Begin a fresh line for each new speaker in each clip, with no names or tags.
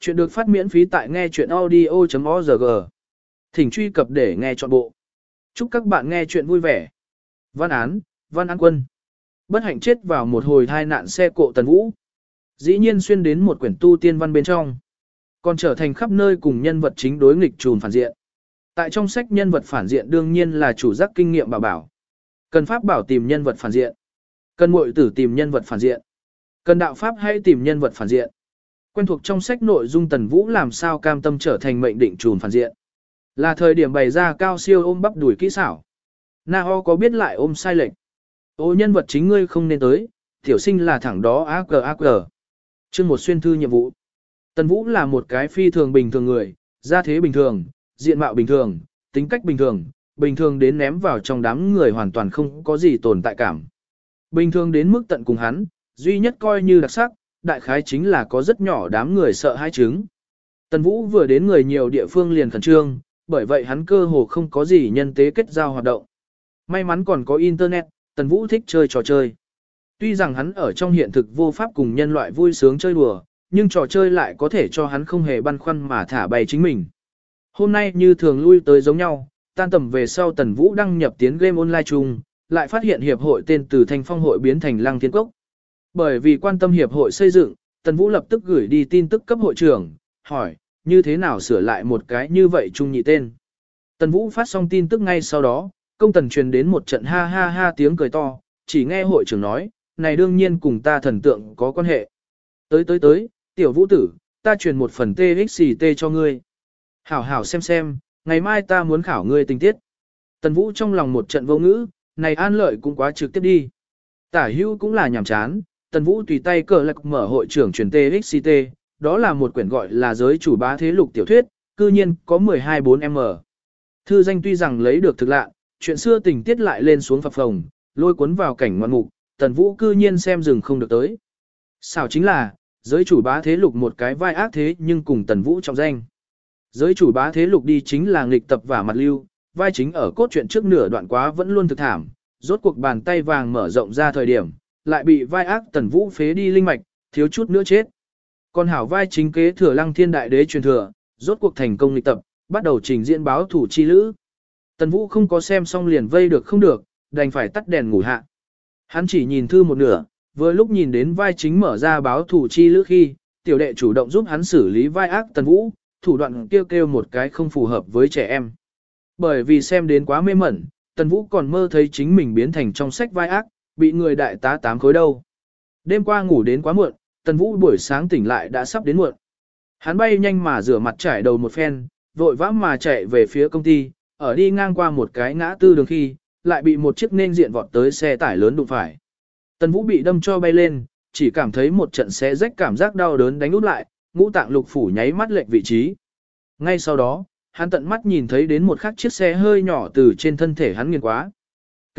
Chuyện được phát miễn phí tại nghe chuyện audio.org. Thỉnh truy cập để nghe trọn bộ. Chúc các bạn nghe chuyện vui vẻ. Văn án, Văn An Quân. Bất hạnh chết vào một hồi thai nạn xe cộ tần vũ. Dĩ nhiên xuyên đến một quyển tu tiên văn bên trong. Còn trở thành khắp nơi cùng nhân vật chính đối nghịch trùn phản diện. Tại trong sách nhân vật phản diện đương nhiên là chủ giác kinh nghiệm bảo bảo. Cần pháp bảo tìm nhân vật phản diện. Cần muội tử tìm nhân vật phản diện. Cần đạo pháp hay tìm nhân vật phản diện. Quen thuộc trong sách nội dung Tần Vũ làm sao cam tâm trở thành mệnh định trùn phản diện. Là thời điểm bày ra cao siêu ôm bắp đuổi kỹ xảo. Na ho có biết lại ôm sai lệch. Ô nhân vật chính ngươi không nên tới, tiểu sinh là thẳng đó ác cờ ác cờ. Chương một xuyên thư nhiệm vụ. Tần Vũ là một cái phi thường bình thường người, gia thế bình thường, diện mạo bình thường, tính cách bình thường, bình thường đến ném vào trong đám người hoàn toàn không có gì tồn tại cảm. Bình thường đến mức tận cùng hắn, duy nhất coi như đặc sắc, đại khái chính là có rất nhỏ đám người sợ hai chứng. Tần Vũ vừa đến người nhiều địa phương liền khẩn trương, bởi vậy hắn cơ hồ không có gì nhân tế kết giao hoạt động. May mắn còn có Internet, Tần Vũ thích chơi trò chơi. Tuy rằng hắn ở trong hiện thực vô pháp cùng nhân loại vui sướng chơi đùa, nhưng trò chơi lại có thể cho hắn không hề băn khoăn mà thả bày chính mình. Hôm nay như thường lui tới giống nhau, tan tầm về sau Tần Vũ đăng nhập tiến game online chung, lại phát hiện hiệp hội tên từ Thanh Phong hội biến thành Lăng Thiên Cốc. Bởi vì quan tâm hiệp hội xây dựng, Tần Vũ lập tức gửi đi tin tức cấp hội trưởng, hỏi, như thế nào sửa lại một cái như vậy chung nhị tên. Tần Vũ phát xong tin tức ngay sau đó, công tần truyền đến một trận ha ha ha tiếng cười to, chỉ nghe hội trưởng nói, này đương nhiên cùng ta thần tượng có quan hệ. Tới tới tới, tiểu vũ tử, ta truyền một phần TXT cho ngươi. Hảo hảo xem xem, ngày mai ta muốn khảo ngươi tình tiết. Tần Vũ trong lòng một trận vô ngữ, này an lợi cũng quá trực tiếp đi. Tả hưu cũng là nhảm chán, Tần Vũ tùy tay cờ lạc mở hội trưởng truyền TXT, đó là một quyển gọi là giới chủ bá thế lục tiểu thuyết, cư nhiên có 124M. Thư danh tuy rằng lấy được thực lạ, chuyện xưa tình tiết lại lên xuống phập phồng, lôi cuốn vào cảnh ngoạn mục, Tần Vũ cư nhiên xem rừng không được tới. Sao chính là, giới chủ bá thế lục một cái vai ác thế nhưng cùng Tần Vũ trọng danh. Giới chủ bá thế lục đi chính là nghịch tập và mặt lưu, vai chính ở cốt truyện trước nửa đoạn quá vẫn luôn thực thảm, rốt cuộc bàn tay vàng mở rộng ra thời điểm, lại bị vai ác tần vũ phế đi linh mạch, thiếu chút nữa chết. Còn hảo vai chính kế thừa lăng thiên đại đế truyền thừa, rốt cuộc thành công lịch tập, bắt đầu trình diễn báo thủ chi lữ. Tần vũ không có xem xong liền vây được không được, đành phải tắt đèn ngủ hạ. Hắn chỉ nhìn thư một nửa, vừa lúc nhìn đến vai chính mở ra báo thủ chi lữ khi, tiểu đệ chủ động giúp hắn xử lý vai ác tần vũ, thủ đoạn kêu kêu một cái không phù hợp với trẻ em. Bởi vì xem đến quá mê mẩn, tần vũ còn mơ thấy chính mình biến thành trong sách vai ác, bị người đại tá tám khối đâu. Đêm qua ngủ đến quá muộn, Tần Vũ buổi sáng tỉnh lại đã sắp đến muộn. Hắn bay nhanh mà rửa mặt trải đầu một phen, vội vã mà chạy về phía công ty, ở đi ngang qua một cái ngã tư đường khi, lại bị một chiếc nên diện vọt tới xe tải lớn đụng phải. Tần Vũ bị đâm cho bay lên, chỉ cảm thấy một trận xé rách cảm giác đau đớn đánh út lại, ngũ tạng lục phủ nháy mắt lệch vị trí. Ngay sau đó, hắn tận mắt nhìn thấy đến một khắc chiếc xe hơi nhỏ từ trên thân thể hắn nghiền quá.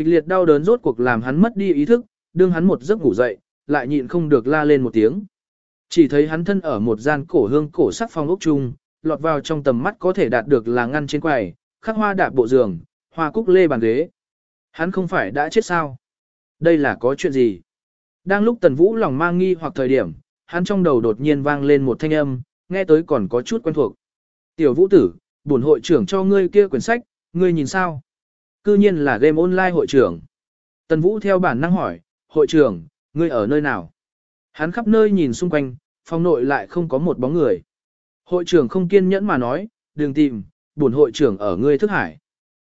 Kịch liệt đau đớn rốt cuộc làm hắn mất đi ý thức, đương hắn một giấc ngủ dậy, lại nhịn không được la lên một tiếng. Chỉ thấy hắn thân ở một gian cổ hương cổ sắc phong ốc trung, lọt vào trong tầm mắt có thể đạt được là ngăn trên quầy, khắc hoa đạp bộ giường, hoa cúc lê bàn ghế. Hắn không phải đã chết sao? Đây là có chuyện gì? Đang lúc Tần Vũ lòng mang nghi hoặc thời điểm, hắn trong đầu đột nhiên vang lên một thanh âm, nghe tới còn có chút quen thuộc. Tiểu Vũ tử, bổn hội trưởng cho ngươi kia quyển sách, ngươi nhìn sao? Cư nhiên là game online hội trưởng. Tần Vũ theo bản năng hỏi, hội trưởng, ngươi ở nơi nào? Hắn khắp nơi nhìn xung quanh, phòng nội lại không có một bóng người. Hội trưởng không kiên nhẫn mà nói, đừng tìm, buồn hội trưởng ở ngươi thức hải.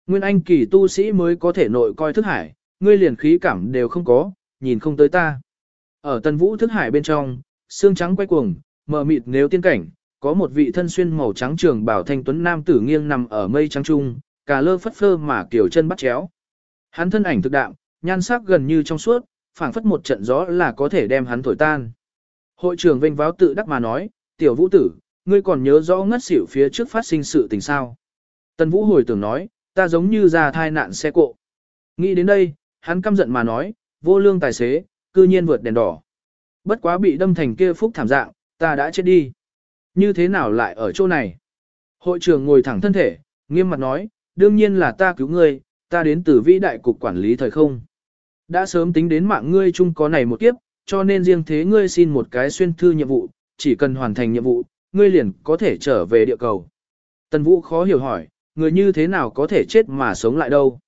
Nguyên anh kỳ tu sĩ mới có thể nội coi thức hải, ngươi liền khí cảm đều không có, nhìn không tới ta. Ở tần vũ thức hải bên trong, xương trắng quay cuồng, mờ mịt nếu tiên cảnh, có một vị thân xuyên màu trắng trường bảo thanh tuấn nam tử nghiêng nằm ở mây trắng trung, cả lơ phất phơ mà kiểu chân bắt chéo. Hắn thân ảnh thực đạm, nhan sắc gần như trong suốt, phảng phất một trận gió là có thể đem hắn thổi tan. Hội trưởng vênh váo tự đắc mà nói, tiểu vũ tử, ngươi còn nhớ rõ ngất xỉu phía trước phát sinh sự tình sao. Tần vũ hồi tưởng nói, ta giống như ra thai nạn xe cộ. Nghĩ đến đây, hắn căm giận mà nói, vô lương tài xế, cư nhiên vượt đèn đỏ. Bất quá bị đâm thành kia phúc thảm dạng, ta đã chết đi. Như thế nào lại ở chỗ này? Hội trưởng ngồi thẳng thân thể, nghiêm mặt nói, đương nhiên là ta cứu ngươi, ta đến từ vĩ đại cục quản lý thời không. Đã sớm tính đến mạng ngươi chung có này một kiếp, cho nên riêng thế ngươi xin một cái xuyên thư nhiệm vụ, chỉ cần hoàn thành nhiệm vụ, ngươi liền có thể trở về địa cầu. Tần Vũ khó hiểu hỏi, người như thế nào có thể chết mà sống lại đâu.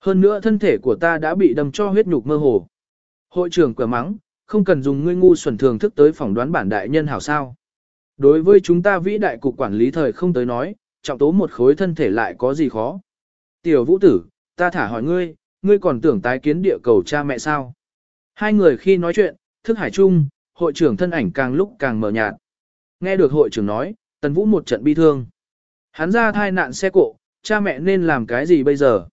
Hơn nữa thân thể của ta đã bị đâm cho huyết nhục mơ hồ. Hội trưởng cửa mắng, không cần dùng ngươi ngu xuẩn thường thức tới phỏng đoán bản đại nhân hảo sao. Đối với chúng ta vĩ đại cục quản lý thời không tới nói, trọng tố một khối thân thể lại có gì khó. Tiểu vũ tử, ta thả hỏi ngươi, ngươi còn tưởng tái kiến địa cầu cha mẹ sao? Hai người khi nói chuyện, thức hải chung, hội trưởng thân ảnh càng lúc càng mờ nhạt. Nghe được hội trưởng nói, tần vũ một trận bi thương. Hắn ra thai nạn xe cộ, cha mẹ nên làm cái gì bây giờ?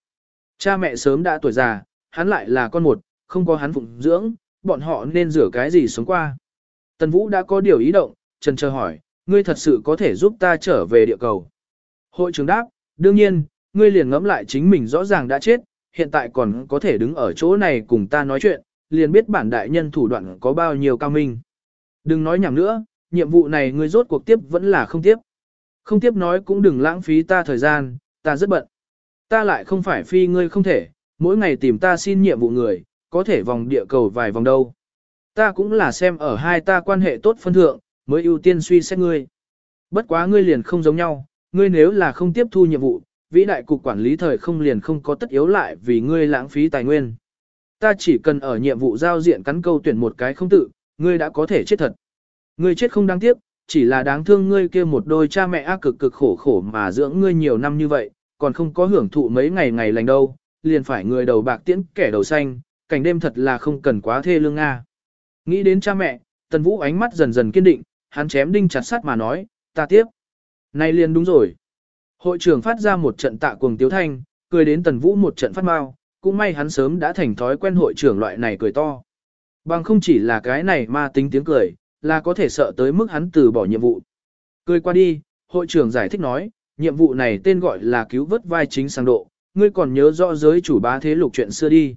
Cha mẹ sớm đã tuổi già, hắn lại là con một, không có hắn phụng dưỡng, bọn họ nên rửa cái gì sống qua. Tần Vũ đã có điều ý động, trần chờ hỏi, ngươi thật sự có thể giúp ta trở về địa cầu. Hội trưởng đáp, đương nhiên, ngươi liền ngẫm lại chính mình rõ ràng đã chết, hiện tại còn có thể đứng ở chỗ này cùng ta nói chuyện, liền biết bản đại nhân thủ đoạn có bao nhiêu cao minh. Đừng nói nhảm nữa, nhiệm vụ này ngươi rốt cuộc tiếp vẫn là không tiếp. Không tiếp nói cũng đừng lãng phí ta thời gian, ta rất bận. Ta lại không phải phi ngươi không thể, mỗi ngày tìm ta xin nhiệm vụ người, có thể vòng địa cầu vài vòng đâu. Ta cũng là xem ở hai ta quan hệ tốt phân thượng, mới ưu tiên suy xét ngươi. Bất quá ngươi liền không giống nhau, ngươi nếu là không tiếp thu nhiệm vụ, vĩ đại cục quản lý thời không liền không có tất yếu lại vì ngươi lãng phí tài nguyên. Ta chỉ cần ở nhiệm vụ giao diện cắn câu tuyển một cái không tự, ngươi đã có thể chết thật. Ngươi chết không đáng tiếc, chỉ là đáng thương ngươi kia một đôi cha mẹ ác cực cực khổ khổ mà dưỡng ngươi nhiều năm như vậy, còn không có hưởng thụ mấy ngày ngày lành đâu, liền phải người đầu bạc tiễn kẻ đầu xanh, cảnh đêm thật là không cần quá thê lương Nga. Nghĩ đến cha mẹ, Tần Vũ ánh mắt dần dần kiên định, hắn chém đinh chặt sắt mà nói, ta tiếp nay liền đúng rồi. Hội trưởng phát ra một trận tạ cuồng tiếu thanh, cười đến Tần Vũ một trận phát mau, cũng may hắn sớm đã thành thói quen hội trưởng loại này cười to. Bằng không chỉ là cái này ma tính tiếng cười, là có thể sợ tới mức hắn từ bỏ nhiệm vụ. Cười qua đi, hội trưởng giải thích nói, nhiệm vụ này tên gọi là cứu vớt vai chính sang độ, ngươi còn nhớ rõ giới chủ bá thế lục chuyện xưa đi.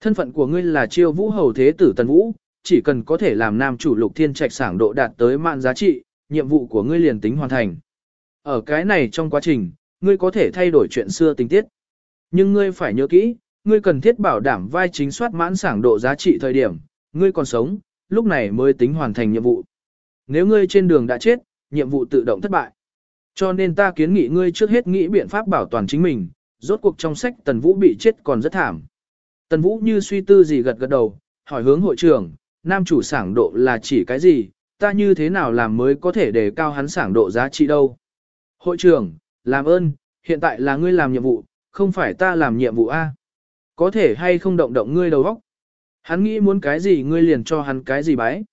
Thân phận của ngươi là chiêu vũ hầu thế tử Tần Vũ, chỉ cần có thể làm nam chủ lục thiên trạch sảng độ đạt tới mạng giá trị, nhiệm vụ của ngươi liền tính hoàn thành. Ở cái này trong quá trình, ngươi có thể thay đổi chuyện xưa tình tiết. Nhưng ngươi phải nhớ kỹ, ngươi cần thiết bảo đảm vai chính soát mãn sảng độ giá trị thời điểm, ngươi còn sống, lúc này mới tính hoàn thành nhiệm vụ. Nếu ngươi trên đường đã chết, nhiệm vụ tự động thất bại. Cho nên ta kiến nghị ngươi trước hết nghĩ biện pháp bảo toàn chính mình, rốt cuộc trong sách Tần Vũ bị chết còn rất thảm. Tần Vũ như suy tư gì gật gật đầu, hỏi hướng hội trưởng, nam chủ sảng độ là chỉ cái gì, ta như thế nào làm mới có thể đề cao hắn sảng độ giá trị đâu. Hội trưởng, làm ơn, hiện tại là ngươi làm nhiệm vụ, không phải ta làm nhiệm vụ A. Có thể hay không động động ngươi đầu óc. Hắn nghĩ muốn cái gì ngươi liền cho hắn cái gì bái.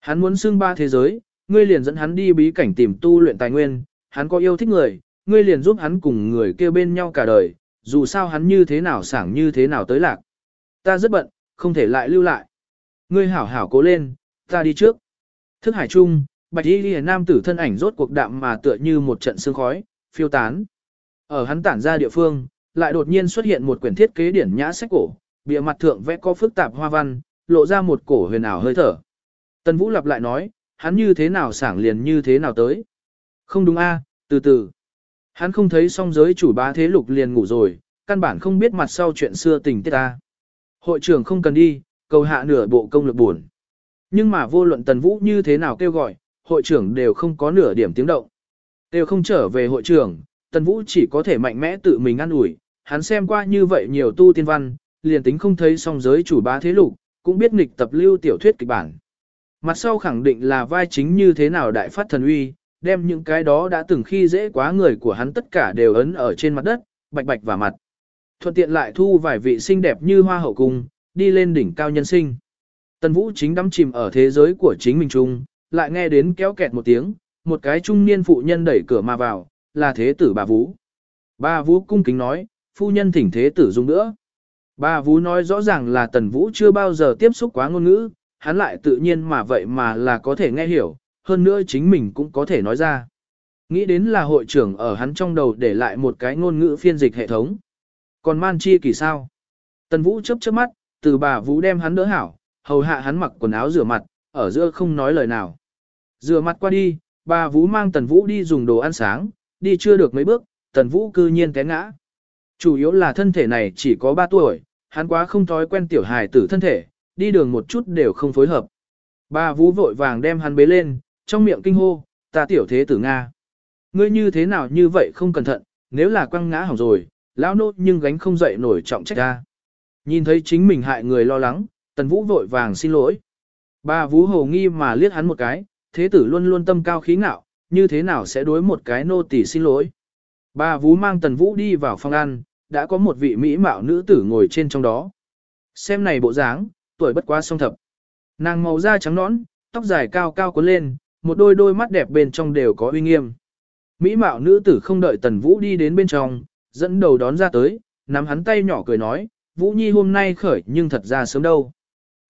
Hắn muốn xưng ba thế giới, ngươi liền dẫn hắn đi bí cảnh tìm tu luyện tài nguyên, hắn có yêu thích người, ngươi liền giúp hắn cùng người kia bên nhau cả đời, dù sao hắn như thế nào sảng như thế nào tới lạc. Ta rất bận, không thể lại lưu lại. Ngươi hảo hảo cố lên, ta đi trước. Thức hải trung, bạch y ghi nam tử thân ảnh rốt cuộc đạm mà tựa như một trận sương khói, phiêu tán. Ở hắn tản ra địa phương, lại đột nhiên xuất hiện một quyển thiết kế điển nhã sách cổ, bìa mặt thượng vẽ có phức tạp hoa văn, lộ ra một cổ huyền ảo hơi thở. Tần Vũ lặp lại nói, hắn như thế nào sảng liền như thế nào tới. Không đúng a, từ từ. Hắn không thấy song giới chủ bá thế lục liền ngủ rồi, căn bản không biết mặt sau chuyện xưa tình tiết ta. Hội trưởng không cần đi, cầu hạ nửa bộ công lực buồn. Nhưng mà vô luận Tần Vũ như thế nào kêu gọi, hội trưởng đều không có nửa điểm tiếng động. Đều không trở về hội trưởng, Tần Vũ chỉ có thể mạnh mẽ tự mình ăn ủi, hắn xem qua như vậy nhiều tu tiên văn, liền tính không thấy song giới chủ bá thế lục, cũng biết nghịch tập lưu tiểu thuyết kịch bản. Mặt sau khẳng định là vai chính như thế nào đại phát thần uy, đem những cái đó đã từng khi dễ quá người của hắn tất cả đều ấn ở trên mặt đất, bạch bạch và mặt. Thuận tiện lại thu vài vị xinh đẹp như hoa hậu cung, đi lên đỉnh cao nhân sinh. Tần Vũ chính đắm chìm ở thế giới của chính mình chung, lại nghe đến kéo kẹt một tiếng, một cái trung niên phụ nhân đẩy cửa mà vào, là thế tử bà Vũ. Bà Vũ cung kính nói, phu nhân thỉnh thế tử dùng nữa. Bà Vũ nói rõ ràng là Tần Vũ chưa bao giờ tiếp xúc quá ngôn ngữ, hắn lại tự nhiên mà vậy mà là có thể nghe hiểu, hơn nữa chính mình cũng có thể nói ra. Nghĩ đến là hội trưởng ở hắn trong đầu để lại một cái ngôn ngữ phiên dịch hệ thống. Còn man chi kỳ sao? Tần Vũ chớp chớp mắt, từ bà Vũ đem hắn đỡ hảo, hầu hạ hắn mặc quần áo rửa mặt, ở giữa không nói lời nào. Rửa mặt qua đi, bà Vũ mang Tần Vũ đi dùng đồ ăn sáng, đi chưa được mấy bước, Tần Vũ cư nhiên té ngã. Chủ yếu là thân thể này chỉ có 3 tuổi, hắn quá không thói quen tiểu hài tử thân thể, đi đường một chút đều không phối hợp. Bà Vũ vội vàng đem hắn bế lên, trong miệng kinh hô, ta tiểu thế tử Nga. Ngươi như thế nào như vậy không cẩn thận, nếu là quăng ngã hỏng rồi, lão nốt nhưng gánh không dậy nổi trọng trách ra. Nhìn thấy chính mình hại người lo lắng, tần vũ vội vàng xin lỗi. Bà Vũ hồ nghi mà liếc hắn một cái, thế tử luôn luôn tâm cao khí ngạo, như thế nào sẽ đối một cái nô tỳ xin lỗi. Bà Vũ mang tần vũ đi vào phòng ăn, đã có một vị mỹ mạo nữ tử ngồi trên trong đó. Xem này bộ dáng, tuổi bất quá song thập. Nàng màu da trắng nõn, tóc dài cao cao cuốn lên, một đôi đôi mắt đẹp bên trong đều có uy nghiêm. Mỹ mạo nữ tử không đợi Tần Vũ đi đến bên trong, dẫn đầu đón ra tới, nắm hắn tay nhỏ cười nói, Vũ Nhi hôm nay khởi nhưng thật ra sớm đâu.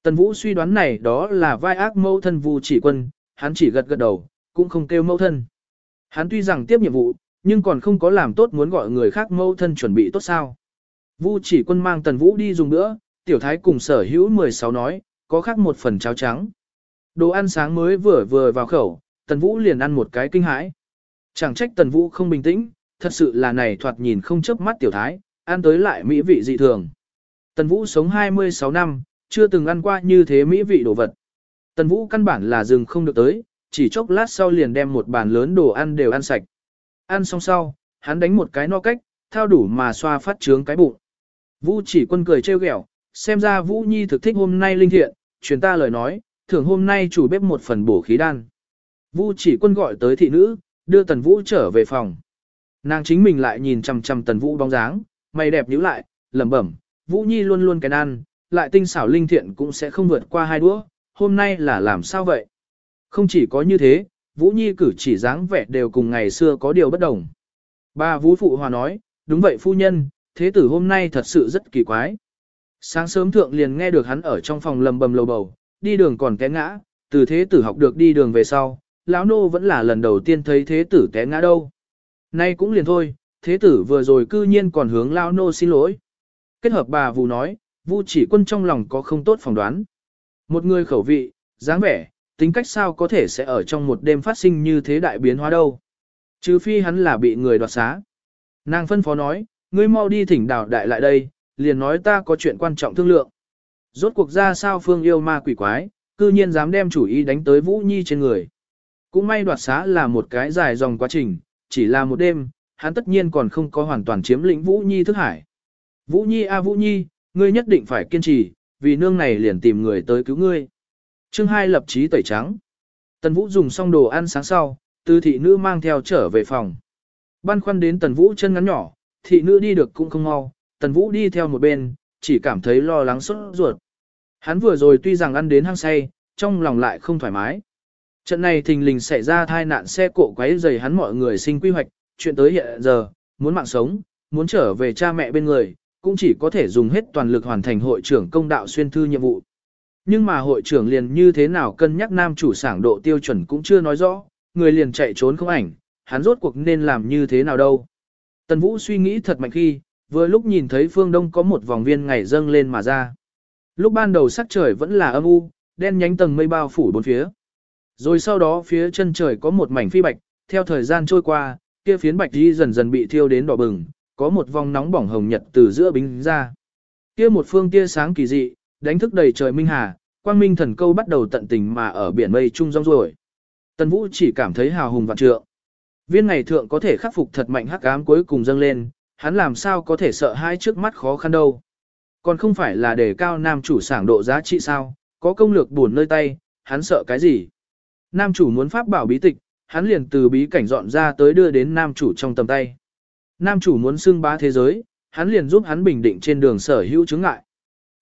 Tần Vũ suy đoán này đó là vai ác mâu thân Vu chỉ quân, hắn chỉ gật gật đầu, cũng không kêu mâu thân. Hắn tuy rằng tiếp nhiệm vụ, nhưng còn không có làm tốt muốn gọi người khác mâu thân chuẩn bị tốt sao. Vu chỉ quân mang Tần Vũ đi dùng nữa, tiểu thái cùng sở hữu 16 nói, có khác một phần cháo trắng. Đồ ăn sáng mới vừa vừa vào khẩu, Tần Vũ liền ăn một cái kinh hãi. Chẳng trách Tần Vũ không bình tĩnh, thật sự là này thoạt nhìn không chớp mắt tiểu thái, ăn tới lại mỹ vị dị thường. Tần Vũ sống 26 năm, chưa từng ăn qua như thế mỹ vị đồ vật. Tần Vũ căn bản là dừng không được tới, chỉ chốc lát sau liền đem một bàn lớn đồ ăn đều ăn sạch. Ăn xong sau, hắn đánh một cái no cách, thao đủ mà xoa phát trướng cái bụng. Vũ chỉ quân cười trêu ghẹo, xem ra Vũ Nhi thực thích hôm nay linh thiện, truyền ta lời nói, thưởng hôm nay chủ bếp một phần bổ khí đan. Vũ chỉ quân gọi tới thị nữ, đưa Tần Vũ trở về phòng. Nàng chính mình lại nhìn chằm chằm Tần Vũ bóng dáng, mày đẹp nhíu lại, lẩm bẩm, Vũ Nhi luôn luôn cái ăn, lại tinh xảo linh thiện cũng sẽ không vượt qua hai đũa, hôm nay là làm sao vậy? Không chỉ có như thế, Vũ Nhi cử chỉ dáng vẻ đều cùng ngày xưa có điều bất đồng. Bà Vũ Phụ Hòa nói, đúng vậy phu nhân, thế tử hôm nay thật sự rất kỳ quái. Sáng sớm thượng liền nghe được hắn ở trong phòng lầm bầm lầu bầu, đi đường còn té ngã, từ thế tử học được đi đường về sau, lão nô vẫn là lần đầu tiên thấy thế tử té ngã đâu. Nay cũng liền thôi, thế tử vừa rồi cư nhiên còn hướng lão nô xin lỗi. Kết hợp bà Vũ nói, Vu chỉ quân trong lòng có không tốt phỏng đoán. Một người khẩu vị, dáng vẻ, tính cách sao có thể sẽ ở trong một đêm phát sinh như thế đại biến hóa đâu. Trừ phi hắn là bị người đoạt xá. Nàng phân phó nói, ngươi mau đi thỉnh đào đại lại đây, liền nói ta có chuyện quan trọng thương lượng. Rốt cuộc ra sao phương yêu ma quỷ quái, cư nhiên dám đem chủ ý đánh tới Vũ Nhi trên người. Cũng may đoạt xá là một cái dài dòng quá trình, chỉ là một đêm, hắn tất nhiên còn không có hoàn toàn chiếm lĩnh Vũ Nhi thức hải. Vũ Nhi a Vũ Nhi, ngươi nhất định phải kiên trì, vì nương này liền tìm người tới cứu ngươi. Chương 2 lập chí tẩy trắng. Tần Vũ dùng xong đồ ăn sáng sau, tư thị nữ mang theo trở về phòng. Băn khoăn đến Tần Vũ chân ngắn nhỏ, thị nữ đi được cũng không mau, Tần Vũ đi theo một bên, chỉ cảm thấy lo lắng sốt ruột. Hắn vừa rồi tuy rằng ăn đến hăng say, trong lòng lại không thoải mái. Trận này thình lình xảy ra tai nạn xe cộ quấy rầy hắn mọi người sinh quy hoạch, chuyện tới hiện giờ, muốn mạng sống, muốn trở về cha mẹ bên người, cũng chỉ có thể dùng hết toàn lực hoàn thành hội trưởng công đạo xuyên thư nhiệm vụ. Nhưng mà hội trưởng liền như thế nào cân nhắc nam chủ sảng độ tiêu chuẩn cũng chưa nói rõ, người liền chạy trốn không ảnh, hắn rốt cuộc nên làm như thế nào đâu. Tần Vũ suy nghĩ thật mạnh khi, vừa lúc nhìn thấy phương đông có một vòng viên ngày dâng lên mà ra. Lúc ban đầu sắc trời vẫn là âm u, đen nhánh tầng mây bao phủ bốn phía. Rồi sau đó phía chân trời có một mảnh phi bạch, theo thời gian trôi qua, kia phiến bạch đi dần dần bị thiêu đến đỏ bừng, có một vòng nóng bỏng hồng nhật từ giữa bính ra. Kia một phương tia sáng kỳ dị, đánh thức đầy trời minh hà, quang minh thần câu bắt đầu tận tình mà ở biển mây trung rong ruổi. Tần Vũ chỉ cảm thấy hào hùng vạn trượng. Viên ngày thượng có thể khắc phục thật mạnh hắc ám cuối cùng dâng lên, hắn làm sao có thể sợ hai trước mắt khó khăn đâu. Còn không phải là để cao nam chủ sảng độ giá trị sao, có công lược buồn nơi tay, hắn sợ cái gì. Nam chủ muốn pháp bảo bí tịch, hắn liền từ bí cảnh dọn ra tới đưa đến nam chủ trong tầm tay. Nam chủ muốn xưng bá thế giới, hắn liền giúp hắn bình định trên đường sở hữu chứng ngại.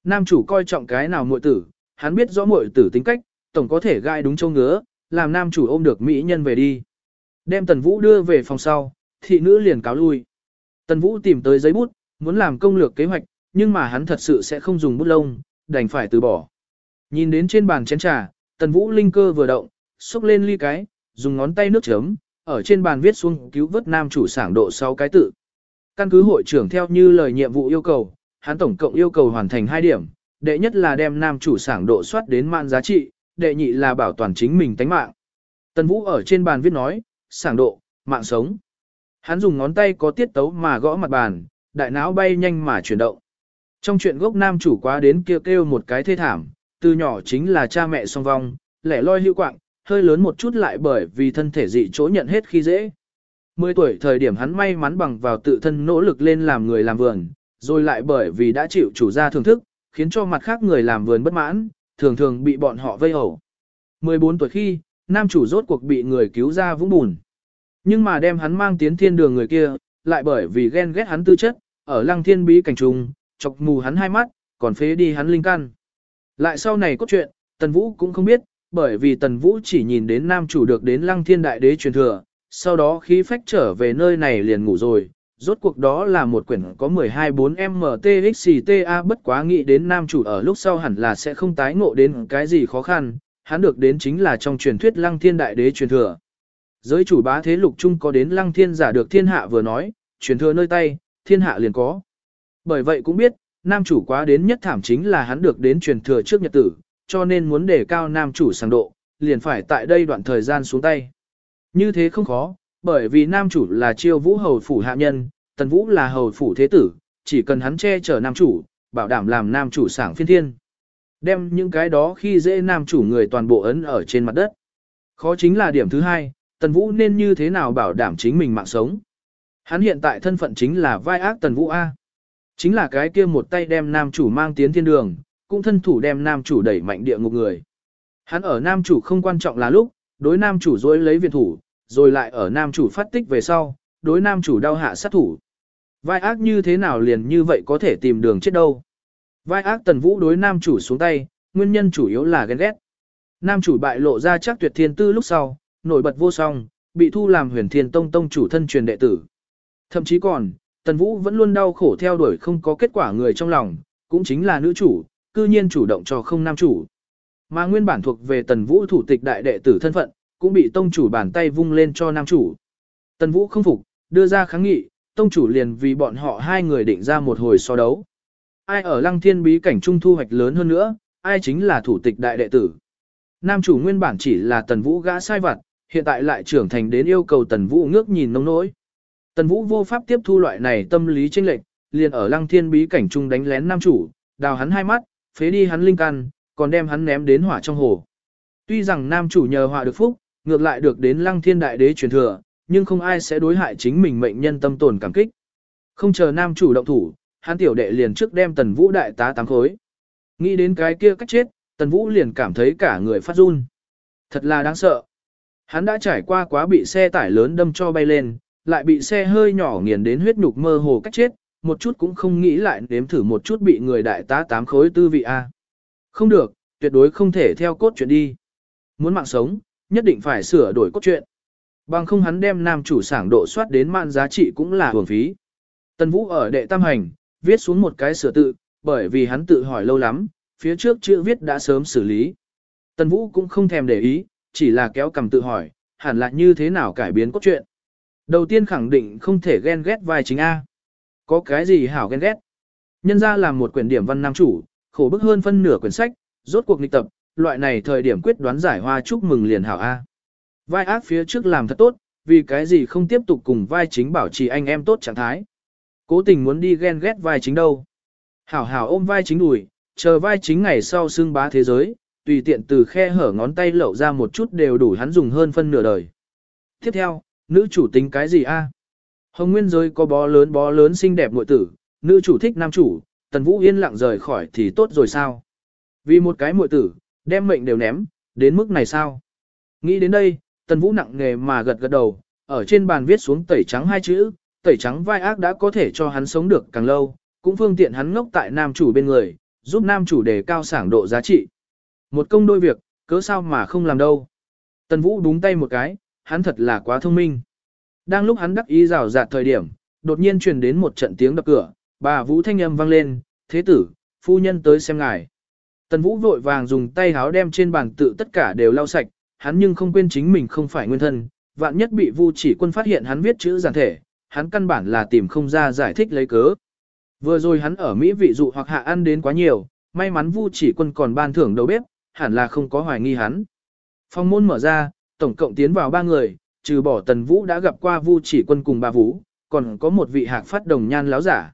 Nam chủ coi trọng cái nào muội tử, hắn biết rõ muội tử tính cách, tổng có thể gai đúng châu ngứa, làm nam chủ ôm được mỹ nhân về đi. Đem Tần Vũ đưa về phòng sau, thị nữ liền cáo lui. Tần Vũ tìm tới giấy bút, muốn làm công lược kế hoạch, nhưng mà hắn thật sự sẽ không dùng bút lông, đành phải từ bỏ. Nhìn đến trên bàn chén trà, Tần Vũ linh cơ vừa động, xúc lên ly cái, dùng ngón tay nước chấm, ở trên bàn viết xuống cứu vớt nam chủ sảng độ 6 cái tự. Căn cứ hội trưởng theo như lời nhiệm vụ yêu cầu, hắn tổng cộng yêu cầu hoàn thành 2 điểm, đệ nhất là đem nam chủ sảng độ soát đến mạng giá trị, đệ nhị là bảo toàn chính mình tánh mạng. Tần Vũ ở trên bàn viết nói, sảng độ, mạng sống. Hắn dùng ngón tay có tiết tấu mà gõ mặt bàn, đại não bay nhanh mà chuyển động. Trong chuyện gốc nam chủ quá đến kêu kêu một cái thê thảm, từ nhỏ chính là cha mẹ song vong, lẻ loi hữu quạng, hơi lớn một chút lại bởi vì thân thể dị chỗ nhận hết khi dễ. 10 tuổi thời điểm hắn may mắn bằng vào tự thân nỗ lực lên làm người làm vườn, rồi lại bởi vì đã chịu chủ gia thưởng thức, khiến cho mặt khác người làm vườn bất mãn, thường thường bị bọn họ vây hổ. 14 tuổi khi, nam chủ rốt cuộc bị người cứu ra vũng bùn. Nhưng mà đem hắn mang tiến thiên đường người kia, lại bởi vì ghen ghét hắn tư chất, ở lăng thiên bí cảnh trùng, chọc mù hắn hai mắt, còn phế đi hắn linh căn. Lại sau này có chuyện, Tần Vũ cũng không biết, bởi vì Tần Vũ chỉ nhìn đến nam chủ được đến lăng thiên đại đế truyền thừa, sau đó khí phách trở về nơi này liền ngủ rồi. Rốt cuộc đó là một quyển có 12-4MTXTA bất quá nghĩ đến nam chủ ở lúc sau hẳn là sẽ không tái ngộ đến cái gì khó khăn, hắn được đến chính là trong truyền thuyết lăng thiên đại đế truyền thừa. Giới chủ bá thế lục trung có đến lăng thiên giả được thiên hạ vừa nói, truyền thừa nơi tay, thiên hạ liền có. Bởi vậy cũng biết, nam chủ quá đến nhất thảm chính là hắn được đến truyền thừa trước nhật tử, cho nên muốn đề cao nam chủ sáng độ, liền phải tại đây đoạn thời gian xuống tay. Như thế không khó, bởi vì nam chủ là chiêu vũ hầu phủ hạ nhân, tần vũ là hầu phủ thế tử, chỉ cần hắn che chở nam chủ, bảo đảm làm nam chủ sảng phiên thiên. Đem những cái đó khi dễ nam chủ người toàn bộ ấn ở trên mặt đất. Khó chính là điểm thứ hai, tần vũ nên như thế nào bảo đảm chính mình mạng sống. Hắn hiện tại thân phận chính là vai ác tần vũ A. Chính là cái kia một tay đem nam chủ mang tiến thiên đường, cũng thân thủ đem nam chủ đẩy mạnh địa ngục người. Hắn ở nam chủ không quan trọng là lúc, đối nam chủ dối lấy viện thủ, rồi lại ở nam chủ phát tích về sau, đối nam chủ đau hạ sát thủ. Vai ác như thế nào liền như vậy có thể tìm đường chết đâu. Vai ác tần vũ đối nam chủ xuống tay, nguyên nhân chủ yếu là ghen ghét. Nam chủ bại lộ ra chắc tuyệt thiên tư lúc sau, nổi bật vô song, bị thu làm huyền thiên tông tông chủ thân truyền đệ tử. Thậm chí còn, tần vũ vẫn luôn đau khổ theo đuổi không có kết quả người trong lòng, cũng chính là nữ chủ, cư nhiên chủ động cho không nam chủ. Mà nguyên bản thuộc về tần vũ thủ tịch đại đệ tử thân phận, cũng bị tông chủ bàn tay vung lên cho nam chủ. Tần vũ không phục, đưa ra kháng nghị, tông chủ liền vì bọn họ hai người định ra một hồi so đấu. Ai ở lăng thiên bí cảnh trung thu hoạch lớn hơn nữa, ai chính là thủ tịch đại đệ tử. Nam chủ nguyên bản chỉ là tần vũ gã sai vặt, hiện tại lại trưởng thành đến yêu cầu tần vũ ngước nhìn nông nỗi. Tần vũ vô pháp tiếp thu loại này tâm lý tranh lệch, liền ở lăng thiên bí cảnh trung đánh lén nam chủ, đào hắn hai mắt, phế đi hắn linh căn, còn đem hắn ném đến hỏa trong hồ. Tuy rằng nam chủ nhờ họa được phúc, ngược lại được đến lăng thiên đại đế truyền thừa, nhưng không ai sẽ đối hại chính mình mệnh nhân tâm tồn cảm kích. Không chờ nam chủ động thủ, hắn tiểu đệ liền trước đem tần vũ đại tá tám khối. Nghĩ đến cái kia cách chết, tần vũ liền cảm thấy cả người phát run. Thật là đáng sợ. Hắn đã trải qua quá bị xe tải lớn đâm cho bay lên, lại bị xe hơi nhỏ nghiền đến huyết nhục mơ hồ cách chết, một chút cũng không nghĩ lại nếm thử một chút bị người đại tá tám khối tư vị A. Không được, tuyệt đối không thể theo cốt truyện đi. Muốn mạng sống, nhất định phải sửa đổi cốt truyện. Bằng không hắn đem nam chủ sảng độ soát đến mạng giá trị cũng là hưởng phí. Tần Vũ ở đệ tam hành, viết xuống một cái sửa tự, bởi vì hắn tự hỏi lâu lắm, phía trước chữ viết đã sớm xử lý. Tần Vũ cũng không thèm để ý, chỉ là kéo cầm tự hỏi, hẳn là như thế nào cải biến cốt truyện. Đầu tiên khẳng định không thể ghen ghét vai chính A. Có cái gì hảo ghen ghét? Nhân ra làm một quyển điểm văn nam chủ, khổ bức hơn phân nửa quyển sách, rốt cuộc nghịch tập, loại này thời điểm quyết đoán giải hoa chúc mừng liền hảo A. Vai ác phía trước làm thật tốt, vì cái gì không tiếp tục cùng vai chính bảo trì anh em tốt trạng thái. Cố tình muốn đi ghen ghét vai chính đâu. Hảo hảo ôm vai chính đùi, chờ vai chính ngày sau xương bá thế giới, tùy tiện từ khe hở ngón tay lậu ra một chút đều đủ hắn dùng hơn phân nửa đời. Tiếp theo, nữ chủ tính cái gì a? Hồng Nguyên giới có bó lớn bó lớn xinh đẹp muội tử, nữ chủ thích nam chủ, Tần Vũ yên lặng rời khỏi thì tốt rồi sao? Vì một cái muội tử, đem mệnh đều ném, đến mức này sao? Nghĩ đến đây, Tần Vũ nặng nghề mà gật gật đầu, ở trên bàn viết xuống tẩy trắng hai chữ, tẩy trắng vai ác đã có thể cho hắn sống được càng lâu, cũng phương tiện hắn ngốc tại nam chủ bên người, giúp nam chủ đề cao sảng độ giá trị. Một công đôi việc, cớ sao mà không làm đâu. Tần Vũ đúng tay một cái, hắn thật là quá thông minh. Đang lúc hắn đắc ý rào rạt thời điểm, đột nhiên truyền đến một trận tiếng đập cửa, bà Vũ thanh âm vang lên, thế tử, phu nhân tới xem ngài. Tần Vũ vội vàng dùng tay háo đem trên bàn tự tất cả đều lau sạch, hắn nhưng không quên chính mình không phải nguyên thân, vạn nhất bị Vu chỉ quân phát hiện hắn viết chữ giản thể, hắn căn bản là tìm không ra giải thích lấy cớ. Vừa rồi hắn ở Mỹ vị dụ hoặc hạ ăn đến quá nhiều, may mắn Vu chỉ quân còn ban thưởng đầu bếp, hẳn là không có hoài nghi hắn. Phong môn mở ra, tổng cộng tiến vào ba người, trừ bỏ Tần Vũ đã gặp qua Vu chỉ quân cùng ba Vũ, còn có một vị hạc phát đồng nhan láo giả.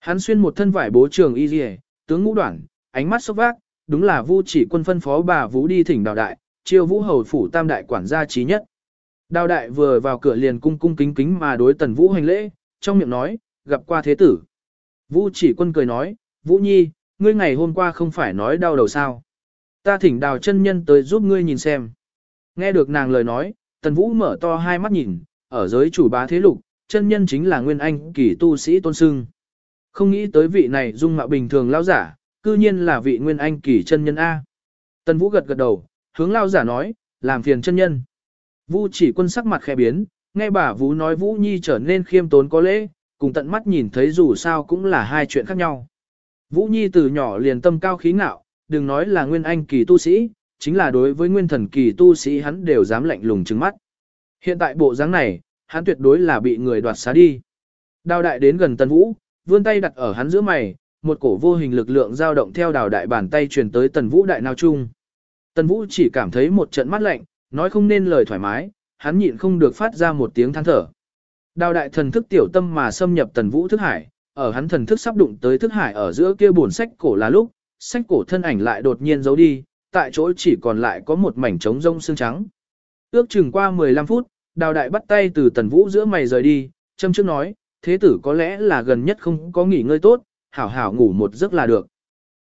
Hắn xuyên một thân vải bố trường y liề, tướng ngũ đoạn, ánh mắt sốc vác, đúng là Vu chỉ quân phân phó bà Vũ đi thỉnh đào đại, chiêu vũ hầu phủ tam đại quản gia trí nhất. Đào đại vừa vào cửa liền cung cung kính kính mà đối tần vũ hành lễ, trong miệng nói, gặp qua thế tử. Vũ chỉ quân cười nói, Vũ Nhi, ngươi ngày hôm qua không phải nói đau đầu sao. Ta thỉnh đào chân nhân tới giúp ngươi nhìn xem. Nghe được nàng lời nói, tần vũ mở to hai mắt nhìn, ở giới chủ bá thế lục, chân nhân chính là nguyên anh kỳ tu sĩ tôn sưng. Không nghĩ tới vị này dung mạo bình thường lao giả, cư nhiên là vị nguyên anh kỳ chân nhân A. Tần vũ gật gật đầu, hướng lao giả nói, làm phiền chân nhân. Vũ chỉ quân sắc mặt khẽ biến, nghe bà Vũ nói Vũ Nhi trở nên khiêm tốn có lễ, cùng tận mắt nhìn thấy dù sao cũng là hai chuyện khác nhau. Vũ Nhi từ nhỏ liền tâm cao khí ngạo, đừng nói là nguyên anh kỳ tu sĩ, chính là đối với nguyên thần kỳ tu sĩ hắn đều dám lạnh lùng trừng mắt. Hiện tại bộ dáng này, hắn tuyệt đối là bị người đoạt xá đi. Đào đại đến gần Tần Vũ, vươn tay đặt ở hắn giữa mày, một cổ vô hình lực lượng dao động theo đào đại bàn tay truyền tới Tần Vũ đại nào chung. Tần Vũ chỉ cảm thấy một trận mắt lạnh, nói không nên lời thoải mái, hắn nhịn không được phát ra một tiếng than thở. Đào đại thần thức tiểu tâm mà xâm nhập Tần Vũ thức hải, ở hắn thần thức sắp đụng tới thức hải ở giữa kia buồn sách cổ là lúc, sách cổ thân ảnh lại đột nhiên giấu đi, tại chỗ chỉ còn lại có một mảnh trống rông xương trắng. Ước chừng qua 15 phút, đào đại bắt tay từ tần vũ giữa mày rời đi, châm trước nói, thế tử có lẽ là gần nhất không có nghỉ ngơi tốt, hảo hảo ngủ một giấc là được.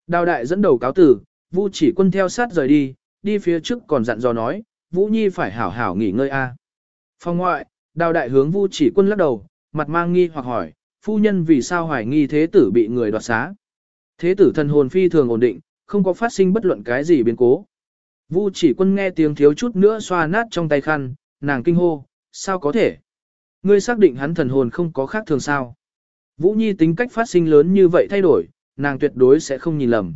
Đào đại dẫn đầu cáo tử, vũ chỉ quân theo sát rời đi, đi phía trước còn dặn dò nói, vũ nhi phải hảo hảo nghỉ ngơi a. Phòng ngoại, đào đại hướng vũ chỉ quân lắc đầu, mặt mang nghi hoặc hỏi, phu nhân vì sao hoài nghi thế tử bị người đoạt xá. Thế tử thần hồn phi thường ổn định, không có phát sinh bất luận cái gì biến cố. Vu chỉ quân nghe tiếng thiếu chút nữa xoa nát trong tay khăn, nàng kinh hô, sao có thể? Ngươi xác định hắn thần hồn không có khác thường sao? Vũ Nhi tính cách phát sinh lớn như vậy thay đổi, nàng tuyệt đối sẽ không nhìn lầm.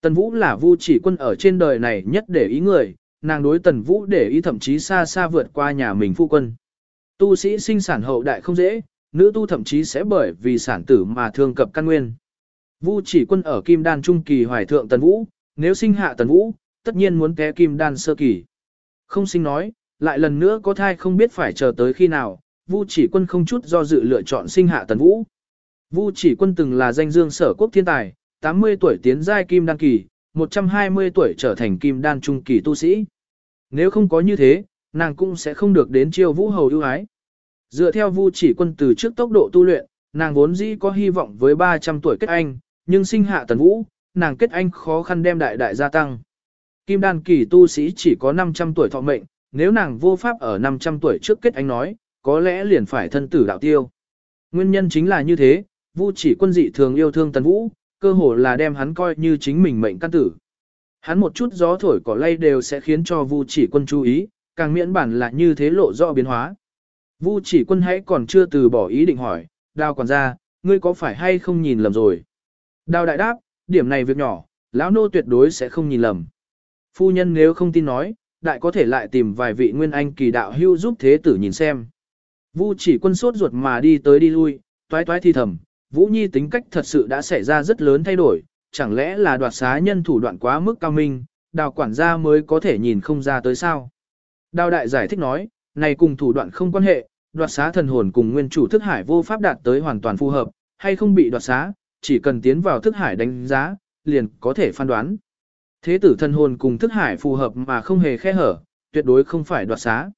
Tần Vũ là Vu chỉ quân ở trên đời này nhất để ý người, nàng đối Tần Vũ để ý thậm chí xa xa vượt qua nhà mình phu quân. Tu sĩ sinh sản hậu đại không dễ, nữ tu thậm chí sẽ bởi vì sản tử mà thương cập căn nguyên. Vu chỉ quân ở kim đan trung kỳ hoài thượng tần vũ, nếu sinh hạ tần vũ, tất nhiên muốn té kim đan sơ kỳ. Không sinh nói, lại lần nữa có thai không biết phải chờ tới khi nào, Vu chỉ quân không chút do dự lựa chọn sinh hạ tần vũ. Vu chỉ quân từng là danh dương sở quốc thiên tài, 80 tuổi tiến giai kim đan kỳ, 120 tuổi trở thành kim đan trung kỳ tu sĩ. Nếu không có như thế, nàng cũng sẽ không được đến chiêu vũ hầu ưu ái. Dựa theo Vu chỉ quân từ trước tốc độ tu luyện, nàng vốn dĩ có hy vọng với 300 tuổi kết anh, nhưng sinh hạ tần vũ, nàng kết anh khó khăn đem đại đại gia tăng. Kim đan kỳ tu sĩ chỉ có 500 tuổi thọ mệnh, nếu nàng vô pháp ở 500 tuổi trước kết anh nói, có lẽ liền phải thân tử đạo tiêu. Nguyên nhân chính là như thế, Vu chỉ quân dị thường yêu thương tần vũ, cơ hồ là đem hắn coi như chính mình mệnh căn tử. Hắn một chút gió thổi cỏ lay đều sẽ khiến cho Vu chỉ quân chú ý, càng miễn bản là như thế lộ rõ biến hóa. Vu chỉ quân hãy còn chưa từ bỏ ý định hỏi, đào quản gia, ngươi có phải hay không nhìn lầm rồi? Đào đại đáp, điểm này việc nhỏ, lão nô tuyệt đối sẽ không nhìn lầm. Phu nhân nếu không tin nói, đại có thể lại tìm vài vị nguyên anh kỳ đạo hưu giúp thế tử nhìn xem. Vu chỉ quân sốt ruột mà đi tới đi lui, toái toái thi thầm, Vũ Nhi tính cách thật sự đã xảy ra rất lớn thay đổi, chẳng lẽ là đoạt xá nhân thủ đoạn quá mức cao minh, đào quản gia mới có thể nhìn không ra tới sao. Đào đại giải thích nói, này cùng thủ đoạn không quan hệ, đoạt xá thần hồn cùng nguyên chủ thức hải vô pháp đạt tới hoàn toàn phù hợp, hay không bị đoạt xá, chỉ cần tiến vào thức hải đánh giá, liền có thể phán đoán. Thế tử thần hồn cùng thức hải phù hợp mà không hề khe hở, tuyệt đối không phải đoạt xá.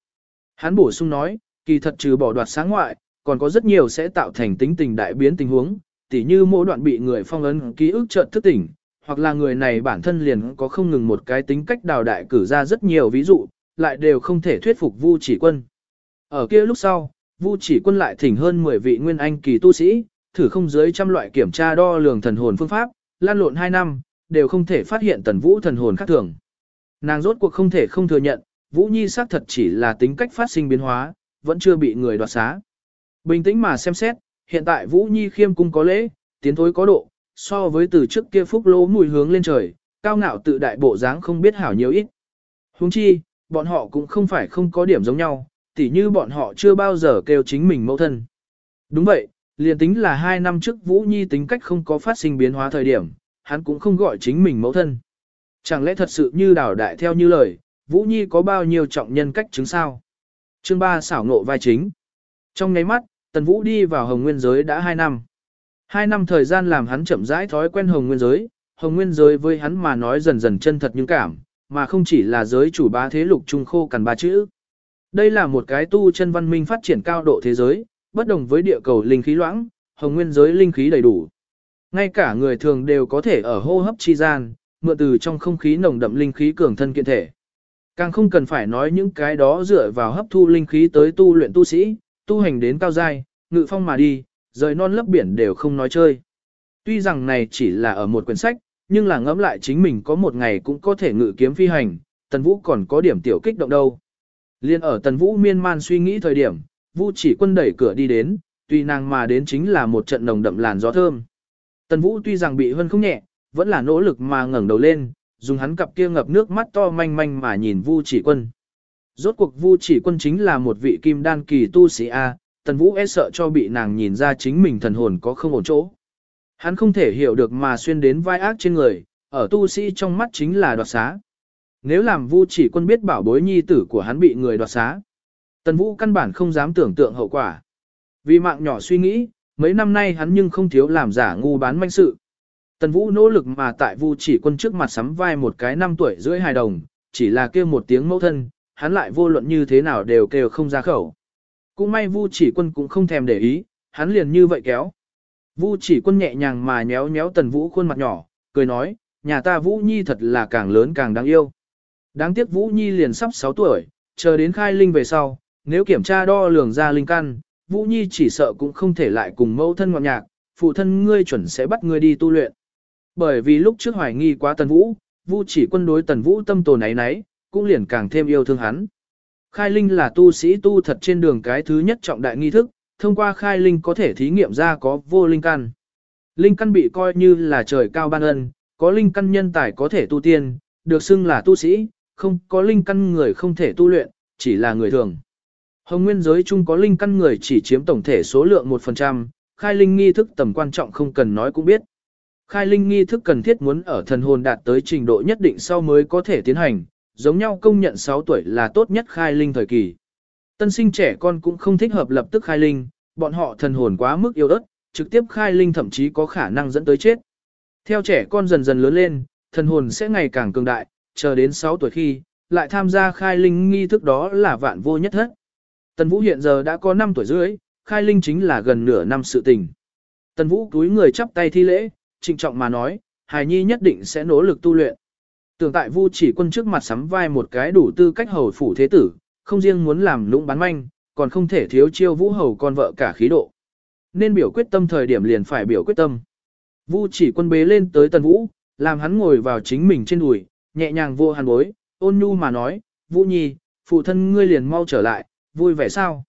Hắn bổ sung nói, kỳ thật trừ bỏ đoạt xá ngoại, còn có rất nhiều sẽ tạo thành tính tình đại biến tình huống, tỉ như mỗi đoạn bị người phong ấn ký ức chợt thức tỉnh, hoặc là người này bản thân liền có không ngừng một cái tính cách đào đại cử ra rất nhiều ví dụ, lại đều không thể thuyết phục Vu Chỉ Quân. Ở kia lúc sau, Vu Chỉ Quân lại thỉnh hơn 10 vị nguyên anh kỳ tu sĩ, thử không dưới trăm loại kiểm tra đo lường thần hồn phương pháp, lan lộn 2 năm, đều không thể phát hiện Tần Vũ thần hồn khác thường. Nàng rốt cuộc không thể không thừa nhận, Vũ Nhi xác thật chỉ là tính cách phát sinh biến hóa, vẫn chưa bị người đoạt xá. Bình tĩnh mà xem xét, hiện tại Vũ Nhi khiêm cung có lễ, tiến thối có độ, so với từ trước kia phúc lỗ mùi hướng lên trời, cao ngạo tự đại bộ dáng không biết hảo nhiều ít. Huống chi, bọn họ cũng không phải không có điểm giống nhau, tỉ như bọn họ chưa bao giờ kêu chính mình mẫu thân. Đúng vậy, liền tính là hai năm trước Vũ Nhi tính cách không có phát sinh biến hóa thời điểm, hắn cũng không gọi chính mình mẫu thân. Chẳng lẽ thật sự như đảo đại theo như lời, Vũ Nhi có bao nhiêu trọng nhân cách chứng sao? Chương 3 xảo ngộ vai chính. Trong ngáy mắt, Tần Vũ đi vào Hồng Nguyên giới đã 2 năm. 2 năm thời gian làm hắn chậm rãi thói quen Hồng Nguyên giới, Hồng Nguyên giới với hắn mà nói dần dần chân thật nhưng cảm, mà không chỉ là giới chủ bá thế lục trung khô cằn ba chữ. Đây là một cái tu chân văn minh phát triển cao độ thế giới, bất đồng với địa cầu linh khí loãng, hồng nguyên giới linh khí đầy đủ. Ngay cả người thường đều có thể ở hô hấp chi gian, mượn từ trong không khí nồng đậm linh khí cường thân kiện thể. Càng không cần phải nói những cái đó dựa vào hấp thu linh khí tới tu luyện tu sĩ, tu hành đến cao giai, ngự phong mà đi, rời non lấp biển đều không nói chơi. Tuy rằng này chỉ là ở một quyển sách, nhưng là ngẫm lại chính mình có một ngày cũng có thể ngự kiếm phi hành, Tần Vũ còn có điểm tiểu kích động đâu. Liên ở Tần Vũ miên man suy nghĩ thời điểm, Vu chỉ quân đẩy cửa đi đến, tuy nàng mà đến chính là một trận nồng đậm làn gió thơm. Tần Vũ tuy rằng bị hơn không nhẹ, vẫn là nỗ lực mà ngẩng đầu lên, dùng hắn cặp kia ngập nước mắt to manh manh mà nhìn Vu chỉ quân. Rốt cuộc Vu chỉ quân chính là một vị kim đan kỳ tu sĩ A, Tần Vũ e sợ cho bị nàng nhìn ra chính mình thần hồn có không ổn chỗ. Hắn không thể hiểu được mà xuyên đến vai ác trên người, ở tu sĩ trong mắt chính là đoạt xá. Nếu làm Vu chỉ quân biết bảo bối nhi tử của hắn bị người đoạt xá, Tần Vũ căn bản không dám tưởng tượng hậu quả. Vì mạng nhỏ suy nghĩ, mấy năm nay hắn nhưng không thiếu làm giả ngu bán manh sự. Tần Vũ nỗ lực mà tại Vu chỉ quân trước mặt sắm vai một cái năm tuổi rưỡi hài đồng, chỉ là kêu một tiếng mẫu thân, hắn lại vô luận như thế nào đều kêu không ra khẩu. Cũng may Vu chỉ quân cũng không thèm để ý, hắn liền như vậy kéo. Vu chỉ quân nhẹ nhàng mà nhéo nhéo Tần Vũ khuôn mặt nhỏ, cười nói, nhà ta Vũ Nhi thật là càng lớn càng đáng yêu. Đáng tiếc Vũ Nhi liền sắp 6 tuổi, chờ đến khai linh về sau, nếu kiểm tra đo lường ra linh căn, Vũ Nhi chỉ sợ cũng không thể lại cùng mẫu thân ngọt nhạc, phụ thân ngươi chuẩn sẽ bắt ngươi đi tu luyện. Bởi vì lúc trước hoài nghi quá Tần Vũ, Vu chỉ quân đối Tần Vũ tâm tồn ấy nấy, cũng liền càng thêm yêu thương hắn. Khai linh là tu sĩ tu thật trên đường cái thứ nhất trọng đại nghi thức, thông qua khai linh có thể thí nghiệm ra có vô linh căn. Linh căn bị coi như là trời cao ban ân, có linh căn nhân tài có thể tu tiên, được xưng là tu sĩ, không có linh căn người không thể tu luyện, chỉ là người thường. Hồng nguyên giới chung có linh căn người chỉ chiếm tổng thể số lượng 1%, khai linh nghi thức tầm quan trọng không cần nói cũng biết. Khai linh nghi thức cần thiết muốn ở thần hồn đạt tới trình độ nhất định sau mới có thể tiến hành, giống nhau công nhận 6 tuổi là tốt nhất khai linh thời kỳ. Tân sinh trẻ con cũng không thích hợp lập tức khai linh, bọn họ thần hồn quá mức yếu ớt, trực tiếp khai linh thậm chí có khả năng dẫn tới chết. Theo trẻ con dần dần lớn lên, thần hồn sẽ ngày càng cường đại, chờ đến 6 tuổi khi, lại tham gia khai linh nghi thức đó là vạn vô nhất hết. Tần Vũ hiện giờ đã có 5 tuổi rưỡi, khai linh chính là gần nửa năm sự tình. Tần Vũ túi người chắp tay thi lễ, trịnh trọng mà nói, hài nhi nhất định sẽ nỗ lực tu luyện. Tưởng tại Vu chỉ quân trước mặt sắm vai một cái đủ tư cách hầu phủ thế tử, không riêng muốn làm lũng bán manh, còn không thể thiếu chiêu Vũ hầu con vợ cả khí độ. Nên biểu quyết tâm thời điểm liền phải biểu quyết tâm. Vu chỉ quân bế lên tới Tần Vũ, làm hắn ngồi vào chính mình trên đùi, nhẹ nhàng vô hàn bối, ôn nhu mà nói, Vũ nhi, phụ thân ngươi liền mau trở lại, vui vẻ sao?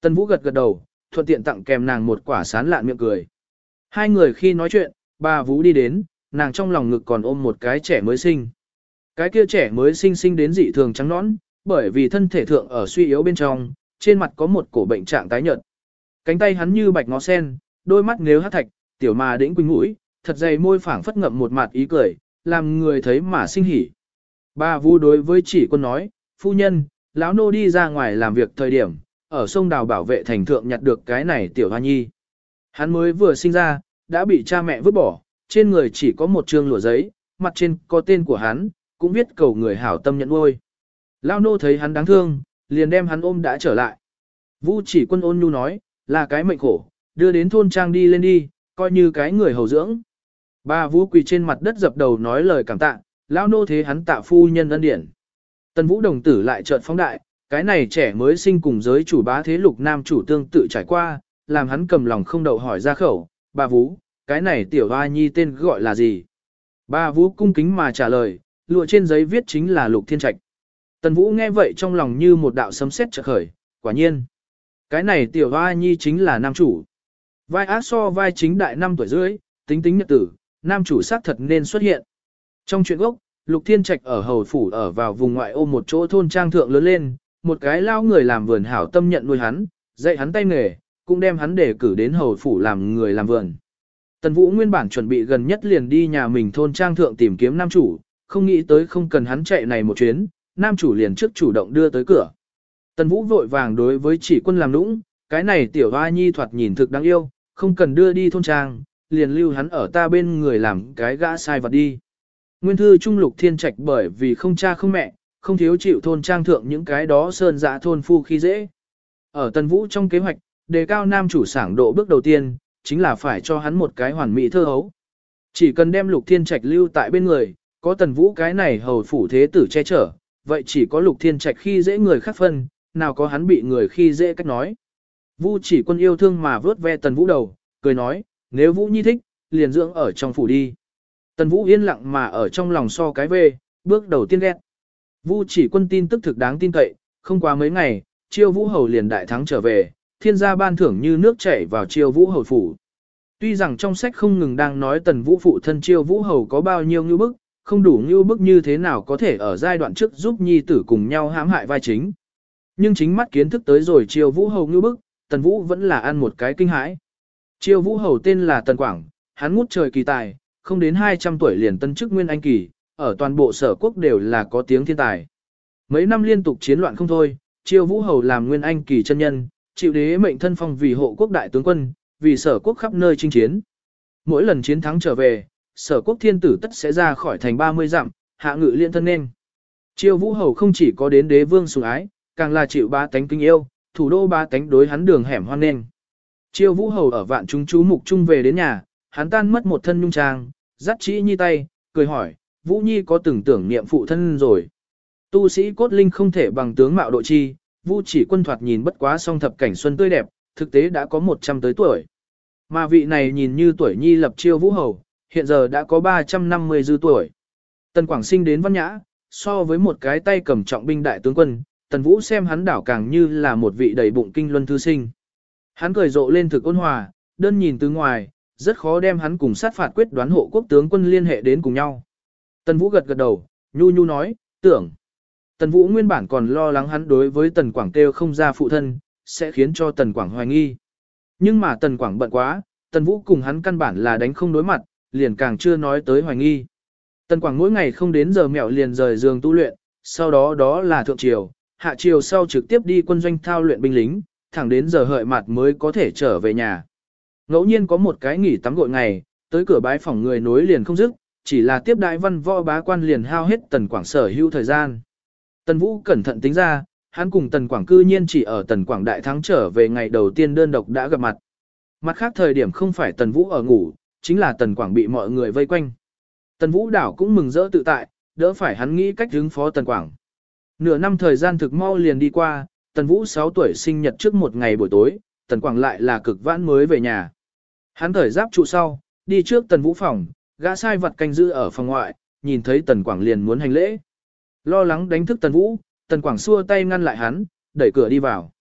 Tần Vũ gật gật đầu, thuận tiện tặng kèm nàng một quả sán lạn miệng cười. Hai người khi nói chuyện, bà Vũ đi đến, nàng trong lòng ngực còn ôm một cái trẻ mới sinh. Cái kia trẻ mới sinh sinh đến dị thường trắng nõn, bởi vì thân thể thượng ở suy yếu bên trong, trên mặt có một cổ bệnh trạng tái nhợt. Cánh tay hắn như bạch ngó sen, đôi mắt nếu hát thạch, tiểu mà đĩnh quỳnh mũi, thật dày môi phảng phất ngậm một mặt ý cười, làm người thấy mà sinh hỉ. Bà Vũ đối với chỉ quân nói, phu nhân, lão nô đi ra ngoài làm việc thời điểm, ở sông đào bảo vệ thành thượng nhặt được cái này tiểu hoa nhi. Hắn mới vừa sinh ra, đã bị cha mẹ vứt bỏ, trên người chỉ có một trương lụa giấy, mặt trên có tên của hắn, cũng viết cầu người hảo tâm nhận nuôi. Lão nô thấy hắn đáng thương, liền đem hắn ôm đã trở lại. Vũ chỉ quân ôn nhu nói, là cái mệnh khổ, đưa đến thôn trang đi lên đi, coi như cái người hầu dưỡng. Ba Vũ quỳ trên mặt đất dập đầu nói lời cảm tạ, lão nô thế hắn tạ phu nhân ân điển. Tần Vũ đồng tử lại chợt phóng đại, cái này trẻ mới sinh cùng giới chủ bá thế lục nam chủ tương tự trải qua, làm hắn cầm lòng không đậu hỏi ra khẩu, bà Vũ, cái này tiểu hoa nhi tên gọi là gì? Bà Vũ cung kính mà trả lời, lụa trên giấy viết chính là lục thiên trạch. Tần Vũ nghe vậy trong lòng như một đạo sấm sét chợt khởi, quả nhiên. Cái này tiểu hoa nhi chính là nam chủ. Vai ác so vai chính đại năm tuổi rưỡi, tính tính nhật tử, nam chủ xác thật nên xuất hiện. Trong chuyện gốc, Lục Thiên Trạch ở hầu phủ ở vào vùng ngoại ô một chỗ thôn trang thượng lớn lên, một cái lao người làm vườn hảo tâm nhận nuôi hắn, dạy hắn tay nghề, cũng đem hắn để cử đến hầu phủ làm người làm vườn. Tần Vũ nguyên bản chuẩn bị gần nhất liền đi nhà mình thôn trang thượng tìm kiếm nam chủ, không nghĩ tới không cần hắn chạy này một chuyến, nam chủ liền trước chủ động đưa tới cửa. Tần Vũ vội vàng đối với chỉ quân làm nũng, cái này tiểu hoa nhi thoạt nhìn thực đáng yêu, không cần đưa đi thôn trang, liền lưu hắn ở ta bên người làm cái gã sai vật đi. Nguyên thư trung lục thiên trạch bởi vì không cha không mẹ, không thiếu chịu thôn trang thượng những cái đó sơn dã thôn phu khi dễ. Ở Tần Vũ trong kế hoạch, đề cao nam chủ sảng độ bước đầu tiên, chính là phải cho hắn một cái hoàn mỹ thơ hấu. Chỉ cần đem lục thiên trạch lưu tại bên người, có Tần Vũ cái này hầu phủ thế tử che chở, vậy chỉ có lục thiên trạch khi dễ người khác phân, nào có hắn bị người khi dễ cách nói. Vu chỉ quân yêu thương mà vớt ve Tần Vũ đầu, cười nói, nếu Vũ Nhi thích, liền dưỡng ở trong phủ đi. Tần Vũ yên lặng mà ở trong lòng so cái về, bước đầu tiên ghét. Vu chỉ quân tin tức thực đáng tin cậy, không quá mấy ngày, chiêu Vũ Hầu liền đại thắng trở về, thiên gia ban thưởng như nước chảy vào chiêu Vũ Hầu phủ. Tuy rằng trong sách không ngừng đang nói Tần Vũ phụ thân chiêu Vũ Hầu có bao nhiêu như bức, không đủ như bức như thế nào có thể ở giai đoạn trước giúp nhi tử cùng nhau hãm hại vai chính. Nhưng chính mắt kiến thức tới rồi chiêu Vũ Hầu như bức, Tần Vũ vẫn là ăn một cái kinh hãi. Chiêu Vũ Hầu tên là Tần Quảng, hắn ngút trời kỳ tài, không đến 200 tuổi liền tân chức nguyên anh kỳ, ở toàn bộ sở quốc đều là có tiếng thiên tài. Mấy năm liên tục chiến loạn không thôi, Chiêu Vũ Hầu làm nguyên anh kỳ chân nhân, chịu đế mệnh thân phong vì hộ quốc đại tướng quân, vì sở quốc khắp nơi chinh chiến. Mỗi lần chiến thắng trở về, sở quốc thiên tử tất sẽ ra khỏi thành 30 dặm, hạ ngự liên thân nên. Chiêu Vũ Hầu không chỉ có đến đế vương sủng ái, càng là chịu ba tánh kinh yêu, thủ đô ba tánh đối hắn đường hẻm hoan nên. Chiêu Vũ Hầu ở vạn chúng chú mục chung về đến nhà, hắn tan mất một thân nhung trang, dắt chỉ nhi tay, cười hỏi, Vũ Nhi có từng tưởng niệm phụ thân rồi. Tu sĩ cốt linh không thể bằng tướng mạo độ chi, Vũ chỉ quân thoạt nhìn bất quá song thập cảnh xuân tươi đẹp, thực tế đã có 100 tới tuổi. Mà vị này nhìn như tuổi nhi lập chiêu vũ hầu, hiện giờ đã có 350 dư tuổi. Tần Quảng Sinh đến văn nhã, so với một cái tay cầm trọng binh đại tướng quân, Tần Vũ xem hắn đảo càng như là một vị đầy bụng kinh luân thư sinh. Hắn cười rộ lên thực ôn hòa, đơn nhìn từ ngoài, rất khó đem hắn cùng sát phạt quyết đoán hộ quốc tướng quân liên hệ đến cùng nhau. Tần Vũ gật gật đầu, nhu nhu nói, tưởng. Tần Vũ nguyên bản còn lo lắng hắn đối với Tần Quảng kêu không ra phụ thân, sẽ khiến cho Tần Quảng hoài nghi. Nhưng mà Tần Quảng bận quá, Tần Vũ cùng hắn căn bản là đánh không đối mặt, liền càng chưa nói tới hoài nghi. Tần Quảng mỗi ngày không đến giờ mẹo liền rời giường tu luyện, sau đó đó là thượng triều, hạ triều sau trực tiếp đi quân doanh thao luyện binh lính, thẳng đến giờ hợi mặt mới có thể trở về nhà. Ngẫu nhiên có một cái nghỉ tắm gội ngày, tới cửa bái phòng người nối liền không dứt, chỉ là tiếp đại văn võ bá quan liền hao hết tần quảng sở hữu thời gian. Tần Vũ cẩn thận tính ra, hắn cùng tần quảng cư nhiên chỉ ở tần quảng đại thắng trở về ngày đầu tiên đơn độc đã gặp mặt. Mặt khác thời điểm không phải tần Vũ ở ngủ, chính là tần quảng bị mọi người vây quanh. Tần Vũ đảo cũng mừng rỡ tự tại, đỡ phải hắn nghĩ cách ứng phó tần quảng. Nửa năm thời gian thực mau liền đi qua, tần Vũ 6 tuổi sinh nhật trước một ngày buổi tối, tần quảng lại là cực vãn mới về nhà. Hắn thời giáp trụ sau, đi trước tần vũ phòng, gã sai vật canh giữ ở phòng ngoại, nhìn thấy tần quảng liền muốn hành lễ. Lo lắng đánh thức tần vũ, tần quảng xua tay ngăn lại hắn, đẩy cửa đi vào.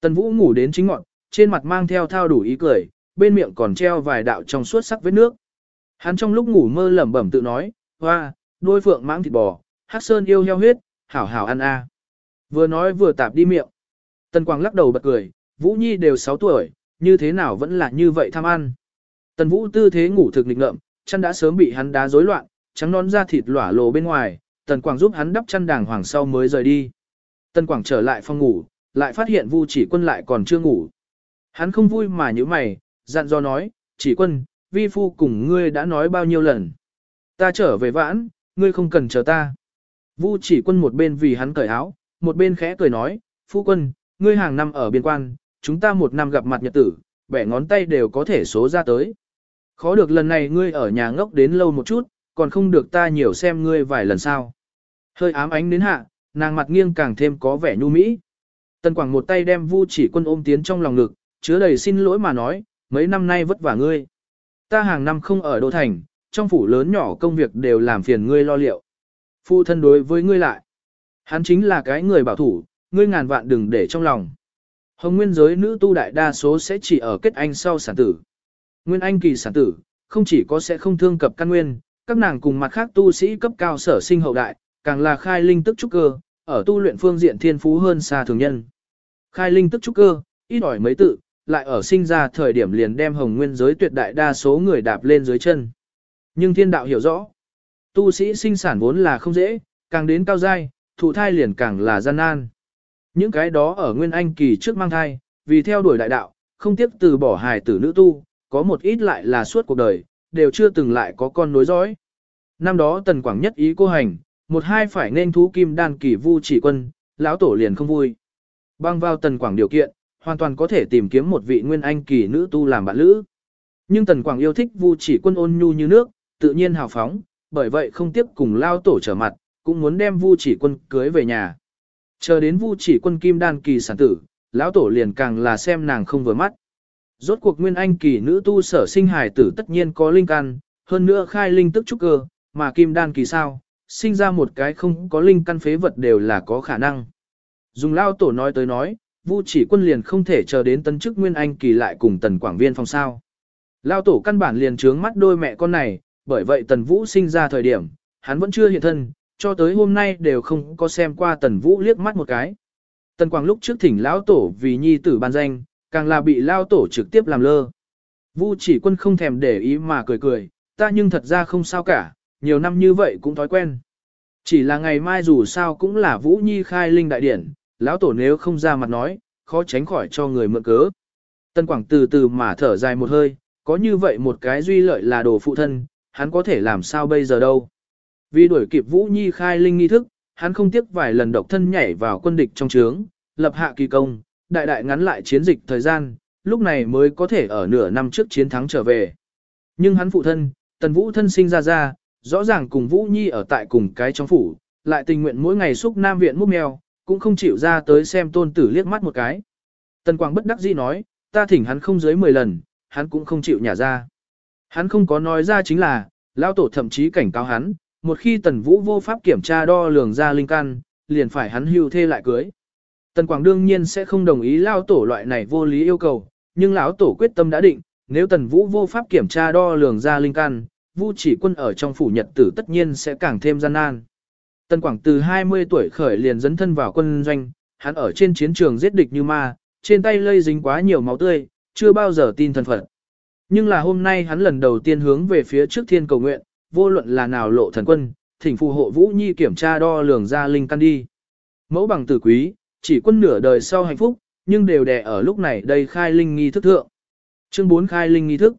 Tần vũ ngủ đến chính ngọn, trên mặt mang theo thao đủ ý cười, bên miệng còn treo vài đạo trong suốt sắc vết nước. Hắn trong lúc ngủ mơ lẩm bẩm tự nói, hoa, đôi phượng mãng thịt bò, hắc sơn yêu heo huyết, hảo hảo ăn a. Vừa nói vừa tạp đi miệng. Tần Quảng lắc đầu bật cười, Vũ Nhi đều 6 tuổi, như thế nào vẫn là như vậy tham ăn. Tần Vũ tư thế ngủ thực nghịch ngợm, chân đã sớm bị hắn đá rối loạn, trắng non da thịt lỏa lồ bên ngoài, Tần Quảng giúp hắn đắp chăn đàng hoàng sau mới rời đi. Tần Quảng trở lại phòng ngủ, lại phát hiện Vu Chỉ Quân lại còn chưa ngủ. Hắn không vui mà nhíu mày, dặn dò nói, "Chỉ Quân, vi phu cùng ngươi đã nói bao nhiêu lần? Ta trở về vãn, ngươi không cần chờ ta." Vu Chỉ Quân một bên vì hắn cởi áo, một bên khẽ cười nói, "Phu quân, ngươi hàng năm ở biên quan, chúng ta một năm gặp mặt nhật tử, bẻ ngón tay đều có thể số ra tới. Khó được lần này ngươi ở nhà ngốc đến lâu một chút, còn không được ta nhiều xem ngươi vài lần sau. Hơi ám ánh đến hạ, nàng mặt nghiêng càng thêm có vẻ nhu mỹ. Tần Quảng một tay đem Vu chỉ quân ôm tiến trong lòng ngực, chứa đầy xin lỗi mà nói, mấy năm nay vất vả ngươi. Ta hàng năm không ở đô thành, trong phủ lớn nhỏ công việc đều làm phiền ngươi lo liệu. Phu thân đối với ngươi lại. Hắn chính là cái người bảo thủ, ngươi ngàn vạn đừng để trong lòng. Hồng nguyên giới nữ tu đại đa số sẽ chỉ ở kết anh sau sản tử. Nguyên anh kỳ sản tử, không chỉ có sẽ không thương cập căn nguyên, các nàng cùng mặt khác tu sĩ cấp cao sở sinh hậu đại, càng là khai linh tức trúc cơ, ở tu luyện phương diện thiên phú hơn xa thường nhân. Khai linh tức trúc cơ, ít ỏi mấy tự, lại ở sinh ra thời điểm liền đem hồng nguyên giới tuyệt đại đa số người đạp lên dưới chân. Nhưng thiên đạo hiểu rõ, tu sĩ sinh sản vốn là không dễ, càng đến cao giai, thụ thai liền càng là gian nan. Những cái đó ở Nguyên Anh kỳ trước mang thai, vì theo đuổi đại đạo, không tiếc từ bỏ hài tử nữ tu, có một ít lại là suốt cuộc đời, đều chưa từng lại có con nối dõi. Năm đó tần quảng nhất ý cô hành, một hai phải nên thú kim đan kỳ vu chỉ quân, lão tổ liền không vui. Bang vào tần quảng điều kiện, hoàn toàn có thể tìm kiếm một vị nguyên anh kỳ nữ tu làm bạn lữ. Nhưng tần quảng yêu thích vu chỉ quân ôn nhu như nước, tự nhiên hào phóng, bởi vậy không tiếp cùng lao tổ trở mặt, cũng muốn đem vu chỉ quân cưới về nhà. Chờ đến vu chỉ quân kim đan kỳ sản tử, lão tổ liền càng là xem nàng không vừa mắt. Rốt cuộc nguyên anh kỳ nữ tu sở sinh hài tử tất nhiên có linh căn, hơn nữa khai linh tức trúc cơ, mà kim đan kỳ sao, sinh ra một cái không có linh căn phế vật đều là có khả năng. Dùng lao tổ nói tới nói, Vu chỉ quân liền không thể chờ đến tân chức Nguyên Anh kỳ lại cùng tần quảng viên phong sao. Lao tổ căn bản liền trướng mắt đôi mẹ con này, bởi vậy tần vũ sinh ra thời điểm, hắn vẫn chưa hiện thân, cho tới hôm nay đều không có xem qua tần vũ liếc mắt một cái. Tần quảng lúc trước thỉnh lão tổ vì nhi tử ban danh, càng là bị lao tổ trực tiếp làm lơ. Vu chỉ quân không thèm để ý mà cười cười, ta nhưng thật ra không sao cả, nhiều năm như vậy cũng thói quen. Chỉ là ngày mai dù sao cũng là Vũ Nhi khai linh đại điển, lão tổ nếu không ra mặt nói, khó tránh khỏi cho người mượn cớ. Tân Quảng từ từ mà thở dài một hơi, có như vậy một cái duy lợi là đồ phụ thân, hắn có thể làm sao bây giờ đâu. Vì đuổi kịp Vũ Nhi khai linh nghi thức, hắn không tiếc vài lần độc thân nhảy vào quân địch trong trướng, lập hạ kỳ công, đại đại ngắn lại chiến dịch thời gian, lúc này mới có thể ở nửa năm trước chiến thắng trở về. Nhưng hắn phụ thân, Tần Vũ thân sinh ra ra, rõ ràng cùng Vũ Nhi ở tại cùng cái trong phủ, lại tình nguyện mỗi ngày xúc Nam Viện múc mèo, cũng không chịu ra tới xem tôn tử liếc mắt một cái. Tần Quang bất đắc dĩ nói, ta thỉnh hắn không dưới 10 lần, hắn cũng không chịu nhả ra. Hắn không có nói ra chính là, lao tổ thậm chí cảnh cáo hắn, một khi tần vũ vô pháp kiểm tra đo lường ra linh căn, liền phải hắn hưu thê lại cưới. Tần Quảng đương nhiên sẽ không đồng ý lao tổ loại này vô lý yêu cầu, nhưng lão tổ quyết tâm đã định, nếu tần vũ vô pháp kiểm tra đo lường ra linh căn, Vu chỉ quân ở trong phủ nhật tử tất nhiên sẽ càng thêm gian nan. Tần Quảng từ 20 tuổi khởi liền dấn thân vào quân doanh, hắn ở trên chiến trường giết địch như ma, trên tay lây dính quá nhiều máu tươi, chưa bao giờ tin thần phận. Nhưng là hôm nay hắn lần đầu tiên hướng về phía trước thiên cầu nguyện, vô luận là nào lộ thần quân, thỉnh phù hộ Vũ Nhi kiểm tra đo lường ra linh căn đi. Mẫu bằng tử quý, chỉ quân nửa đời sau hạnh phúc, nhưng đều đè ở lúc này đây khai linh nghi thức thượng. Chương 4 khai linh nghi thức.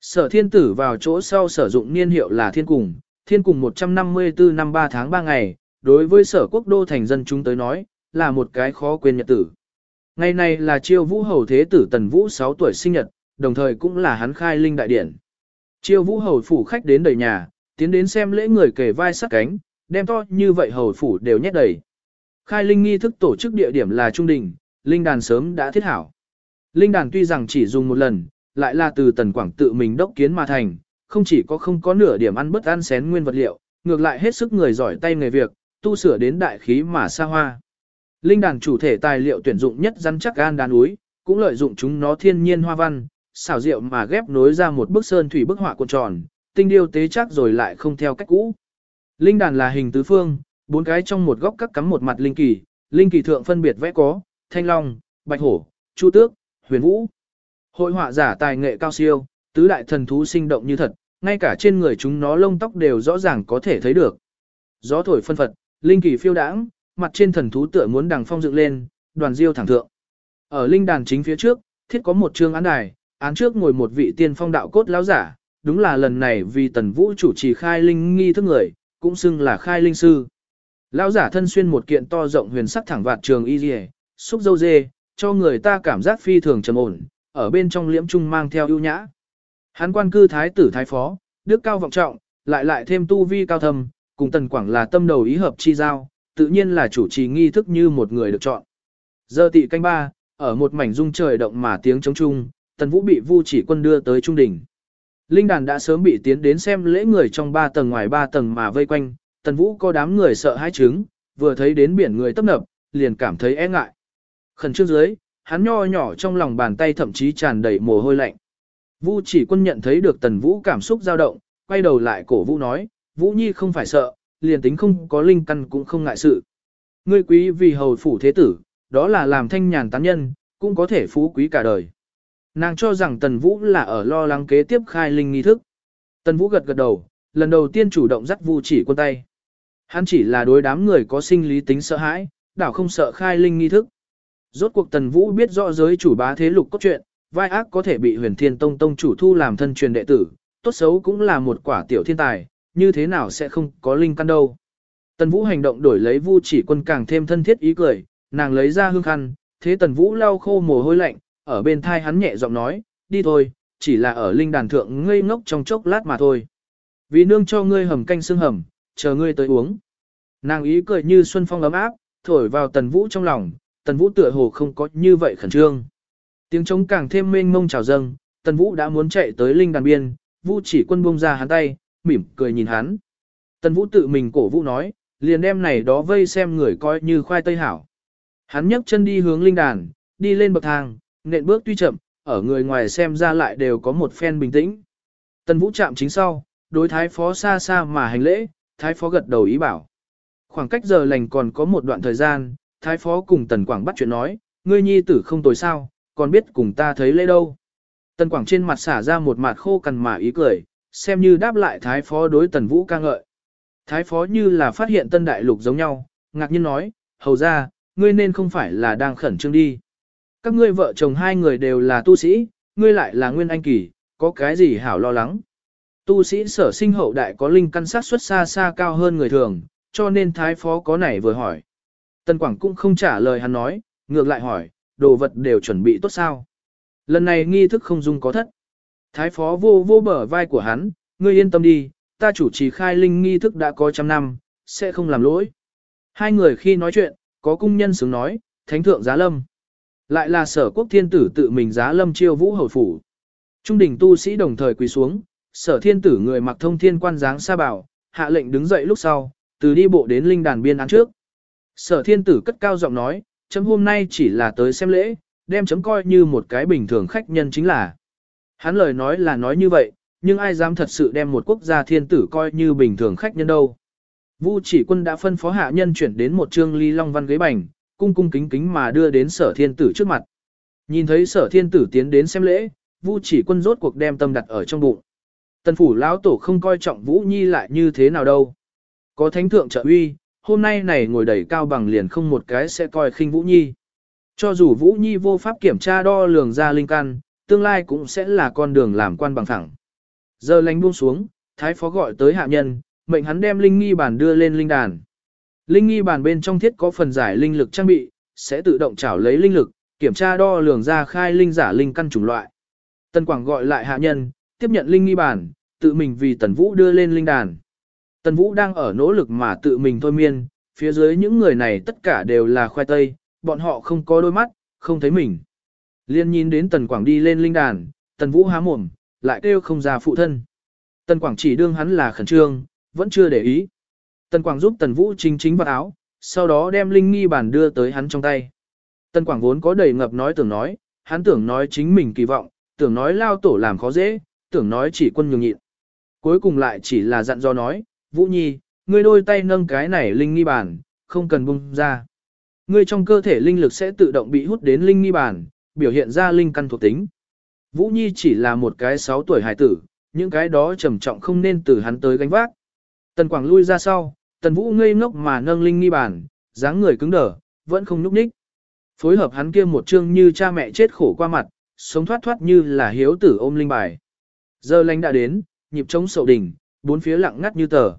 Sở thiên tử vào chỗ sau sử dụng niên hiệu là thiên cùng, thiên cùng 154 năm 3 tháng 3 ngày, đối với sở quốc đô thành dân chúng tới nói, là một cái khó quên nhật tử. Ngày này là chiêu vũ hầu thế tử tần vũ 6 tuổi sinh nhật, đồng thời cũng là hắn khai linh đại điển. Chiêu vũ hầu phủ khách đến đầy nhà, tiến đến xem lễ người kề vai sát cánh, đem to như vậy hầu phủ đều nhét đầy. Khai linh nghi thức tổ chức địa điểm là trung đình, linh đàn sớm đã thiết hảo. Linh đàn tuy rằng chỉ dùng một lần, lại là từ tần quảng tự mình đốc kiến mà thành, không chỉ có không có nửa điểm ăn bất ăn xén nguyên vật liệu, ngược lại hết sức người giỏi tay nghề việc, tu sửa đến đại khí mà xa hoa. Linh đàn chủ thể tài liệu tuyển dụng nhất rắn chắc gan đàn úi, cũng lợi dụng chúng nó thiên nhiên hoa văn, xảo diệu mà ghép nối ra một bức sơn thủy bức họa cuộn tròn, tinh điêu tế chắc rồi lại không theo cách cũ. Linh đàn là hình tứ phương, bốn cái trong một góc cắt cắm một mặt linh kỳ, linh kỳ thượng phân biệt vẽ có thanh long, bạch hổ, chu tước, huyền vũ. Hội họa giả tài nghệ cao siêu, tứ đại thần thú sinh động như thật, ngay cả trên người chúng nó lông tóc đều rõ ràng có thể thấy được. Gió thổi phân phật, linh kỳ phiêu đãng, mặt trên thần thú tựa muốn đằng phong dựng lên, đoàn diêu thẳng thượng. Ở linh đàn chính phía trước, thiết có một trương án đài, án trước ngồi một vị tiên phong đạo cốt lão giả, đúng là lần này vì tần vũ chủ trì khai linh nghi thức người, cũng xưng là khai linh sư. Lão giả thân xuyên một kiện to rộng huyền sắc thẳng vạt trường y dì xúc dâu dê, cho người ta cảm giác phi thường trầm ổn, ở bên trong liễm trung mang theo ưu nhã. Hắn quan cư thái tử thái phó, đức cao vọng trọng, lại lại thêm tu vi cao thâm, cùng tần quảng là tâm đầu ý hợp chi giao, tự nhiên là chủ trì nghi thức như một người được chọn. Giờ tị canh ba, ở một mảnh dung trời động mà tiếng chống chung, tần vũ bị vu chỉ quân đưa tới trung đỉnh. Linh đàn đã sớm bị tiến đến xem lễ người trong ba tầng ngoài ba tầng mà vây quanh, tần vũ có đám người sợ hãi trứng, vừa thấy đến biển người tấp nập, liền cảm thấy e ngại. Khẩn trương dưới, hắn nho nhỏ trong lòng bàn tay thậm chí tràn đầy mồ hôi lạnh. Vu chỉ quân nhận thấy được tần vũ cảm xúc dao động, quay đầu lại cổ vũ nói, Vũ Nhi không phải sợ, liền tính không có linh căn cũng không ngại sự. Ngươi quý vì hầu phủ thế tử, đó là làm thanh nhàn tán nhân, cũng có thể phú quý cả đời. Nàng cho rằng tần vũ là ở lo lắng kế tiếp khai linh nghi thức. Tần vũ gật gật đầu, lần đầu tiên chủ động dắt Vu chỉ quân tay. Hắn chỉ là đối đám người có sinh lý tính sợ hãi, đảo không sợ khai linh nghi thức. Rốt cuộc Tần Vũ biết rõ giới chủ bá thế lục cốt truyện, vai ác có thể bị huyền thiên tông tông chủ thu làm thân truyền đệ tử, tốt xấu cũng là một quả tiểu thiên tài, như thế nào sẽ không có linh căn đâu. Tần Vũ hành động đổi lấy Vu chỉ quân càng thêm thân thiết ý cười, nàng lấy ra hương khăn, thế Tần Vũ lau khô mồ hôi lạnh, ở bên thai hắn nhẹ giọng nói, đi thôi, chỉ là ở linh đàn thượng ngây ngốc trong chốc lát mà thôi. Vì nương cho ngươi hầm canh xương hầm, chờ ngươi tới uống. Nàng ý cười như xuân phong ấm áp, thổi vào Tần Vũ trong lòng, Tần Vũ tựa hồ không có như vậy khẩn trương. Tiếng trống càng thêm mênh mông trào dâng, Tần Vũ đã muốn chạy tới linh đàn biên, Vũ chỉ quân buông ra hắn tay, mỉm cười nhìn hắn. Tần Vũ tự mình cổ Vũ nói, liền đem này đó vây xem người coi như khoai tây hảo. Hắn nhấc chân đi hướng linh đàn, đi lên bậc thang, nện bước tuy chậm, ở người ngoài xem ra lại đều có một phen bình tĩnh. Tần Vũ chạm chính sau, đối thái phó xa xa mà hành lễ, thái phó gật đầu ý bảo. Khoảng cách giờ lành còn có một đoạn thời gian, thái phó cùng Tần Quảng bắt chuyện nói, ngươi nhi tử không tồi sao, còn biết cùng ta thấy lễ đâu. Tần Quảng trên mặt xả ra một mặt khô cằn mà ý cười, xem như đáp lại thái phó đối Tần Vũ ca ngợi. Thái phó như là phát hiện tân đại lục giống nhau, ngạc nhiên nói, hầu ra, ngươi nên không phải là đang khẩn trương đi. Các ngươi vợ chồng hai người đều là tu sĩ, ngươi lại là nguyên anh kỳ, có cái gì hảo lo lắng. Tu sĩ sở sinh hậu đại có linh căn sát xuất xa xa cao hơn người thường, cho nên thái phó có này vừa hỏi. Tân Quảng cũng không trả lời hắn nói, ngược lại hỏi, đồ vật đều chuẩn bị tốt sao. Lần này nghi thức không dung có thất. Thái phó vô vô bờ vai của hắn, ngươi yên tâm đi, ta chủ trì khai linh nghi thức đã có trăm năm, sẽ không làm lỗi. Hai người khi nói chuyện, có cung nhân sướng nói, thánh thượng giá lâm. Lại là sở quốc thiên tử tự mình giá lâm chiêu vũ hầu phủ. Trung đỉnh tu sĩ đồng thời quỳ xuống, sở thiên tử người mặc thông thiên quan dáng sa bảo, hạ lệnh đứng dậy lúc sau, từ đi bộ đến linh đàn biên án trước. Sở thiên tử cất cao giọng nói, chấm hôm nay chỉ là tới xem lễ, đem chấm coi như một cái bình thường khách nhân chính là. Hắn lời nói là nói như vậy, nhưng ai dám thật sự đem một quốc gia thiên tử coi như bình thường khách nhân đâu. Vu chỉ quân đã phân phó hạ nhân chuyển đến một trương ly long văn ghế bành, cung cung kính kính mà đưa đến sở thiên tử trước mặt. Nhìn thấy sở thiên tử tiến đến xem lễ, Vu chỉ quân rốt cuộc đem tâm đặt ở trong bụng. Tần phủ lão tổ không coi trọng Vũ Nhi lại như thế nào đâu. Có thánh thượng trợ uy, hôm nay này ngồi đầy cao bằng liền không một cái sẽ coi khinh Vũ Nhi. Cho dù Vũ Nhi vô pháp kiểm tra đo lường ra linh căn, tương lai cũng sẽ là con đường làm quan bằng thẳng. Giờ lánh buông xuống, thái phó gọi tới hạ nhân, mệnh hắn đem linh nghi bản đưa lên linh đàn. Linh nghi bản bên trong thiết có phần giải linh lực trang bị, sẽ tự động trảo lấy linh lực, kiểm tra đo lường ra khai linh giả linh căn chủng loại. Tần Quảng gọi lại hạ nhân, tiếp nhận linh nghi bản, tự mình vì Tần Vũ đưa lên linh đàn. Tần Vũ đang ở nỗ lực mà tự mình thôi miên, phía dưới những người này tất cả đều là khoai tây, bọn họ không có đôi mắt, không thấy mình. Liên nhìn đến Tần Quảng đi lên linh đàn, Tần Vũ há mồm, lại kêu không ra phụ thân. Tần Quảng chỉ đương hắn là khẩn trương, vẫn chưa để ý. Tần Quảng giúp Tần Vũ chính chính vào áo, sau đó đem linh nghi bản đưa tới hắn trong tay. Tần Quảng vốn có đầy ngập nói tưởng nói, hắn tưởng nói chính mình kỳ vọng, tưởng nói lao tổ làm khó dễ, tưởng nói chỉ quân nhường nhịn. Cuối cùng lại chỉ là dặn dò nói, Vũ Nhi, ngươi đôi tay nâng cái này linh nghi bản, không cần bung ra. Ngươi trong cơ thể linh lực sẽ tự động bị hút đến linh nghi bản, biểu hiện ra linh căn thuộc tính. Vũ Nhi chỉ là một cái 6 tuổi hải tử, những cái đó trầm trọng không nên từ hắn tới gánh vác. Tần Quảng lui ra sau, Tần Vũ ngây ngốc mà nâng linh nghi bản, dáng người cứng đờ, vẫn không nhúc nhích. Phối hợp hắn kia một chương như cha mẹ chết khổ qua mặt, sống thoát thoát như là hiếu tử ôm linh bài. Giờ lành đã đến, nhịp trống sậu đỉnh, bốn phía lặng ngắt như tờ.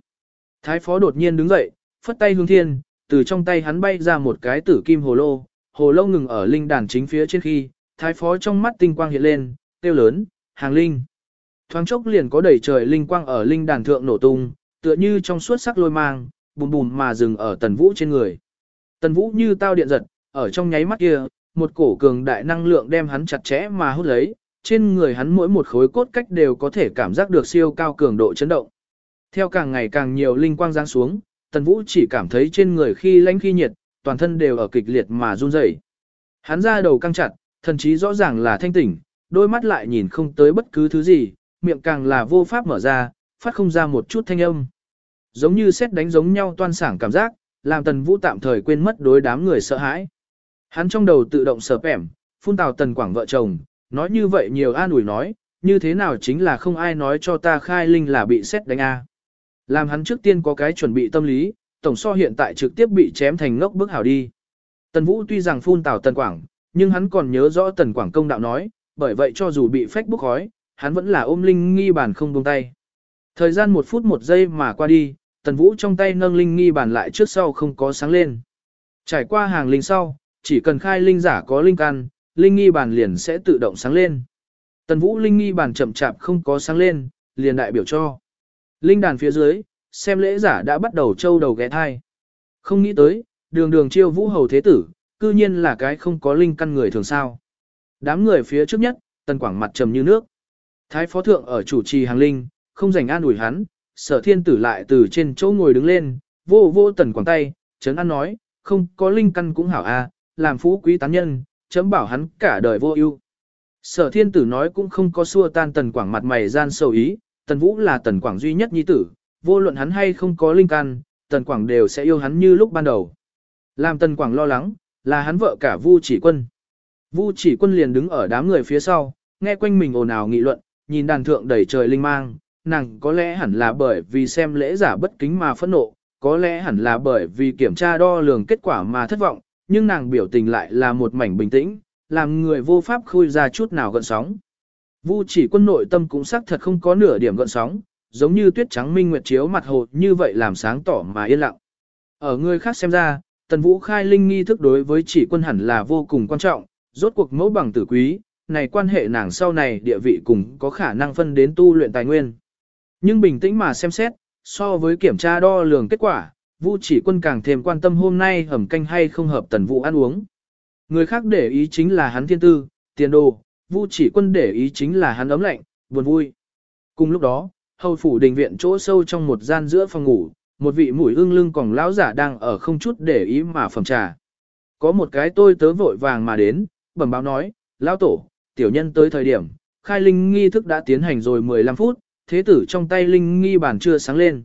Thái phó đột nhiên đứng dậy, phất tay hướng thiên, từ trong tay hắn bay ra một cái tử kim hồ lô, hồ lô ngừng ở linh đàn chính phía trên khi, thái phó trong mắt tinh quang hiện lên, tiêu lớn, hàng linh. Thoáng chốc liền có đầy trời linh quang ở linh đàn thượng nổ tung, tựa như trong suốt sắc lôi mang, bùm bùm mà dừng ở tần vũ trên người. Tần vũ như tao điện giật, ở trong nháy mắt kia, một cổ cường đại năng lượng đem hắn chặt chẽ mà hút lấy, trên người hắn mỗi một khối cốt cách đều có thể cảm giác được siêu cao cường độ chấn động. Theo càng ngày càng nhiều linh quang giáng xuống, Tần Vũ chỉ cảm thấy trên người khi lạnh khi nhiệt, toàn thân đều ở kịch liệt mà run rẩy. Hắn ra đầu căng chặt, thần trí rõ ràng là thanh tỉnh, đôi mắt lại nhìn không tới bất cứ thứ gì, miệng càng là vô pháp mở ra, phát không ra một chút thanh âm. Giống như xét đánh giống nhau toan sảng cảm giác, làm Tần Vũ tạm thời quên mất đối đám người sợ hãi. Hắn trong đầu tự động sờ ẻm, phun tào Tần Quảng vợ chồng, nói như vậy nhiều an ủi nói, như thế nào chính là không ai nói cho ta khai linh là bị xét đánh a. Làm hắn trước tiên có cái chuẩn bị tâm lý, tổng so hiện tại trực tiếp bị chém thành ngốc bức hảo đi. Tần Vũ tuy rằng phun tào Tần Quảng, nhưng hắn còn nhớ rõ Tần Quảng công đạo nói, bởi vậy cho dù bị phách bức khói, hắn vẫn là ôm linh nghi bản không buông tay. Thời gian một phút một giây mà qua đi, tần vũ trong tay nâng linh nghi bàn lại trước sau không có sáng lên. Trải qua hàng linh sau, chỉ cần khai linh giả có linh căn, linh nghi bàn liền sẽ tự động sáng lên. Tần vũ linh nghi bàn chậm chạp không có sáng lên, liền đại biểu cho. Linh đàn phía dưới, xem lễ giả đã bắt đầu trâu đầu ghé thai. Không nghĩ tới, đường đường chiêu vũ hầu thế tử, cư nhiên là cái không có linh căn người thường sao. Đám người phía trước nhất, tần quảng mặt trầm như nước. Thái phó thượng ở chủ trì hàng linh, không dành an ủi hắn, sở thiên tử lại từ trên chỗ ngồi đứng lên, vô vô tần quảng tay, chấn an nói, không có linh căn cũng hảo a, làm phú quý tán nhân, chấm bảo hắn cả đời vô ưu. Sở thiên tử nói cũng không có xua tan tần quảng mặt mày gian sầu ý, tần vũ là tần quảng duy nhất nhi tử, vô luận hắn hay không có linh căn, tần quảng đều sẽ yêu hắn như lúc ban đầu. Làm tần quảng lo lắng, là hắn vợ cả vu chỉ quân. Vu chỉ quân liền đứng ở đám người phía sau, nghe quanh mình ồn ào nghị luận, nhìn đàn thượng đầy trời linh mang, nàng có lẽ hẳn là bởi vì xem lễ giả bất kính mà phẫn nộ, có lẽ hẳn là bởi vì kiểm tra đo lường kết quả mà thất vọng, nhưng nàng biểu tình lại là một mảnh bình tĩnh, làm người vô pháp khui ra chút nào gợn sóng. Vu chỉ quân nội tâm cũng xác thật không có nửa điểm gợn sóng, giống như tuyết trắng minh nguyệt chiếu mặt hồ như vậy làm sáng tỏ mà yên lặng. Ở người khác xem ra, tần vũ khai linh nghi thức đối với chỉ quân hẳn là vô cùng quan trọng, rốt cuộc mẫu bằng tử quý, này quan hệ nàng sau này địa vị cùng có khả năng phân đến tu luyện tài nguyên. Nhưng bình tĩnh mà xem xét, so với kiểm tra đo lường kết quả, Vu chỉ quân càng thêm quan tâm hôm nay hầm canh hay không hợp tần vụ ăn uống. Người khác để ý chính là hắn thiên tư, tiền đồ, Vu chỉ quân để ý chính là hắn ấm lạnh, buồn vui. Cùng lúc đó, hầu phủ đình viện chỗ sâu trong một gian giữa phòng ngủ, một vị mũi ương lưng còn lão giả đang ở không chút để ý mà phẩm trà. Có một cái tôi tớ vội vàng mà đến, bẩm báo nói, lão tổ, tiểu nhân tới thời điểm, khai linh nghi thức đã tiến hành rồi 15 phút, thế tử trong tay linh nghi bàn chưa sáng lên.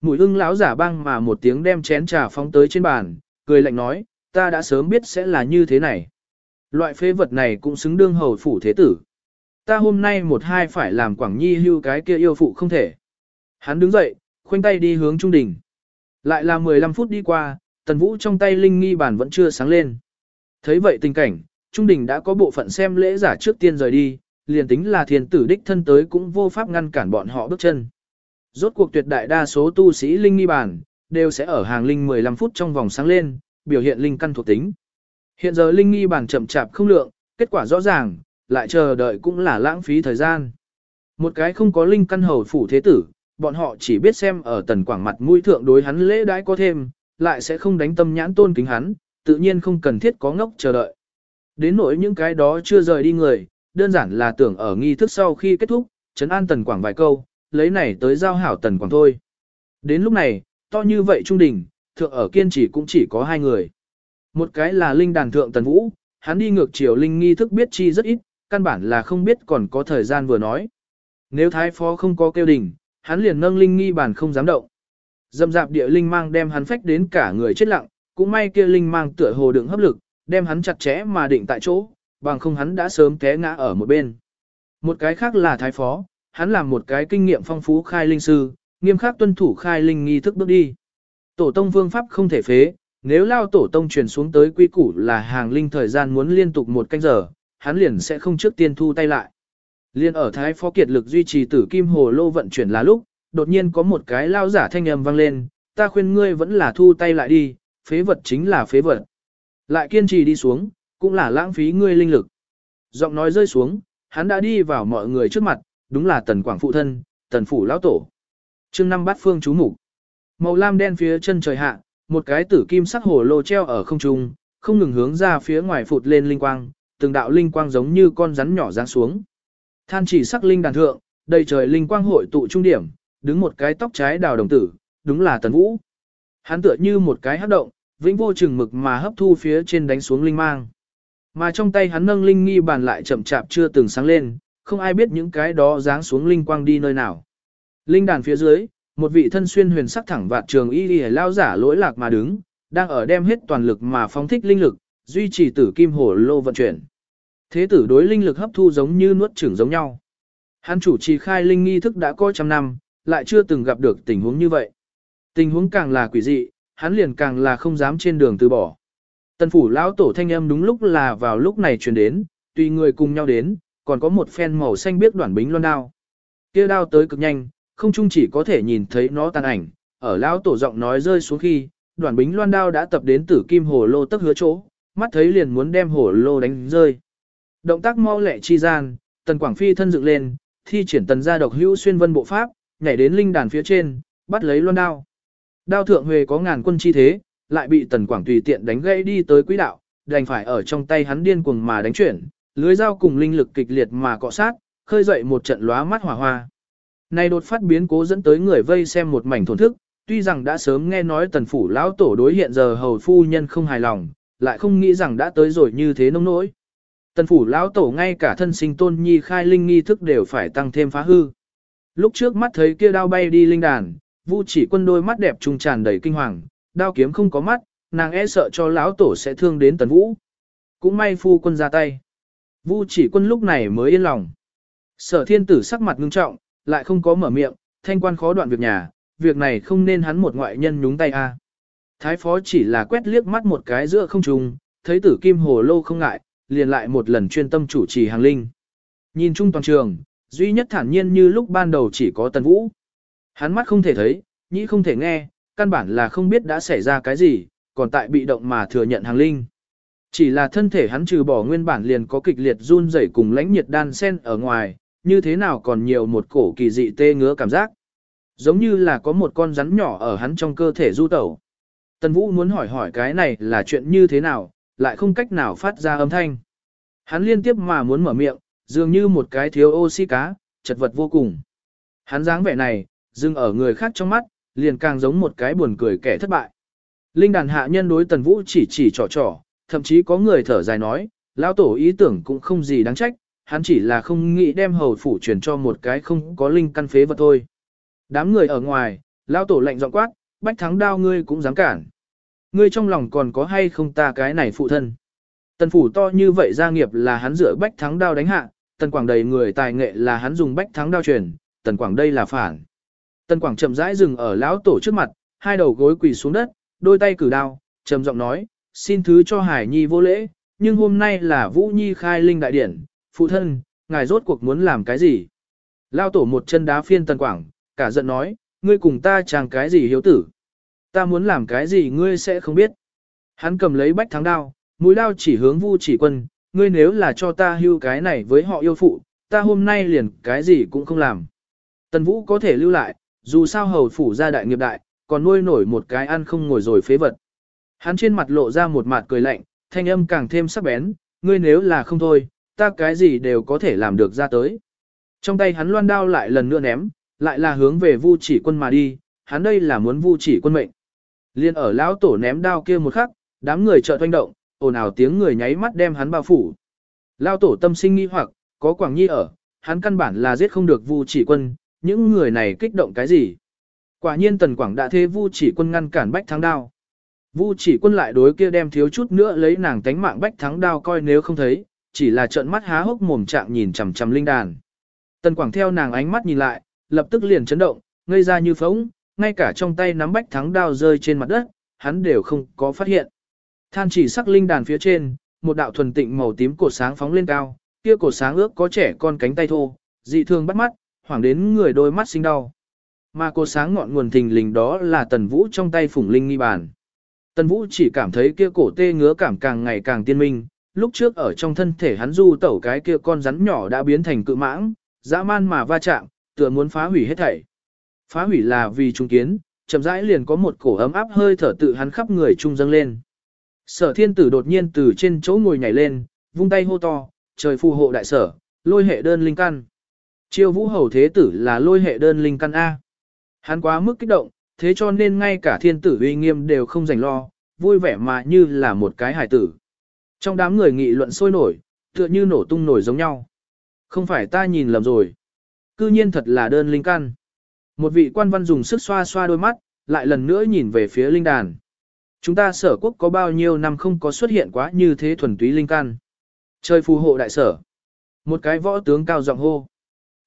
Mũi ưng lão giả băng mà một tiếng đem chén trà phóng tới trên bàn, cười lạnh nói, ta đã sớm biết sẽ là như thế này. Loại phế vật này cũng xứng đương hầu phủ thế tử. Ta hôm nay một hai phải làm Quảng Nhi hưu cái kia yêu phụ không thể. Hắn đứng dậy, khoanh tay đi hướng trung đỉnh. Lại là 15 phút đi qua, tần vũ trong tay linh nghi bàn vẫn chưa sáng lên. Thấy vậy tình cảnh, trung đỉnh đã có bộ phận xem lễ giả trước tiên rời đi, liền tính là thiên tử đích thân tới cũng vô pháp ngăn cản bọn họ bước chân. Rốt cuộc tuyệt đại đa số tu sĩ linh nghi bản, đều sẽ ở hàng linh 15 phút trong vòng sáng lên, biểu hiện linh căn thuộc tính. Hiện giờ linh nghi bản chậm chạp không lượng, kết quả rõ ràng, lại chờ đợi cũng là lãng phí thời gian. Một cái không có linh căn hầu phủ thế tử, bọn họ chỉ biết xem ở tần quảng mặt mũi thượng đối hắn lễ đãi có thêm, lại sẽ không đánh tâm nhãn tôn kính hắn, tự nhiên không cần thiết có ngốc chờ đợi. Đến nỗi những cái đó chưa rời đi người, đơn giản là tưởng ở nghi thức sau khi kết thúc, trấn an tần quảng vài câu, lấy này tới giao hảo tần quảng thôi. Đến lúc này, to như vậy trung đình, thượng ở kiên trì cũng chỉ có hai người. Một cái là linh đàn thượng tần vũ, hắn đi ngược chiều linh nghi thức biết chi rất ít, căn bản là không biết còn có thời gian vừa nói. Nếu thái phó không có kêu đình, hắn liền nâng linh nghi bản không dám động. Dầm dạp địa linh mang đem hắn phách đến cả người chết lặng, cũng may kia linh mang tựa hồ đựng hấp lực, đem hắn chặt chẽ mà định tại chỗ, bằng không hắn đã sớm té ngã ở một bên. Một cái khác là thái phó, hắn làm một cái kinh nghiệm phong phú khai linh sư, nghiêm khắc tuân thủ khai linh nghi thức bước đi. Tổ tông vương pháp không thể phế, nếu lao tổ tông truyền xuống tới quy củ là hàng linh thời gian muốn liên tục một canh giờ, hắn liền sẽ không trước tiên thu tay lại. Liên ở thái phó kiệt lực duy trì tử kim hồ lô vận chuyển là lúc, đột nhiên có một cái lao giả thanh âm vang lên, ta khuyên ngươi vẫn là thu tay lại đi, phế vật chính là phế vật. Lại kiên trì đi xuống, cũng là lãng phí ngươi linh lực. Giọng nói rơi xuống, hắn đã đi vào mọi người trước mặt, đúng là tần quảng phụ thân, tần phủ lão tổ. chương năm bát phương chú mục Màu lam đen phía chân trời hạ, một cái tử kim sắc hồ lô treo ở không trung, không ngừng hướng ra phía ngoài phụt lên linh quang, từng đạo linh quang giống như con rắn nhỏ giáng xuống. Than chỉ sắc linh đàn thượng, đầy trời linh quang hội tụ trung điểm, đứng một cái tóc trái đào đồng tử, đúng là tần vũ. Hắn tựa như một cái hấp động, vĩnh vô chừng mực mà hấp thu phía trên đánh xuống linh mang. Mà trong tay hắn nâng linh nghi bàn lại chậm chạp chưa từng sáng lên, không ai biết những cái đó dáng xuống linh quang đi nơi nào. Linh đàn phía dưới, một vị thân xuyên huyền sắc thẳng vạt trường y y lao giả lỗi lạc mà đứng, đang ở đem hết toàn lực mà phóng thích linh lực, duy trì tử kim hổ lô vận chuyển. Thế tử đối linh lực hấp thu giống như nuốt chửng giống nhau. Hắn chủ trì khai linh nghi thức đã có trăm năm, lại chưa từng gặp được tình huống như vậy. Tình huống càng là quỷ dị, hắn liền càng là không dám trên đường từ bỏ. Tần phủ lão tổ thanh âm đúng lúc là vào lúc này truyền đến, tùy người cùng nhau đến, còn có một phen màu xanh biết đoạn bính loan đao. Kia đao tới cực nhanh, không chung chỉ có thể nhìn thấy nó tàn ảnh, ở lão tổ giọng nói rơi xuống khi, đoạn bính loan đao đã tập đến tử kim hồ lô tức hứa chỗ, mắt thấy liền muốn đem hồ lô đánh rơi. Động tác mau lẹ chi gian, tần quảng phi thân dựng lên, thi triển tần gia độc hữu xuyên vân bộ pháp, nhảy đến linh đàn phía trên, bắt lấy loan đao. Đao thượng huề có ngàn quân chi thế, lại bị tần quảng tùy tiện đánh gãy đi tới quỹ đạo, đành phải ở trong tay hắn điên cuồng mà đánh chuyển, lưới dao cùng linh lực kịch liệt mà cọ sát, khơi dậy một trận lóa mắt hỏa hoa. Này đột phát biến cố dẫn tới người vây xem một mảnh thổn thức, tuy rằng đã sớm nghe nói tần phủ lão tổ đối hiện giờ hầu phu nhân không hài lòng, lại không nghĩ rằng đã tới rồi như thế nông nỗi. Tần phủ lão tổ ngay cả thân sinh tôn nhi khai linh nghi thức đều phải tăng thêm phá hư. Lúc trước mắt thấy kia đao bay đi linh đàn, Vu chỉ quân đôi mắt đẹp trung tràn đầy kinh hoàng, đao kiếm không có mắt, nàng e sợ cho lão tổ sẽ thương đến tần vũ. Cũng may phu quân ra tay. Vu chỉ quân lúc này mới yên lòng. Sở thiên tử sắc mặt ngưng trọng, lại không có mở miệng, thanh quan khó đoạn việc nhà, việc này không nên hắn một ngoại nhân nhúng tay a. Thái phó chỉ là quét liếc mắt một cái giữa không trùng, thấy tử kim hồ lô không ngại, liền lại một lần chuyên tâm chủ trì hàng linh. Nhìn chung toàn trường, duy nhất thản nhiên như lúc ban đầu chỉ có tần vũ. Hắn mắt không thể thấy, nhĩ không thể nghe, căn bản là không biết đã xảy ra cái gì, còn tại bị động mà thừa nhận hàng linh. Chỉ là thân thể hắn trừ bỏ nguyên bản liền có kịch liệt run rẩy cùng lãnh nhiệt đan sen ở ngoài, như thế nào còn nhiều một cổ kỳ dị tê ngứa cảm giác. Giống như là có một con rắn nhỏ ở hắn trong cơ thể du tẩu. Tần Vũ muốn hỏi hỏi cái này là chuyện như thế nào, lại không cách nào phát ra âm thanh. Hắn liên tiếp mà muốn mở miệng, dường như một cái thiếu oxy cá, chật vật vô cùng. Hắn dáng vẻ này, dừng ở người khác trong mắt, liền càng giống một cái buồn cười kẻ thất bại. Linh đàn hạ nhân đối Tần Vũ chỉ chỉ trò trò, thậm chí có người thở dài nói, lão tổ ý tưởng cũng không gì đáng trách, hắn chỉ là không nghĩ đem hầu phủ truyền cho một cái không có linh căn phế vật thôi. Đám người ở ngoài, lão tổ lạnh giọng quát, bách thắng đao ngươi cũng dám cản. Ngươi trong lòng còn có hay không ta cái này phụ thân. Tần phủ to như vậy gia nghiệp là hắn dựa bách thắng đao đánh hạ, tần quảng đầy người tài nghệ là hắn dùng bách thắng đao truyền, tần quảng đây là phản. Tần quảng chậm rãi dừng ở lão tổ trước mặt, hai đầu gối quỳ xuống đất, đôi tay cử đao, trầm giọng nói, xin thứ cho Hải Nhi vô lễ, nhưng hôm nay là Vũ Nhi khai linh đại điển, phụ thân, ngài rốt cuộc muốn làm cái gì? Lao tổ một chân đá phiên tần quảng, cả giận nói, ngươi cùng ta chàng cái gì hiếu tử? Ta muốn làm cái gì ngươi sẽ không biết. Hắn cầm lấy bách thắng đao, mũi đao chỉ hướng Vu chỉ quân, ngươi nếu là cho ta hưu cái này với họ yêu phụ, ta hôm nay liền cái gì cũng không làm. Tần Vũ có thể lưu lại, dù sao hầu phủ gia đại nghiệp đại, còn nuôi nổi một cái ăn không ngồi rồi phế vật. Hắn trên mặt lộ ra một mặt cười lạnh, thanh âm càng thêm sắc bén, ngươi nếu là không thôi, ta cái gì đều có thể làm được ra tới. Trong tay hắn loan đao lại lần nữa ném, lại là hướng về vu chỉ quân mà đi, hắn đây là muốn vu chỉ quân mệnh. Liên ở lão tổ ném đao kia một khắc, đám người chợt hoành động, ồn ào tiếng người nháy mắt đem hắn bao phủ. Lão tổ tâm sinh nghi hoặc, có Quảng Nhi ở, hắn căn bản là giết không được vu chỉ quân, những người này kích động cái gì. Quả nhiên tần Quảng đã thế vu chỉ quân ngăn cản bách thắng đao. Vu chỉ quân lại đối kia đem thiếu chút nữa lấy nàng tánh mạng bách thắng đao coi nếu không thấy, chỉ là trợn mắt há hốc mồm trạng nhìn chằm chằm linh đàn. Tần Quảng theo nàng ánh mắt nhìn lại, lập tức liền chấn động, ngây ra như phóng, ngay cả trong tay nắm bách thắng đao rơi trên mặt đất, hắn đều không có phát hiện. Than chỉ sắc linh đàn phía trên, một đạo thuần tịnh màu tím cổ sáng phóng lên cao, kia cổ sáng ước có trẻ con cánh tay thô, dị thường bắt mắt, hoảng đến người đôi mắt sinh đau. Mà cô sáng ngọn nguồn thình lình đó là Tần Vũ trong tay Phùng linh nghi bàn. Tần Vũ chỉ cảm thấy kia cổ tê ngứa cảm càng ngày càng tiên minh, lúc trước ở trong thân thể hắn du tẩu cái kia con rắn nhỏ đã biến thành cự mãng, dã man mà va chạm, tựa muốn phá hủy hết thảy. Phá hủy là vì trung kiến, chậm rãi liền có một cổ ấm áp hơi thở tự hắn khắp người trung dâng lên. Sở thiên tử đột nhiên từ trên chỗ ngồi nhảy lên, vung tay hô to, trời phù hộ đại sở, lôi hệ đơn linh căn. Chiêu vũ hầu thế tử là lôi hệ đơn linh căn A. Hắn quá mức kích động, thế cho nên ngay cả thiên tử uy nghiêm đều không dành lo, vui vẻ mà như là một cái hải tử. Trong đám người nghị luận sôi nổi, tựa như nổ tung nổi giống nhau. Không phải ta nhìn lầm rồi. Cư nhiên thật là đơn linh căn. Một vị quan văn dùng sức xoa xoa đôi mắt, lại lần nữa nhìn về phía linh đàn. Chúng ta sở quốc có bao nhiêu năm không có xuất hiện quá như thế thuần túy linh căn. Chơi phù hộ đại sở. Một cái võ tướng cao giọng hô.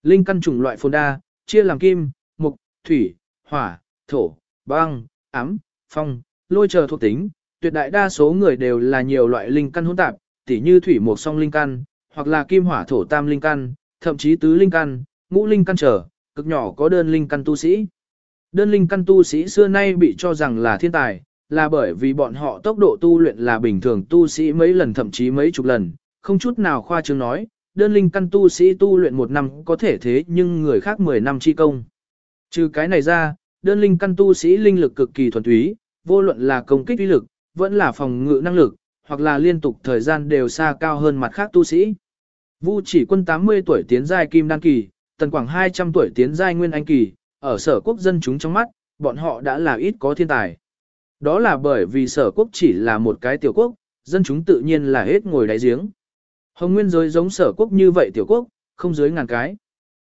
Linh căn chủng loại phồn đa, chia làm kim, mục, thủy, hỏa, thổ, băng, ám, phong, lôi chờ thuộc tính, tuyệt đại đa số người đều là nhiều loại linh căn hỗn tạp, tỉ như thủy mộc song linh căn, hoặc là kim hỏa thổ tam linh căn, thậm chí tứ linh căn, ngũ linh căn trở, cực nhỏ có đơn linh căn tu sĩ. Đơn linh căn tu sĩ xưa nay bị cho rằng là thiên tài, là bởi vì bọn họ tốc độ tu luyện là bình thường tu sĩ mấy lần thậm chí mấy chục lần, không chút nào khoa trương nói, đơn linh căn tu sĩ tu luyện một năm có thể thế nhưng người khác 10 năm chi công. Trừ cái này ra, đơn linh căn tu sĩ linh lực cực kỳ thuần túy, vô luận là công kích uy lực, vẫn là phòng ngự năng lực, hoặc là liên tục thời gian đều xa cao hơn mặt khác tu sĩ. Vu chỉ quân 80 tuổi tiến giai kim đan kỳ, tần quảng 200 tuổi tiến giai nguyên anh kỳ, ở sở quốc dân chúng trong mắt, bọn họ đã là ít có thiên tài. Đó là bởi vì sở quốc chỉ là một cái tiểu quốc, dân chúng tự nhiên là hết ngồi đáy giếng. Hồng nguyên giới giống sở quốc như vậy tiểu quốc, không dưới ngàn cái.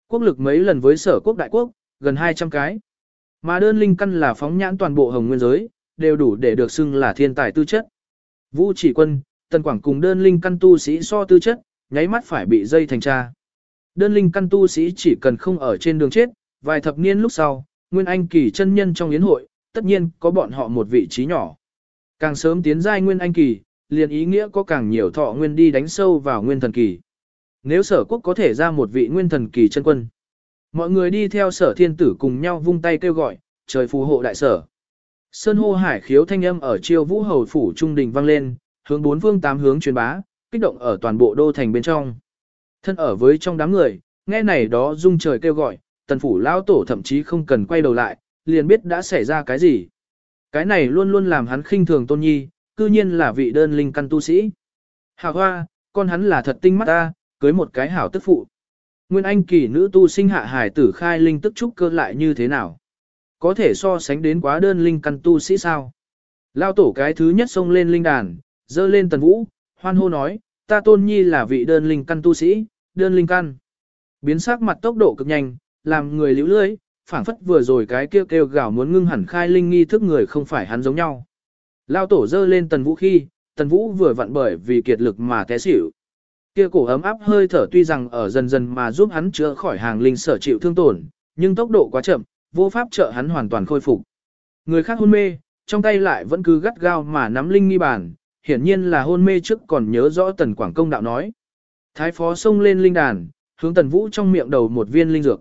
Quốc lực mấy lần với sở quốc đại quốc, gần 200 cái. Mà đơn linh căn là phóng nhãn toàn bộ hồng nguyên giới, đều đủ để được xưng là thiên tài tư chất. Vũ chỉ quân, tần quảng cùng đơn linh căn tu sĩ so tư chất, nháy mắt phải bị dây thành tra. Đơn linh căn tu sĩ chỉ cần không ở trên đường chết, vài thập niên lúc sau, Nguyên Anh kỳ chân nhân trong yến hội, tất nhiên có bọn họ một vị trí nhỏ. Càng sớm tiến giai Nguyên Anh kỳ, liền ý nghĩa có càng nhiều thọ nguyên đi đánh sâu vào Nguyên Thần kỳ. Nếu sở quốc có thể ra một vị Nguyên Thần kỳ chân quân, mọi người đi theo sở thiên tử cùng nhau vung tay kêu gọi, trời phù hộ đại sở. Sơn hô hải khiếu thanh âm ở chiêu vũ hầu phủ trung đình vang lên, hướng bốn phương tám hướng truyền bá, kích động ở toàn bộ đô thành bên trong. Thân ở với trong đám người, nghe này đó rung trời kêu gọi, tần phủ lão tổ thậm chí không cần quay đầu lại, liền biết đã xảy ra cái gì. Cái này luôn luôn làm hắn khinh thường tôn nhi, cư nhiên là vị đơn linh căn tu sĩ. Hào hoa, con hắn là thật tinh mắt ta, cưới một cái hảo tức phụ. Nguyên Anh kỳ nữ tu sinh hạ hải tử khai linh tức trúc cơ lại như thế nào? Có thể so sánh đến quá đơn linh căn tu sĩ sao? Lao tổ cái thứ nhất xông lên linh đàn, dơ lên tần vũ, hoan hô nói, ta tôn nhi là vị đơn linh căn tu sĩ, đơn linh căn. Biến sắc mặt tốc độ cực nhanh, làm người liễu lưới, phảng phất vừa rồi cái kêu kêu gào muốn ngưng hẳn khai linh nghi thức người không phải hắn giống nhau. Lao tổ dơ lên tần vũ khi, tần vũ vừa vặn bởi vì kiệt lực mà té xỉu. Kia cổ ấm áp hơi thở tuy rằng ở dần dần mà giúp hắn chữa khỏi hàng linh sở chịu thương tổn, nhưng tốc độ quá chậm, vô pháp trợ hắn hoàn toàn khôi phục. Người khác hôn mê, trong tay lại vẫn cứ gắt gao mà nắm linh nghi bàn, hiển nhiên là hôn mê trước còn nhớ rõ tần quảng công đạo nói. Thái phó xông lên linh đàn, hướng tần vũ trong miệng đầu một viên linh dược.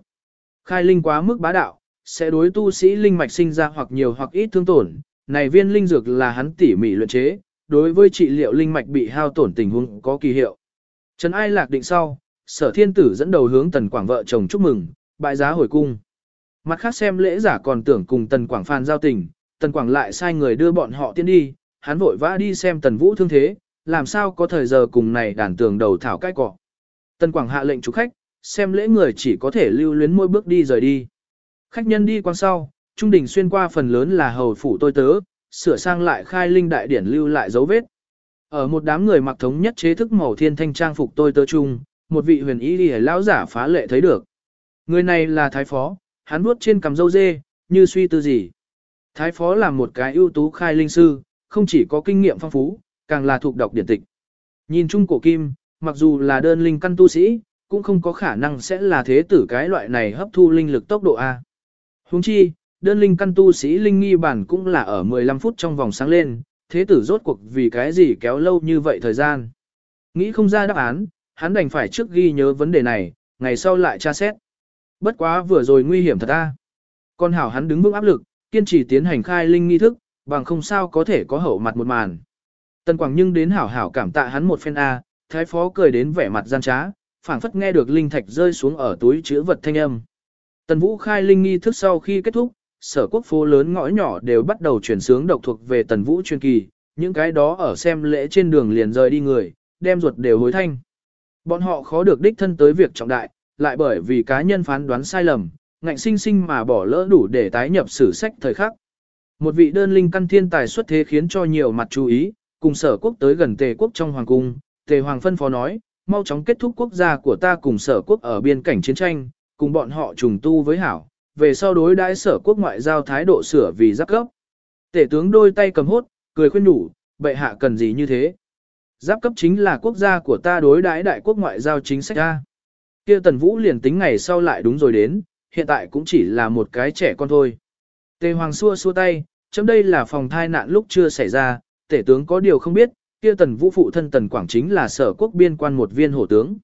Khai linh quá mức bá đạo, sẽ đối tu sĩ linh mạch sinh ra hoặc nhiều hoặc ít thương tổn. Này viên linh dược là hắn tỉ mỉ luyện chế, đối với trị liệu linh mạch bị hao tổn tình huống có kỳ hiệu. Trần Ai lạc định sau, sở thiên tử dẫn đầu hướng tần quảng vợ chồng chúc mừng, bại giá hồi cung. Mặt khác xem lễ giả còn tưởng cùng tần quảng phàn giao tình, tần quảng lại sai người đưa bọn họ tiến đi, hắn vội vã đi xem tần vũ thương thế, làm sao có thời giờ cùng này đàn tường đầu thảo cái cọ. Tần quảng hạ lệnh chủ khách, xem lễ người chỉ có thể lưu luyến môi bước đi rời đi. Khách nhân đi quan sau, trung đỉnh xuyên qua phần lớn là hầu phủ tôi tớ, sửa sang lại khai linh đại điển lưu lại dấu vết. Ở một đám người mặc thống nhất chế thức màu thiên thanh trang phục tôi tớ chung, một vị huyền y đi lão giả phá lệ thấy được. Người này là thái phó, hắn vuốt trên cằm dâu dê, như suy tư gì. Thái phó là một cái ưu tú khai linh sư, không chỉ có kinh nghiệm phong phú, càng là thuộc đọc điển tịch. Nhìn chung cổ kim, mặc dù là đơn linh căn tu sĩ, cũng không có khả năng sẽ là thế tử cái loại này hấp thu linh lực tốc độ A. Huống chi, đơn linh căn tu sĩ linh nghi bản cũng là ở 15 phút trong vòng sáng lên, thế tử rốt cuộc vì cái gì kéo lâu như vậy thời gian. Nghĩ không ra đáp án, hắn đành phải trước ghi nhớ vấn đề này, ngày sau lại tra xét. Bất quá vừa rồi nguy hiểm thật a. Con hảo hắn đứng vững áp lực, kiên trì tiến hành khai linh nghi thức, bằng không sao có thể có hậu mặt một màn. Tần Quảng nhưng đến hảo hảo cảm tạ hắn một phen a, thái phó cười đến vẻ mặt gian trá, phảng phất nghe được linh thạch rơi xuống ở túi chứa vật thanh âm. Tần Vũ khai linh nghi thức sau khi kết thúc, sở quốc phố lớn ngõ nhỏ đều bắt đầu chuyển sướng độc thuộc về Tần Vũ chuyên kỳ, những cái đó ở xem lễ trên đường liền rời đi người, đem ruột đều hối thanh. Bọn họ khó được đích thân tới việc trọng đại, lại bởi vì cá nhân phán đoán sai lầm, ngạnh sinh sinh mà bỏ lỡ đủ để tái nhập sử sách thời khắc. Một vị đơn linh căn thiên tài xuất thế khiến cho nhiều mặt chú ý, cùng sở quốc tới gần tề quốc trong hoàng cung, tề hoàng phân phó nói, mau chóng kết thúc quốc gia của ta cùng sở quốc ở biên cảnh chiến tranh, cùng bọn họ trùng tu với hảo, về sau đối đãi sở quốc ngoại giao thái độ sửa vì giáp cấp. Tể tướng đôi tay cầm hốt, cười khuyên nhủ, bệ hạ cần gì như thế? Giáp cấp chính là quốc gia của ta đối đãi đại quốc ngoại giao chính sách ra. Kia tần vũ liền tính ngày sau lại đúng rồi đến, hiện tại cũng chỉ là một cái trẻ con thôi. Tề hoàng xua xua tay, chấm đây là phòng thai nạn lúc chưa xảy ra, tể tướng có điều không biết, kia tần vũ phụ thân tần quảng chính là sở quốc biên quan một viên hổ tướng.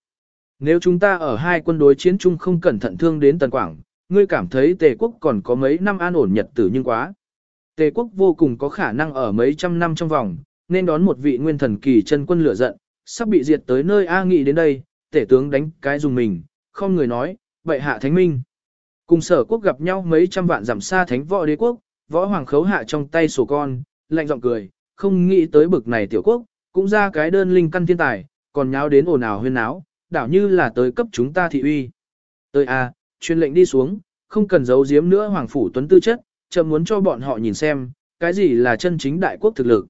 Nếu chúng ta ở hai quân đối chiến chung không cẩn thận thương đến tần quảng, ngươi cảm thấy tề quốc còn có mấy năm an ổn nhật tử nhưng quá. Tề quốc vô cùng có khả năng ở mấy trăm năm trong vòng, nên đón một vị nguyên thần kỳ chân quân lửa giận, sắp bị diệt tới nơi A Nghị đến đây, tể tướng đánh cái dùng mình, không người nói, vậy hạ thánh minh. Cùng sở quốc gặp nhau mấy trăm vạn giảm xa thánh võ đế quốc, võ hoàng khấu hạ trong tay sổ con, lạnh giọng cười, không nghĩ tới bực này tiểu quốc, cũng ra cái đơn linh căn thiên tài, còn nháo đến ồn ào huyên náo, đảo như là tới cấp chúng ta thị uy. Tới a, truyền lệnh đi xuống, không cần giấu giếm nữa hoàng phủ tuấn tư chất, chậm muốn cho bọn họ nhìn xem, cái gì là chân chính đại quốc thực lực.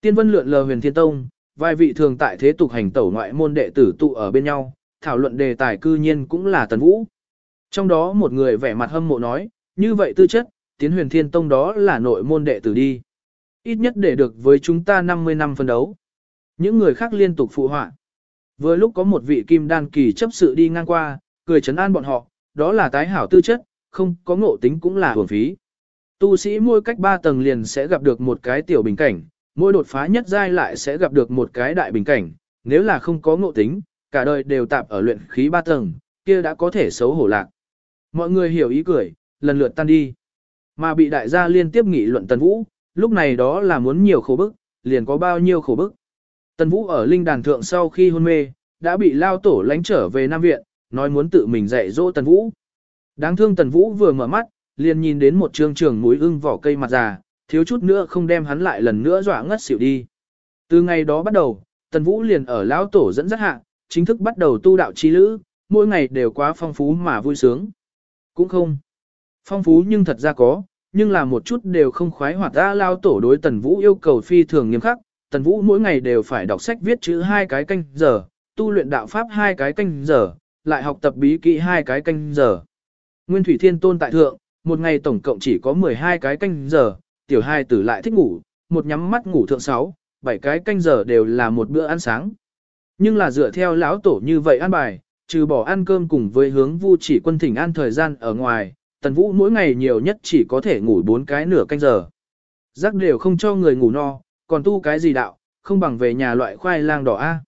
Tiên vân lượn lờ huyền thiên tông, vài vị thường tại thế tục hành tẩu ngoại môn đệ tử tụ ở bên nhau, thảo luận đề tài cư nhiên cũng là tần vũ. Trong đó một người vẻ mặt hâm mộ nói, như vậy tư chất, tiến huyền thiên tông đó là nội môn đệ tử đi. Ít nhất để được với chúng ta 50 năm phân đấu. Những người khác liên tục phụ họa. Vừa lúc có một vị kim đan kỳ chấp sự đi ngang qua, cười chấn an bọn họ, đó là tái hảo tư chất, không có ngộ tính cũng là hưởng phí. Tu sĩ mỗi cách 3 tầng liền sẽ gặp được một cái tiểu bình cảnh, mỗi đột phá nhất giai lại sẽ gặp được một cái đại bình cảnh, nếu là không có ngộ tính, cả đời đều tạp ở luyện khí 3 tầng, kia đã có thể xấu hổ lạc. Mọi người hiểu ý cười, lần lượt tan đi. Mà bị đại gia liên tiếp nghị luận Tần Vũ, lúc này đó là muốn nhiều khổ bức, liền có bao nhiêu khổ bức. Tần Vũ ở linh đàn thượng sau khi hôn mê, đã bị lao tổ lánh trở về Nam Viện, nói muốn tự mình dạy dỗ Tần Vũ. Đáng thương Tần Vũ vừa mở mắt, liền nhìn đến một trương trường mũi ưng vỏ cây mặt già, thiếu chút nữa không đem hắn lại lần nữa dọa ngất xỉu đi. Từ ngày đó bắt đầu, Tần Vũ liền ở lão tổ dẫn dắt hạ, chính thức bắt đầu tu đạo chi lữ, mỗi ngày đều quá phong phú mà vui sướng. Cũng không. Phong phú nhưng thật ra có, nhưng là một chút đều không khoái hoạt ra lao tổ đối Tần Vũ yêu cầu phi thường nghiêm khắc. Tần Vũ mỗi ngày đều phải đọc sách viết chữ hai cái canh giờ, tu luyện đạo pháp hai cái canh giờ, lại học tập bí kỹ hai cái canh giờ. Nguyên Thủy Thiên Tôn tại thượng, một ngày tổng cộng chỉ có 12 cái canh giờ, tiểu hai tử lại thích ngủ, một nhắm mắt ngủ thượng 6, 7 cái canh giờ đều là một bữa ăn sáng. Nhưng là dựa theo lão tổ như vậy ăn bài, trừ bỏ ăn cơm cùng với hướng vu chỉ quân thỉnh ăn thời gian ở ngoài, tần vũ mỗi ngày nhiều nhất chỉ có thể ngủ 4 cái nửa canh giờ. Giác đều không cho người ngủ no, còn tu cái gì đạo, không bằng về nhà loại khoai lang đỏ A.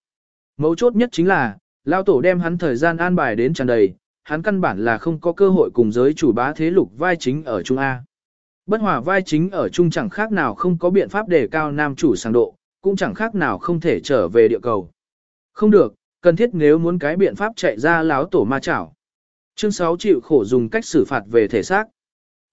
Mấu chốt nhất chính là, lão tổ đem hắn thời gian an bài đến tràn đầy, hắn căn bản là không có cơ hội cùng giới chủ bá thế lục vai chính ở Trung A. Bất hòa vai chính ở Trung chẳng khác nào không có biện pháp để cao nam chủ sang độ, cũng chẳng khác nào không thể trở về địa cầu. Không được, cần thiết nếu muốn cái biện pháp chạy ra láo tổ ma chảo. Chương 6 chịu khổ dùng cách xử phạt về thể xác.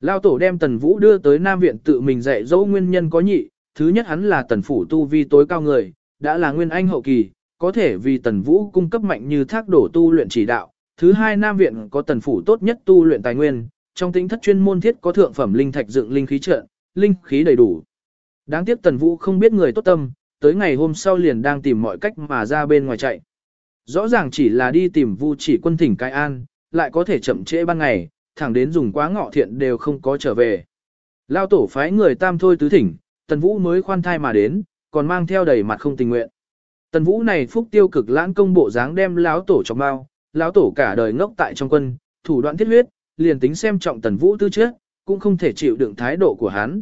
Lao tổ đem tần vũ đưa tới Nam Viện tự mình dạy dỗ nguyên nhân có nhị, thứ nhất hắn là tần phủ tu vi tối cao người, đã là nguyên anh hậu kỳ, có thể vì tần vũ cung cấp mạnh như thác đổ tu luyện chỉ đạo. Thứ hai Nam Viện có tần phủ tốt nhất tu luyện tài nguyên, trong tính thất chuyên môn thiết có thượng phẩm linh thạch dựng linh khí trợ linh khí đầy đủ. Đáng tiếc tần vũ không biết người tốt tâm, tới ngày hôm sau liền đang tìm mọi cách mà ra bên ngoài chạy. Rõ ràng chỉ là đi tìm vu chỉ quân thỉnh cai an, lại có thể chậm trễ ban ngày, thẳng đến dùng quá ngọ thiện đều không có trở về. Lao tổ phái người tam thôi tứ thỉnh, tần vũ mới khoan thai mà đến, còn mang theo đầy mặt không tình nguyện. Tần vũ này phúc tiêu cực lãng công bộ dáng đem lão tổ trong bao, lão tổ cả đời ngốc tại trong quân, thủ đoạn thiết huyết, liền tính xem trọng tần vũ tư trước, cũng không thể chịu đựng thái độ của hắn.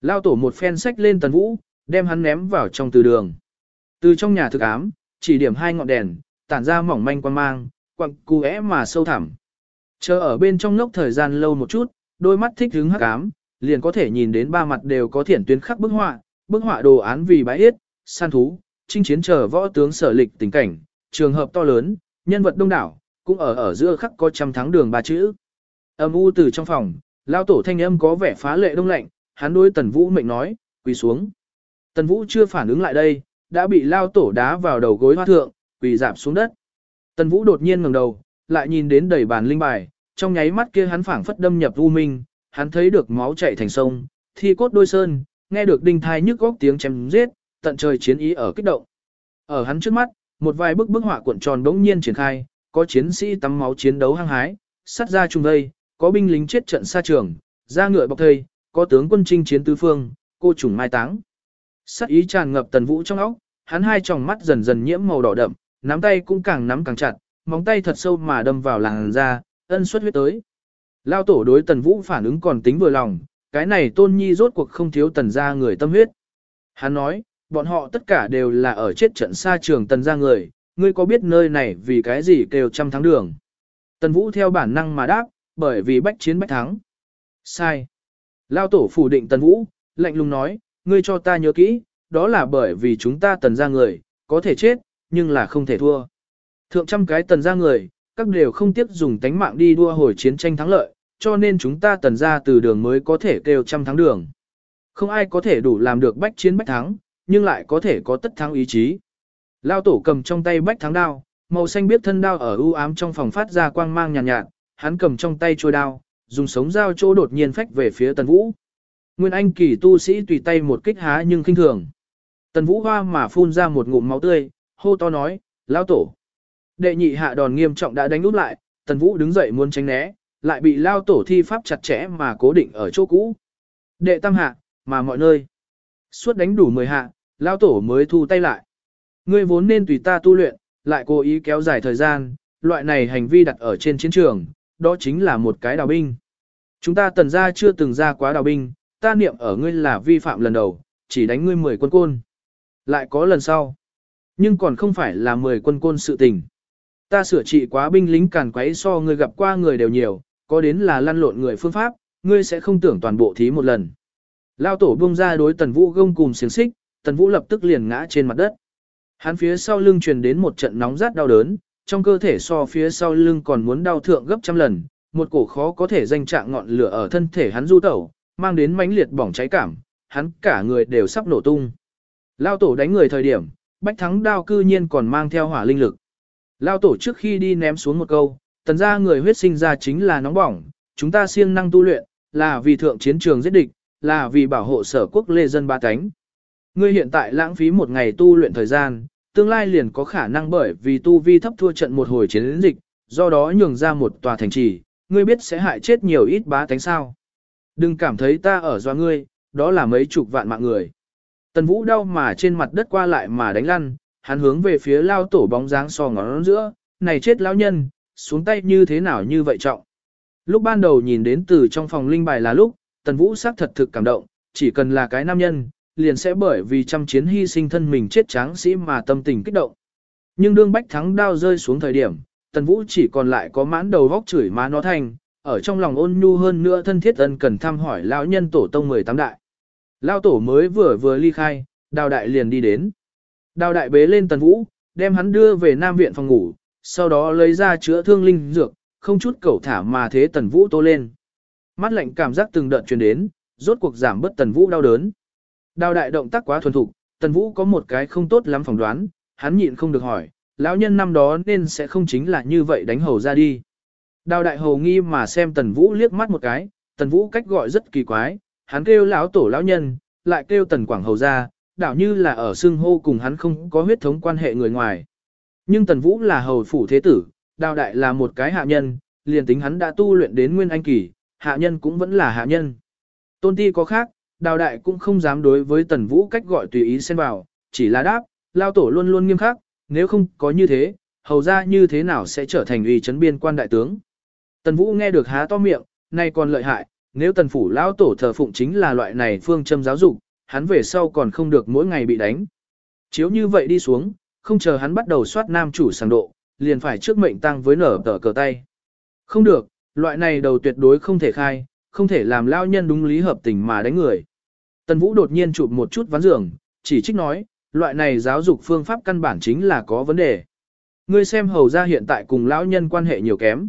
Lao tổ một phen sách lên tần vũ, đem hắn ném vào trong từ đường. Từ trong nhà thực ám, chỉ điểm hai ngọn đèn, tản ra mỏng manh quan mang, quặng cú é mà sâu thẳm. Chờ ở bên trong ngốc thời gian lâu một chút, đôi mắt thích hứng hắc ám, liền có thể nhìn đến ba mặt đều có thiển tuyến khắc bức họa, bức họa đồ án vì bãi yết, san thú, chinh chiến chờ võ tướng sở lịch tình cảnh, trường hợp to lớn, nhân vật đông đảo, cũng ở ở giữa khắc có trăm thắng đường ba chữ. Âm u từ trong phòng, lao tổ thanh âm có vẻ phá lệ đông lạnh, hắn đối tần vũ mệnh nói, quỳ xuống. Tần vũ chưa phản ứng lại đây, đã bị lao tổ đá vào đầu gối hoa thượng, quỳ giảm xuống đất. Tần vũ đột nhiên ngẩng đầu, lại nhìn đến đầy bàn linh bài, trong nháy mắt kia hắn phảng phất đâm nhập u minh, hắn thấy được máu chảy thành sông, thi cốt đôi sơn, nghe được đinh thai nhức góc tiếng chém giết, tận trời chiến ý ở kích động. Ở hắn trước mắt, một vài bức bức họa cuộn tròn đống nhiên triển khai, có chiến sĩ tắm máu chiến đấu hăng hái, sát ra trung vây, có binh lính chết trận xa trường, ra ngựa bọc thây, có tướng quân chinh chiến tứ phương, cô trùng mai táng. Sát ý tràn ngập tần vũ trong óc, hắn hai tròng mắt dần dần nhiễm màu đỏ đậm, nắm tay cũng càng nắm càng chặt, móng tay thật sâu mà đâm vào làn da, ân xuất huyết tới. Lao tổ đối tần vũ phản ứng còn tính vừa lòng, cái này tôn nhi rốt cuộc không thiếu tần ra người tâm huyết. Hắn nói, bọn họ tất cả đều là ở chết trận xa trường tần ra người, ngươi có biết nơi này vì cái gì kêu trăm thắng đường. Tần vũ theo bản năng mà đáp, bởi vì bách chiến bách thắng. Sai. Lao tổ phủ định tần vũ, lạnh lùng nói, ngươi cho ta nhớ kỹ, đó là bởi vì chúng ta tần ra người, có thể chết, nhưng là không thể thua. Thượng trăm cái tần ra người, các đều không tiếc dùng tánh mạng đi đua hồi chiến tranh thắng lợi, cho nên chúng ta tần ra từ đường mới có thể kêu trăm thắng đường. Không ai có thể đủ làm được bách chiến bách thắng, nhưng lại có thể có tất thắng ý chí. Lao tổ cầm trong tay bách thắng đao, màu xanh biết thân đao ở u ám trong phòng phát ra quang mang nhàn nhạt, nhạt, hắn cầm trong tay chôi đao, dùng sống dao chỗ đột nhiên phách về phía Tần Vũ. Nguyên Anh kỳ tu sĩ tùy tay một kích há nhưng khinh thường. Tần Vũ hoa mà phun ra một ngụm máu tươi, hô to nói, lao tổ. Đệ nhị hạ đòn nghiêm trọng đã đánh úp lại, Tần Vũ đứng dậy muốn tránh né, lại bị lao tổ thi pháp chặt chẽ mà cố định ở chỗ cũ. Đệ tam hạ, mà mọi nơi. Suốt đánh đủ 10 hạ, lao tổ mới thu tay lại. Ngươi vốn nên tùy ta tu luyện, lại cố ý kéo dài thời gian, loại này hành vi đặt ở trên chiến trường, đó chính là một cái đào binh. Chúng ta tần ra chưa từng ra quá đào binh, ta niệm ở ngươi là vi phạm lần đầu, chỉ đánh ngươi 10 quân côn. Lại có lần sau. Nhưng còn không phải là 10 quân côn sự tình. Ta sửa trị quá binh lính càn quấy so ngươi gặp qua người đều nhiều, có đến là lăn lộn người phương pháp, ngươi sẽ không tưởng toàn bộ thí một lần. Lao tổ buông ra đối tần vũ gông cùng xiềng xích, tần vũ lập tức liền ngã trên mặt đất. Hắn phía sau lưng truyền đến một trận nóng rát đau đớn, trong cơ thể so phía sau lưng còn muốn đau thượng gấp trăm lần, một cổ khó có thể danh trạng ngọn lửa ở thân thể hắn du tẩu, mang đến mãnh liệt bỏng cháy cảm, hắn cả người đều sắp nổ tung. Lao tổ đánh người thời điểm, bách thắng đao cư nhiên còn mang theo hỏa linh lực. Lao tổ trước khi đi ném xuống một câu, tần ra người huyết sinh ra chính là nóng bỏng, chúng ta siêng năng tu luyện, là vì thượng chiến trường giết địch, là vì bảo hộ sở quốc lê dân ba cánh. Ngươi hiện tại lãng phí một ngày tu luyện thời gian, tương lai liền có khả năng bởi vì tu vi thấp thua trận một hồi chiến dịch, do đó nhường ra một tòa thành trì, ngươi biết sẽ hại chết nhiều ít bá tánh sao. Đừng cảm thấy ta ở doa ngươi, đó là mấy chục vạn mạng người. Tần Vũ đau mà trên mặt đất qua lại mà đánh lăn, hắn hướng về phía lao tổ bóng dáng so ngón giữa, này chết lão nhân, xuống tay như thế nào như vậy trọng. Lúc ban đầu nhìn đến từ trong phòng linh bài là lúc, Tần Vũ xác thật thực cảm động, chỉ cần là cái nam nhân, liền sẽ bởi vì trăm chiến hy sinh thân mình chết tráng sĩ mà tâm tình kích động. Nhưng đương bách thắng đao rơi xuống thời điểm, Tần Vũ chỉ còn lại có mãn đầu vóc chửi má nó thành, ở trong lòng ôn nhu hơn nữa thân thiết ân cần thăm hỏi lão nhân tổ tông 18 đại. Lão tổ mới vừa vừa ly khai, đào đại liền đi đến. Đào đại bế lên Tần Vũ, đem hắn đưa về Nam Viện phòng ngủ, sau đó lấy ra chữa thương linh dược, không chút cầu thả mà thế Tần Vũ tô lên. Mắt lạnh cảm giác từng đợt truyền đến, rốt cuộc giảm bớt Tần Vũ đau đớn. Đào đại động tác quá thuần thục, Tần Vũ có một cái không tốt lắm phỏng đoán, hắn nhịn không được hỏi, lão nhân năm đó nên sẽ không chính là như vậy đánh hầu ra đi. Đào đại hầu nghi mà xem Tần Vũ liếc mắt một cái, Tần Vũ cách gọi rất kỳ quái, hắn kêu lão tổ lão nhân, lại kêu Tần Quảng hầu ra, đảo như là ở xương hô cùng hắn không có huyết thống quan hệ người ngoài. Nhưng Tần Vũ là hầu phủ thế tử, đào đại là một cái hạ nhân, liền tính hắn đã tu luyện đến nguyên anh kỳ, hạ nhân cũng vẫn là hạ nhân. Tôn ti có khác, đào đại cũng không dám đối với Tần Vũ cách gọi tùy ý xen vào, chỉ là đáp, lao tổ luôn luôn nghiêm khắc, nếu không có như thế, hầu ra như thế nào sẽ trở thành uy chấn biên quan đại tướng. Tần Vũ nghe được há to miệng, nay còn lợi hại, nếu tần phủ lao tổ thờ phụng chính là loại này phương châm giáo dục, hắn về sau còn không được mỗi ngày bị đánh. Chiếu như vậy đi xuống, không chờ hắn bắt đầu soát nam chủ sàng độ, liền phải trước mệnh tăng với nở tờ cờ tay. Không được, loại này đầu tuyệt đối không thể khai, không thể làm lao nhân đúng lý hợp tình mà đánh người. Tần Vũ đột nhiên chụp một chút ván giường, chỉ trích nói, loại này giáo dục phương pháp căn bản chính là có vấn đề. Ngươi xem hầu ra hiện tại cùng lão nhân quan hệ nhiều kém.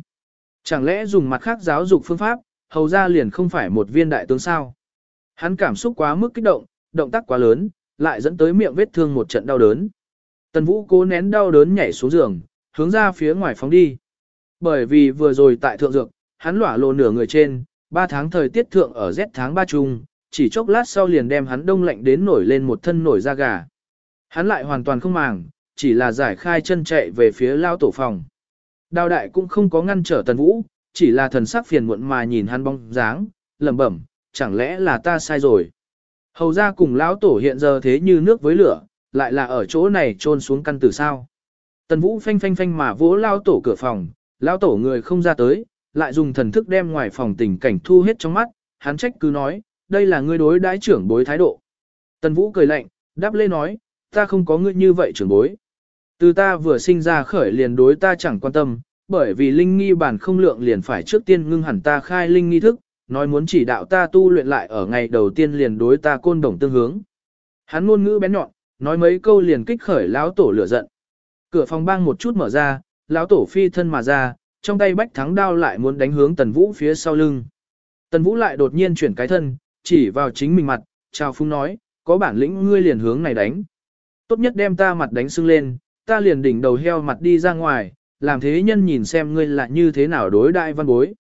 Chẳng lẽ dùng mặt khác giáo dục phương pháp, hầu ra liền không phải một viên đại tướng sao? Hắn cảm xúc quá mức kích động, động tác quá lớn, lại dẫn tới miệng vết thương một trận đau đớn. Tần Vũ cố nén đau đớn nhảy xuống giường, hướng ra phía ngoài phóng đi. Bởi vì vừa rồi tại thượng dược, hắn lỏa lộ nửa người trên, 3 tháng thời tiết thượng ở rét tháng 3 chung, chỉ chốc lát sau liền đem hắn đông lạnh đến nổi lên một thân nổi da gà. Hắn lại hoàn toàn không màng, chỉ là giải khai chân chạy về phía lao tổ phòng. Đào đại cũng không có ngăn trở tần vũ, chỉ là thần sắc phiền muộn mà nhìn hắn bóng dáng, lẩm bẩm, chẳng lẽ là ta sai rồi. Hầu ra cùng lão tổ hiện giờ thế như nước với lửa, lại là ở chỗ này trôn xuống căn tử sao. Tần vũ phanh phanh phanh mà vỗ lao tổ cửa phòng, lão tổ người không ra tới, lại dùng thần thức đem ngoài phòng tình cảnh thu hết trong mắt, hắn trách cứ nói, đây là ngươi đối đãi trưởng bối thái độ. Tần vũ cười lạnh, đáp lê nói, ta không có ngươi như vậy trưởng bối. Từ ta vừa sinh ra khởi liền đối ta chẳng quan tâm, bởi vì linh nghi bản không lượng liền phải trước tiên ngưng hẳn ta khai linh nghi thức, nói muốn chỉ đạo ta tu luyện lại ở ngày đầu tiên liền đối ta côn đồng tương hướng. Hắn ngôn ngữ bén nhọn, nói mấy câu liền kích khởi lão tổ lửa giận. Cửa phòng bang một chút mở ra, lão tổ phi thân mà ra, trong tay bách thắng đao lại muốn đánh hướng tần vũ phía sau lưng. Tần vũ lại đột nhiên chuyển cái thân, chỉ vào chính mình mặt, chào phung nói, có bản lĩnh ngươi liền hướng này đánh. Tốt nhất đem ta mặt đánh sưng lên, ta liền đỉnh đầu heo mặt đi ra ngoài, làm thế nhân nhìn xem ngươi là như thế nào đối đại văn bối.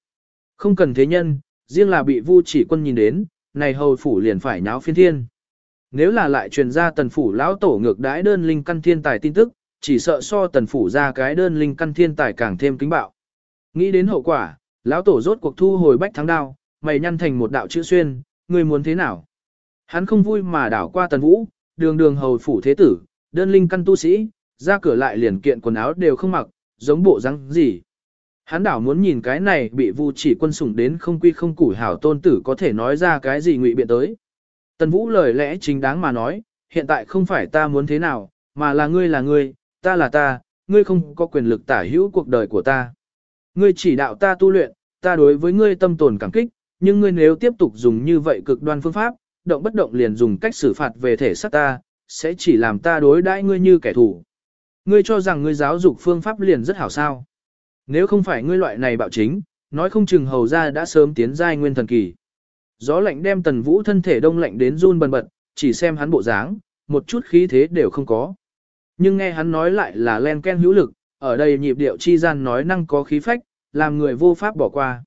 Không cần thế nhân, riêng là bị vu chỉ quân nhìn đến, này hầu phủ liền phải nháo phiên thiên. Nếu là lại truyền ra tần phủ lão tổ ngược đãi đơn linh căn thiên tài tin tức, chỉ sợ so tần phủ ra cái đơn linh căn thiên tài càng thêm kính bạo. Nghĩ đến hậu quả, lão tổ rốt cuộc thu hồi bách thắng đao, mày nhăn thành một đạo chữ xuyên, ngươi muốn thế nào? Hắn không vui mà đảo qua tần vũ, đường đường hầu phủ thế tử, đơn linh căn tu sĩ, ra cửa lại liền kiện quần áo đều không mặc, giống bộ răng gì. Hắn đảo muốn nhìn cái này bị vu chỉ quân sủng đến không quy không củ hảo tôn tử có thể nói ra cái gì ngụy biện tới. Tần Vũ lời lẽ chính đáng mà nói, hiện tại không phải ta muốn thế nào, mà là ngươi là ngươi, ta là ta, ngươi không có quyền lực tả hữu cuộc đời của ta. Ngươi chỉ đạo ta tu luyện, ta đối với ngươi tâm tồn cảm kích, nhưng ngươi nếu tiếp tục dùng như vậy cực đoan phương pháp, động bất động liền dùng cách xử phạt về thể xác ta, sẽ chỉ làm ta đối đãi ngươi như kẻ thù. Ngươi cho rằng ngươi giáo dục phương pháp liền rất hảo sao. Nếu không phải ngươi loại này bạo chính, nói không chừng hầu ra đã sớm tiến giai nguyên thần kỳ. Gió lạnh đem tần vũ thân thể đông lạnh đến run bần bật, chỉ xem hắn bộ dáng, một chút khí thế đều không có. Nhưng nghe hắn nói lại là len ken hữu lực, ở đây nhịp điệu chi gian nói năng có khí phách, làm người vô pháp bỏ qua.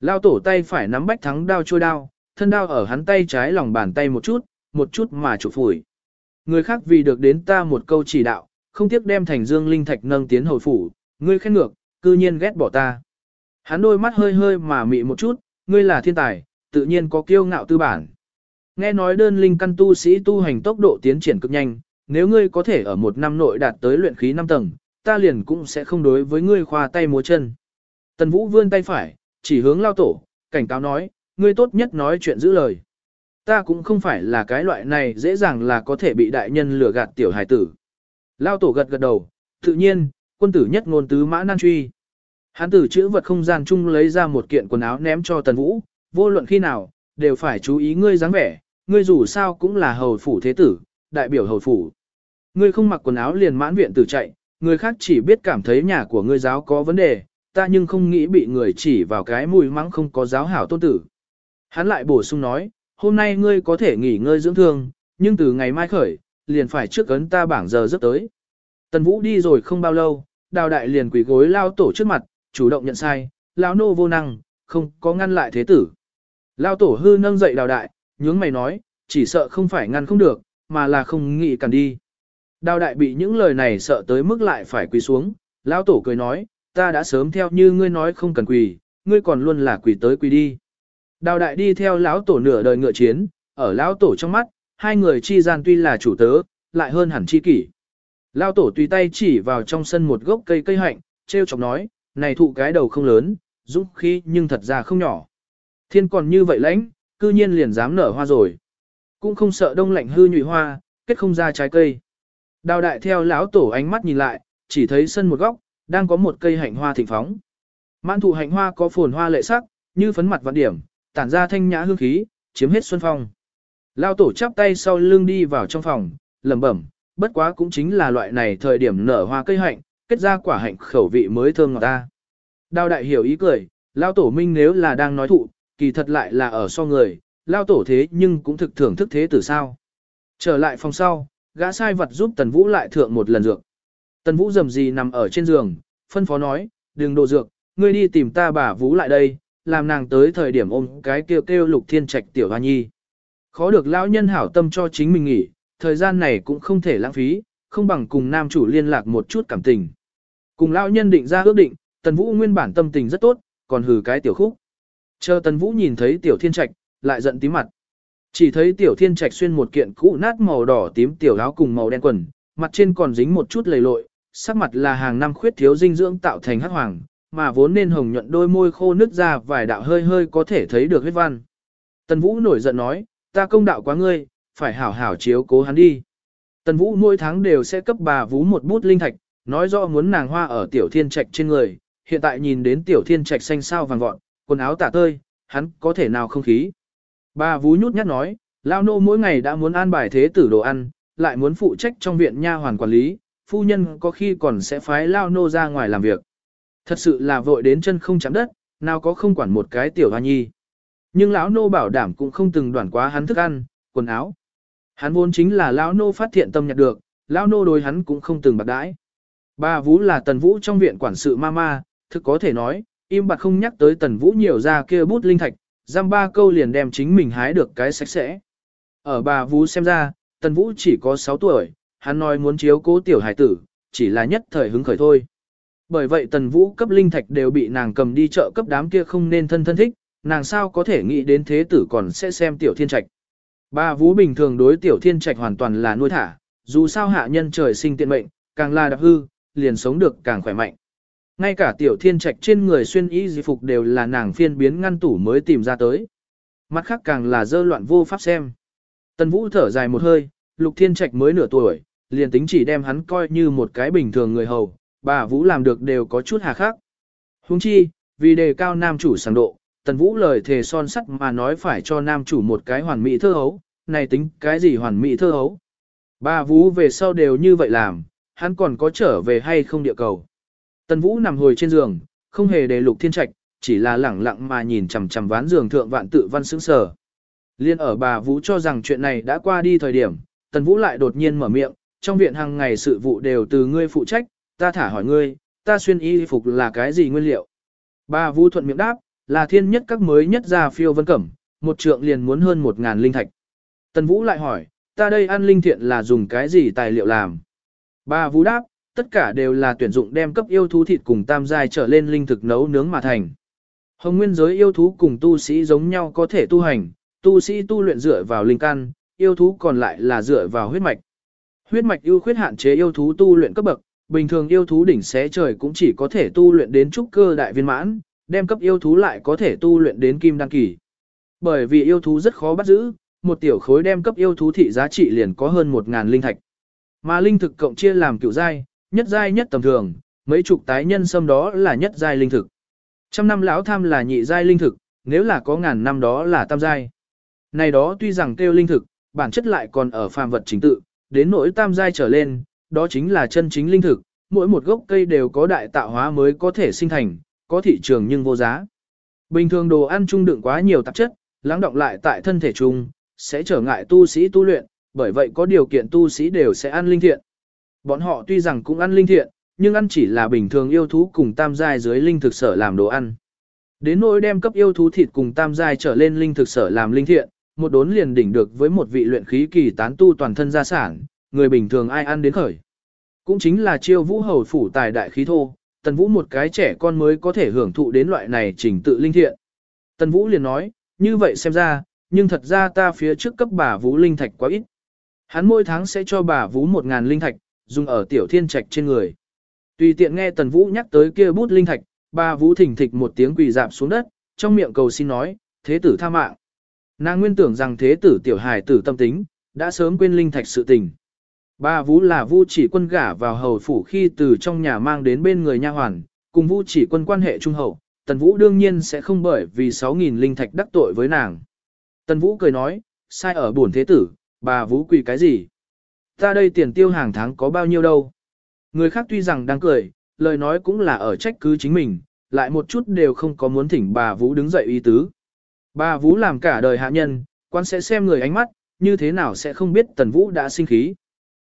Lao tổ tay phải nắm bách thắng đao trôi đao, thân đao ở hắn tay trái lòng bàn tay một chút, một chút mà chụp phủi. Người khác vì được đến ta một câu chỉ đạo, không tiếc đem thành dương linh thạch nâng tiến hồi phủ, ngươi khen ngược, cư nhiên ghét bỏ ta. Hắn đôi mắt hơi hơi mà mị một chút, ngươi là thiên tài, tự nhiên có kiêu ngạo tư bản. Nghe nói đơn linh căn tu sĩ tu hành tốc độ tiến triển cực nhanh, nếu ngươi có thể ở một năm nội đạt tới luyện khí 5 tầng, ta liền cũng sẽ không đối với ngươi khoa tay múa chân. Tần Vũ vươn tay phải, chỉ hướng lao tổ, cảnh cáo nói, ngươi tốt nhất nói chuyện giữ lời. Ta cũng không phải là cái loại này dễ dàng là có thể bị đại nhân lừa gạt tiểu hài tử. Lao tổ gật gật đầu, tự nhiên, quân tử nhất ngôn tứ mã nan truy. Hán tử chữ vật không gian chung lấy ra một kiện quần áo ném cho Tần Vũ, vô luận khi nào, đều phải chú ý ngươi dáng vẻ, ngươi dù sao cũng là hầu phủ thế tử, đại biểu hầu phủ. Ngươi không mặc quần áo liền mãn viện tử chạy, người khác chỉ biết cảm thấy nhà của ngươi giáo có vấn đề, ta nhưng không nghĩ bị người chỉ vào cái mùi mắng không có giáo hảo tôn tử. Hắn lại bổ sung nói, hôm nay ngươi có thể nghỉ ngơi dưỡng thương, nhưng từ ngày mai khởi, liền phải trước ấn ta bảng giờ rất tới. Tần Vũ đi rồi không bao lâu, đào đại liền quỳ gối lao tổ trước mặt, chủ động nhận sai, lao nô vô năng, không có ngăn lại thế tử. Lao tổ hư nâng dậy đào đại, nhướng mày nói, chỉ sợ không phải ngăn không được, mà là không nghĩ cần đi. Đào đại bị những lời này sợ tới mức lại phải quỳ xuống, Lão tổ cười nói, ta đã sớm theo như ngươi nói không cần quỳ, ngươi còn luôn là quỳ tới quỳ đi. Đào đại đi theo lão tổ nửa đời ngựa chiến, ở lão tổ trong mắt, hai người chi gian tuy là chủ tớ, lại hơn hẳn chi kỷ. Lão tổ tùy tay chỉ vào trong sân một gốc cây cây hạnh, treo chọc nói, này thụ cái đầu không lớn, dũng khí nhưng thật ra không nhỏ. Thiên còn như vậy lãnh, cư nhiên liền dám nở hoa rồi. Cũng không sợ đông lạnh hư nhụy hoa, kết không ra trái cây. Đào đại theo lão tổ ánh mắt nhìn lại, chỉ thấy sân một góc, đang có một cây hạnh hoa thịnh phóng. Mãn thụ hạnh hoa có phồn hoa lệ sắc, như phấn mặt vạn điểm, tản ra thanh nhã hương khí, chiếm hết xuân phong. Lão tổ chắp tay sau lưng đi vào trong phòng, lẩm bẩm, bất quá cũng chính là loại này thời điểm nở hoa cây hạnh, kết ra quả hạnh khẩu vị mới thơm ngọt ta. Đào đại hiểu ý cười, lão tổ minh nếu là đang nói thụ, kỳ thật lại là ở so người, Lao tổ thế nhưng cũng thực thưởng thức thế tử sao. Trở lại phòng sau, gã sai vật giúp Tần Vũ lại thượng một lần dược. Tần Vũ dầm gì nằm ở trên giường, phân phó nói, đừng đổ dược, ngươi đi tìm ta bà Vũ lại đây, làm nàng tới thời điểm ôm cái kêu kêu lục thiên trạch tiểu hoa nhi. Khó được lão nhân hảo tâm cho chính mình nghỉ, thời gian này cũng không thể lãng phí, không bằng cùng nam chủ liên lạc một chút cảm tình. Cùng lão nhân định ra ước định, tần vũ nguyên bản tâm tình rất tốt, còn hừ cái tiểu khúc. Chờ tần vũ nhìn thấy tiểu thiên trạch, lại giận tím mặt. Chỉ thấy tiểu thiên trạch xuyên một kiện cũ nát màu đỏ tím tiểu áo cùng màu đen quần, mặt trên còn dính một chút lầy lội, sắc mặt là hàng năm khuyết thiếu dinh dưỡng tạo thành hắc hoàng, mà vốn nên hồng nhuận đôi môi khô nứt ra vài đạo hơi hơi có thể thấy được huyết văn. Tần Vũ nổi giận nói, ta công đạo quá ngươi, phải hảo hảo chiếu cố hắn đi. Tần Vũ mỗi tháng đều sẽ cấp bà Vũ một bút linh thạch, nói rõ muốn nàng hoa ở tiểu thiên trạch trên người, hiện tại nhìn đến tiểu thiên trạch xanh sao vàng vọt, quần áo tả tơi, hắn có thể nào không khí. Bà vú nhút nhát nói, lao nô mỗi ngày đã muốn an bài thế tử đồ ăn, lại muốn phụ trách trong viện nha hoàn quản lý, phu nhân có khi còn sẽ phái lao nô ra ngoài làm việc. Thật sự là vội đến chân không chạm đất, nào có không quản một cái tiểu hoa nhi. Nhưng lão nô bảo đảm cũng không từng đoản quá hắn thức ăn, quần áo. Hắn vốn chính là lão nô phát hiện tâm nhặt được, lão nô đối hắn cũng không từng bạc đãi. Bà Vũ là tần vũ trong viện quản sự mama, thực có thể nói, im bặt không nhắc tới tần vũ nhiều ra kia bút linh thạch, giam ba câu liền đem chính mình hái được cái sạch sẽ. Ở bà Vũ xem ra, tần vũ chỉ có 6 tuổi, hắn nói muốn chiếu cố tiểu hải tử, chỉ là nhất thời hứng khởi thôi. Bởi vậy tần vũ cấp linh thạch đều bị nàng cầm đi chợ cấp đám kia không nên thân thân thích, nàng sao có thể nghĩ đến thế tử còn sẽ xem tiểu thiên trạch. Bà Vũ bình thường đối tiểu thiên trạch hoàn toàn là nuôi thả, dù sao hạ nhân trời sinh tiện mệnh, càng là đạp hư, liền sống được càng khỏe mạnh. Ngay cả tiểu thiên trạch trên người xuyên y di phục đều là nàng phiên biến ngăn tủ mới tìm ra tới. Mặt khác càng là dơ loạn vô pháp xem. Tần Vũ thở dài một hơi, lục thiên trạch mới nửa tuổi, liền tính chỉ đem hắn coi như một cái bình thường người hầu, bà Vũ làm được đều có chút hà khắc. Huống chi, vì đề cao nam chủ sáng độ, Tần Vũ lời thề son sắt mà nói phải cho nam chủ một cái hoàn mỹ thơ hấu, này tính cái gì hoàn mỹ thơ hấu. Bà Vũ về sau đều như vậy làm, hắn còn có trở về hay không địa cầu. Tần Vũ nằm hồi trên giường, không hề để lục thiên trạch, chỉ là lẳng lặng mà nhìn chằm chằm ván giường thượng vạn tự văn sững sờ. Liên ở bà Vũ cho rằng chuyện này đã qua đi thời điểm, Tần Vũ lại đột nhiên mở miệng, trong viện hàng ngày sự vụ đều từ ngươi phụ trách, ta thả hỏi ngươi, ta xuyên y phục là cái gì nguyên liệu? Bà Vũ thuận miệng đáp, là thiên nhất các mới nhất ra phiêu vân cẩm, một trượng liền muốn hơn một ngàn linh thạch. Tần Vũ lại hỏi, ta đây ăn linh thiện là dùng cái gì tài liệu làm? Bà Vũ đáp, tất cả đều là tuyển dụng đem cấp yêu thú thịt cùng tam giai trở lên linh thực nấu nướng mà thành. Hồng nguyên giới yêu thú cùng tu sĩ giống nhau có thể tu hành, tu sĩ tu luyện dựa vào linh căn, yêu thú còn lại là dựa vào huyết mạch. Huyết mạch ưu khuyết hạn chế yêu thú tu luyện cấp bậc, bình thường yêu thú đỉnh xé trời cũng chỉ có thể tu luyện đến trúc cơ đại viên mãn, đem cấp yêu thú lại có thể tu luyện đến kim đăng kỳ. Bởi vì yêu thú rất khó bắt giữ, một tiểu khối đem cấp yêu thú thị giá trị liền có hơn 1000 linh thạch. Mà linh thực cộng chia làm cửu giai, nhất giai nhất tầm thường, mấy chục tái nhân sâm đó là nhất giai linh thực. Trăm năm lão tham là nhị giai linh thực, nếu là có ngàn năm đó là tam giai. Này đó tuy rằng kêu linh thực, bản chất lại còn ở phàm vật chính tự, đến nỗi tam giai trở lên, đó chính là chân chính linh thực, mỗi một gốc cây đều có đại tạo hóa mới có thể sinh thành, có thị trường nhưng vô giá. Bình thường đồ ăn chung đựng quá nhiều tạp chất, lắng động lại tại thân thể chung, sẽ trở ngại tu sĩ tu luyện, bởi vậy có điều kiện tu sĩ đều sẽ ăn linh thiện. Bọn họ tuy rằng cũng ăn linh thiện, nhưng ăn chỉ là bình thường yêu thú cùng tam giai dưới linh thực sở làm đồ ăn. Đến nỗi đem cấp yêu thú thịt cùng tam giai trở lên linh thực sở làm linh thiện, một đốn liền đỉnh được với một vị luyện khí kỳ tán tu toàn thân gia sản, người bình thường ai ăn đến khởi. Cũng chính là chiêu vũ hầu phủ tài đại khí thô, tần vũ một cái trẻ con mới có thể hưởng thụ đến loại này trình tự linh thiện. Tần vũ liền nói, như vậy xem ra, nhưng thật ra ta phía trước cấp bà vũ linh thạch quá ít. Hắn mỗi tháng sẽ cho bà vũ một ngàn linh thạch, dùng ở tiểu thiên trạch trên người. Tùy tiện nghe tần vũ nhắc tới kia bút linh thạch, bà vũ thỉnh thịch một tiếng quỳ dạp xuống đất, trong miệng cầu xin nói, thế tử tha mạng. Nàng nguyên tưởng rằng thế tử tiểu hài tử tâm tính, đã sớm quên linh thạch sự tình. Ba Vũ là Vu chỉ quân gả vào hầu phủ khi từ trong nhà mang đến bên người nha hoàn, cùng Vu chỉ quân quan hệ trung hậu, Tần Vũ đương nhiên sẽ không bởi vì 6.000 linh thạch đắc tội với nàng. Tần Vũ cười nói, sai ở buồn thế tử, bà Vũ quỳ cái gì? Ta đây tiền tiêu hàng tháng có bao nhiêu đâu? Người khác tuy rằng đang cười, lời nói cũng là ở trách cứ chính mình, lại một chút đều không có muốn thỉnh bà Vũ đứng dậy ý tứ. Bà Vũ làm cả đời hạ nhân, quan sẽ xem người ánh mắt, như thế nào sẽ không biết Tần Vũ đã sinh khí.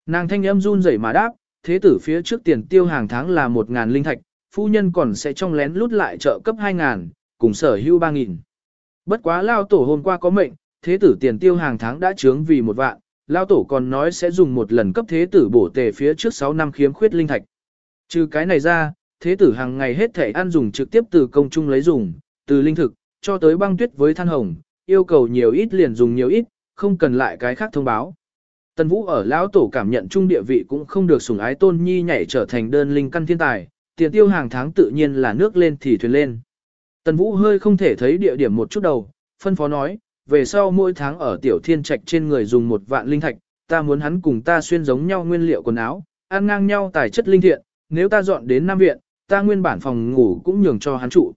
Nàng thanh âm run rẩy mà đáp, thế tử phía trước tiền tiêu hàng tháng là 1.000 linh thạch, phu nhân còn sẽ trong lén lút lại trợ cấp 2.000, cùng sở hưu 3.000. Bất quá lao tổ hôm qua có mệnh, thế tử tiền tiêu hàng tháng đã trướng vì một vạn, lao tổ còn nói sẽ dùng một lần cấp thế tử bổ tề phía trước 6 năm khiếm khuyết linh thạch. Trừ cái này ra, thế tử hàng ngày hết thể ăn dùng trực tiếp từ công chung lấy dùng, từ linh thực, cho tới băng tuyết với than hồng, yêu cầu nhiều ít liền dùng nhiều ít, không cần lại cái khác thông báo. Tần Vũ ở lão tổ cảm nhận trung địa vị cũng không được sủng ái tôn nhi nhảy trở thành đơn linh căn thiên tài, tiền tiêu hàng tháng tự nhiên là nước lên thì thuyền lên. Tần Vũ hơi không thể thấy địa điểm một chút đầu, phân phó nói, về sau mỗi tháng ở tiểu thiên trạch trên người dùng một vạn linh thạch, ta muốn hắn cùng ta xuyên giống nhau nguyên liệu quần áo, ăn ngang nhau tài chất linh thiện, nếu ta dọn đến Nam Viện, ta nguyên bản phòng ngủ cũng nhường cho hắn trụ.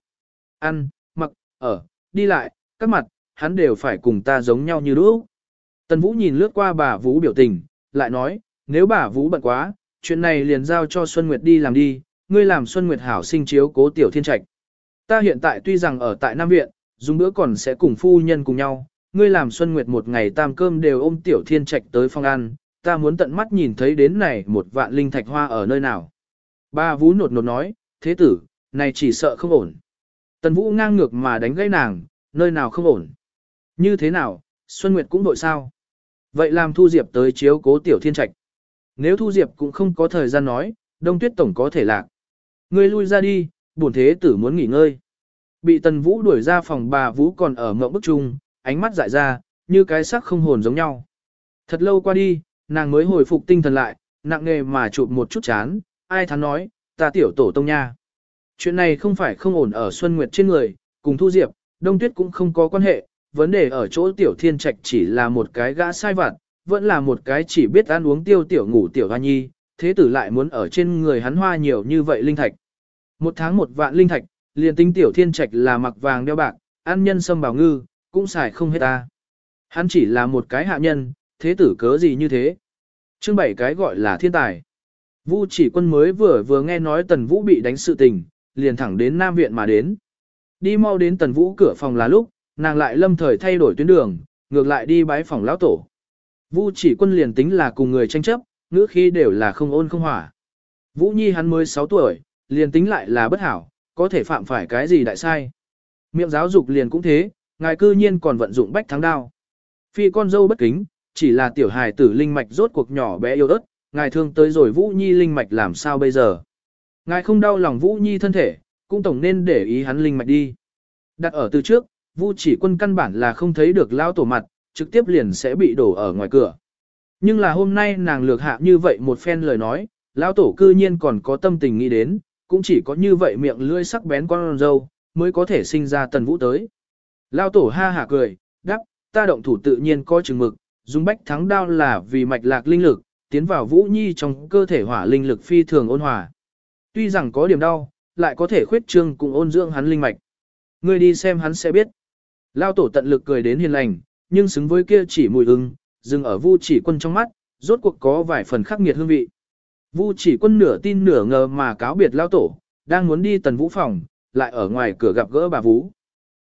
Ăn, mặc, ở, đi lại, các mặt, hắn đều phải cùng ta giống nhau như lúc. Tần Vũ nhìn lướt qua bà Vũ biểu tình, lại nói, nếu bà Vũ bận quá, chuyện này liền giao cho Xuân Nguyệt đi làm đi, ngươi làm Xuân Nguyệt hảo sinh chiếu cố tiểu thiên trạch. Ta hiện tại tuy rằng ở tại Nam Viện, dùng bữa còn sẽ cùng phu nhân cùng nhau, ngươi làm Xuân Nguyệt một ngày tam cơm đều ôm tiểu thiên trạch tới phòng ăn, ta muốn tận mắt nhìn thấy đến này một vạn linh thạch hoa ở nơi nào. Ba Vũ nột nột nói, thế tử, này chỉ sợ không ổn. Tần Vũ ngang ngược mà đánh gãy nàng, nơi nào không ổn. Như thế nào, Xuân Nguyệt cũng đội sao. Vậy làm Thu Diệp tới chiếu cố tiểu thiên trạch. Nếu Thu Diệp cũng không có thời gian nói, Đông Tuyết Tổng có thể lạc. Ngươi lui ra đi, bổn thế tử muốn nghỉ ngơi. Bị Tần Vũ đuổi ra phòng bà Vũ còn ở ngậm bức chung, ánh mắt dại ra, như cái sắc không hồn giống nhau. Thật lâu qua đi, nàng mới hồi phục tinh thần lại, nặng nề mà chụp một chút chán, ai thắn nói, ta tiểu tổ tông nha. Chuyện này không phải không ổn ở Xuân Nguyệt trên người, cùng Thu Diệp, Đông Tuyết cũng không có quan hệ, vấn đề ở chỗ tiểu thiên trạch chỉ là một cái gã sai vặt, vẫn là một cái chỉ biết ăn uống tiêu tiểu ngủ tiểu hoa nhi, thế tử lại muốn ở trên người hắn hoa nhiều như vậy linh thạch. Một tháng một vạn linh thạch, liền tính tiểu thiên trạch là mặc vàng đeo bạc, ăn nhân sâm bảo ngư, cũng xài không hết ta. Hắn chỉ là một cái hạ nhân, thế tử cớ gì như thế. Chương bảy cái gọi là thiên tài. Vu chỉ quân mới vừa vừa nghe nói tần vũ bị đánh sự tình, liền thẳng đến Nam Viện mà đến. Đi mau đến tần vũ cửa phòng là lúc, nàng lại lâm thời thay đổi tuyến đường, ngược lại đi bái phòng lão tổ. Vu chỉ quân liền tính là cùng người tranh chấp, ngữ khi đều là không ôn không hỏa. Vũ Nhi hắn mới 6 tuổi, liền tính lại là bất hảo, có thể phạm phải cái gì đại sai. Miệng giáo dục liền cũng thế, ngài cư nhiên còn vận dụng bách thắng đao. Phi con dâu bất kính, chỉ là tiểu hài tử linh mạch rốt cuộc nhỏ bé yêu ớt, ngài thương tới rồi Vũ Nhi linh mạch làm sao bây giờ. Ngài không đau lòng Vũ Nhi thân thể, cũng tổng nên để ý hắn linh mạch đi. Đặt ở từ trước, Vu chỉ quân căn bản là không thấy được lao tổ mặt, trực tiếp liền sẽ bị đổ ở ngoài cửa. Nhưng là hôm nay nàng lược hạ như vậy một phen lời nói, lão tổ cư nhiên còn có tâm tình nghĩ đến, cũng chỉ có như vậy miệng lưỡi sắc bén con dâu, mới có thể sinh ra tần vũ tới. lao tổ ha hả cười, đáp, ta động thủ tự nhiên coi chừng mực, dùng bách thắng đao là vì mạch lạc linh lực, tiến vào vũ nhi trong cơ thể hỏa linh lực phi thường ôn hòa. Tuy rằng có điểm đau, lại có thể khuyết trương cùng ôn dưỡng hắn linh mạch. Ngươi đi xem hắn sẽ biết. Lao tổ tận lực cười đến hiền lành, nhưng xứng với kia chỉ mùi ưng, dừng ở vu chỉ quân trong mắt, rốt cuộc có vài phần khắc nghiệt hương vị. Vu chỉ quân nửa tin nửa ngờ mà cáo biệt lao tổ, đang muốn đi tần vũ phòng, lại ở ngoài cửa gặp gỡ bà Vũ.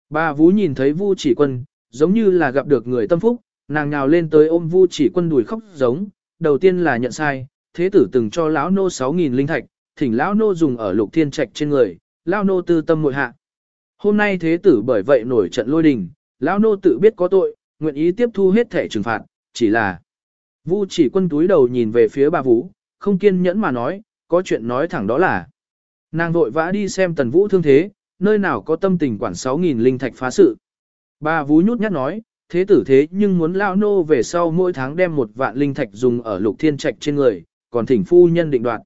Bà Vũ nhìn thấy Vu chỉ quân, giống như là gặp được người tâm phúc, nàng nhào lên tới ôm Vu chỉ quân đùi khóc giống, đầu tiên là nhận sai, thế tử từng cho lão nô 6.000 linh thạch, thỉnh lão nô dùng ở lục thiên trạch trên người, lão nô tư tâm muội hạ. Hôm nay thế tử bởi vậy nổi trận lôi đình, lão nô tự biết có tội, nguyện ý tiếp thu hết thể trừng phạt, chỉ là Vu chỉ quân túi đầu nhìn về phía bà Vũ, không kiên nhẫn mà nói, có chuyện nói thẳng đó là. Nàng vội vã đi xem tần vũ thương thế, nơi nào có tâm tình quản 6.000 linh thạch phá sự. Bà Vũ nhút nhát nói, thế tử thế nhưng muốn lao nô về sau mỗi tháng đem một vạn linh thạch dùng ở lục thiên trạch trên người, còn thỉnh phu nhân định đoạt.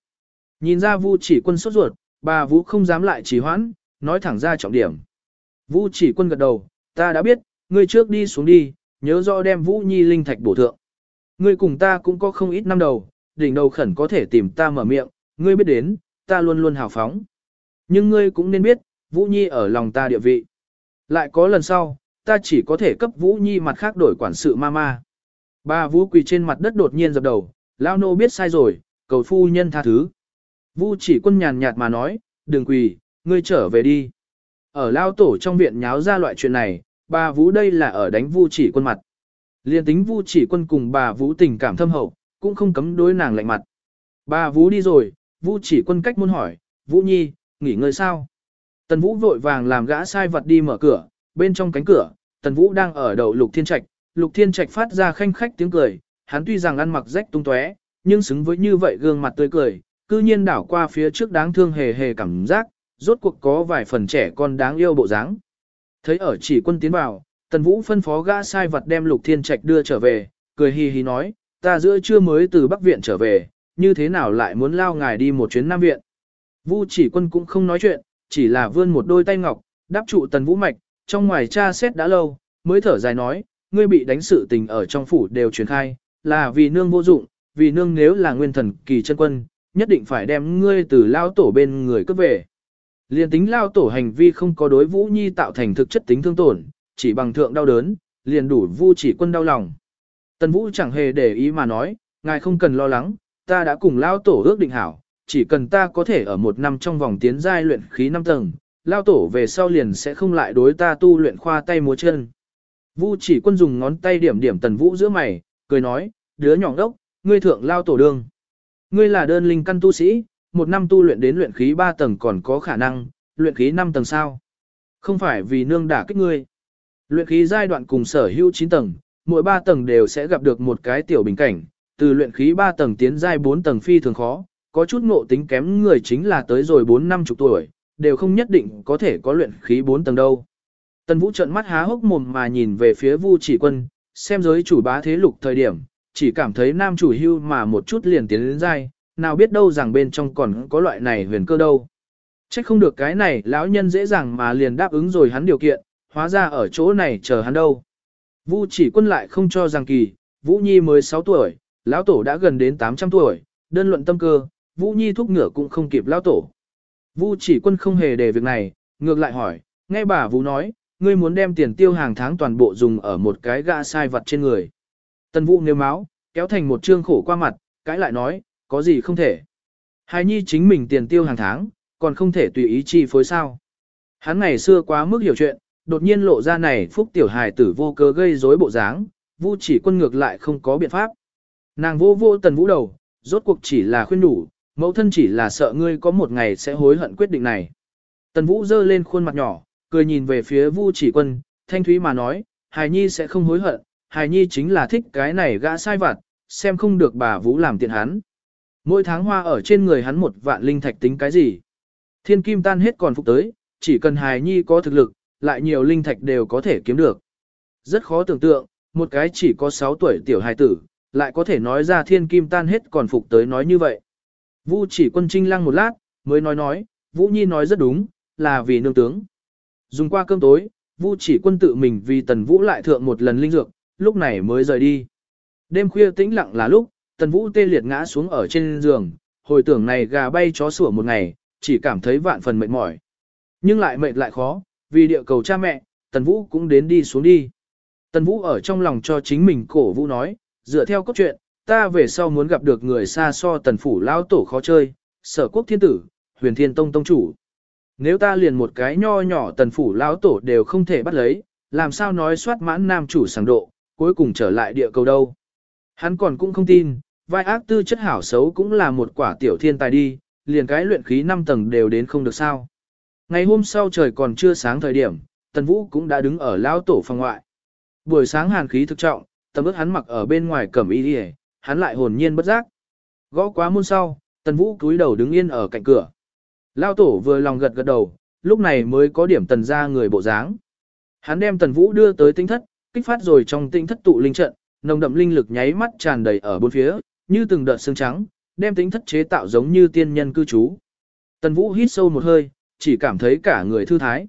Nhìn ra Vu chỉ quân sốt ruột, bà Vũ không dám lại trì hoãn, nói thẳng ra trọng điểm. Vũ chỉ quân gật đầu, ta đã biết, ngươi trước đi xuống đi, nhớ rõ đem Vũ Nhi linh thạch bổ thượng. Ngươi cùng ta cũng có không ít năm đầu, đỉnh đầu khẩn có thể tìm ta mở miệng, ngươi biết đến, ta luôn luôn hào phóng. Nhưng ngươi cũng nên biết, Vũ Nhi ở lòng ta địa vị. Lại có lần sau, ta chỉ có thể cấp Vũ Nhi mặt khác đổi quản sự mama. Ba Vũ quỳ trên mặt đất đột nhiên dập đầu, Lao nô biết sai rồi, cầu phu nhân tha thứ. Vũ chỉ quân nhàn nhạt mà nói, đừng quỳ, ngươi trở về đi. Ở lao tổ trong viện nháo ra loại chuyện này, bà Vũ đây là ở đánh Vu chỉ quân mặt. Liên tính Vu chỉ quân cùng bà Vũ tình cảm thâm hậu, cũng không cấm đối nàng lạnh mặt. Bà Vũ đi rồi, Vũ chỉ quân cách muốn hỏi, Vũ Nhi, nghỉ ngơi sao? Tần Vũ vội vàng làm gã sai vật đi mở cửa, bên trong cánh cửa, Tần Vũ đang ở đầu Lục Thiên Trạch, Lục Thiên Trạch phát ra khanh khách tiếng cười, hắn tuy rằng ăn mặc rách tung tóe, nhưng xứng với như vậy gương mặt tươi cười, cư nhiên đảo qua phía trước đáng thương hề hề cảm giác, rốt cuộc có vài phần trẻ con đáng yêu bộ dáng. Thấy ở chỉ quân tiến vào, Tần Vũ phân phó gã sai vật đem Lục Thiên Trạch đưa trở về, cười hì hì nói, ta giữa trưa mới từ Bắc Viện trở về, như thế nào lại muốn lao ngài đi một chuyến Nam Viện. Vu chỉ quân cũng không nói chuyện, chỉ là vươn một đôi tay ngọc, đáp trụ Tần Vũ mạch, trong ngoài cha xét đã lâu, mới thở dài nói, ngươi bị đánh sự tình ở trong phủ đều truyền khai, là vì nương vô dụng, vì nương nếu là nguyên thần kỳ chân quân, nhất định phải đem ngươi từ lao tổ bên người cướp về. Liên tính lao tổ hành vi không có đối Vũ Nhi tạo thành thực chất tính thương tổn, chỉ bằng thượng đau đớn, liền đủ Vu chỉ quân đau lòng. Tần Vũ chẳng hề để ý mà nói, ngài không cần lo lắng, ta đã cùng lao tổ ước định hảo, chỉ cần ta có thể ở một năm trong vòng tiến giai luyện khí 5 tầng, lao tổ về sau liền sẽ không lại đối ta tu luyện khoa tay múa chân. Vu chỉ quân dùng ngón tay điểm điểm tần vũ giữa mày, cười nói, đứa nhỏ đốc, ngươi thượng lao tổ đương. Ngươi là đơn linh căn tu sĩ, một năm tu luyện đến luyện khí 3 tầng còn có khả năng, luyện khí 5 tầng sao? Không phải vì nương đả kích ngươi. Luyện khí giai đoạn cùng sở hữu 9 tầng, mỗi 3 tầng đều sẽ gặp được một cái tiểu bình cảnh, từ luyện khí 3 tầng tiến giai 4 tầng phi thường khó, có chút ngộ tính kém người chính là tới rồi 4 năm chục tuổi, đều không nhất định có thể có luyện khí 4 tầng đâu. Tần Vũ trợn mắt há hốc mồm mà nhìn về phía Vu Chỉ Quân, xem giới chủ bá thế lục thời điểm, chỉ cảm thấy nam chủ hưu mà một chút liền tiến đến giai, nào biết đâu rằng bên trong còn có loại này huyền cơ đâu. Chắc không được cái này lão nhân dễ dàng mà liền đáp ứng rồi hắn điều kiện, hóa ra ở chỗ này chờ hắn đâu. Vu Chỉ Quân lại không cho rằng kỳ, Vũ Nhi mới 6 tuổi, lão tổ đã gần đến 800 tuổi, đơn luận tâm cơ, Vũ Nhi thúc ngựa cũng không kịp lão tổ. Vu chỉ quân không hề để việc này, ngược lại hỏi, nghe bà Vũ nói, ngươi muốn đem tiền tiêu hàng tháng toàn bộ dùng ở một cái gã sai vật trên người. Tần Vũ nêu máu, kéo thành một trương khổ qua mặt, cãi lại nói, có gì không thể. Hài nhi chính mình tiền tiêu hàng tháng, còn không thể tùy ý chi phối sao. Hắn ngày xưa quá mức hiểu chuyện, đột nhiên lộ ra này phúc tiểu hài tử vô cớ gây rối bộ dáng, Vu chỉ quân ngược lại không có biện pháp. Nàng vô vô tần vũ đầu, rốt cuộc chỉ là khuyên đủ, mẫu thân chỉ là sợ ngươi có một ngày sẽ hối hận quyết định này. Tần vũ dơ lên khuôn mặt nhỏ, cười nhìn về phía vu chỉ quân, thanh thúy mà nói, hài nhi sẽ không hối hận, hài nhi chính là thích cái này gã sai vặt, xem không được bà vũ làm tiện hắn. Mỗi tháng hoa ở trên người hắn một vạn linh thạch tính cái gì. Thiên kim tan hết còn phục tới, chỉ cần hài nhi có thực lực, lại nhiều linh thạch đều có thể kiếm được. Rất khó tưởng tượng, một cái chỉ có 6 tuổi tiểu hài tử, lại có thể nói ra thiên kim tan hết còn phục tới nói như vậy. Vu chỉ quân trinh lăng một lát, mới nói nói, Vũ Nhi nói rất đúng, là vì nương tướng. Dùng qua cơm tối, Vu chỉ quân tự mình vì Tần Vũ lại thượng một lần linh dược, lúc này mới rời đi. Đêm khuya tĩnh lặng là lúc, Tần Vũ tê liệt ngã xuống ở trên giường, hồi tưởng này gà bay chó sủa một ngày, chỉ cảm thấy vạn phần mệt mỏi. Nhưng lại mệt lại khó, vì địa cầu cha mẹ, Tần Vũ cũng đến đi xuống đi. Tần Vũ ở trong lòng cho chính mình cổ Vũ nói, dựa theo cốt truyện, ta về sau muốn gặp được người xa so tần phủ lao tổ khó chơi, sở quốc thiên tử, huyền thiên tông tông chủ. Nếu ta liền một cái nho nhỏ tần phủ lao tổ đều không thể bắt lấy, làm sao nói soát mãn nam chủ sáng độ, cuối cùng trở lại địa cầu đâu. Hắn còn cũng không tin, vai ác tư chất hảo xấu cũng là một quả tiểu thiên tài đi, liền cái luyện khí 5 tầng đều đến không được sao. Ngày hôm sau trời còn chưa sáng thời điểm, tần vũ cũng đã đứng ở Lão tổ phòng ngoại. Buổi sáng hàn khí thực trọng, tầm ước hắn mặc ở bên ngoài cẩm y đi hắn lại hồn nhiên bất giác. Gõ quá môn sau, tần vũ cúi đầu đứng yên ở cạnh cửa. Lão tổ vừa lòng gật gật đầu, lúc này mới có điểm tần ra người bộ dáng. Hắn đem tần vũ đưa tới tinh thất, kích phát rồi trong tinh thất tụ linh trận, nồng đậm linh lực nháy mắt tràn đầy ở bốn phía, như từng đợt xương trắng, đem tinh thất chế tạo giống như tiên nhân cư trú. Tần vũ hít sâu một hơi, chỉ cảm thấy cả người thư thái.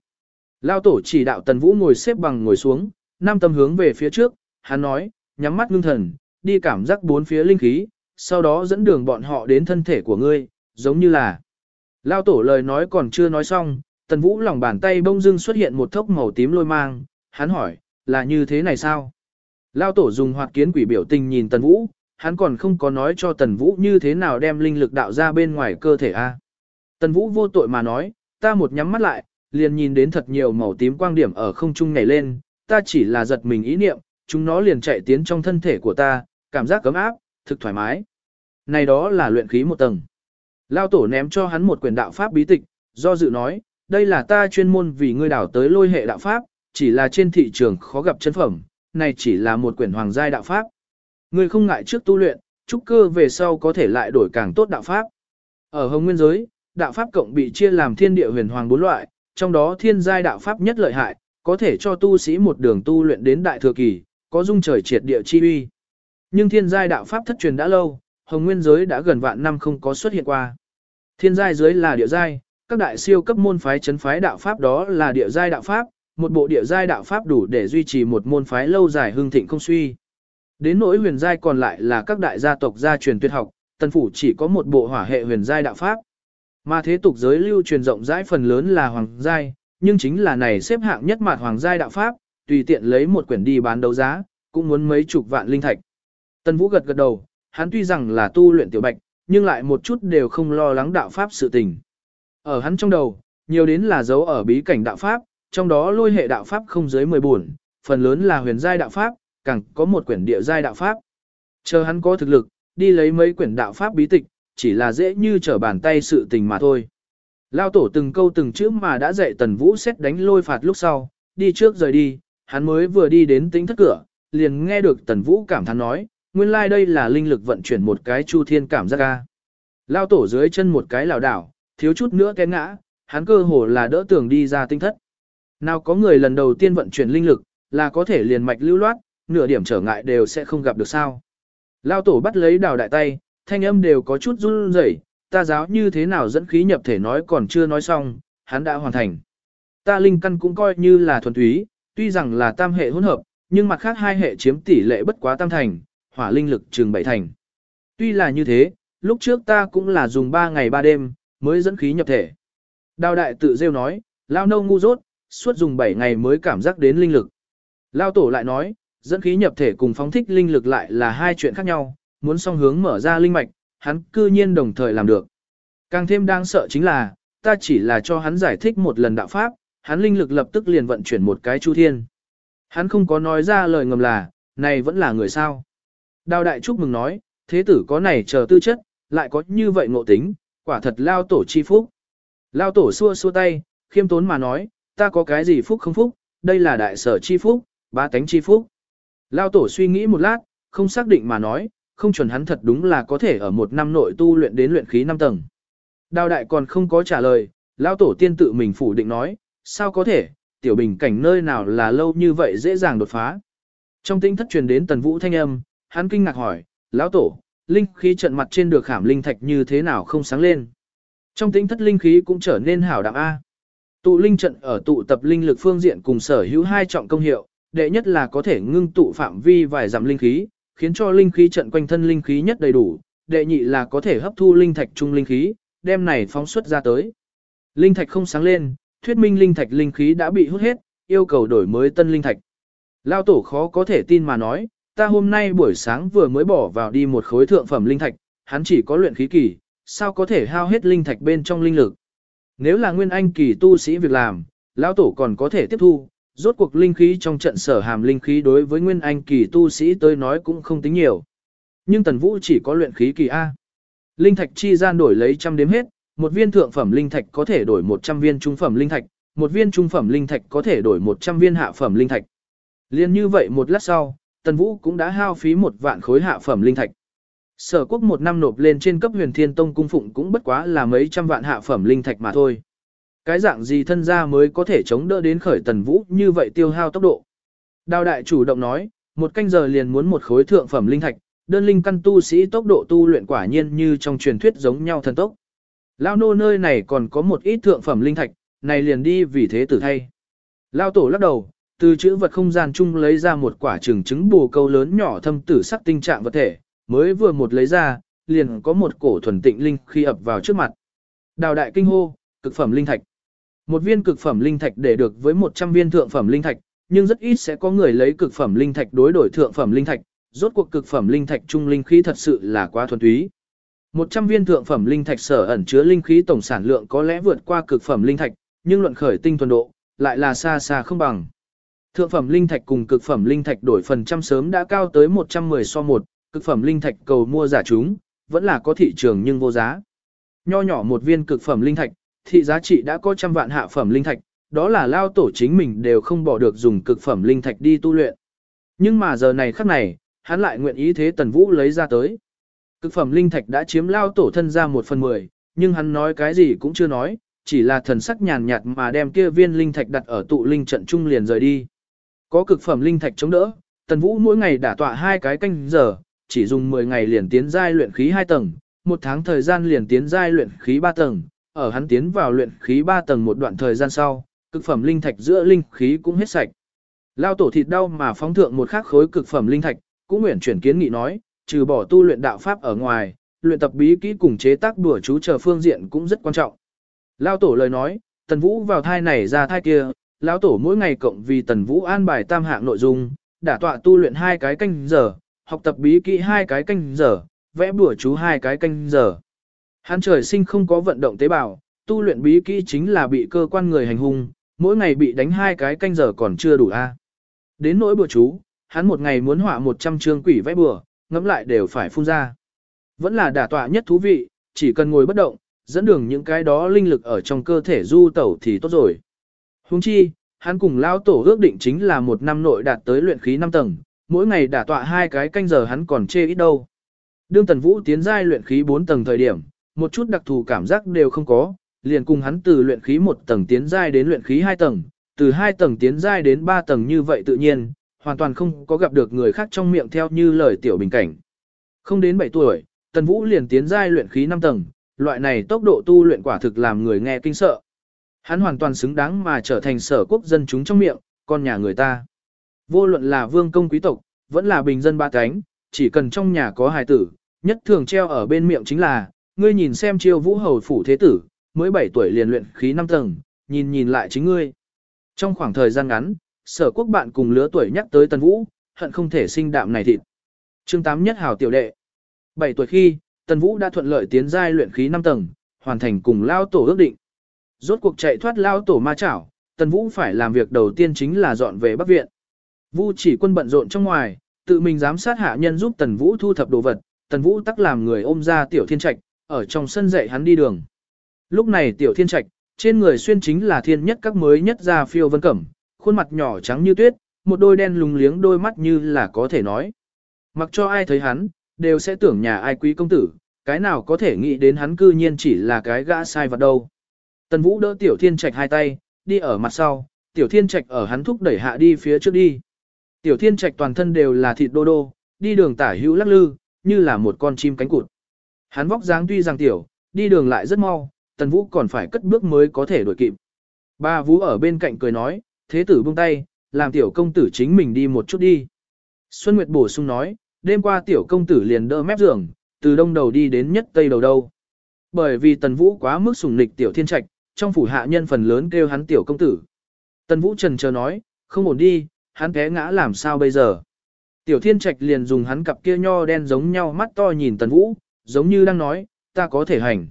Lao tổ chỉ đạo tần vũ ngồi xếp bằng ngồi xuống, Nam tâm hướng về phía trước, hắn nói, nhắm mắt ngưng thần, đi cảm giác bốn phía linh khí, sau đó dẫn đường bọn họ đến thân thể của ngươi, giống như là. Lao tổ lời nói còn chưa nói xong, tần vũ lòng bàn tay bông dưng xuất hiện một thốc màu tím lôi mang, hắn hỏi, là như thế này sao? Lao tổ dùng hoạt kiến quỷ biểu tình nhìn tần vũ, hắn còn không có nói cho tần vũ như thế nào đem linh lực đạo ra bên ngoài cơ thể a. Tần vũ vô tội mà nói, ta một nhắm mắt lại, liền nhìn đến thật nhiều màu tím quang điểm ở không trung nhảy lên, ta chỉ là giật mình ý niệm, chúng nó liền chạy tiến trong thân thể của ta, cảm giác cấm áp, thực thoải mái. Này đó là luyện khí một tầng. Lao tổ ném cho hắn một quyển đạo pháp bí tịch, do dự nói, đây là ta chuyên môn vì ngươi đảo tới lôi hệ đạo pháp, chỉ là trên thị trường khó gặp chân phẩm, này chỉ là một quyển hoàng giai đạo pháp. Ngươi không ngại trước tu luyện, trúc cơ về sau có thể lại đổi càng tốt đạo pháp. Ở hồng nguyên giới, đạo pháp cộng bị chia làm thiên địa huyền hoàng bốn loại, trong đó thiên giai đạo pháp nhất lợi hại, có thể cho tu sĩ một đường tu luyện đến đại thừa kỳ, có dung trời triệt địa chi uy. Nhưng thiên giai đạo pháp thất truyền đã lâu, hồng nguyên giới đã gần vạn năm không có xuất hiện qua. Thiên giai giới là địa giai, các đại siêu cấp môn phái chấn phái đạo pháp đó là địa giai đạo pháp, một bộ địa giai đạo pháp đủ để duy trì một môn phái lâu dài hưng thịnh không suy. Đến nỗi huyền giai còn lại là các đại gia tộc gia truyền tuyệt học, tần phủ chỉ có một bộ hỏa hệ huyền giai đạo pháp. Mà thế tục giới lưu truyền rộng rãi phần lớn là hoàng giai, nhưng chính là này xếp hạng nhất mặt hoàng giai đạo pháp, tùy tiện lấy một quyển đi bán đấu giá, cũng muốn mấy chục vạn linh thạch. Tần Vũ gật gật đầu, hắn tuy rằng là tu luyện tiểu bạch, nhưng lại một chút đều không lo lắng đạo pháp sự tình. Ở hắn trong đầu, nhiều đến là dấu ở bí cảnh đạo pháp, trong đó lôi hệ đạo pháp không dưới 10 buồn, phần lớn là huyền giai đạo pháp, càng có một quyển địa giai đạo pháp. Chờ hắn có thực lực, đi lấy mấy quyển đạo pháp bí tịch, chỉ là dễ như trở bàn tay sự tình mà thôi. Lao tổ từng câu từng chữ mà đã dạy Tần Vũ xét đánh lôi phạt lúc sau, đi trước rời đi, hắn mới vừa đi đến tính thất cửa, liền nghe được Tần Vũ cảm thán nói, nguyên lai like đây là linh lực vận chuyển một cái chu thiên cảm giác ga. Lao tổ dưới chân một cái lảo đảo, thiếu chút nữa té ngã, hắn cơ hồ là đỡ tường đi ra tinh thất. Nào có người lần đầu tiên vận chuyển linh lực, là có thể liền mạch lưu loát, nửa điểm trở ngại đều sẽ không gặp được sao. Lao tổ bắt lấy đào đại tay, thanh âm đều có chút run rẩy, ta giáo như thế nào dẫn khí nhập thể nói còn chưa nói xong, hắn đã hoàn thành. Ta linh căn cũng coi như là thuần túy, tuy rằng là tam hệ hỗn hợp, nhưng mặt khác hai hệ chiếm tỷ lệ bất quá tam thành, hỏa linh lực trường bảy thành. Tuy là như thế, lúc trước ta cũng là dùng 3 ngày 3 đêm, mới dẫn khí nhập thể. Đào đại tự rêu nói, lao nâu ngu dốt, suốt dùng 7 ngày mới cảm giác đến linh lực. Lao tổ lại nói, dẫn khí nhập thể cùng phóng thích linh lực lại là hai chuyện khác nhau, muốn song hướng mở ra linh mạch, hắn cư nhiên đồng thời làm được. Càng thêm đáng sợ chính là, ta chỉ là cho hắn giải thích một lần đạo pháp, hắn linh lực lập tức liền vận chuyển một cái chu thiên. Hắn không có nói ra lời ngầm là, này vẫn là người sao. Đào đại chúc mừng nói, thế tử có này chờ tư chất, lại có như vậy ngộ tính, quả thật lao tổ chi phúc. Lao tổ xua xua tay, khiêm tốn mà nói, ta có cái gì phúc không phúc, đây là đại sở chi phúc, ba tánh chi phúc. Lao tổ suy nghĩ một lát, không xác định mà nói, không chuẩn hắn thật đúng là có thể ở một năm nội tu luyện đến luyện khí 5 tầng. Đào đại còn không có trả lời, Lao tổ tiên tự mình phủ định nói, sao có thể, tiểu bình cảnh nơi nào là lâu như vậy dễ dàng đột phá. Trong tinh thất truyền đến tần vũ thanh âm, hắn kinh ngạc hỏi, lão tổ, linh khí trận mặt trên được khảm linh thạch như thế nào không sáng lên. Trong tinh thất linh khí cũng trở nên hảo đạm A. Tụ linh trận ở tụ tập linh lực phương diện cùng sở hữu hai trọng công hiệu, đệ nhất là có thể ngưng tụ phạm vi vài dặm linh khí, khiến cho linh khí trận quanh thân linh khí nhất đầy đủ, đệ nhị là có thể hấp thu linh thạch trung linh khí, đem này phóng xuất ra tới. Linh thạch không sáng lên, thuyết minh linh thạch linh khí đã bị hút hết, yêu cầu đổi mới tân linh thạch. Lao tổ khó có thể tin mà nói, ta hôm nay buổi sáng vừa mới bỏ vào đi một khối thượng phẩm linh thạch, hắn chỉ có luyện khí kỳ, sao có thể hao hết linh thạch bên trong linh lực. Nếu là nguyên anh kỳ tu sĩ việc làm, lão tổ còn có thể tiếp thu, rốt cuộc linh khí trong trận sở hàm linh khí đối với nguyên anh kỳ tu sĩ tới nói cũng không tính nhiều. Nhưng tần vũ chỉ có luyện khí kỳ A. Linh thạch chi gian đổi lấy trăm đếm hết, một viên thượng phẩm linh thạch có thể đổi 100 viên trung phẩm linh thạch, một viên trung phẩm linh thạch có thể đổi 100 viên hạ phẩm linh thạch. Liên như vậy một lát sau, Tần Vũ cũng đã hao phí một vạn khối hạ phẩm linh thạch. Sở quốc một năm nộp lên trên cấp huyền thiên tông cung phụng cũng bất quá là mấy trăm vạn hạ phẩm linh thạch mà thôi. Cái dạng gì thân gia mới có thể chống đỡ đến khởi Tần Vũ như vậy tiêu hao tốc độ. Đào đại chủ động nói, một canh giờ liền muốn một khối thượng phẩm linh thạch, đơn linh căn tu sĩ tốc độ tu luyện quả nhiên như trong truyền thuyết giống nhau thần tốc. Lao nô nơi này còn có một ít thượng phẩm linh thạch, này liền đi vì thế tử thay. Lao tổ lắc đầu, từ chữ vật không gian chung lấy ra một quả trứng trứng bù câu lớn nhỏ thâm tử sắc tinh trạng vật thể, mới vừa một lấy ra, liền có một cổ thuần tịnh linh khi ập vào trước mặt. Đào đại kinh hô, cực phẩm linh thạch. Một viên cực phẩm linh thạch để được với 100 viên thượng phẩm linh thạch, nhưng rất ít sẽ có người lấy cực phẩm linh thạch đối đổi thượng phẩm linh thạch, rốt cuộc cực phẩm linh thạch trung linh khí thật sự là quá thuần túy. 100 viên thượng phẩm linh thạch sở ẩn chứa linh khí tổng sản lượng có lẽ vượt qua cực phẩm linh thạch, nhưng luận khởi tinh thuần độ, lại là xa xa không bằng. Thượng phẩm linh thạch cùng cực phẩm linh thạch đổi phần trăm sớm đã cao tới 110 so 1, cực phẩm linh thạch cầu mua giả chúng, vẫn là có thị trường nhưng vô giá. Nho nhỏ một viên cực phẩm linh thạch, thị giá trị đã có trăm vạn hạ phẩm linh thạch, đó là lao tổ chính mình đều không bỏ được dùng cực phẩm linh thạch đi tu luyện. Nhưng mà giờ này khắc này, hắn lại nguyện ý thế Tần Vũ lấy ra tới. Cực phẩm linh thạch đã chiếm lao tổ thân ra một phần mười, nhưng hắn nói cái gì cũng chưa nói, chỉ là thần sắc nhàn nhạt mà đem kia viên linh thạch đặt ở tụ linh trận trung liền rời đi. Có cực phẩm linh thạch chống đỡ, Tần Vũ mỗi ngày đả tọa hai cái canh giờ, chỉ dùng 10 ngày liền tiến giai luyện khí 2 tầng, một tháng thời gian liền tiến giai luyện khí 3 tầng, ở hắn tiến vào luyện khí 3 tầng một đoạn thời gian sau, cực phẩm linh thạch giữa linh khí cũng hết sạch. Lao tổ thịt đau mà phóng thượng một khắc khối cực phẩm linh thạch, cũng nguyện chuyển kiến nghị nói, trừ bỏ tu luyện đạo pháp ở ngoài, luyện tập bí kỹ cùng chế tác đùa chú chờ phương diện cũng rất quan trọng. Lao tổ lời nói, Tần Vũ vào thai này ra thai kia, lão tổ mỗi ngày cộng vì Tần Vũ an bài tam hạng nội dung, đả tọa tu luyện hai cái canh giờ, học tập bí kỹ hai cái canh giờ, vẽ bùa chú hai cái canh giờ. Hắn trời sinh không có vận động tế bào, tu luyện bí kỹ chính là bị cơ quan người hành hung, mỗi ngày bị đánh hai cái canh giờ còn chưa đủ a. Đến nỗi bữa chú, hắn một ngày muốn họa 100 chương quỷ vẽ bừa, ngẫm lại đều phải phun ra. Vẫn là đả tọa nhất thú vị, chỉ cần ngồi bất động, dẫn đường những cái đó linh lực ở trong cơ thể du tẩu thì tốt rồi. Huống chi, hắn cùng lão tổ ước định chính là một năm nội đạt tới luyện khí 5 tầng, mỗi ngày đả tọa hai cái canh giờ hắn còn chê ít đâu. Đương Tần Vũ tiến giai luyện khí 4 tầng thời điểm, một chút đặc thù cảm giác đều không có, liền cùng hắn từ luyện khí một tầng tiến giai đến luyện khí hai tầng, từ hai tầng tiến giai đến ba tầng như vậy tự nhiên, hoàn toàn không có gặp được người khác trong miệng theo như lời tiểu bình cảnh. Không đến 7 tuổi, Tần Vũ liền tiến giai luyện khí 5 tầng, loại này tốc độ tu luyện quả thực làm người nghe kinh sợ. Hắn hoàn toàn xứng đáng mà trở thành sở quốc dân chúng trong miệng, con nhà người ta. Vô luận là vương công quý tộc, vẫn là bình dân ba cánh, chỉ cần trong nhà có hài tử, nhất thường treo ở bên miệng chính là, ngươi nhìn xem chiêu vũ hầu phủ thế tử, mới 7 tuổi liền luyện khí 5 tầng, nhìn nhìn lại chính ngươi. Trong khoảng thời gian ngắn, sở quốc bạn cùng lứa tuổi nhắc tới Tần Vũ, hận không thể sinh đạm này thịt. Chương 8 nhất hào tiểu đệ. 7 tuổi khi, Tần Vũ đã thuận lợi tiến giai luyện khí 5 tầng, hoàn thành cùng lao tổ ước định. Rốt cuộc chạy thoát lao tổ ma chảo, Tần Vũ phải làm việc đầu tiên chính là dọn về Bắc Viện. Vu chỉ quân bận rộn trong ngoài, tự mình giám sát hạ nhân giúp Tần Vũ thu thập đồ vật, Tần Vũ tắc làm người ôm ra Tiểu Thiên Trạch, ở trong sân dạy hắn đi đường. Lúc này Tiểu Thiên Trạch, trên người xuyên chính là thiên nhất các mới nhất ra phiêu vân cẩm, khuôn mặt nhỏ trắng như tuyết, một đôi đen lùng liếng đôi mắt như là có thể nói. Mặc cho ai thấy hắn, đều sẽ tưởng nhà ai quý công tử, cái nào có thể nghĩ đến hắn cư nhiên chỉ là cái gã sai vật đâu. Tần Vũ đỡ Tiểu Thiên Trạch hai tay, đi ở mặt sau, Tiểu Thiên Trạch ở hắn thúc đẩy hạ đi phía trước đi. Tiểu Thiên Trạch toàn thân đều là thịt đô đô, đi đường tả hữu lắc lư, như là một con chim cánh cụt. Hắn vóc dáng tuy rằng tiểu, đi đường lại rất mau, Tần Vũ còn phải cất bước mới có thể đuổi kịp. Ba Vũ ở bên cạnh cười nói, thế tử buông tay, làm tiểu công tử chính mình đi một chút đi. Xuân Nguyệt bổ sung nói, đêm qua tiểu công tử liền đỡ mép giường, từ đông đầu đi đến nhất tây đầu đâu. Bởi vì Tần Vũ quá mức sùng nịch tiểu thiên trạch, trong phủ hạ nhân phần lớn kêu hắn tiểu công tử. Tần Vũ trần chờ nói, không ổn đi, hắn té ngã làm sao bây giờ. Tiểu thiên trạch liền dùng hắn cặp kia nho đen giống nhau mắt to nhìn Tần Vũ, giống như đang nói, ta có thể hành.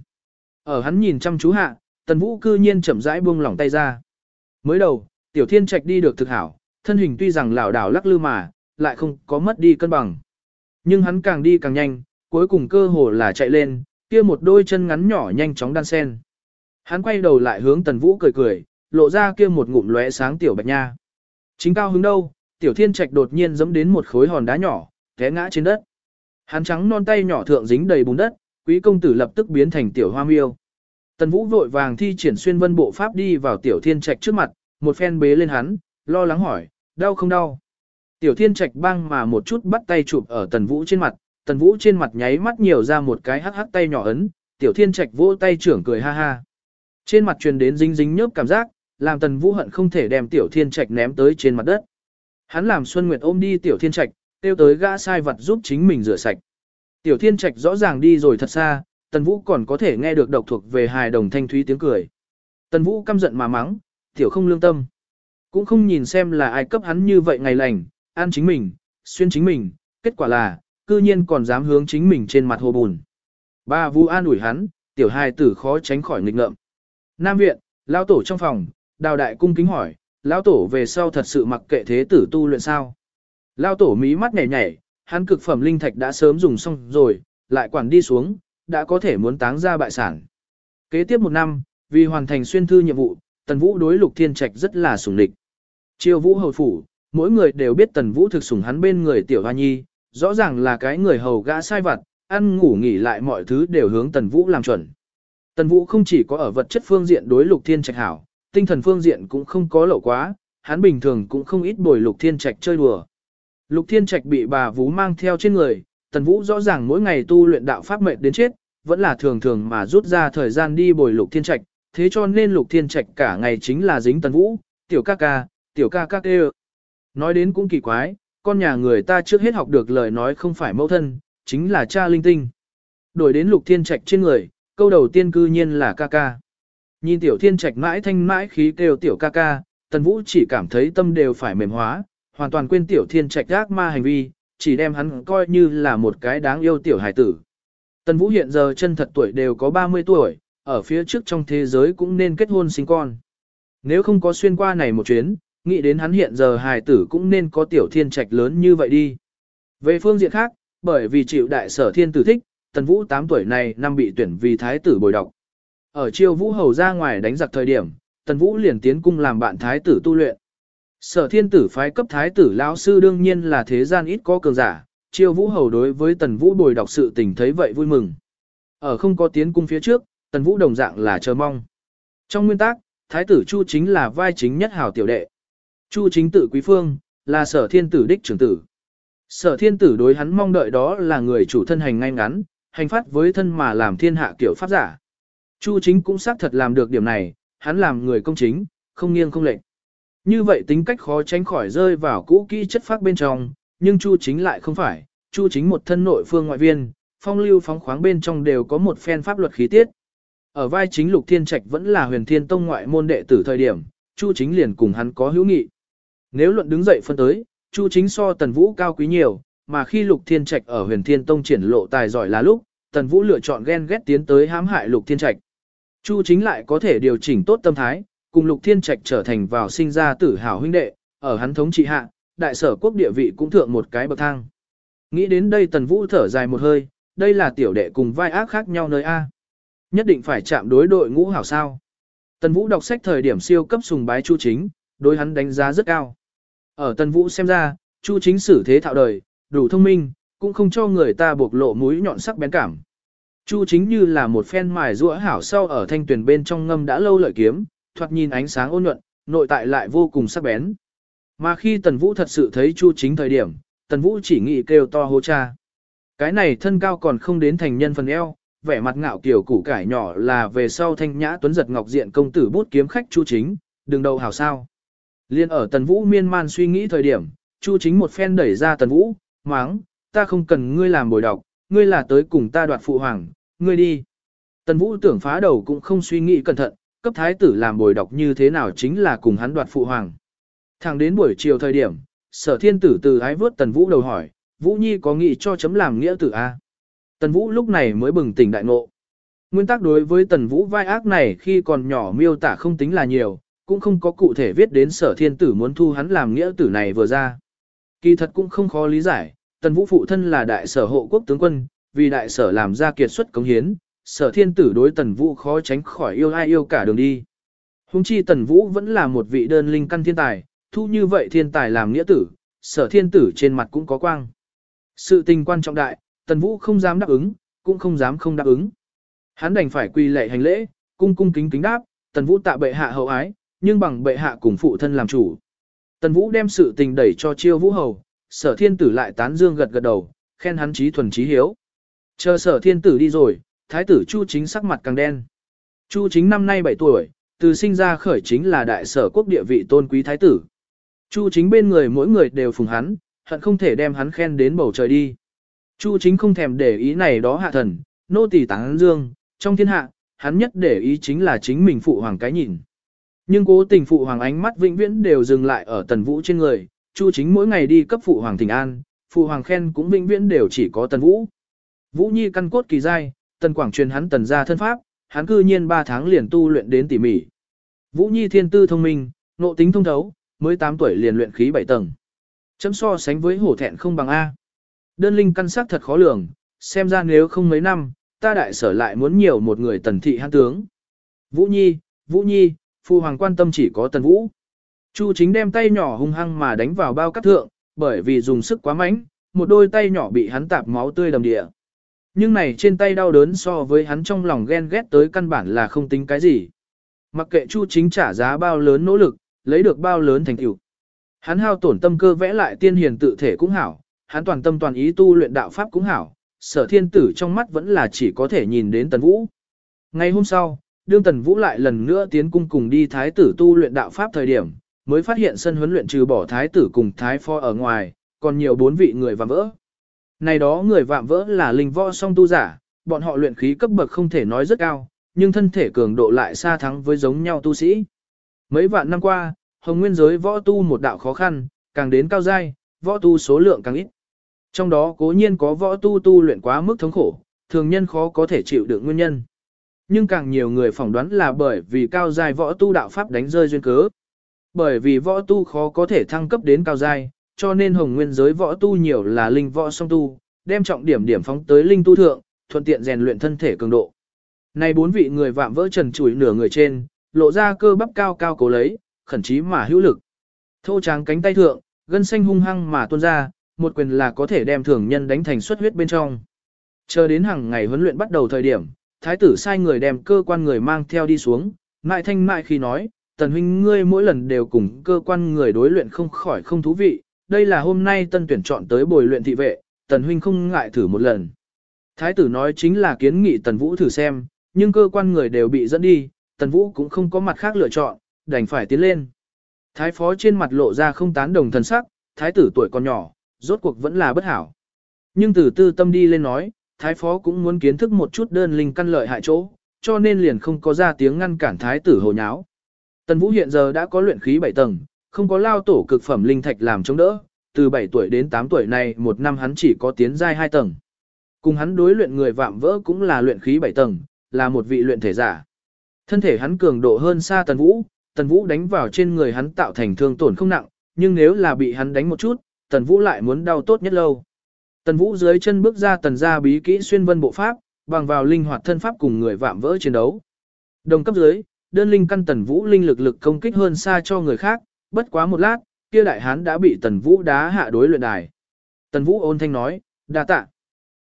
Ở hắn nhìn chăm chú hạ, Tần Vũ cư nhiên chậm rãi buông lỏng tay ra. Mới đầu, tiểu thiên trạch đi được thực hảo, thân hình tuy rằng lảo đảo lắc lư mà, lại không có mất đi cân bằng. Nhưng hắn càng đi càng nhanh, cuối cùng cơ hồ là chạy lên, kia một đôi chân ngắn nhỏ nhanh chóng đan sen. Hắn quay đầu lại hướng Tần Vũ cười cười, lộ ra kia một ngụm lóe sáng tiểu bạch nha. Chính cao hứng đâu, tiểu thiên trạch đột nhiên giẫm đến một khối hòn đá nhỏ, té ngã trên đất. Hắn trắng non tay nhỏ thượng dính đầy bùn đất, quý công tử lập tức biến thành tiểu hoa miêu. Tần Vũ vội vàng thi triển xuyên vân bộ pháp đi vào tiểu thiên trạch trước mặt, một phen bế lên hắn, lo lắng hỏi, đau không đau? Tiểu thiên trạch băng mà một chút bắt tay chụp ở tần vũ trên mặt, tần vũ trên mặt nháy mắt nhiều ra một cái hắc hắc tay nhỏ ấn, tiểu thiên trạch vỗ tay trưởng cười ha ha. Trên mặt truyền đến dính dính nhớp cảm giác, làm tần vũ hận không thể đem tiểu thiên trạch ném tới trên mặt đất. Hắn làm Xuân Nguyệt ôm đi tiểu thiên trạch, tiêu tới gã sai vật giúp chính mình rửa sạch. Tiểu thiên trạch rõ ràng đi rồi thật xa, tần vũ còn có thể nghe được độc thuộc về hài đồng thanh thúy tiếng cười. Tần vũ căm giận mà mắng, tiểu không lương tâm. Cũng không nhìn xem là ai cấp hắn như vậy ngày lành, ăn chính mình, xuyên chính mình, kết quả là, cư nhiên còn dám hướng chính mình trên mặt hồ bùn. Ba Vũ an ủi hắn, tiểu hài tử khó tránh khỏi nghịch ngợm. Nam viện, lão tổ trong phòng, đào đại cung kính hỏi, lão tổ về sau thật sự mặc kệ thế tử tu luyện sao. Lao tổ mí mắt nhảy nhảy, hắn cực phẩm linh thạch đã sớm dùng xong rồi, lại quản đi xuống, đã có thể muốn táng ra bại sản. Kế tiếp một năm, vì hoàn thành xuyên thư nhiệm vụ, Tần Vũ đối Lục Thiên Trạch rất là sủng địch. Triều Vũ hầu phủ, mỗi người đều biết Tần Vũ thực sủng hắn bên người Tiểu Hoa Nhi, rõ ràng là cái người hầu gã sai vặt, ăn ngủ nghỉ lại mọi thứ đều hướng Tần Vũ làm chuẩn. Tần Vũ không chỉ có ở vật chất phương diện đối Lục Thiên Trạch hảo, tinh thần phương diện cũng không có lậu quá, hắn bình thường cũng không ít bồi Lục Thiên Trạch chơi đùa. Lục Thiên Trạch bị bà Vũ mang theo trên người, Tần Vũ rõ ràng mỗi ngày tu luyện đạo pháp mệt đến chết, vẫn là thường thường mà rút ra thời gian đi bồi Lục Thiên Trạch, thế cho nên Lục Thiên Trạch cả ngày chính là dính Tần Vũ, tiểu ca ca, tiểu ca ca kê Nói đến cũng kỳ quái, con nhà người ta trước hết học được lời nói không phải mẫu thân, chính là cha linh tinh. đổi đến lục thiên trạch trên người, câu đầu tiên cư nhiên là ca ca. Nhìn tiểu thiên trạch mãi thanh mãi khí kêu tiểu ca ca, tần vũ chỉ cảm thấy tâm đều phải mềm hóa, hoàn toàn quên tiểu thiên trạch ác ma hành vi, chỉ đem hắn coi như là một cái đáng yêu tiểu hải tử. Tần vũ hiện giờ chân thật tuổi đều có 30 tuổi, ở phía trước trong thế giới cũng nên kết hôn sinh con. Nếu không có xuyên qua này một chuyến, nghĩ đến hắn hiện giờ hài tử cũng nên có tiểu thiên trạch lớn như vậy đi. Về phương diện khác, bởi vì chịu đại sở thiên tử thích, tần vũ 8 tuổi này năm bị tuyển vì thái tử bồi đọc. Ở chiêu vũ hầu ra ngoài đánh giặc thời điểm, tần vũ liền tiến cung làm bạn thái tử tu luyện. Sở thiên tử phái cấp thái tử lão sư đương nhiên là thế gian ít có cường giả, chiêu vũ hầu đối với tần vũ bồi đọc sự tình thấy vậy vui mừng. Ở không có tiến cung phía trước, tần vũ đồng dạng là chờ mong. Trong nguyên tắc, thái tử Chu chính là vai chính nhất hào tiểu đệ. Chu chính tử quý phương, là sở thiên tử đích trưởng tử. Sở thiên tử đối hắn mong đợi đó là người chủ thân hành ngay ngắn, hành phát với thân mà làm thiên hạ kiểu pháp giả. Chu chính cũng xác thật làm được điểm này, hắn làm người công chính, không nghiêng không lệch. Như vậy tính cách khó tránh khỏi rơi vào cũ kỹ chất phác bên trong, nhưng Chu chính lại không phải, Chu chính một thân nội phương ngoại viên, phong lưu phóng khoáng bên trong đều có một phen pháp luật khí tiết. Ở vai chính Lục Thiên Trạch vẫn là huyền thiên tông ngoại môn đệ tử thời điểm, Chu chính liền cùng hắn có hữu nghị. Nếu luận đứng dậy phân tới, Chu chính so Tần Vũ cao quý nhiều, mà khi Lục Thiên Trạch ở huyền thiên tông triển lộ tài giỏi là lúc, Tần Vũ lựa chọn ghen ghét tiến tới hãm hại Lục Thiên Trạch. Chu chính lại có thể điều chỉnh tốt tâm thái, cùng Lục Thiên Trạch trở thành vào sinh ra tử hào huynh đệ, ở hắn thống trị hạ, đại sở quốc địa vị cũng thượng một cái bậc thang. Nghĩ đến đây Tần Vũ thở dài một hơi, đây là tiểu đệ cùng vai ác khác nhau nơi A. Nhất định phải chạm đối đội ngũ hảo sao. Tần Vũ đọc sách thời điểm siêu cấp sùng bái Chu Chính, đối hắn đánh giá rất cao. Ở Tần Vũ xem ra, Chu Chính xử thế thạo đời, đủ thông minh, cũng không cho người ta buộc lộ mũi nhọn sắc bén cảm. Chu Chính như là một phen mài rũa hảo sau ở thanh tuyển bên trong ngâm đã lâu lợi kiếm, thoạt nhìn ánh sáng ôn nhuận, nội tại lại vô cùng sắc bén. Mà khi Tần Vũ thật sự thấy Chu Chính thời điểm, Tần Vũ chỉ nghĩ kêu to hô cha. Cái này thân cao còn không đến thành nhân phần eo, vẻ mặt ngạo kiểu củ cải nhỏ là về sau thanh nhã tuấn giật ngọc diện công tử bút kiếm khách Chu Chính, đừng đầu hảo sao. Liên ở Tần Vũ miên man suy nghĩ thời điểm, Chu Chính một phen đẩy ra Tần Vũ, máng, ta không cần ngươi làm bồi đọc, ngươi là tới cùng ta đoạt phụ hoàng, ngươi đi. Tần Vũ tưởng phá đầu cũng không suy nghĩ cẩn thận, cấp thái tử làm bồi đọc như thế nào chính là cùng hắn đoạt phụ hoàng. Thẳng đến buổi chiều thời điểm, sở thiên tử từ ái vớt Tần Vũ đầu hỏi, Vũ Nhi có nghĩ cho chấm làm nghĩa tử A. Tần Vũ lúc này mới bừng tỉnh đại ngộ. Nguyên tắc đối với Tần Vũ vai ác này khi còn nhỏ miêu tả không tính là nhiều, cũng không có cụ thể viết đến sở thiên tử muốn thu hắn làm nghĩa tử này vừa ra. Kỳ thật cũng không khó lý giải, Tần Vũ phụ thân là đại sở hộ quốc tướng quân, vì đại sở làm ra kiệt xuất cống hiến, sở thiên tử đối Tần Vũ khó tránh khỏi yêu ai yêu cả đường đi. Hùng chi Tần Vũ vẫn là một vị đơn linh căn thiên tài, thu như vậy thiên tài làm nghĩa tử, sở thiên tử trên mặt cũng có quang. Sự tình quan trọng đại, Tần Vũ không dám đáp ứng, cũng không dám không đáp ứng. Hắn đành phải quỳ lệ hành lễ, cung cung kính kính đáp, Tần Vũ tạ bệ hạ hậu ái, nhưng bằng bệ hạ cùng phụ thân làm chủ. Tần Vũ đem sự tình đẩy cho chiêu vũ hầu, sở thiên tử lại tán dương gật gật đầu, khen hắn trí thuần trí hiếu. Chờ sở thiên tử đi rồi, thái tử Chu chính sắc mặt càng đen. Chu chính năm nay 7 tuổi, từ sinh ra khởi chính là đại sở quốc địa vị tôn quý thái tử. Chu chính bên người mỗi người đều phùng hắn, hận không thể đem hắn khen đến bầu trời đi. Chu chính không thèm để ý này đó hạ thần, nô tỳ táng dương, trong thiên hạ, hắn nhất để ý chính là chính mình phụ hoàng cái nhìn. Nhưng cố tình phụ hoàng ánh mắt vĩnh viễn đều dừng lại ở tần vũ trên người, chu chính mỗi ngày đi cấp phụ hoàng thỉnh an, phụ hoàng khen cũng vĩnh viễn đều chỉ có tần vũ. Vũ nhi căn cốt kỳ dai, tần quảng truyền hắn tần gia thân pháp, hắn cư nhiên 3 tháng liền tu luyện đến tỉ mỉ. Vũ nhi thiên tư thông minh, nộ tính thông thấu, mới 8 tuổi liền luyện khí 7 tầng. Chấm so sánh với hổ thẹn không bằng A. Đơn linh căn sắc thật khó lường, xem ra nếu không mấy năm, ta đại sở lại muốn nhiều một người tần thị hãn tướng. Vũ Nhi, Vũ Nhi, phu hoàng quan tâm chỉ có tần vũ. Chu chính đem tay nhỏ hung hăng mà đánh vào bao cắt thượng, bởi vì dùng sức quá mạnh, một đôi tay nhỏ bị hắn tạp máu tươi đầm địa. Nhưng này trên tay đau đớn so với hắn trong lòng ghen ghét tới căn bản là không tính cái gì. Mặc kệ Chu chính trả giá bao lớn nỗ lực, lấy được bao lớn thành tựu. Hắn hao tổn tâm cơ vẽ lại tiên hiền tự thể cũng hảo, hắn toàn tâm toàn ý tu luyện đạo pháp cũng hảo, sở thiên tử trong mắt vẫn là chỉ có thể nhìn đến tần vũ. Ngày hôm sau, đương tần vũ lại lần nữa tiến cung cùng đi thái tử tu luyện đạo pháp thời điểm, mới phát hiện sân huấn luyện trừ bỏ thái tử cùng thái phó ở ngoài, còn nhiều bốn vị người và vỡ. Này đó người vạm vỡ là linh võ song tu giả, bọn họ luyện khí cấp bậc không thể nói rất cao, nhưng thân thể cường độ lại xa thắng với giống nhau tu sĩ. Mấy vạn năm qua, hồng nguyên giới võ tu một đạo khó khăn, càng đến cao giai, võ tu số lượng càng ít. Trong đó cố nhiên có võ tu tu luyện quá mức thống khổ, thường nhân khó có thể chịu được nguyên nhân. Nhưng càng nhiều người phỏng đoán là bởi vì cao giai võ tu đạo pháp đánh rơi duyên cớ. Bởi vì võ tu khó có thể thăng cấp đến cao giai, cho nên hồng nguyên giới võ tu nhiều là linh võ song tu, đem trọng điểm điểm phóng tới linh tu thượng, thuận tiện rèn luyện thân thể cường độ. Này bốn vị người vạm vỡ trần trụi nửa người trên, lộ ra cơ bắp cao cao cố lấy, khẩn chí mà hữu lực. Thô tráng cánh tay thượng, gân xanh hung hăng mà tuôn ra, một quyền là có thể đem thường nhân đánh thành xuất huyết bên trong. Chờ đến hàng ngày huấn luyện bắt đầu thời điểm, thái tử sai người đem cơ quan người mang theo đi xuống, mại thanh mại khi nói, tần huynh ngươi mỗi lần đều cùng cơ quan người đối luyện không khỏi không thú vị, đây là hôm nay tân tuyển chọn tới bồi luyện thị vệ, tần huynh không ngại thử một lần. Thái tử nói chính là kiến nghị tần vũ thử xem, nhưng cơ quan người đều bị dẫn đi, tần vũ cũng không có mặt khác lựa chọn, đành phải tiến lên. Thái phó trên mặt lộ ra không tán đồng thần sắc, thái tử tuổi còn nhỏ, rốt cuộc vẫn là bất hảo. Nhưng từ tư tâm đi lên nói, thái phó cũng muốn kiến thức một chút đơn linh căn lợi hại chỗ, cho nên liền không có ra tiếng ngăn cản thái tử hồ nháo. Tần Vũ hiện giờ đã có luyện khí 7 tầng, không có lao tổ cực phẩm linh thạch làm chống đỡ, từ 7 tuổi đến 8 tuổi này một năm hắn chỉ có tiến giai 2 tầng. Cùng hắn đối luyện người vạm vỡ cũng là luyện khí 7 tầng, là một vị luyện thể giả. Thân thể hắn cường độ hơn xa Tần Vũ, Tần Vũ đánh vào trên người hắn tạo thành thương tổn không nặng, nhưng nếu là bị hắn đánh một chút, Tần Vũ lại muốn đau tốt nhất lâu. Tần Vũ dưới chân bước ra tần gia bí kỹ xuyên vân bộ pháp, bằng vào linh hoạt thân pháp cùng người vạm vỡ chiến đấu. Đồng cấp dưới, đơn linh căn Tần Vũ linh lực lực công kích hơn xa cho người khác, bất quá một lát, kia đại hán đã bị Tần Vũ đá hạ đối luyện đài. Tần Vũ ôn thanh nói, đa tạ.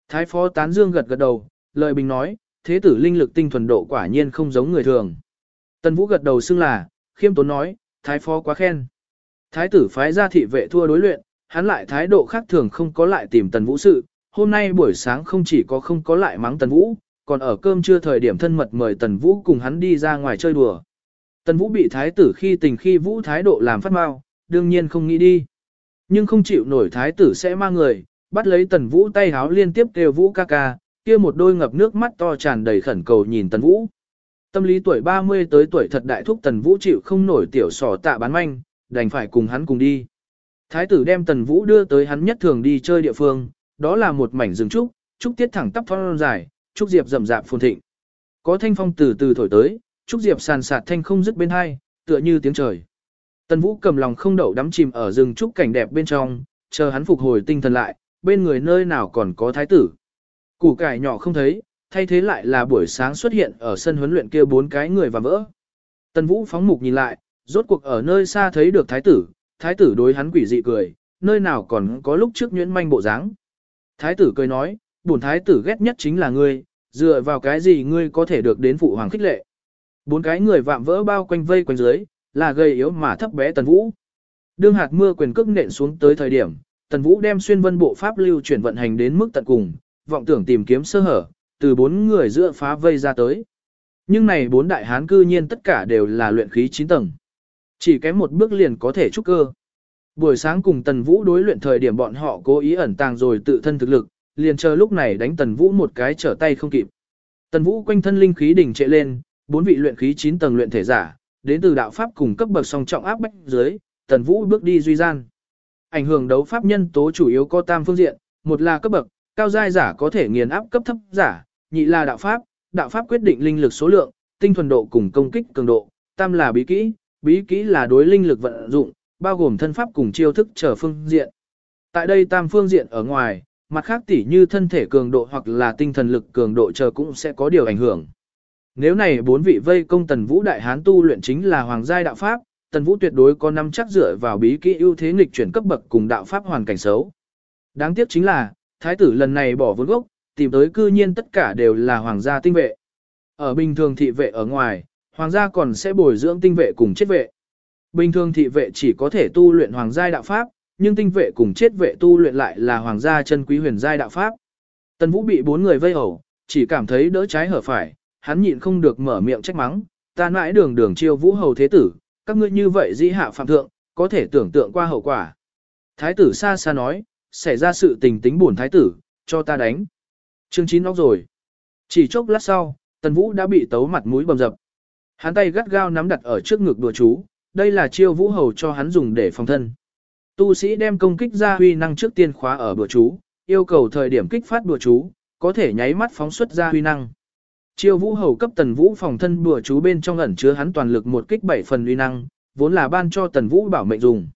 Thái phó tán dương gật gật đầu, lời bình nói, thế tử linh lực tinh thuần độ quả nhiên không giống người thường. Tần Vũ gật đầu xưng là, khiêm tốn nói, thái phó quá khen. Thái tử phái ra thị vệ thua đối luyện, hắn lại thái độ khác thường không có lại tìm Tần Vũ sự, hôm nay buổi sáng không chỉ có không có lại mắng Tần Vũ, còn ở cơm trưa thời điểm thân mật mời Tần Vũ cùng hắn đi ra ngoài chơi đùa. Tần Vũ bị thái tử khi tình khi Vũ thái độ làm phát mau, đương nhiên không nghĩ đi. Nhưng không chịu nổi thái tử sẽ mang người, bắt lấy Tần Vũ tay háo liên tiếp kêu Vũ ca ca, kia một đôi ngập nước mắt to tràn đầy khẩn cầu nhìn Tần Vũ. Tâm lý tuổi 30 tới tuổi thật đại thúc Tần Vũ chịu không nổi tiểu sò tạ bán manh, đành phải cùng hắn cùng đi. Thái tử đem Tần Vũ đưa tới hắn nhất thường đi chơi địa phương, đó là một mảnh rừng trúc, trúc tiết thẳng tắp thon dài, trúc diệp rậm rạp phồn thịnh. Có thanh phong từ từ thổi tới, trúc diệp sàn sạt thanh không dứt bên hai, tựa như tiếng trời. Tần Vũ cầm lòng không đậu đắm chìm ở rừng trúc cảnh đẹp bên trong, chờ hắn phục hồi tinh thần lại, bên người nơi nào còn có thái tử. Củ cải nhỏ không thấy, thay thế lại là buổi sáng xuất hiện ở sân huấn luyện kia bốn cái người và vỡ. Tần Vũ phóng mục nhìn lại, rốt cuộc ở nơi xa thấy được thái tử, thái tử đối hắn quỷ dị cười, nơi nào còn có lúc trước nhuyễn manh bộ dáng. Thái tử cười nói, bổn thái tử ghét nhất chính là ngươi, dựa vào cái gì ngươi có thể được đến phụ hoàng khích lệ. Bốn cái người vạm vỡ bao quanh vây quanh dưới, là gầy yếu mà thấp bé Tần Vũ. Đương hạt mưa quyền cước nện xuống tới thời điểm, Tần Vũ đem xuyên vân bộ pháp lưu chuyển vận hành đến mức tận cùng, vọng tưởng tìm kiếm sơ hở, từ bốn người giữa phá vây ra tới. Nhưng này bốn đại hán cư nhiên tất cả đều là luyện khí 9 tầng. Chỉ kém một bước liền có thể trúc cơ. Buổi sáng cùng Tần Vũ đối luyện thời điểm bọn họ cố ý ẩn tàng rồi tự thân thực lực, liền chờ lúc này đánh Tần Vũ một cái trở tay không kịp. Tần Vũ quanh thân linh khí đỉnh trệ lên, bốn vị luyện khí 9 tầng luyện thể giả, đến từ đạo pháp cùng cấp bậc song trọng áp bách dưới, Tần Vũ bước đi duy gian. Ảnh hưởng đấu pháp nhân tố chủ yếu có tam phương diện, một là cấp bậc, cao giai giả có thể nghiền áp cấp thấp giả, nhị là đạo pháp, đạo pháp quyết định linh lực số lượng, tinh thuần độ cùng công kích cường độ, tam là bí kỹ, bí kỹ là đối linh lực vận dụng, bao gồm thân pháp cùng chiêu thức trở phương diện. Tại đây tam phương diện ở ngoài, mặt khác tỉ như thân thể cường độ hoặc là tinh thần lực cường độ chờ cũng sẽ có điều ảnh hưởng. Nếu này bốn vị vây công tần vũ đại hán tu luyện chính là hoàng giai đạo pháp, tần vũ tuyệt đối có năm chắc dựa vào bí kỹ ưu thế nghịch chuyển cấp bậc cùng đạo pháp hoàn cảnh xấu. Đáng tiếc chính là, thái tử lần này bỏ vốn gốc, tìm tới cư nhiên tất cả đều là hoàng gia tinh vệ. Ở bình thường thị vệ ở ngoài, hoàng gia còn sẽ bồi dưỡng tinh vệ cùng chết vệ. Bình thường thị vệ chỉ có thể tu luyện hoàng giai đạo pháp, nhưng tinh vệ cùng chết vệ tu luyện lại là hoàng gia chân quý huyền giai đạo pháp. Tần Vũ bị bốn người vây ẩu, chỉ cảm thấy đỡ trái hở phải, hắn nhịn không được mở miệng trách mắng, ta nãi đường đường chiêu Vũ hầu thế tử, các ngươi như vậy dĩ hạ phạm thượng, có thể tưởng tượng qua hậu quả. Thái tử xa xa nói, xảy ra sự tình tính buồn thái tử, cho ta đánh. Chương 9 óc rồi. Chỉ chốc lát sau, Tần Vũ đã bị tấu mặt mũi bầm dập. Hắn tay gắt gao nắm đặt ở trước ngực đùa chú, đây là chiêu vũ hầu cho hắn dùng để phòng thân. Tu sĩ đem công kích ra huy năng trước tiên khóa ở đùa chú, yêu cầu thời điểm kích phát đùa chú, có thể nháy mắt phóng xuất ra huy năng. Chiêu vũ hầu cấp tần vũ phòng thân bùa chú bên trong ẩn chứa hắn toàn lực một kích bảy phần uy năng, vốn là ban cho tần vũ bảo mệnh dùng.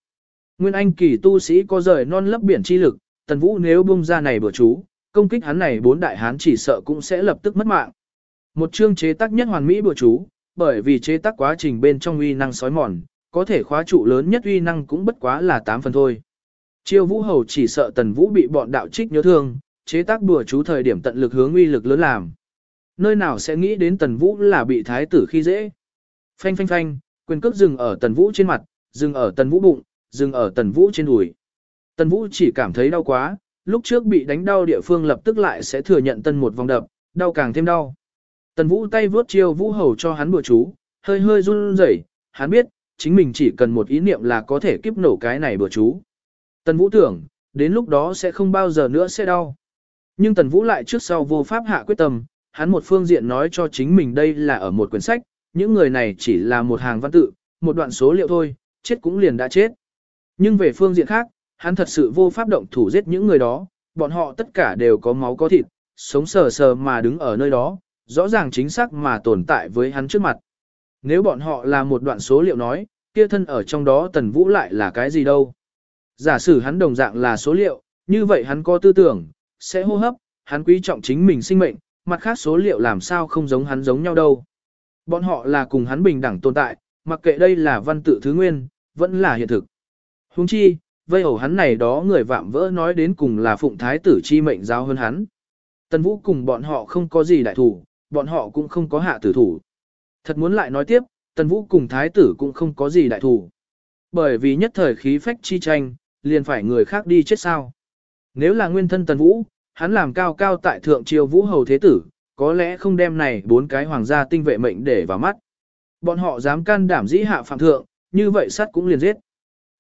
Nguyên anh kỳ tu sĩ có rời non lấp biển chi lực, tần vũ nếu bung ra này bùa chú, công kích hắn này bốn đại hán chỉ sợ cũng sẽ lập tức mất mạng. Một chương chế tác nhất hoàn mỹ bùa chú, bởi vì chế tác quá trình bên trong uy năng sói mòn, có thể khóa trụ lớn nhất uy năng cũng bất quá là 8 phần thôi. Chiêu vũ hầu chỉ sợ tần vũ bị bọn đạo trích nhớ thương, chế tác bùa chú thời điểm tận lực hướng uy lực lớn làm. Nơi nào sẽ nghĩ đến tần vũ là bị thái tử khi dễ. Phanh phanh phanh, quyền cước dừng ở tần vũ trên mặt, dừng ở tần vũ bụng, dừng ở tần vũ trên đùi. Tần vũ chỉ cảm thấy đau quá, lúc trước bị đánh đau địa phương lập tức lại sẽ thừa nhận tân một vòng đập, đau càng thêm đau. Tần vũ tay vướt chiêu vũ hầu cho hắn bùa chú, hơi hơi run rẩy, hắn biết, chính mình chỉ cần một ý niệm là có thể kiếp nổ cái này bùa chú. Tần vũ tưởng, đến lúc đó sẽ không bao giờ nữa sẽ đau. Nhưng tần vũ lại trước sau vô pháp hạ quyết tâm, hắn một phương diện nói cho chính mình đây là ở một quyển sách, những người này chỉ là một hàng văn tự, một đoạn số liệu thôi, chết cũng liền đã chết. Nhưng về phương diện khác, hắn thật sự vô pháp động thủ giết những người đó, bọn họ tất cả đều có máu có thịt, sống sờ sờ mà đứng ở nơi đó, rõ ràng chính xác mà tồn tại với hắn trước mặt. Nếu bọn họ là một đoạn số liệu nói, kia thân ở trong đó tần vũ lại là cái gì đâu. Giả sử hắn đồng dạng là số liệu, như vậy hắn có tư tưởng, sẽ hô hấp, hắn quý trọng chính mình sinh mệnh, mặt khác số liệu làm sao không giống hắn giống nhau đâu. Bọn họ là cùng hắn bình đẳng tồn tại, mặc kệ đây là văn tự thứ nguyên, vẫn là hiện thực. Huống chi, vây hầu hắn này đó người vạm vỡ nói đến cùng là phụng thái tử chi mệnh giáo hơn hắn. Tần Vũ cùng bọn họ không có gì đại thủ, bọn họ cũng không có hạ tử thủ. Thật muốn lại nói tiếp, Tần Vũ cùng thái tử cũng không có gì đại thủ. Bởi vì nhất thời khí phách chi tranh, liền phải người khác đi chết sao. Nếu là nguyên thân Tần Vũ, hắn làm cao cao tại thượng triều Vũ hầu thế tử, có lẽ không đem này bốn cái hoàng gia tinh vệ mệnh để vào mắt. Bọn họ dám can đảm dĩ hạ phạm thượng, như vậy sát cũng liền giết.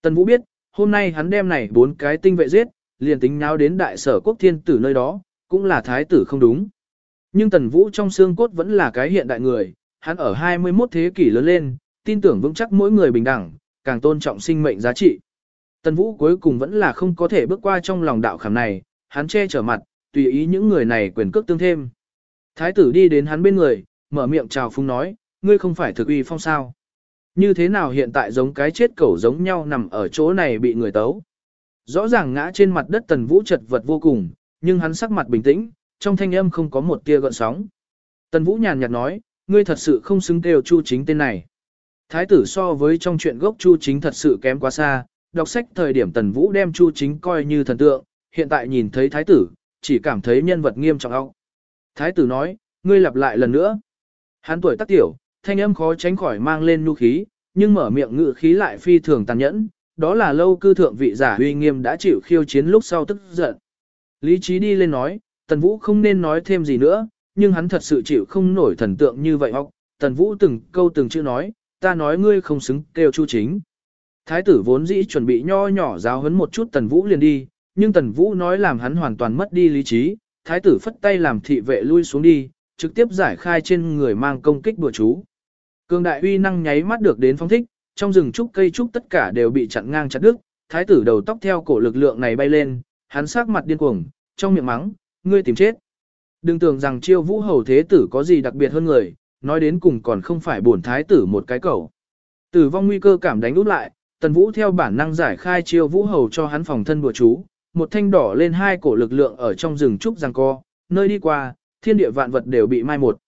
Tần Vũ biết, hôm nay hắn đem này bốn cái tinh vệ giết, liền tính nháo đến đại sở quốc thiên tử nơi đó, cũng là thái tử không đúng. Nhưng Tần Vũ trong xương cốt vẫn là cái hiện đại người, hắn ở 21 thế kỷ lớn lên, tin tưởng vững chắc mỗi người bình đẳng, càng tôn trọng sinh mệnh giá trị. Tần Vũ cuối cùng vẫn là không có thể bước qua trong lòng đạo khảm này, hắn che chở mặt, tùy ý những người này quyền cước tương thêm. Thái tử đi đến hắn bên người, mở miệng chào phúng nói, ngươi không phải thực uy phong sao. Như thế nào hiện tại giống cái chết cẩu giống nhau nằm ở chỗ này bị người tấu. Rõ ràng ngã trên mặt đất tần vũ chật vật vô cùng, nhưng hắn sắc mặt bình tĩnh, trong thanh âm không có một tia gợn sóng. Tần vũ nhàn nhạt nói, ngươi thật sự không xứng kêu chu chính tên này. Thái tử so với trong chuyện gốc chu chính thật sự kém quá xa, đọc sách thời điểm tần vũ đem chu chính coi như thần tượng, hiện tại nhìn thấy thái tử, chỉ cảm thấy nhân vật nghiêm trọng óc. Thái tử nói, ngươi lặp lại lần nữa. Hắn tuổi tác tiểu, thanh âm khó tránh khỏi mang lên nhu khí, nhưng mở miệng ngự khí lại phi thường tàn nhẫn, đó là lâu cư thượng vị giả uy nghiêm đã chịu khiêu chiến lúc sau tức giận. Lý trí đi lên nói, Tần Vũ không nên nói thêm gì nữa, nhưng hắn thật sự chịu không nổi thần tượng như vậy học. Tần Vũ từng câu từng chữ nói, ta nói ngươi không xứng kêu chu chính. Thái tử vốn dĩ chuẩn bị nho nhỏ giáo huấn một chút Tần Vũ liền đi, nhưng Tần Vũ nói làm hắn hoàn toàn mất đi lý trí, thái tử phất tay làm thị vệ lui xuống đi, trực tiếp giải khai trên người mang công kích bùa chú. Cường đại uy năng nháy mắt được đến phong thích, trong rừng trúc cây trúc tất cả đều bị chặn ngang chặt đứt, thái tử đầu tóc theo cổ lực lượng này bay lên, hắn sắc mặt điên cuồng, trong miệng mắng, ngươi tìm chết. Đừng tưởng rằng chiêu vũ hầu thế tử có gì đặc biệt hơn người, nói đến cùng còn không phải bổn thái tử một cái cầu. Tử vong nguy cơ cảm đánh út lại, tần vũ theo bản năng giải khai chiêu vũ hầu cho hắn phòng thân bùa chú, một thanh đỏ lên hai cổ lực lượng ở trong rừng trúc giằng co, nơi đi qua, thiên địa vạn vật đều bị mai một.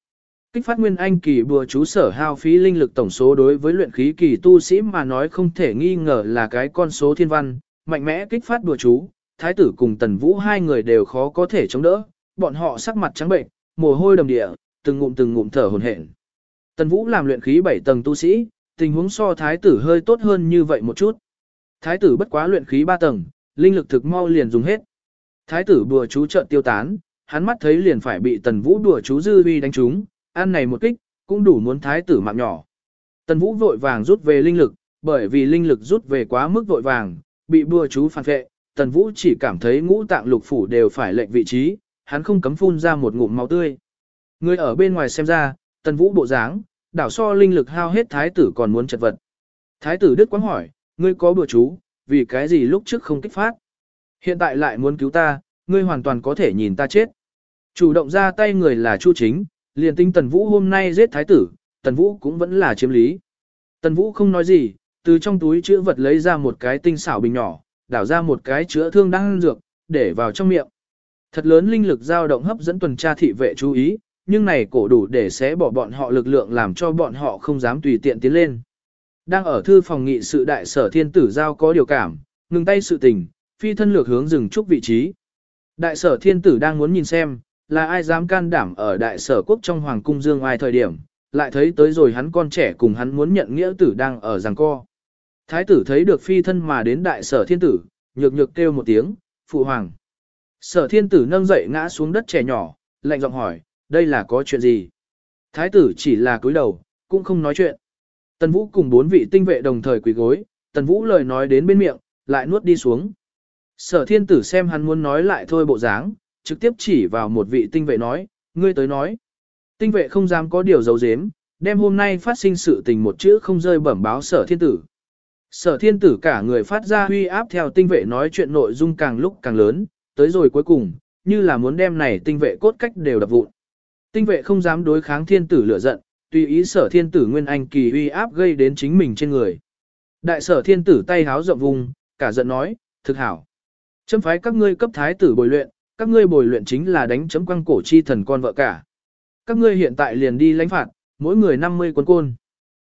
Kích phát nguyên anh kỳ bùa chú sở hao phí linh lực tổng số đối với luyện khí kỳ tu sĩ mà nói không thể nghi ngờ là cái con số thiên văn, mạnh mẽ kích phát bùa chú, thái tử cùng tần vũ hai người đều khó có thể chống đỡ, bọn họ sắc mặt trắng bệnh, mồ hôi đầm địa, từng ngụm từng ngụm thở hổn hển. Tần vũ làm luyện khí 7 tầng tu sĩ, tình huống so thái tử hơi tốt hơn như vậy một chút. Thái tử bất quá luyện khí 3 tầng, linh lực thực mau liền dùng hết. Thái tử bùa chú trợn tiêu tán, hắn mắt thấy liền phải bị tần vũ đùa chú dư vi đánh trúng, ăn này một kích, cũng đủ muốn thái tử mạng nhỏ. Tần vũ vội vàng rút về linh lực, bởi vì linh lực rút về quá mức vội vàng, bị bùa chú phản vệ, tần vũ chỉ cảm thấy ngũ tạng lục phủ đều phải lệnh vị trí, hắn không cấm phun ra một ngụm máu tươi. Người ở bên ngoài xem ra, tần vũ bộ dáng, đảo so linh lực hao hết thái tử còn muốn chật vật. Thái tử Đức quáng hỏi, ngươi có bùa chú, vì cái gì lúc trước không kích phát? Hiện tại lại muốn cứu ta, ngươi hoàn toàn có thể nhìn ta chết. Chủ động ra tay người là Chu Chính, liền tinh Tần Vũ hôm nay giết thái tử, Tần Vũ cũng vẫn là chiếm lý. Tần Vũ không nói gì, từ trong túi chữa vật lấy ra một cái tinh xảo bình nhỏ, đảo ra một cái chữa thương đang dược, để vào trong miệng. Thật lớn linh lực dao động hấp dẫn tuần tra thị vệ chú ý, nhưng này cổ đủ để xé bỏ bọn họ lực lượng làm cho bọn họ không dám tùy tiện tiến lên. Đang ở thư phòng nghị sự đại sở thiên tử giao có điều cảm, ngừng tay sự tình, phi thân lược hướng dừng chút vị trí. Đại sở thiên tử đang muốn nhìn xem, là ai dám can đảm ở đại sở quốc trong hoàng cung dương ai thời điểm, lại thấy tới rồi hắn con trẻ cùng hắn muốn nhận nghĩa tử đang ở giằng co. Thái tử thấy được phi thân mà đến đại sở thiên tử, nhược nhược kêu một tiếng, phụ hoàng. Sở thiên tử nâng dậy ngã xuống đất trẻ nhỏ, lạnh giọng hỏi, đây là có chuyện gì? Thái tử chỉ là cúi đầu, cũng không nói chuyện. Tần Vũ cùng bốn vị tinh vệ đồng thời quỳ gối, Tần Vũ lời nói đến bên miệng, lại nuốt đi xuống. Sở thiên tử xem hắn muốn nói lại thôi bộ dáng, trực tiếp chỉ vào một vị tinh vệ nói, ngươi tới nói. Tinh vệ không dám có điều giấu giếm, đem hôm nay phát sinh sự tình một chữ không rơi bẩm báo sở thiên tử. Sở thiên tử cả người phát ra huy áp theo tinh vệ nói chuyện nội dung càng lúc càng lớn, tới rồi cuối cùng, như là muốn đem này tinh vệ cốt cách đều đập vụn. Tinh vệ không dám đối kháng thiên tử lửa giận, tùy ý sở thiên tử nguyên anh kỳ uy áp gây đến chính mình trên người. Đại sở thiên tử tay háo rộng vùng, cả giận nói, thực hảo. Chấm phái các ngươi cấp thái tử bồi luyện, các ngươi bồi luyện chính là đánh chấm quăng cổ chi thần con vợ cả. Các ngươi hiện tại liền đi lãnh phạt, mỗi người 50 quân côn.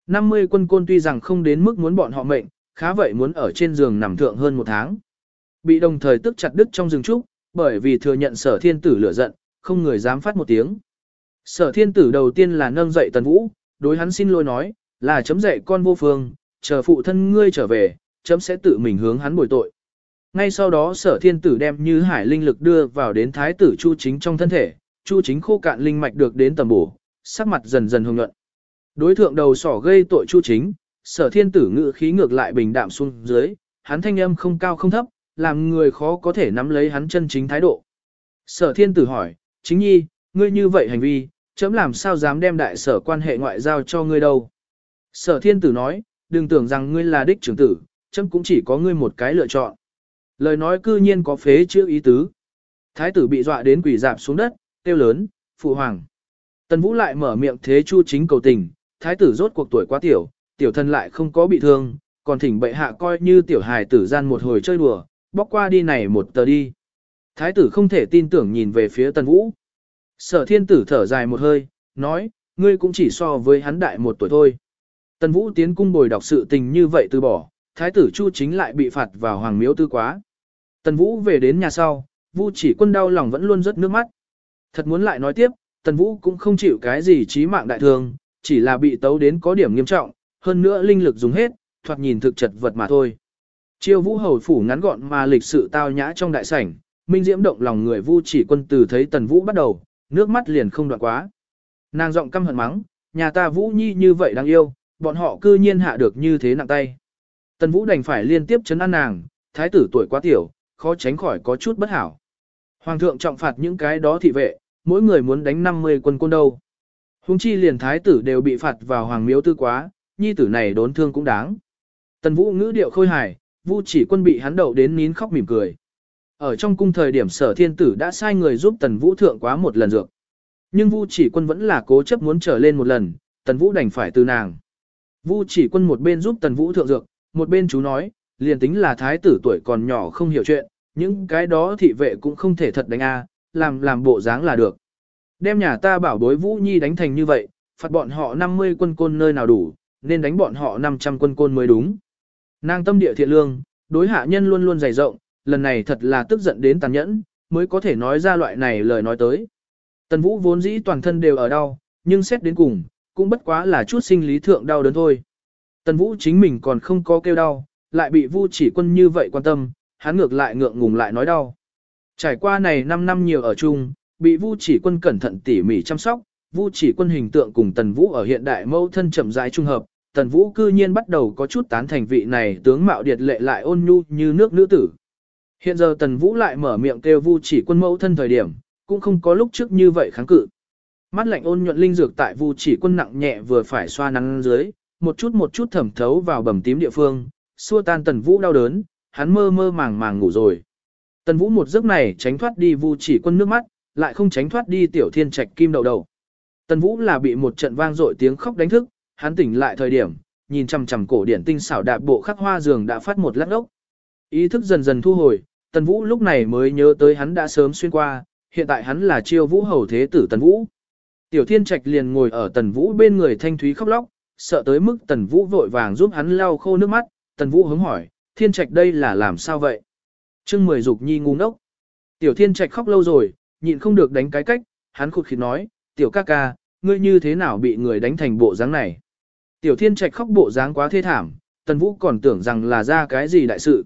50 quân côn tuy rằng không đến mức muốn bọn họ mệnh, khá vậy muốn ở trên giường nằm thượng hơn một tháng. Bị đồng thời tức chặt đứt trong rừng trúc, bởi vì thừa nhận sở thiên tử lửa giận, không người dám phát một tiếng. Sở thiên tử đầu tiên là nâng dậy tần vũ, đối hắn xin lỗi nói, là chấm dạy con vô phương, chờ phụ thân ngươi trở về, chấm sẽ tự mình hướng hắn bồi tội. Ngay sau đó sở thiên tử đem như hải linh lực đưa vào đến thái tử chu chính trong thân thể, chu chính khô cạn linh mạch được đến tầm bổ, sắc mặt dần dần hồng nhuận. Đối thượng đầu sỏ gây tội chu chính, sở thiên tử ngự khí ngược lại bình đạm xuống dưới, hắn thanh âm không cao không thấp, làm người khó có thể nắm lấy hắn chân chính thái độ. Sở thiên tử hỏi, chính nhi, ngươi như vậy hành vi, chấm làm sao dám đem đại sở quan hệ ngoại giao cho ngươi đâu. Sở thiên tử nói, đừng tưởng rằng ngươi là đích trưởng tử, chấm cũng chỉ có ngươi một cái lựa chọn. Lời nói cư nhiên có phế chữ ý tứ. Thái tử bị dọa đến quỷ dạp xuống đất, kêu lớn, phụ hoàng. Tần Vũ lại mở miệng thế chu chính cầu tình, thái tử rốt cuộc tuổi quá tiểu, tiểu thân lại không có bị thương, còn thỉnh bệ hạ coi như tiểu hài tử gian một hồi chơi đùa, bóc qua đi này một tờ đi. Thái tử không thể tin tưởng nhìn về phía Tần Vũ. Sở thiên tử thở dài một hơi, nói, ngươi cũng chỉ so với hắn đại một tuổi thôi. Tần Vũ tiến cung bồi đọc sự tình như vậy từ bỏ, thái tử Chu chính lại bị phạt vào hoàng miếu tư quá. Tần Vũ về đến nhà sau, Vu chỉ quân đau lòng vẫn luôn rớt nước mắt. Thật muốn lại nói tiếp, Tần Vũ cũng không chịu cái gì chí mạng đại thương, chỉ là bị tấu đến có điểm nghiêm trọng, hơn nữa linh lực dùng hết, thoạt nhìn thực chật vật mà thôi. Chiêu Vũ hầu phủ ngắn gọn mà lịch sự tao nhã trong đại sảnh, minh diễm động lòng người Vu chỉ quân từ thấy Tần Vũ bắt đầu, nước mắt liền không đoạn quá. Nàng giọng căm hận mắng, nhà ta Vũ Nhi như vậy đáng yêu, bọn họ cư nhiên hạ được như thế nặng tay. Tần Vũ đành phải liên tiếp chấn an nàng, thái tử tuổi quá tiểu, khó tránh khỏi có chút bất hảo. Hoàng thượng trọng phạt những cái đó thị vệ, mỗi người muốn đánh 50 quân quân đâu. Hùng chi liền thái tử đều bị phạt vào hoàng miếu tư quá, nhi tử này đốn thương cũng đáng. Tần Vũ ngữ điệu khôi hài, Vu chỉ quân bị hắn đậu đến nín khóc mỉm cười. Ở trong cung thời điểm sở thiên tử đã sai người giúp Tần Vũ thượng quá một lần dược. Nhưng Vu chỉ quân vẫn là cố chấp muốn trở lên một lần, Tần Vũ đành phải từ nàng. Vu chỉ quân một bên giúp Tần Vũ thượng dược, một bên chú nói, liền tính là thái tử tuổi còn nhỏ không hiểu chuyện, những cái đó thị vệ cũng không thể thật đánh a, làm làm bộ dáng là được. Đem nhà ta bảo bối Vũ Nhi đánh thành như vậy, phạt bọn họ 50 quân côn nơi nào đủ, nên đánh bọn họ 500 quân côn mới đúng. Nàng tâm địa thiện lương, đối hạ nhân luôn luôn dày rộng, lần này thật là tức giận đến tàn nhẫn, mới có thể nói ra loại này lời nói tới. Tần Vũ vốn dĩ toàn thân đều ở đau, nhưng xét đến cùng, cũng bất quá là chút sinh lý thượng đau đớn thôi. Tần Vũ chính mình còn không có kêu đau, lại bị Vu chỉ quân như vậy quan tâm, hắn ngược lại ngượng ngùng lại nói đau. Trải qua này 5 năm nhiều ở chung, bị Vu chỉ quân cẩn thận tỉ mỉ chăm sóc, Vu chỉ quân hình tượng cùng Tần Vũ ở hiện đại mâu thân chậm rãi trung hợp, Tần Vũ cư nhiên bắt đầu có chút tán thành vị này tướng mạo điệt lệ lại ôn nhu như nước nữ tử. Hiện giờ Tần Vũ lại mở miệng kêu Vu chỉ quân mẫu thân thời điểm, cũng không có lúc trước như vậy kháng cự. Mắt lạnh ôn nhuận linh dược tại Vu Chỉ Quân nặng nhẹ vừa phải xoa nắng dưới, một chút một chút thẩm thấu vào bầm tím địa phương, xua tan Tần Vũ đau đớn, hắn mơ mơ màng màng ngủ rồi. Tần Vũ một giấc này tránh thoát đi Vu Chỉ Quân nước mắt, lại không tránh thoát đi Tiểu Thiên Trạch kim đầu đầu. Tần Vũ là bị một trận vang dội tiếng khóc đánh thức, hắn tỉnh lại thời điểm, nhìn chằm chằm cổ điển tinh xảo đạp bộ khắc hoa giường đã phát một lát ốc. Ý thức dần dần thu hồi, Tần Vũ lúc này mới nhớ tới hắn đã sớm xuyên qua, hiện tại hắn là chiêu vũ hầu thế tử Tần Vũ. Tiểu Thiên Trạch liền ngồi ở Tần Vũ bên người thanh thúy khóc lóc, sợ tới mức Tần Vũ vội vàng giúp hắn lau khô nước mắt, Tần Vũ hứng hỏi, Thiên Trạch đây là làm sao vậy? Trưng mười dục nhi ngu ngốc. Tiểu Thiên Trạch khóc lâu rồi, nhịn không được đánh cái cách, hắn khụt khịt nói, Tiểu ca ca, ngươi như thế nào bị người đánh thành bộ dáng này? Tiểu Thiên Trạch khóc bộ dáng quá thê thảm, Tần Vũ còn tưởng rằng là ra cái gì đại sự.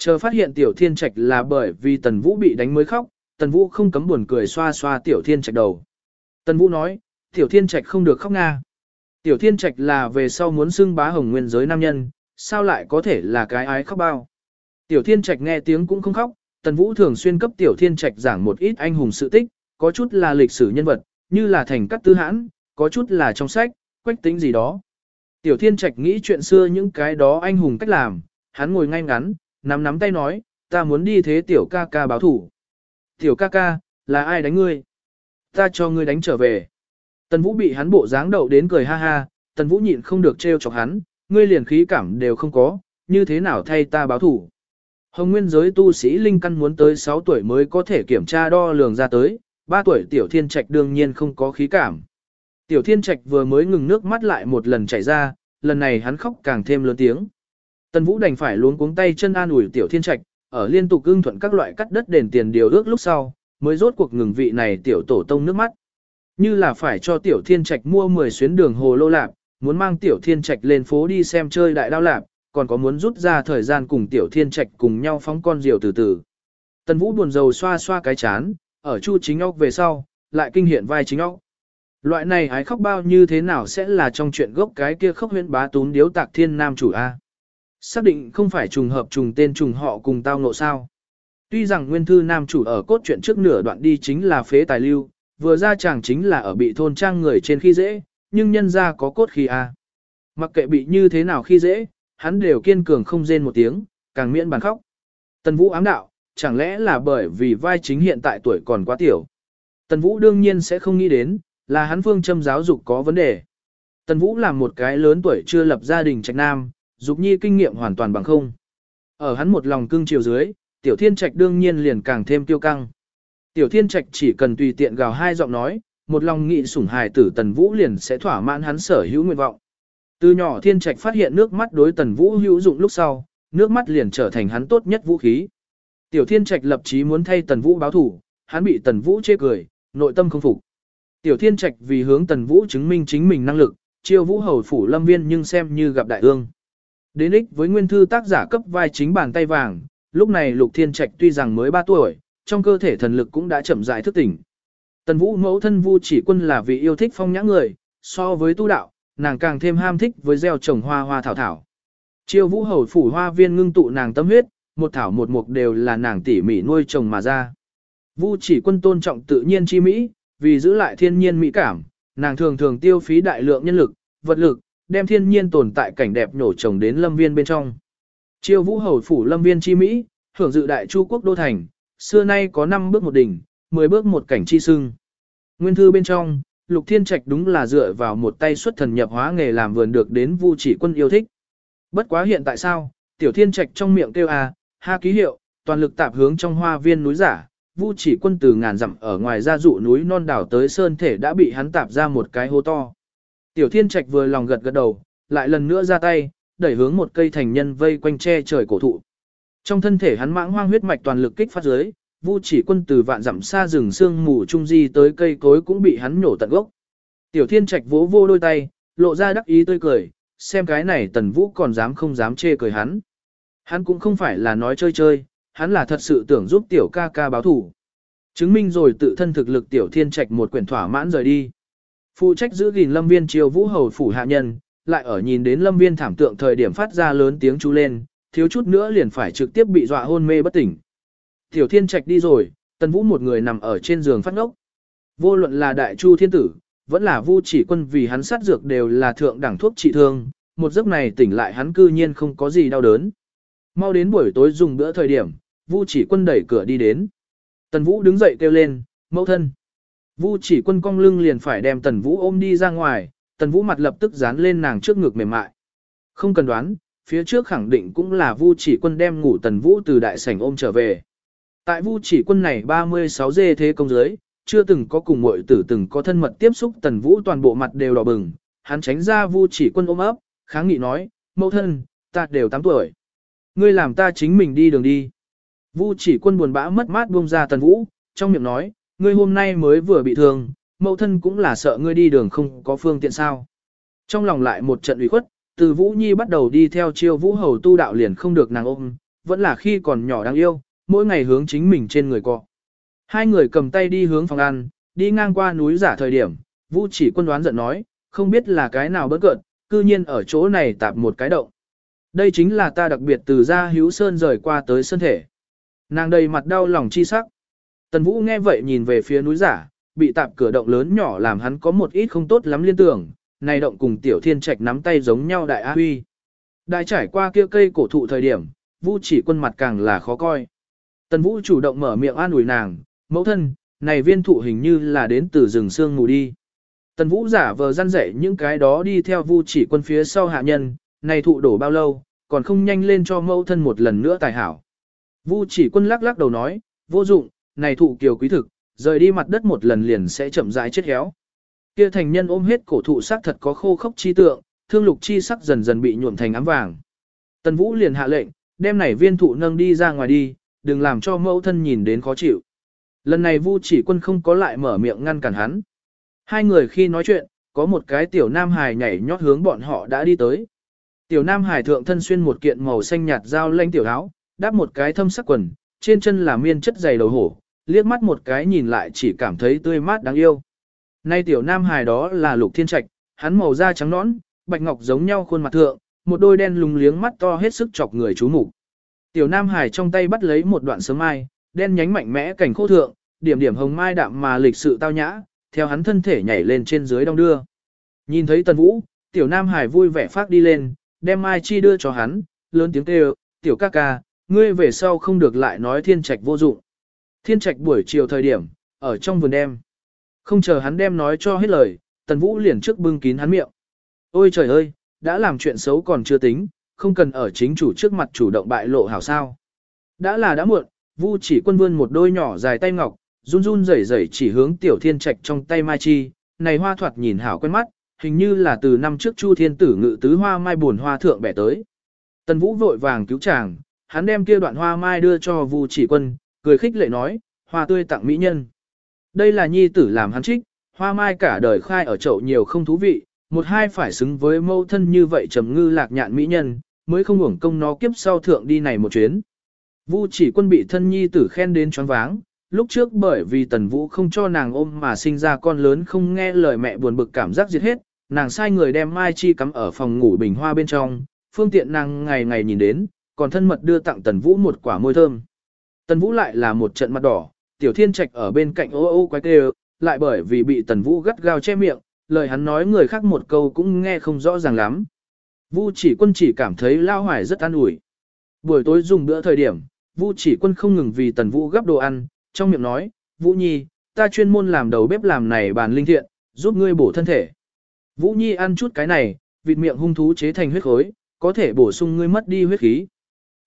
Chờ phát hiện Tiểu Thiên Trạch là bởi vì Tần Vũ bị đánh mới khóc, Tần Vũ không cấm buồn cười xoa xoa Tiểu Thiên Trạch đầu. Tần Vũ nói, Tiểu Thiên Trạch không được khóc nga. Tiểu Thiên Trạch là về sau muốn xưng bá hồng nguyên giới nam nhân, sao lại có thể là cái ái khóc bao. Tiểu Thiên Trạch nghe tiếng cũng không khóc, Tần Vũ thường xuyên cấp Tiểu Thiên Trạch giảng một ít anh hùng sự tích, có chút là lịch sử nhân vật, như là thành cắt tư hãn, có chút là trong sách, quách tính gì đó. Tiểu Thiên Trạch nghĩ chuyện xưa những cái đó anh hùng cách làm, hắn ngồi ngay ngắn, nắm nắm tay nói, ta muốn đi thế Tiểu ca ca báo thủ. Tiểu ca ca, là ai đánh ngươi? Ta cho ngươi đánh trở về. Tần Vũ bị hắn bộ dáng đậu đến cười ha ha, Tần Vũ nhịn không được trêu chọc hắn, ngươi liền khí cảm đều không có, như thế nào thay ta báo thủ. Hồng nguyên giới tu sĩ Linh Căn muốn tới 6 tuổi mới có thể kiểm tra đo lường ra tới, 3 tuổi Tiểu Thiên Trạch đương nhiên không có khí cảm. Tiểu Thiên Trạch vừa mới ngừng nước mắt lại một lần chảy ra, lần này hắn khóc càng thêm lớn tiếng. Tần Vũ đành phải luống cuống tay chân an ủi Tiểu Thiên Trạch, ở liên tục ưng thuận các loại cắt đất đền tiền điều ước lúc sau, mới rốt cuộc ngừng vị này tiểu tổ tông nước mắt. Như là phải cho Tiểu Thiên Trạch mua 10 xuyến đường hồ lô lạp, muốn mang Tiểu Thiên Trạch lên phố đi xem chơi đại đao lạp, còn có muốn rút ra thời gian cùng Tiểu Thiên Trạch cùng nhau phóng con diều từ từ. Tần Vũ buồn rầu xoa xoa cái chán, ở Chu Chính Ốc về sau, lại kinh hiện vai Chính Ốc. Loại này ái khóc bao như thế nào sẽ là trong chuyện gốc cái kia khóc huyễn bá tún điếu tạc thiên nam chủ A. Xác định không phải trùng hợp trùng tên trùng họ cùng tao ngộ sao. Tuy rằng nguyên thư nam chủ ở cốt truyện trước nửa đoạn đi chính là phế tài lưu, vừa ra chàng chính là ở bị thôn trang người trên khi dễ, nhưng nhân ra có cốt khi A. Mặc kệ bị như thế nào khi dễ, hắn đều kiên cường không rên một tiếng, càng miễn bàn khóc. Tần Vũ ám đạo, chẳng lẽ là bởi vì vai chính hiện tại tuổi còn quá tiểu. Tần Vũ đương nhiên sẽ không nghĩ đến, là hắn phương châm giáo dục có vấn đề. Tần Vũ là một cái lớn tuổi chưa lập gia đình trạch nam, dục nhi kinh nghiệm hoàn toàn bằng không. Ở hắn một lòng cưng chiều dưới, tiểu thiên trạch đương nhiên liền càng thêm tiêu căng. Tiểu thiên trạch chỉ cần tùy tiện gào hai giọng nói, một lòng nghị sủng hài tử tần vũ liền sẽ thỏa mãn hắn sở hữu nguyện vọng. Từ nhỏ thiên trạch phát hiện nước mắt đối tần vũ hữu dụng lúc sau, nước mắt liền trở thành hắn tốt nhất vũ khí. Tiểu thiên trạch lập chí muốn thay tần vũ báo thủ, hắn bị tần vũ chê cười, nội tâm không phục. Tiểu thiên trạch vì hướng tần vũ chứng minh chính mình năng lực, chiêu vũ hầu phủ lâm viên nhưng xem như gặp đại ương. Đến ích với nguyên thư tác giả cấp vai chính bàn tay vàng, lúc này lục thiên trạch tuy rằng mới 3 tuổi, trong cơ thể thần lực cũng đã chậm rãi thức tỉnh. Tần vũ mẫu thân vu chỉ quân là vị yêu thích phong nhã người, so với tu đạo, nàng càng thêm ham thích với gieo trồng hoa hoa thảo thảo. Chiêu vũ hầu phủ hoa viên ngưng tụ nàng tâm huyết, một thảo một mục đều là nàng tỉ mỉ nuôi trồng mà ra. Vu chỉ quân tôn trọng tự nhiên chi mỹ, vì giữ lại thiên nhiên mỹ cảm, nàng thường thường tiêu phí đại lượng nhân lực, vật lực, đem thiên nhiên tồn tại cảnh đẹp nhổ trồng đến lâm viên bên trong. Chiêu vũ hầu phủ lâm viên chi Mỹ, hưởng dự đại chu quốc đô thành, xưa nay có 5 bước một đỉnh, 10 bước một cảnh chi sưng. Nguyên thư bên trong, Lục Thiên Trạch đúng là dựa vào một tay xuất thần nhập hóa nghề làm vườn được đến Vu Chỉ Quân yêu thích. Bất quá hiện tại sao, Tiểu Thiên Trạch trong miệng kêu a, ha ký hiệu, toàn lực tạp hướng trong hoa viên núi giả, Vu Chỉ Quân từ ngàn dặm ở ngoài ra dụ núi non đảo tới sơn thể đã bị hắn tạp ra một cái hố to. Tiểu Thiên Trạch vừa lòng gật gật đầu, lại lần nữa ra tay, đẩy hướng một cây thành nhân vây quanh che trời cổ thụ. Trong thân thể hắn mãng hoang huyết mạch toàn lực kích phát dưới, Vu Chỉ Quân từ vạn dặm xa rừng sương mù trung di tới cây cối cũng bị hắn nhổ tận gốc. Tiểu Thiên Trạch vỗ vô đôi tay, lộ ra đắc ý tươi cười, xem cái này Tần Vũ còn dám không dám chê cười hắn. Hắn cũng không phải là nói chơi chơi, hắn là thật sự tưởng giúp tiểu ca ca báo thủ. Chứng minh rồi tự thân thực lực tiểu thiên trạch một quyển thỏa mãn rời đi. Phụ trách giữ gìn lâm viên triều vũ hầu phủ hạ nhân, lại ở nhìn đến lâm viên thảm tượng thời điểm phát ra lớn tiếng chú lên, thiếu chút nữa liền phải trực tiếp bị dọa hôn mê bất tỉnh. Tiểu thiên trạch đi rồi, tần vũ một người nằm ở trên giường phát ngốc. Vô luận là đại chu thiên tử, vẫn là vu chỉ quân vì hắn sát dược đều là thượng đẳng thuốc trị thương, một giấc này tỉnh lại hắn cư nhiên không có gì đau đớn. Mau đến buổi tối dùng bữa thời điểm, vu chỉ quân đẩy cửa đi đến. Tần Vũ đứng dậy kêu lên, mẫu thân. Vu chỉ quân cong lưng liền phải đem Tần Vũ ôm đi ra ngoài, Tần Vũ mặt lập tức dán lên nàng trước ngực mềm mại. Không cần đoán, phía trước khẳng định cũng là Vu chỉ quân đem ngủ Tần Vũ từ đại sảnh ôm trở về. Tại Vu chỉ quân này 36 dê thế công giới, chưa từng có cùng muội tử từng có thân mật tiếp xúc Tần Vũ toàn bộ mặt đều đỏ bừng, hắn tránh ra Vu chỉ quân ôm ấp, kháng nghị nói, mẫu thân, ta đều 8 tuổi. Ngươi làm ta chính mình đi đường đi. Vu chỉ quân buồn bã mất mát buông ra Tần Vũ, trong miệng nói, ngươi hôm nay mới vừa bị thương, mẫu thân cũng là sợ ngươi đi đường không có phương tiện sao. Trong lòng lại một trận ủy khuất, từ Vũ Nhi bắt đầu đi theo chiêu Vũ Hầu tu đạo liền không được nàng ôm, vẫn là khi còn nhỏ đáng yêu, mỗi ngày hướng chính mình trên người cọ. Hai người cầm tay đi hướng phòng ăn, đi ngang qua núi giả thời điểm, Vũ chỉ quân đoán giận nói, không biết là cái nào bất cợt, cư nhiên ở chỗ này tạp một cái động. Đây chính là ta đặc biệt từ ra hữu sơn rời qua tới sơn thể. Nàng đầy mặt đau lòng chi sắc. Tần Vũ nghe vậy nhìn về phía núi giả, bị tạp cửa động lớn nhỏ làm hắn có một ít không tốt lắm liên tưởng, này động cùng tiểu thiên trạch nắm tay giống nhau đại a huy. Đại trải qua kia cây cổ thụ thời điểm, Vũ chỉ quân mặt càng là khó coi. Tần Vũ chủ động mở miệng an ủi nàng, mẫu thân, này viên thụ hình như là đến từ rừng sương ngủ đi. Tần Vũ giả vờ răn rẻ những cái đó đi theo Vu chỉ quân phía sau hạ nhân, này thụ đổ bao lâu, còn không nhanh lên cho mẫu thân một lần nữa tài hảo. Vu chỉ quân lắc lắc đầu nói, vô dụng, này thụ kiều quý thực, rời đi mặt đất một lần liền sẽ chậm rãi chết héo. Kia thành nhân ôm hết cổ thụ sắc thật có khô khốc chi tượng, thương lục chi sắc dần dần bị nhuộm thành ám vàng. Tần Vũ liền hạ lệnh, đem này viên thụ nâng đi ra ngoài đi, đừng làm cho mẫu thân nhìn đến khó chịu. Lần này Vu chỉ quân không có lại mở miệng ngăn cản hắn. Hai người khi nói chuyện, có một cái tiểu nam hài nhảy nhót hướng bọn họ đã đi tới. Tiểu nam hải thượng thân xuyên một kiện màu xanh nhạt dao lanh tiểu áo, đắp một cái thâm sắc quần, trên chân là miên chất dày đầu hổ, liếc mắt một cái nhìn lại chỉ cảm thấy tươi mát đáng yêu. Nay tiểu nam hài đó là lục thiên trạch, hắn màu da trắng nõn, bạch ngọc giống nhau khuôn mặt thượng, một đôi đen lùng liếng mắt to hết sức chọc người chú mục. Tiểu nam hài trong tay bắt lấy một đoạn sớm mai, đen nhánh mạnh mẽ cảnh khô thượng, điểm điểm hồng mai đạm mà lịch sự tao nhã, theo hắn thân thể nhảy lên trên dưới đong đưa. Nhìn thấy tần vũ, tiểu nam hài vui vẻ phát đi lên, đem mai chi đưa cho hắn, lớn tiếng kêu, tiểu ca ca, ngươi về sau không được lại nói thiên trạch vô dụng. Thiên trạch buổi chiều thời điểm, ở trong vườn đêm, Không chờ hắn đem nói cho hết lời, tần vũ liền trước bưng kín hắn miệng. Ôi trời ơi, đã làm chuyện xấu còn chưa tính, không cần ở chính chủ trước mặt chủ động bại lộ hảo sao. Đã là đã muộn, Vu chỉ quân vươn một đôi nhỏ dài tay ngọc, run run rẩy rẩy chỉ hướng tiểu thiên trạch trong tay mai chi, này hoa thoạt nhìn hảo quen mắt, hình như là từ năm trước Chu Thiên Tử ngự tứ hoa mai buồn hoa thượng bẻ tới. Tần Vũ vội vàng cứu chàng, hắn đem kia đoạn hoa mai đưa cho Vu Chỉ Quân, cười khích lệ nói, hoa tươi tặng mỹ nhân. Đây là nhi tử làm hắn trích, hoa mai cả đời khai ở chậu nhiều không thú vị, một hai phải xứng với mâu thân như vậy trầm ngư lạc nhạn mỹ nhân, mới không hưởng công nó kiếp sau thượng đi này một chuyến. Vu chỉ quân bị thân nhi tử khen đến choáng váng, lúc trước bởi vì tần vũ không cho nàng ôm mà sinh ra con lớn không nghe lời mẹ buồn bực cảm giác diệt hết, nàng sai người đem Mai Chi cắm ở phòng ngủ bình hoa bên trong, phương tiện nàng ngày ngày nhìn đến, còn thân mật đưa tặng Tần Vũ một quả môi thơm. Tần Vũ lại là một trận mặt đỏ, Tiểu Thiên Trạch ở bên cạnh ô ô quái kêu, lại bởi vì bị Tần Vũ gắt gao che miệng, lời hắn nói người khác một câu cũng nghe không rõ ràng lắm. Vu chỉ quân chỉ cảm thấy lao hoài rất an ủi. Buổi tối dùng bữa thời điểm, Vu chỉ quân không ngừng vì Tần Vũ gấp đồ ăn, trong miệng nói, Vũ Nhi, ta chuyên môn làm đầu bếp làm này bàn linh thiện, giúp ngươi bổ thân thể. Vũ Nhi ăn chút cái này, vịt miệng hung thú chế thành huyết khối, có thể bổ sung ngươi mất đi huyết khí.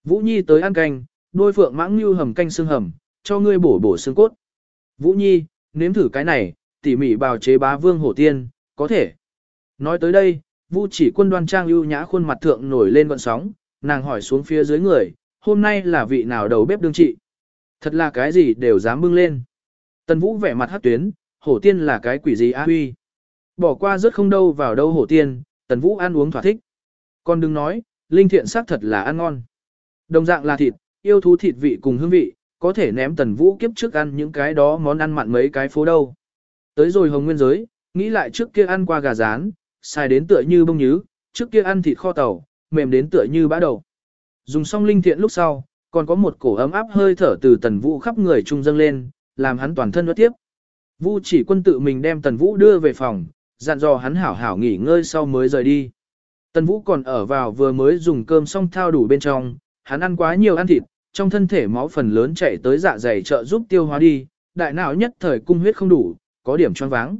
Vũ Nhi tới ăn canh, đôi phượng mãng như hầm canh xương hầm, cho ngươi bổ bổ xương cốt. Vũ Nhi, nếm thử cái này, tỉ mỉ bào chế bá vương hổ tiên, có thể. Nói tới đây, Vu chỉ quân đoan trang ưu nhã khuôn mặt thượng nổi lên gọn sóng, nàng hỏi xuống phía dưới người, hôm nay là vị nào đầu bếp đương trị. Thật là cái gì đều dám bưng lên. Tần Vũ vẻ mặt hát tuyến, hổ tiên là cái quỷ gì á huy. Bỏ qua rất không đâu vào đâu hổ tiên, tần vũ ăn uống thỏa thích. Còn đừng nói, linh thiện xác thật là ăn ngon. Đồng dạng là thịt, yêu thú thịt vị cùng hương vị, có thể ném tần vũ kiếp trước ăn những cái đó món ăn mặn mấy cái phố đâu. Tới rồi hồng nguyên giới, nghĩ lại trước kia ăn qua gà rán, xài đến tựa như bông nhứ, trước kia ăn thịt kho tàu, mềm đến tựa như bã đầu. Dùng xong linh thiện lúc sau, còn có một cổ ấm áp hơi thở từ tần vũ khắp người trung dâng lên, làm hắn toàn thân nuốt tiếp. Vu chỉ quân tự mình đem Tần Vũ đưa về phòng, dặn dò hắn hảo hảo nghỉ ngơi sau mới rời đi. Tần Vũ còn ở vào vừa mới dùng cơm xong thao đủ bên trong, hắn ăn quá nhiều ăn thịt, trong thân thể máu phần lớn chạy tới dạ dày trợ giúp tiêu hóa đi, đại não nhất thời cung huyết không đủ, có điểm choáng váng.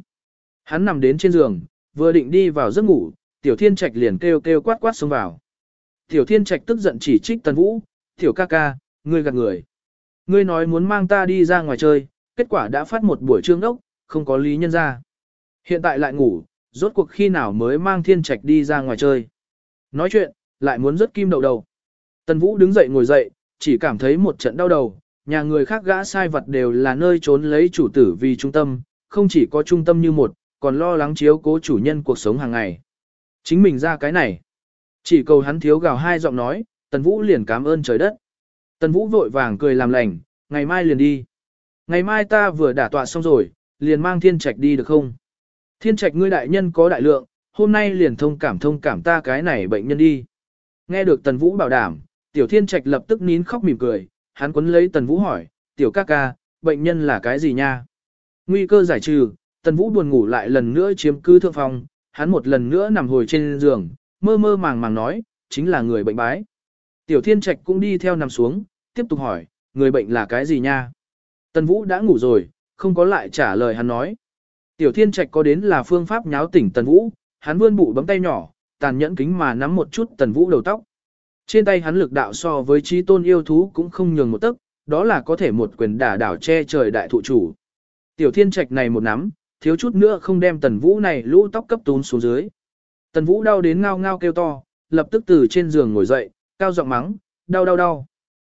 Hắn nằm đến trên giường, vừa định đi vào giấc ngủ, Tiểu Thiên Trạch liền kêu kêu quát quát xông vào. Tiểu Thiên Trạch tức giận chỉ trích Tần Vũ, "Tiểu ca ca, ngươi gạt người. Ngươi nói muốn mang ta đi ra ngoài chơi, kết quả đã phát một buổi trương đốc, không có lý nhân ra. Hiện tại lại ngủ, rốt cuộc khi nào mới mang Thiên Trạch đi ra ngoài chơi." Nói chuyện, lại muốn rất kim đầu đầu. Tần Vũ đứng dậy ngồi dậy, chỉ cảm thấy một trận đau đầu, nhà người khác gã sai vật đều là nơi trốn lấy chủ tử vì trung tâm, không chỉ có trung tâm như một, còn lo lắng chiếu cố chủ nhân cuộc sống hàng ngày. Chính mình ra cái này. Chỉ cầu hắn thiếu gào hai giọng nói, Tần Vũ liền cảm ơn trời đất. Tần Vũ vội vàng cười làm lành, ngày mai liền đi. Ngày mai ta vừa đả tọa xong rồi, liền mang thiên trạch đi được không? Thiên trạch ngươi đại nhân có đại lượng, hôm nay liền thông cảm thông cảm ta cái này bệnh nhân đi. Nghe được Tần Vũ bảo đảm, Tiểu Thiên Trạch lập tức nín khóc mỉm cười, hắn quấn lấy Tần Vũ hỏi, Tiểu ca ca, bệnh nhân là cái gì nha? Nguy cơ giải trừ, Tần Vũ buồn ngủ lại lần nữa chiếm cư thượng phòng, hắn một lần nữa nằm hồi trên giường, mơ mơ màng màng nói, chính là người bệnh bái. Tiểu Thiên Trạch cũng đi theo nằm xuống, tiếp tục hỏi, người bệnh là cái gì nha? Tần Vũ đã ngủ rồi, không có lại trả lời hắn nói. Tiểu Thiên Trạch có đến là phương pháp nháo tỉnh Tần Vũ, hắn vươn bụ bấm tay nhỏ, tàn nhẫn kính mà nắm một chút Tần Vũ đầu tóc. Trên tay hắn lực đạo so với trí tôn yêu thú cũng không nhường một tấc, đó là có thể một quyền đả đảo che trời đại thụ chủ. Tiểu Thiên Trạch này một nắm, thiếu chút nữa không đem Tần Vũ này lũ tóc cấp tún xuống dưới. Tần Vũ đau đến ngao ngao kêu to, lập tức từ trên giường ngồi dậy, cao giọng mắng, đau đau đau.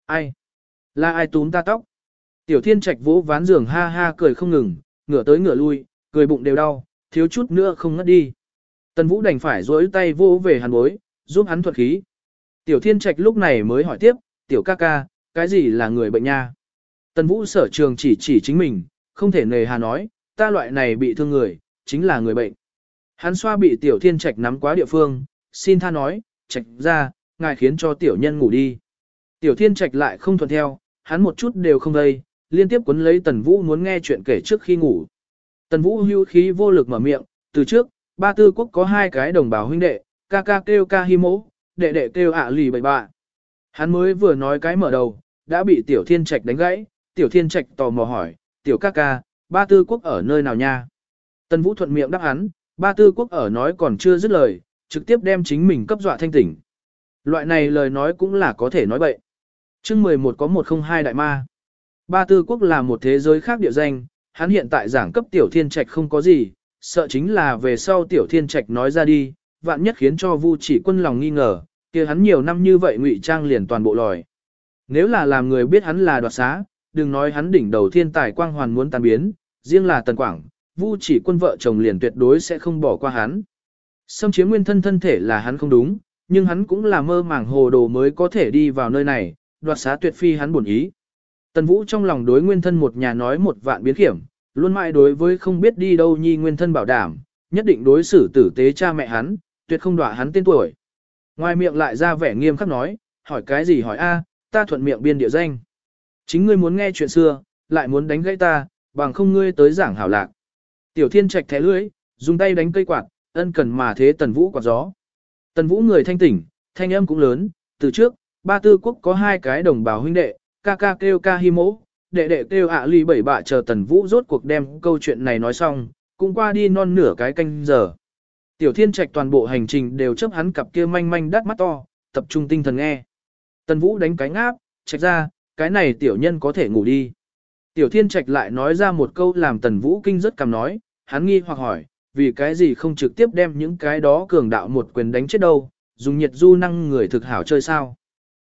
Ai? Là ai túm ta tóc? Tiểu Thiên Trạch vỗ ván giường ha ha cười không ngừng, ngửa tới ngửa lui, cười bụng đều đau, thiếu chút nữa không ngất đi. Tần Vũ đành phải duỗi tay vô về hắn bối, giúp hắn thuật khí. Tiểu Thiên Trạch lúc này mới hỏi tiếp, tiểu ca ca, cái gì là người bệnh nha? Tần Vũ sở trường chỉ chỉ chính mình, không thể nề hà nói, ta loại này bị thương người, chính là người bệnh. Hắn xoa bị tiểu thiên trạch nắm quá địa phương, xin tha nói, trạch ra, ngài khiến cho tiểu nhân ngủ đi. Tiểu thiên trạch lại không thuận theo, hắn một chút đều không gây, liên tiếp cuốn lấy tần vũ muốn nghe chuyện kể trước khi ngủ. Tần vũ hưu khí vô lực mở miệng, từ trước, ba tư quốc có hai cái đồng bào huynh đệ, ca ca kêu ca hi mỗ, đệ đệ kêu ạ lì bậy bạ. Hắn mới vừa nói cái mở đầu, đã bị tiểu thiên trạch đánh gãy, tiểu thiên trạch tò mò hỏi, tiểu ca ca, ba tư quốc ở nơi nào nha? tân Vũ thuận miệng đáp hắn, ba tư quốc ở nói còn chưa dứt lời, trực tiếp đem chính mình cấp dọa thanh tỉnh. Loại này lời nói cũng là có thể nói bậy. chương 11 có 102 đại ma. Ba tư quốc là một thế giới khác địa danh, hắn hiện tại giảng cấp tiểu thiên trạch không có gì, sợ chính là về sau tiểu thiên trạch nói ra đi, vạn nhất khiến cho vu chỉ quân lòng nghi ngờ, kia hắn nhiều năm như vậy ngụy trang liền toàn bộ lòi. Nếu là làm người biết hắn là đoạt xá, đừng nói hắn đỉnh đầu thiên tài quang hoàn muốn tan biến, riêng là Tần Quảng, Vu chỉ quân vợ chồng liền tuyệt đối sẽ không bỏ qua hắn. Xâm chiếm nguyên thân thân thể là hắn không đúng, nhưng hắn cũng là mơ màng hồ đồ mới có thể đi vào nơi này, đoạt xá tuyệt phi hắn buồn ý. Tần Vũ trong lòng đối nguyên thân một nhà nói một vạn biến khiểm, luôn mãi đối với không biết đi đâu nhi nguyên thân bảo đảm, nhất định đối xử tử tế cha mẹ hắn, tuyệt không đọa hắn tên tuổi. Ngoài miệng lại ra vẻ nghiêm khắc nói, hỏi cái gì hỏi a, ta thuận miệng biên địa danh. Chính ngươi muốn nghe chuyện xưa, lại muốn đánh gãy ta, bằng không ngươi tới giảng hảo lạc. Tiểu thiên trạch thẻ lưỡi dùng tay đánh cây quạt, ân cần mà thế tần vũ quạt gió. Tần vũ người thanh tỉnh, thanh âm cũng lớn, từ trước, ba tư quốc có hai cái đồng bào huynh đệ, ca ca kêu ca hi mỗ, đệ đệ kêu ạ ly bảy bạ chờ tần vũ rốt cuộc đem câu chuyện này nói xong, cũng qua đi non nửa cái canh giờ. Tiểu thiên trạch toàn bộ hành trình đều chấp hắn cặp kia manh manh đắt mắt to, tập trung tinh thần nghe. Tần vũ đánh cánh áp, trạch ra, cái này tiểu nhân có thể ngủ đi. Tiểu Thiên Trạch lại nói ra một câu làm Tần Vũ Kinh rất cảm nói, hắn nghi hoặc hỏi, vì cái gì không trực tiếp đem những cái đó cường đạo một quyền đánh chết đâu, dùng nhiệt du năng người thực hảo chơi sao.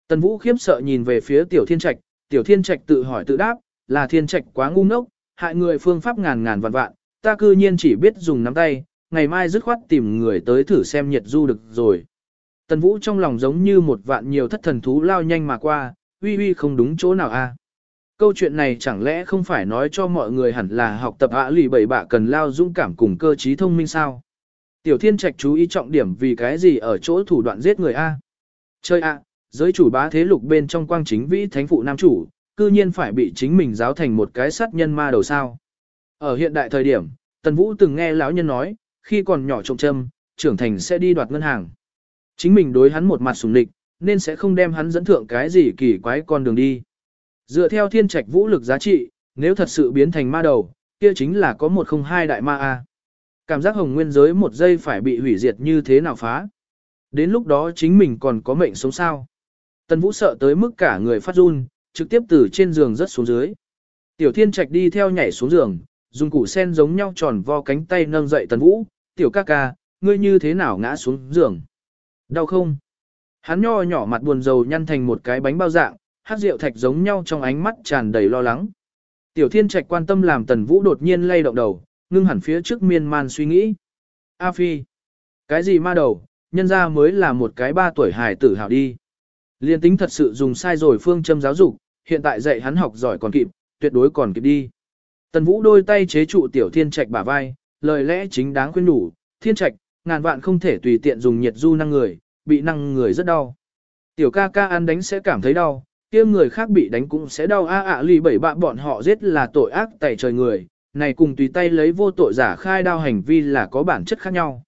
Tần Vũ khiếp sợ nhìn về phía Tiểu Thiên Trạch, Tiểu Thiên Trạch tự hỏi tự đáp, là Thiên Trạch quá ngu ngốc, hại người phương pháp ngàn ngàn vạn vạn, ta cư nhiên chỉ biết dùng nắm tay, ngày mai dứt khoát tìm người tới thử xem nhiệt du được rồi. Tần Vũ trong lòng giống như một vạn nhiều thất thần thú lao nhanh mà qua, uy uy không đúng chỗ nào a. À? Câu chuyện này chẳng lẽ không phải nói cho mọi người hẳn là học tập ạ lì bảy bạ cần lao dũng cảm cùng cơ trí thông minh sao? Tiểu thiên trạch chú ý trọng điểm vì cái gì ở chỗ thủ đoạn giết người A. À? Chơi A, giới chủ bá thế lục bên trong quang chính vĩ thánh phụ nam chủ, cư nhiên phải bị chính mình giáo thành một cái sát nhân ma đầu sao. Ở hiện đại thời điểm, Tần Vũ từng nghe lão nhân nói, khi còn nhỏ trộm châm, trưởng thành sẽ đi đoạt ngân hàng. Chính mình đối hắn một mặt sùng địch, nên sẽ không đem hắn dẫn thượng cái gì kỳ quái con đường đi. Dựa theo thiên trạch vũ lực giá trị, nếu thật sự biến thành ma đầu, kia chính là có một không hai đại ma A. Cảm giác hồng nguyên giới một giây phải bị hủy diệt như thế nào phá. Đến lúc đó chính mình còn có mệnh sống sao. Tần Vũ sợ tới mức cả người phát run, trực tiếp từ trên giường rớt xuống dưới. Tiểu Thiên Trạch đi theo nhảy xuống giường, dùng củ sen giống nhau tròn vo cánh tay nâng dậy Tần Vũ, "Tiểu ca ca, ngươi như thế nào ngã xuống giường?" "Đau không?" Hắn nho nhỏ mặt buồn rầu nhăn thành một cái bánh bao dạng, hát rượu thạch giống nhau trong ánh mắt tràn đầy lo lắng. Tiểu Thiên Trạch quan tâm làm Tần Vũ đột nhiên lay động đầu, ngưng hẳn phía trước miên man suy nghĩ. "A Phi, cái gì ma đầu, nhân ra mới là một cái ba tuổi hài tử hào đi." Liên tính thật sự dùng sai rồi phương châm giáo dục, hiện tại dạy hắn học giỏi còn kịp, tuyệt đối còn kịp đi. Tần Vũ đôi tay chế trụ tiểu thiên trạch bả vai, lời lẽ chính đáng khuyên đủ, thiên trạch, ngàn vạn không thể tùy tiện dùng nhiệt du năng người, bị năng người rất đau. Tiểu ca ca ăn đánh sẽ cảm thấy đau, kia người khác bị đánh cũng sẽ đau a ạ lì bảy bạ bọn họ giết là tội ác tẩy trời người, này cùng tùy tay lấy vô tội giả khai đao hành vi là có bản chất khác nhau.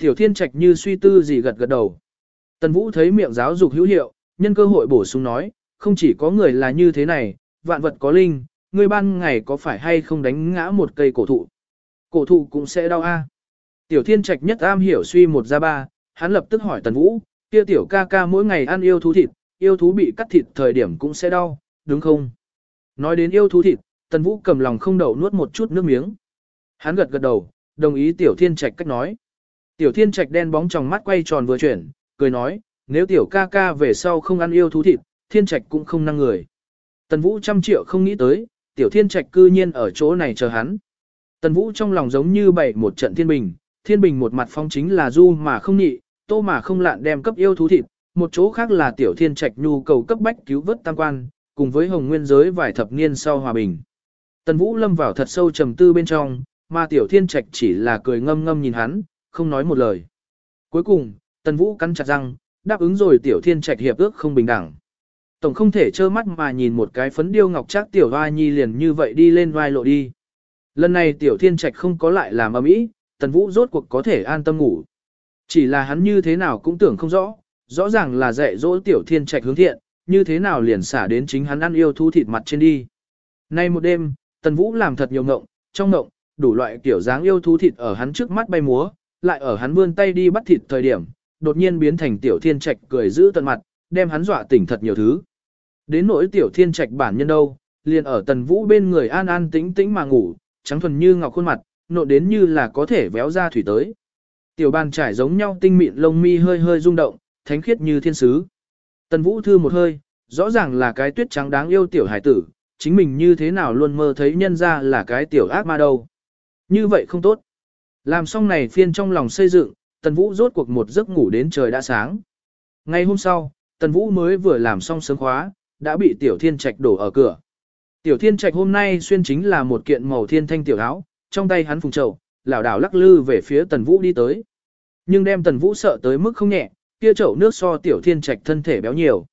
Tiểu thiên trạch như suy tư gì gật gật đầu. Tần Vũ thấy miệng giáo dục hữu hiệu, nhân cơ hội bổ sung nói, không chỉ có người là như thế này, vạn vật có linh, ngươi ban ngày có phải hay không đánh ngã một cây cổ thụ. Cổ thụ cũng sẽ đau a. Tiểu thiên trạch nhất am hiểu suy một ra ba, hắn lập tức hỏi tần vũ, kia tiểu ca ca mỗi ngày ăn yêu thú thịt, yêu thú bị cắt thịt thời điểm cũng sẽ đau, đúng không? Nói đến yêu thú thịt, tần vũ cầm lòng không đậu nuốt một chút nước miếng. Hắn gật gật đầu, đồng ý tiểu thiên trạch cách nói. Tiểu thiên trạch đen bóng trong mắt quay tròn vừa chuyển, cười nói, nếu tiểu ca ca về sau không ăn yêu thú thịt, thiên trạch cũng không năng người. Tần Vũ trăm triệu không nghĩ tới, tiểu thiên trạch cư nhiên ở chỗ này chờ hắn. Tần Vũ trong lòng giống như bảy một trận thiên bình, thiên bình một mặt phong chính là du mà không nhị, tô mà không lạn đem cấp yêu thú thịt, một chỗ khác là tiểu thiên trạch nhu cầu cấp bách cứu vớt tam quan, cùng với hồng nguyên giới vài thập niên sau hòa bình. Tần Vũ lâm vào thật sâu trầm tư bên trong, mà tiểu thiên trạch chỉ là cười ngâm ngâm nhìn hắn, không nói một lời. Cuối cùng, Tần Vũ cắn chặt răng, đáp ứng rồi tiểu thiên trạch hiệp ước không bình đẳng. Tổng không thể trơ mắt mà nhìn một cái phấn điêu ngọc trác tiểu hoa nhi liền như vậy đi lên vai lộ đi. Lần này tiểu thiên trạch không có lại làm ầm ĩ, tần vũ rốt cuộc có thể an tâm ngủ. Chỉ là hắn như thế nào cũng tưởng không rõ, rõ ràng là dạy dỗ tiểu thiên trạch hướng thiện, như thế nào liền xả đến chính hắn ăn yêu thu thịt mặt trên đi. Nay một đêm, tần vũ làm thật nhiều ngộng, trong ngộng, đủ loại kiểu dáng yêu thú thịt ở hắn trước mắt bay múa, lại ở hắn vươn tay đi bắt thịt thời điểm, đột nhiên biến thành tiểu thiên trạch cười giữ tận mặt, đem hắn dọa tỉnh thật nhiều thứ. Đến nỗi tiểu thiên trạch bản nhân đâu, liền ở tần vũ bên người an an tĩnh tĩnh mà ngủ, trắng thuần như ngọc khuôn mặt, nộ đến như là có thể véo ra thủy tới. Tiểu bàn trải giống nhau tinh mịn lông mi hơi hơi rung động, thánh khiết như thiên sứ. Tần vũ thư một hơi, rõ ràng là cái tuyết trắng đáng yêu tiểu hải tử, chính mình như thế nào luôn mơ thấy nhân ra là cái tiểu ác ma đâu. Như vậy không tốt. Làm xong này phiên trong lòng xây dựng, Tần Vũ rốt cuộc một giấc ngủ đến trời đã sáng. Ngày hôm sau, Tần Vũ mới vừa làm xong sớm khóa, đã bị Tiểu Thiên Trạch đổ ở cửa. Tiểu Thiên Trạch hôm nay xuyên chính là một kiện màu thiên thanh tiểu áo, trong tay hắn phùng trầu, lảo đảo lắc lư về phía Tần Vũ đi tới. Nhưng đem Tần Vũ sợ tới mức không nhẹ, kia chậu nước so Tiểu Thiên Trạch thân thể béo nhiều.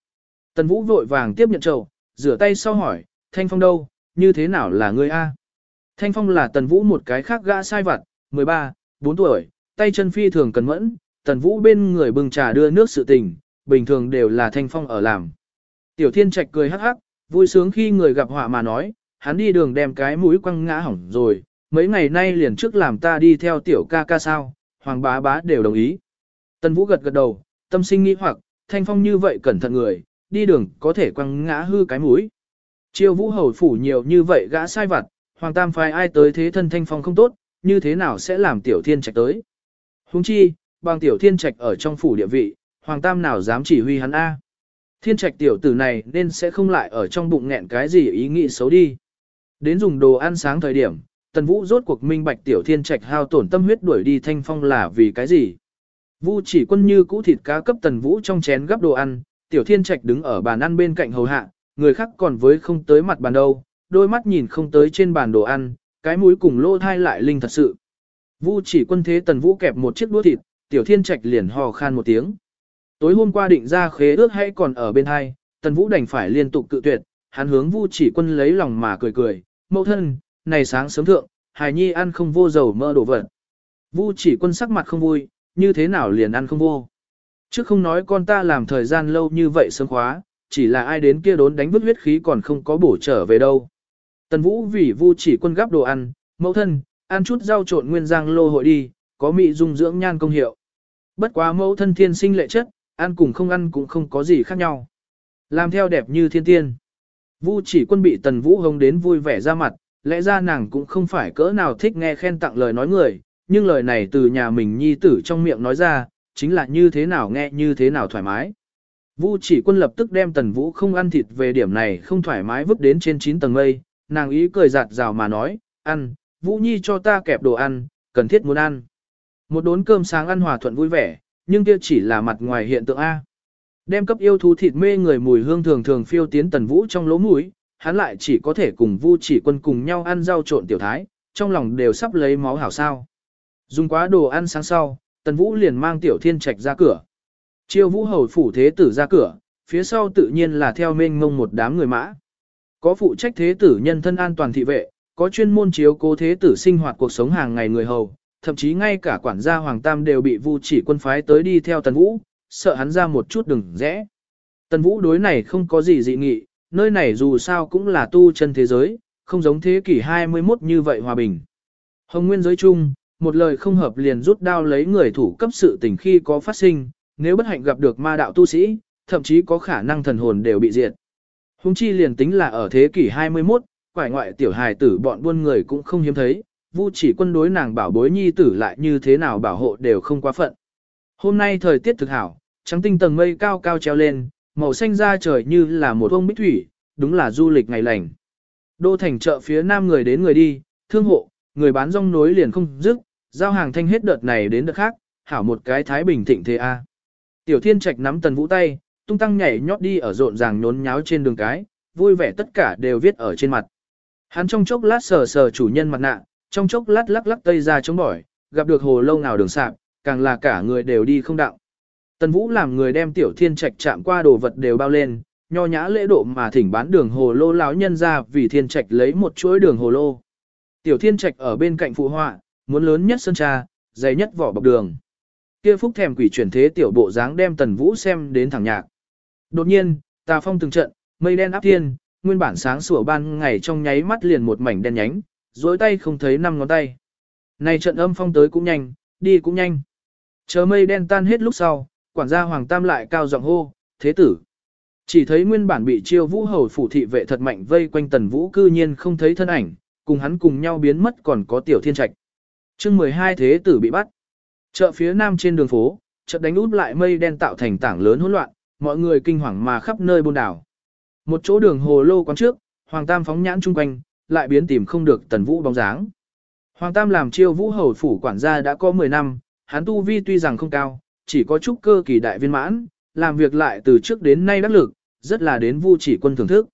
Tần Vũ vội vàng tiếp nhận chậu, rửa tay sau hỏi, Thanh Phong đâu, như thế nào là ngươi a? Thanh Phong là Tần Vũ một cái khác gã sai vặt, 13, 4 tuổi, tay chân phi thường cần mẫn, tần vũ bên người bưng trà đưa nước sự tình, bình thường đều là thanh phong ở làm. Tiểu thiên trạch cười hắc hắc, vui sướng khi người gặp họa mà nói, hắn đi đường đem cái mũi quăng ngã hỏng rồi, mấy ngày nay liền trước làm ta đi theo tiểu ca ca sao, hoàng bá bá đều đồng ý. Tân vũ gật gật đầu, tâm sinh nghĩ hoặc, thanh phong như vậy cẩn thận người, đi đường có thể quăng ngã hư cái mũi. Chiêu vũ hầu phủ nhiều như vậy gã sai vặt, hoàng tam phái ai tới thế thân thanh phong không tốt, như thế nào sẽ làm tiểu thiên trạch tới. Huống chi, bằng tiểu thiên trạch ở trong phủ địa vị, hoàng tam nào dám chỉ huy hắn A. Thiên trạch tiểu tử này nên sẽ không lại ở trong bụng nghẹn cái gì ý nghĩ xấu đi. Đến dùng đồ ăn sáng thời điểm, tần vũ rốt cuộc minh bạch tiểu thiên trạch hao tổn tâm huyết đuổi đi thanh phong là vì cái gì. Vu chỉ quân như cũ thịt cá cấp tần vũ trong chén gấp đồ ăn, tiểu thiên trạch đứng ở bàn ăn bên cạnh hầu hạ, người khác còn với không tới mặt bàn đâu, đôi mắt nhìn không tới trên bàn đồ ăn, cái mũi cùng lô thai lại linh thật sự. Vu chỉ quân thế tần vũ kẹp một chiếc đũa thịt, tiểu thiên trạch liền hò khan một tiếng. Tối hôm qua định ra khế ước hay còn ở bên hai, tần vũ đành phải liên tục cự tuyệt, hắn hướng vu chỉ quân lấy lòng mà cười cười, mẫu thân, này sáng sớm thượng, hài nhi ăn không vô dầu mơ đổ vật. Vu chỉ quân sắc mặt không vui, như thế nào liền ăn không vô. Chứ không nói con ta làm thời gian lâu như vậy sớm khóa, chỉ là ai đến kia đốn đánh vứt huyết khí còn không có bổ trở về đâu. Tần Vũ vì Vu chỉ quân gắp đồ ăn, mẫu thân, ăn chút rau trộn nguyên giang lô hội đi, có mị dung dưỡng nhan công hiệu. Bất quá mẫu thân thiên sinh lệ chất, ăn cùng không ăn cũng không có gì khác nhau. Làm theo đẹp như thiên tiên. Vu chỉ quân bị Tần Vũ hông đến vui vẻ ra mặt, lẽ ra nàng cũng không phải cỡ nào thích nghe khen tặng lời nói người, nhưng lời này từ nhà mình nhi tử trong miệng nói ra, chính là như thế nào nghe như thế nào thoải mái. Vu chỉ quân lập tức đem Tần Vũ không ăn thịt về điểm này không thoải mái vứt đến trên 9 tầng mây, nàng ý cười giạt rào mà nói, ăn, Vũ Nhi cho ta kẹp đồ ăn, cần thiết muốn ăn. Một đốn cơm sáng ăn hòa thuận vui vẻ, nhưng kia chỉ là mặt ngoài hiện tượng A. Đem cấp yêu thú thịt mê người mùi hương thường thường phiêu tiến Tần Vũ trong lỗ mũi, hắn lại chỉ có thể cùng Vu chỉ quân cùng nhau ăn rau trộn tiểu thái, trong lòng đều sắp lấy máu hảo sao. Dùng quá đồ ăn sáng sau, Tần Vũ liền mang tiểu thiên trạch ra cửa. Chiêu Vũ hầu phủ thế tử ra cửa, phía sau tự nhiên là theo mênh ngông một đám người mã. Có phụ trách thế tử nhân thân an toàn thị vệ, có chuyên môn chiếu cố thế tử sinh hoạt cuộc sống hàng ngày người hầu, thậm chí ngay cả quản gia Hoàng Tam đều bị Vu chỉ quân phái tới đi theo Tần Vũ, sợ hắn ra một chút đừng rẽ. Tần Vũ đối này không có gì dị nghị, nơi này dù sao cũng là tu chân thế giới, không giống thế kỷ 21 như vậy hòa bình. Hồng Nguyên giới chung, một lời không hợp liền rút đao lấy người thủ cấp sự tình khi có phát sinh, nếu bất hạnh gặp được ma đạo tu sĩ, thậm chí có khả năng thần hồn đều bị diệt. Hùng chi liền tính là ở thế kỷ 21, quải ngoại tiểu hài tử bọn buôn người cũng không hiếm thấy, vu chỉ quân đối nàng bảo bối nhi tử lại như thế nào bảo hộ đều không quá phận. Hôm nay thời tiết thực hảo, trắng tinh tầng mây cao cao treo lên, màu xanh da trời như là một ông bích thủy, đúng là du lịch ngày lành. Đô thành chợ phía nam người đến người đi, thương hộ, người bán rong nối liền không dứt, giao hàng thanh hết đợt này đến đợt khác, hảo một cái thái bình thịnh thế a. Tiểu Thiên Trạch nắm Tần Vũ tay, tung tăng nhảy nhót đi ở rộn ràng nhốn nháo trên đường cái, vui vẻ tất cả đều viết ở trên mặt. Hắn trong chốc lát sờ sờ chủ nhân mặt nạ, trong chốc lát lắc lắc tây ra chống bỏi, gặp được hồ lâu nào đường sạp, càng là cả người đều đi không đạo. Tần Vũ làm người đem Tiểu Thiên Trạch chạm qua đồ vật đều bao lên, nho nhã lễ độ mà thỉnh bán đường hồ lô lão nhân ra vì Thiên Trạch lấy một chuỗi đường hồ lô. Tiểu Thiên Trạch ở bên cạnh phụ họa, muốn lớn nhất sơn trà, dày nhất vỏ bọc đường. Kia phúc thèm quỷ chuyển thế tiểu bộ dáng đem Tần Vũ xem đến thẳng nhạc. Đột nhiên, tà phong từng trận, mây đen áp thiên, nguyên bản sáng sủa ban ngày trong nháy mắt liền một mảnh đen nhánh, dối tay không thấy năm ngón tay. Này trận âm phong tới cũng nhanh, đi cũng nhanh. Chờ mây đen tan hết lúc sau, quản gia Hoàng Tam lại cao giọng hô, thế tử. Chỉ thấy nguyên bản bị chiêu vũ hầu phủ thị vệ thật mạnh vây quanh tần vũ cư nhiên không thấy thân ảnh, cùng hắn cùng nhau biến mất còn có tiểu thiên trạch. chương 12 thế tử bị bắt. Chợ phía nam trên đường phố, chợ đánh út lại mây đen tạo thành tảng lớn hỗn loạn, mọi người kinh hoàng mà khắp nơi buôn đảo. Một chỗ đường hồ lô quán trước, Hoàng Tam phóng nhãn chung quanh, lại biến tìm không được tần vũ bóng dáng. Hoàng Tam làm chiêu vũ hầu phủ quản gia đã có 10 năm, hắn tu vi tuy rằng không cao, chỉ có chút cơ kỳ đại viên mãn, làm việc lại từ trước đến nay đắc lực, rất là đến vu chỉ quân thưởng thức.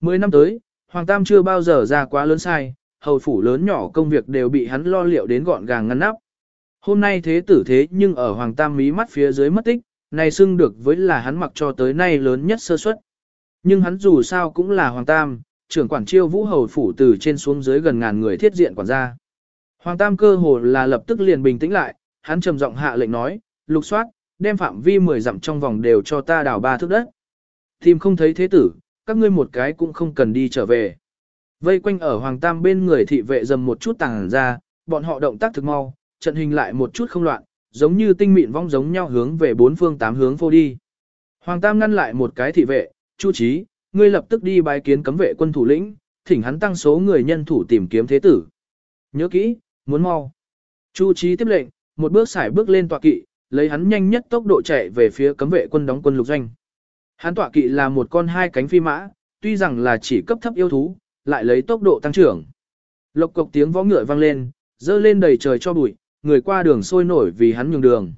10 năm tới, Hoàng Tam chưa bao giờ ra quá lớn sai, hầu phủ lớn nhỏ công việc đều bị hắn lo liệu đến gọn gàng ngăn nắp. Hôm nay thế tử thế nhưng ở Hoàng Tam mí mắt phía dưới mất tích, này xưng được với là hắn mặc cho tới nay lớn nhất sơ suất. Nhưng hắn dù sao cũng là Hoàng Tam, trưởng quản chiêu vũ hầu phủ từ trên xuống dưới gần ngàn người thiết diện quản gia. Hoàng Tam cơ hồ là lập tức liền bình tĩnh lại, hắn trầm giọng hạ lệnh nói, lục soát, đem phạm vi 10 dặm trong vòng đều cho ta đào ba thước đất. Tìm không thấy thế tử, các ngươi một cái cũng không cần đi trở về. Vây quanh ở Hoàng Tam bên người thị vệ dầm một chút tàng ra, bọn họ động tác thực mau, trận hình lại một chút không loạn, giống như tinh mịn vong giống nhau hướng về bốn phương tám hướng phô đi. Hoàng Tam ngăn lại một cái thị vệ, chu trí, ngươi lập tức đi bái kiến cấm vệ quân thủ lĩnh, thỉnh hắn tăng số người nhân thủ tìm kiếm thế tử. Nhớ kỹ, muốn mau. Chu Chí tiếp lệnh, một bước xài bước lên tọa kỵ, lấy hắn nhanh nhất tốc độ chạy về phía cấm vệ quân đóng quân lục doanh. Hắn tọa kỵ là một con hai cánh phi mã, tuy rằng là chỉ cấp thấp yêu thú, lại lấy tốc độ tăng trưởng. Lộc cộc tiếng võ ngựa vang lên, dơ lên đầy trời cho bụi, người qua đường sôi nổi vì hắn nhường đường.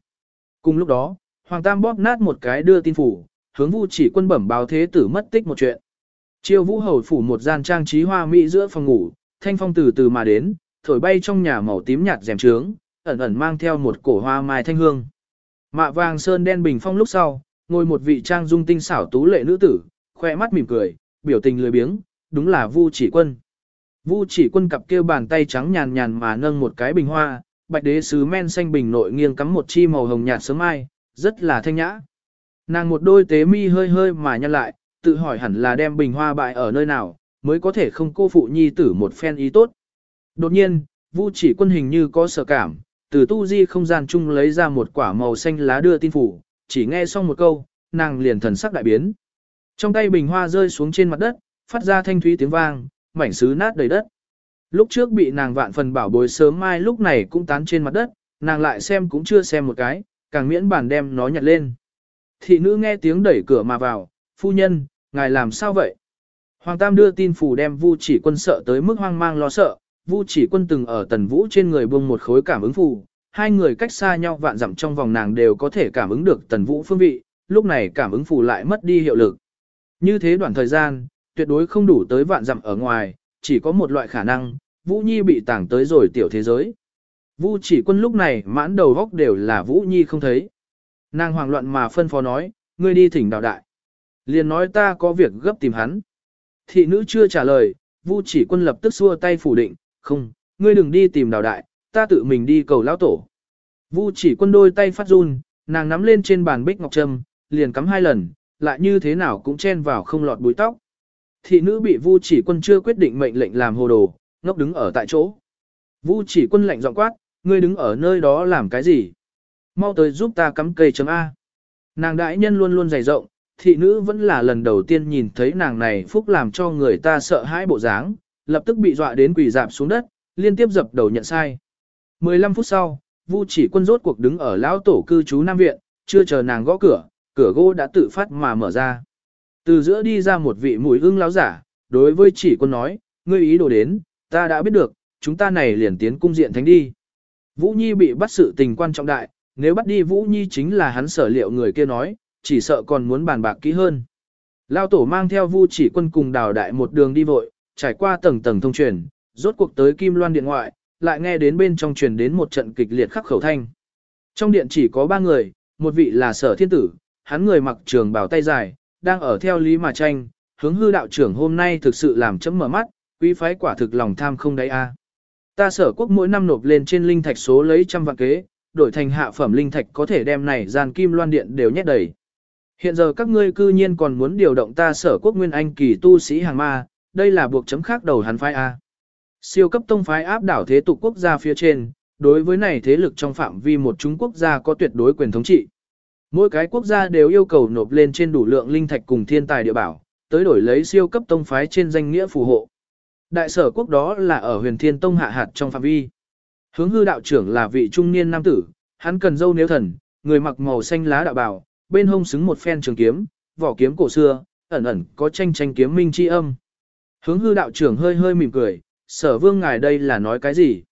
Cùng lúc đó, Hoàng Tam bóp nát một cái đưa tin phủ, hướng Vu chỉ quân bẩm báo thế tử mất tích một chuyện. Chiêu Vũ hầu phủ một gian trang trí hoa mỹ giữa phòng ngủ, thanh phong từ từ mà đến, thổi bay trong nhà màu tím nhạt rèm trướng, ẩn ẩn mang theo một cổ hoa mai thanh hương. Mạ vàng sơn đen bình phong lúc sau, ngồi một vị trang dung tinh xảo tú lệ nữ tử, khoe mắt mỉm cười, biểu tình lười biếng, đúng là Vu chỉ quân. Vu chỉ quân cặp kia bàn tay trắng nhàn nhàn mà nâng một cái bình hoa, bạch đế sứ men xanh bình nội nghiêng cắm một chi màu hồng nhạt sớm mai, rất là thanh nhã. Nàng một đôi tế mi hơi hơi mà nhăn lại, tự hỏi hẳn là đem bình hoa bại ở nơi nào, mới có thể không cô phụ nhi tử một phen ý tốt. Đột nhiên, Vu chỉ quân hình như có sở cảm, từ tu di không gian chung lấy ra một quả màu xanh lá đưa tin phủ, chỉ nghe xong một câu, nàng liền thần sắc đại biến. Trong tay bình hoa rơi xuống trên mặt đất, phát ra thanh thúy tiếng vang, mảnh sứ nát đầy đất. Lúc trước bị nàng vạn phần bảo bối sớm mai lúc này cũng tán trên mặt đất, nàng lại xem cũng chưa xem một cái, càng miễn bản đem nó nhặt lên. Thị nữ nghe tiếng đẩy cửa mà vào, phu nhân, ngài làm sao vậy? Hoàng Tam đưa tin phủ đem Vu chỉ quân sợ tới mức hoang mang lo sợ, Vu chỉ quân từng ở tần vũ trên người buông một khối cảm ứng phù, hai người cách xa nhau vạn dặm trong vòng nàng đều có thể cảm ứng được tần vũ phương vị, lúc này cảm ứng phù lại mất đi hiệu lực. Như thế đoạn thời gian, tuyệt đối không đủ tới vạn dặm ở ngoài, chỉ có một loại khả năng, Vũ Nhi bị tàng tới rồi tiểu thế giới. Vu chỉ quân lúc này mãn đầu góc đều là Vũ Nhi không thấy. Nàng hoảng loạn mà phân phó nói, ngươi đi thỉnh đào đại. Liền nói ta có việc gấp tìm hắn. Thị nữ chưa trả lời, Vu chỉ quân lập tức xua tay phủ định, không, ngươi đừng đi tìm đào đại, ta tự mình đi cầu lão tổ. Vu chỉ quân đôi tay phát run, nàng nắm lên trên bàn bích ngọc trâm, liền cắm hai lần, lại như thế nào cũng chen vào không lọt búi tóc. Thị nữ bị Vu chỉ quân chưa quyết định mệnh lệnh làm hồ đồ, ngốc đứng ở tại chỗ. Vu chỉ quân lạnh giọng quát, ngươi đứng ở nơi đó làm cái gì? Mau tới giúp ta cắm cây chấm A. Nàng đại nhân luôn luôn dày rộng, thị nữ vẫn là lần đầu tiên nhìn thấy nàng này phúc làm cho người ta sợ hãi bộ dáng, lập tức bị dọa đến quỳ dạp xuống đất, liên tiếp dập đầu nhận sai. 15 phút sau, Vu chỉ quân rốt cuộc đứng ở lão tổ cư trú Nam Viện, chưa chờ nàng gõ cửa, cửa gỗ đã tự phát mà mở ra. Từ giữa đi ra một vị mùi ưng lão giả, đối với chỉ quân nói, ngươi ý đồ đến, ta đã biết được, chúng ta này liền tiến cung diện thánh đi. Vũ Nhi bị bắt sự tình quan trọng đại, nếu bắt đi Vũ Nhi chính là hắn sở liệu người kia nói, chỉ sợ còn muốn bàn bạc kỹ hơn. Lao tổ mang theo Vu chỉ quân cùng đào đại một đường đi vội, trải qua tầng tầng thông truyền, rốt cuộc tới Kim Loan điện ngoại, lại nghe đến bên trong truyền đến một trận kịch liệt khắc khẩu thanh. Trong điện chỉ có ba người, một vị là sở thiên tử, hắn người mặc trường bào tay dài, đang ở theo lý mà tranh, hướng hư đạo trưởng hôm nay thực sự làm chấm mở mắt, quý phái quả thực lòng tham không đáy a. Ta sở quốc mỗi năm nộp lên trên linh thạch số lấy trăm vạn kế, đổi thành hạ phẩm linh thạch có thể đem này gian kim loan điện đều nhét đầy. Hiện giờ các ngươi cư nhiên còn muốn điều động ta sở quốc nguyên anh kỳ tu sĩ hàng ma, đây là buộc chấm khác đầu hắn phái A. Siêu cấp tông phái áp đảo thế tục quốc gia phía trên, đối với này thế lực trong phạm vi một chúng quốc gia có tuyệt đối quyền thống trị. Mỗi cái quốc gia đều yêu cầu nộp lên trên đủ lượng linh thạch cùng thiên tài địa bảo, tới đổi lấy siêu cấp tông phái trên danh nghĩa phù hộ. Đại sở quốc đó là ở huyền thiên tông hạ hạt trong phạm vi. Hướng hư đạo trưởng là vị trung niên nam tử, hắn cần dâu nếu thần, người mặc màu xanh lá đạo bào, bên hông xứng một phen trường kiếm, vỏ kiếm cổ xưa, ẩn ẩn có tranh tranh kiếm minh chi âm. Hướng hư đạo trưởng hơi hơi mỉm cười, sở vương ngài đây là nói cái gì?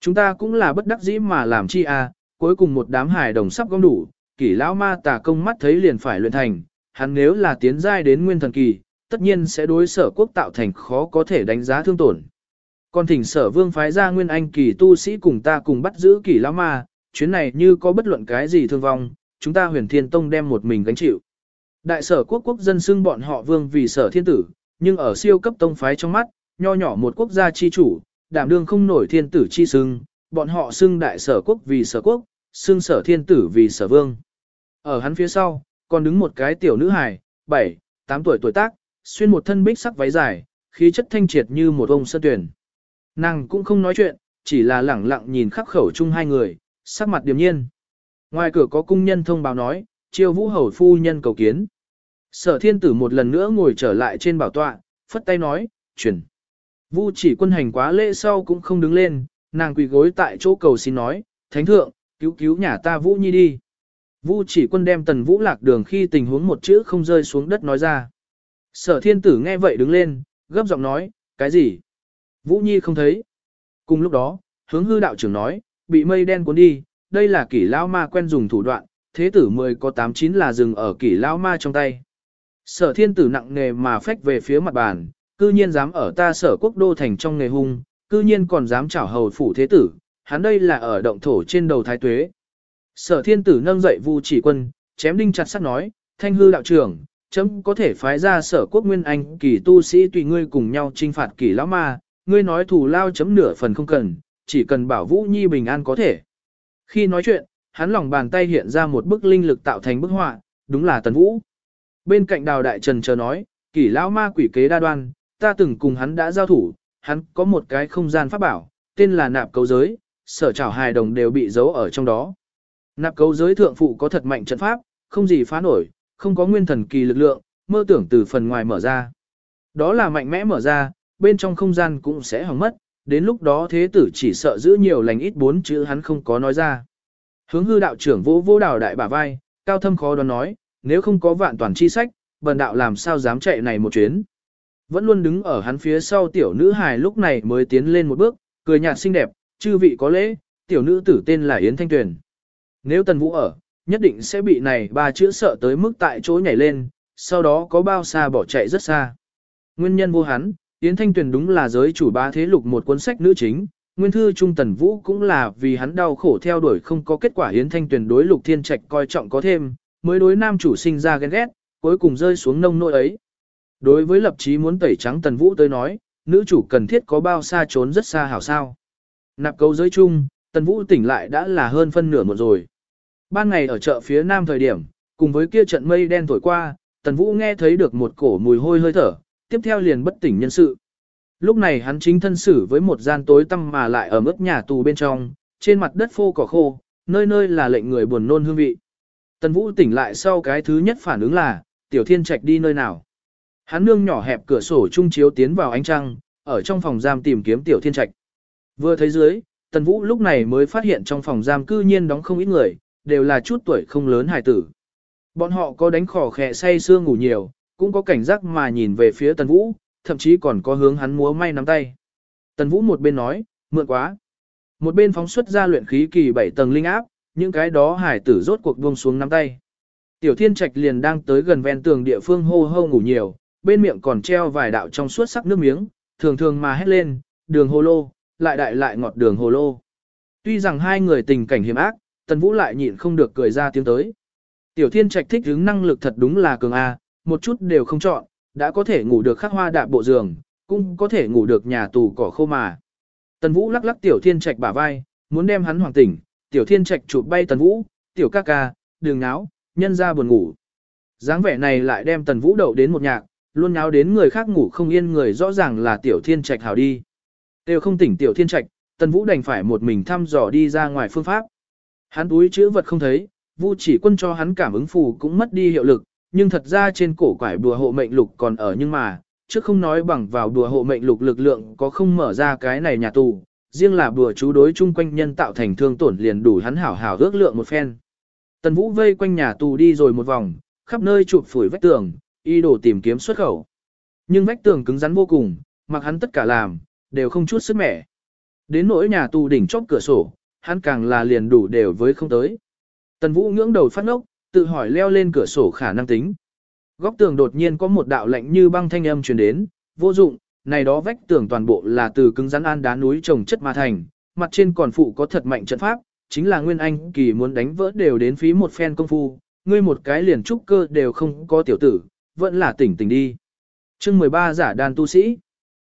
Chúng ta cũng là bất đắc dĩ mà làm chi à, cuối cùng một đám hài đồng sắp gom đủ, kỷ lão ma tà công mắt thấy liền phải luyện thành, hắn nếu là tiến giai đến nguyên thần kỳ, tất nhiên sẽ đối sở quốc tạo thành khó có thể đánh giá thương tổn. Còn thỉnh sở vương phái ra nguyên anh kỳ tu sĩ cùng ta cùng bắt giữ kỳ lão ma, chuyến này như có bất luận cái gì thương vong, chúng ta huyền thiên tông đem một mình gánh chịu. Đại sở quốc quốc dân xưng bọn họ vương vì sở thiên tử, nhưng ở siêu cấp tông phái trong mắt, nho nhỏ một quốc gia chi chủ, đảm đương không nổi thiên tử chi xưng, bọn họ xưng đại sở quốc vì sở quốc, xưng sở thiên tử vì sở vương. Ở hắn phía sau, còn đứng một cái tiểu nữ hài, 7, 8 tuổi tuổi tác, xuyên một thân bích sắc váy dài, khí chất thanh triệt như một ông sơn tuyển. Nàng cũng không nói chuyện, chỉ là lẳng lặng nhìn khắc khẩu chung hai người, sắc mặt điềm nhiên. Ngoài cửa có cung nhân thông báo nói, chiêu vũ hầu phu nhân cầu kiến. Sở thiên tử một lần nữa ngồi trở lại trên bảo tọa, phất tay nói, chuyển. Vu chỉ quân hành quá lễ sau cũng không đứng lên, nàng quỳ gối tại chỗ cầu xin nói, thánh thượng, cứu cứu nhà ta Vũ Nhi đi. Vu chỉ quân đem tần Vũ lạc đường khi tình huống một chữ không rơi xuống đất nói ra. Sở thiên tử nghe vậy đứng lên, gấp giọng nói, cái gì? Vũ Nhi không thấy. Cùng lúc đó, hướng hư đạo trưởng nói, bị mây đen cuốn đi, đây là kỷ lao ma quen dùng thủ đoạn, thế tử mười có tám chín là dừng ở kỷ lao ma trong tay. Sở thiên tử nặng nề mà phách về phía mặt bàn, cư nhiên dám ở ta sở quốc đô thành trong nghề hung, cư nhiên còn dám chảo hầu phủ thế tử, hắn đây là ở động thổ trên đầu thái tuế. Sở thiên tử nâng dậy vu chỉ quân, chém đinh chặt sắt nói, thanh hư đạo trưởng, chấm có thể phái ra sở quốc nguyên anh kỳ tu sĩ tùy ngươi cùng nhau trinh phạt kỳ lão ma, ngươi nói thủ lao chấm nửa phần không cần, chỉ cần bảo Vũ Nhi bình an có thể. Khi nói chuyện, hắn lòng bàn tay hiện ra một bức linh lực tạo thành bức họa, đúng là Tần Vũ. Bên cạnh đào đại trần chờ nói, kỷ lão ma quỷ kế đa đoan, ta từng cùng hắn đã giao thủ, hắn có một cái không gian pháp bảo, tên là nạp cấu giới, sở trảo hài đồng đều bị giấu ở trong đó. Nạp cấu giới thượng phụ có thật mạnh trận pháp, không gì phá nổi, không có nguyên thần kỳ lực lượng, mơ tưởng từ phần ngoài mở ra. Đó là mạnh mẽ mở ra, bên trong không gian cũng sẽ hỏng mất, đến lúc đó thế tử chỉ sợ giữ nhiều lành ít bốn chữ hắn không có nói ra. Hướng hư đạo trưởng vô vô đảo đại bả vai, cao thâm khó đoán nói, nếu không có vạn toàn chi sách, bần đạo làm sao dám chạy này một chuyến. Vẫn luôn đứng ở hắn phía sau tiểu nữ hài lúc này mới tiến lên một bước, cười nhạt xinh đẹp, chư vị có lễ, tiểu nữ tử tên là Yến Thanh Tuyền. Nếu Tần Vũ ở, nhất định sẽ bị này ba chữ sợ tới mức tại chỗ nhảy lên, sau đó có bao xa bỏ chạy rất xa. Nguyên nhân vô hắn, Yến Thanh Tuyền đúng là giới chủ ba thế lục một cuốn sách nữ chính, nguyên thư trung Tần Vũ cũng là vì hắn đau khổ theo đuổi không có kết quả Yến Thanh Tuyền đối lục thiên trạch coi trọng có thêm, mới đối nam chủ sinh ra ghen ghét, cuối cùng rơi xuống nông nỗi ấy. Đối với lập chí muốn tẩy trắng Tần Vũ tới nói, nữ chủ cần thiết có bao xa trốn rất xa hảo sao. Nạp câu giới chung, Tần Vũ tỉnh lại đã là hơn phân nửa một rồi. Ban ngày ở chợ phía nam thời điểm, cùng với kia trận mây đen thổi qua, Tần Vũ nghe thấy được một cổ mùi hôi hơi thở, tiếp theo liền bất tỉnh nhân sự. Lúc này hắn chính thân xử với một gian tối tăm mà lại ở mức nhà tù bên trong, trên mặt đất phô cỏ khô, nơi nơi là lệnh người buồn nôn hương vị. Tần Vũ tỉnh lại sau cái thứ nhất phản ứng là, Tiểu Thiên Trạch đi nơi nào. Hắn nương nhỏ hẹp cửa sổ trung chiếu tiến vào ánh trăng, ở trong phòng giam tìm kiếm Tiểu Thiên Trạch. Vừa thấy dưới, Tần Vũ lúc này mới phát hiện trong phòng giam cư nhiên đóng không ít người, đều là chút tuổi không lớn hài tử. Bọn họ có đánh khỏ khẽ say sưa ngủ nhiều, cũng có cảnh giác mà nhìn về phía Tần Vũ, thậm chí còn có hướng hắn múa may nắm tay. Tần Vũ một bên nói, mượn quá. Một bên phóng xuất ra luyện khí kỳ 7 tầng linh áp, những cái đó hải tử rốt cuộc buông xuống nắm tay. Tiểu Thiên Trạch liền đang tới gần ven tường địa phương hô hô ngủ nhiều, bên miệng còn treo vài đạo trong suốt sắc nước miếng, thường thường mà hét lên, đường hồ lô, lại đại lại ngọt đường hồ lô. Tuy rằng hai người tình cảnh hiểm ác, Tần Vũ lại nhịn không được cười ra tiếng tới. Tiểu Thiên Trạch thích hứng năng lực thật đúng là cường A, một chút đều không chọn, đã có thể ngủ được khắc hoa đạp bộ giường, cũng có thể ngủ được nhà tù cỏ khô mà. Tần Vũ lắc lắc Tiểu Thiên Trạch bả vai, muốn đem hắn hoàng tỉnh, Tiểu Thiên Trạch chụp bay Tần Vũ, Tiểu ca ca, đường náo, nhân ra buồn ngủ. dáng vẻ này lại đem Tần Vũ đậu đến một nhạc, luôn náo đến người khác ngủ không yên người rõ ràng là Tiểu Thiên Trạch hảo đi. Đều không tỉnh Tiểu Thiên Trạch, Tần Vũ đành phải một mình thăm dò đi ra ngoài phương pháp. Hắn túi chữ vật không thấy, Vu chỉ quân cho hắn cảm ứng phù cũng mất đi hiệu lực, nhưng thật ra trên cổ quải đùa hộ mệnh lục còn ở nhưng mà, trước không nói bằng vào đùa hộ mệnh lục lực lượng có không mở ra cái này nhà tù, riêng là đùa chú đối chung quanh nhân tạo thành thương tổn liền đủ hắn hảo hảo ước lượng một phen. Tần Vũ vây quanh nhà tù đi rồi một vòng, khắp nơi chụp phủi vách tường, y đồ tìm kiếm xuất khẩu. Nhưng vách tường cứng rắn vô cùng, mặc hắn tất cả làm, đều không chút sức mẻ. Đến nỗi nhà tù đỉnh chóp cửa sổ, hắn càng là liền đủ đều với không tới. Tần Vũ ngưỡng đầu phát ngốc, tự hỏi leo lên cửa sổ khả năng tính. Góc tường đột nhiên có một đạo lạnh như băng thanh âm truyền đến, vô dụng, này đó vách tường toàn bộ là từ cứng rắn an đá núi trồng chất mà thành, mặt trên còn phụ có thật mạnh trận pháp, chính là Nguyên Anh kỳ muốn đánh vỡ đều đến phí một phen công phu, ngươi một cái liền trúc cơ đều không có tiểu tử, vẫn là tỉnh tỉnh đi. chương 13 giả đàn tu sĩ.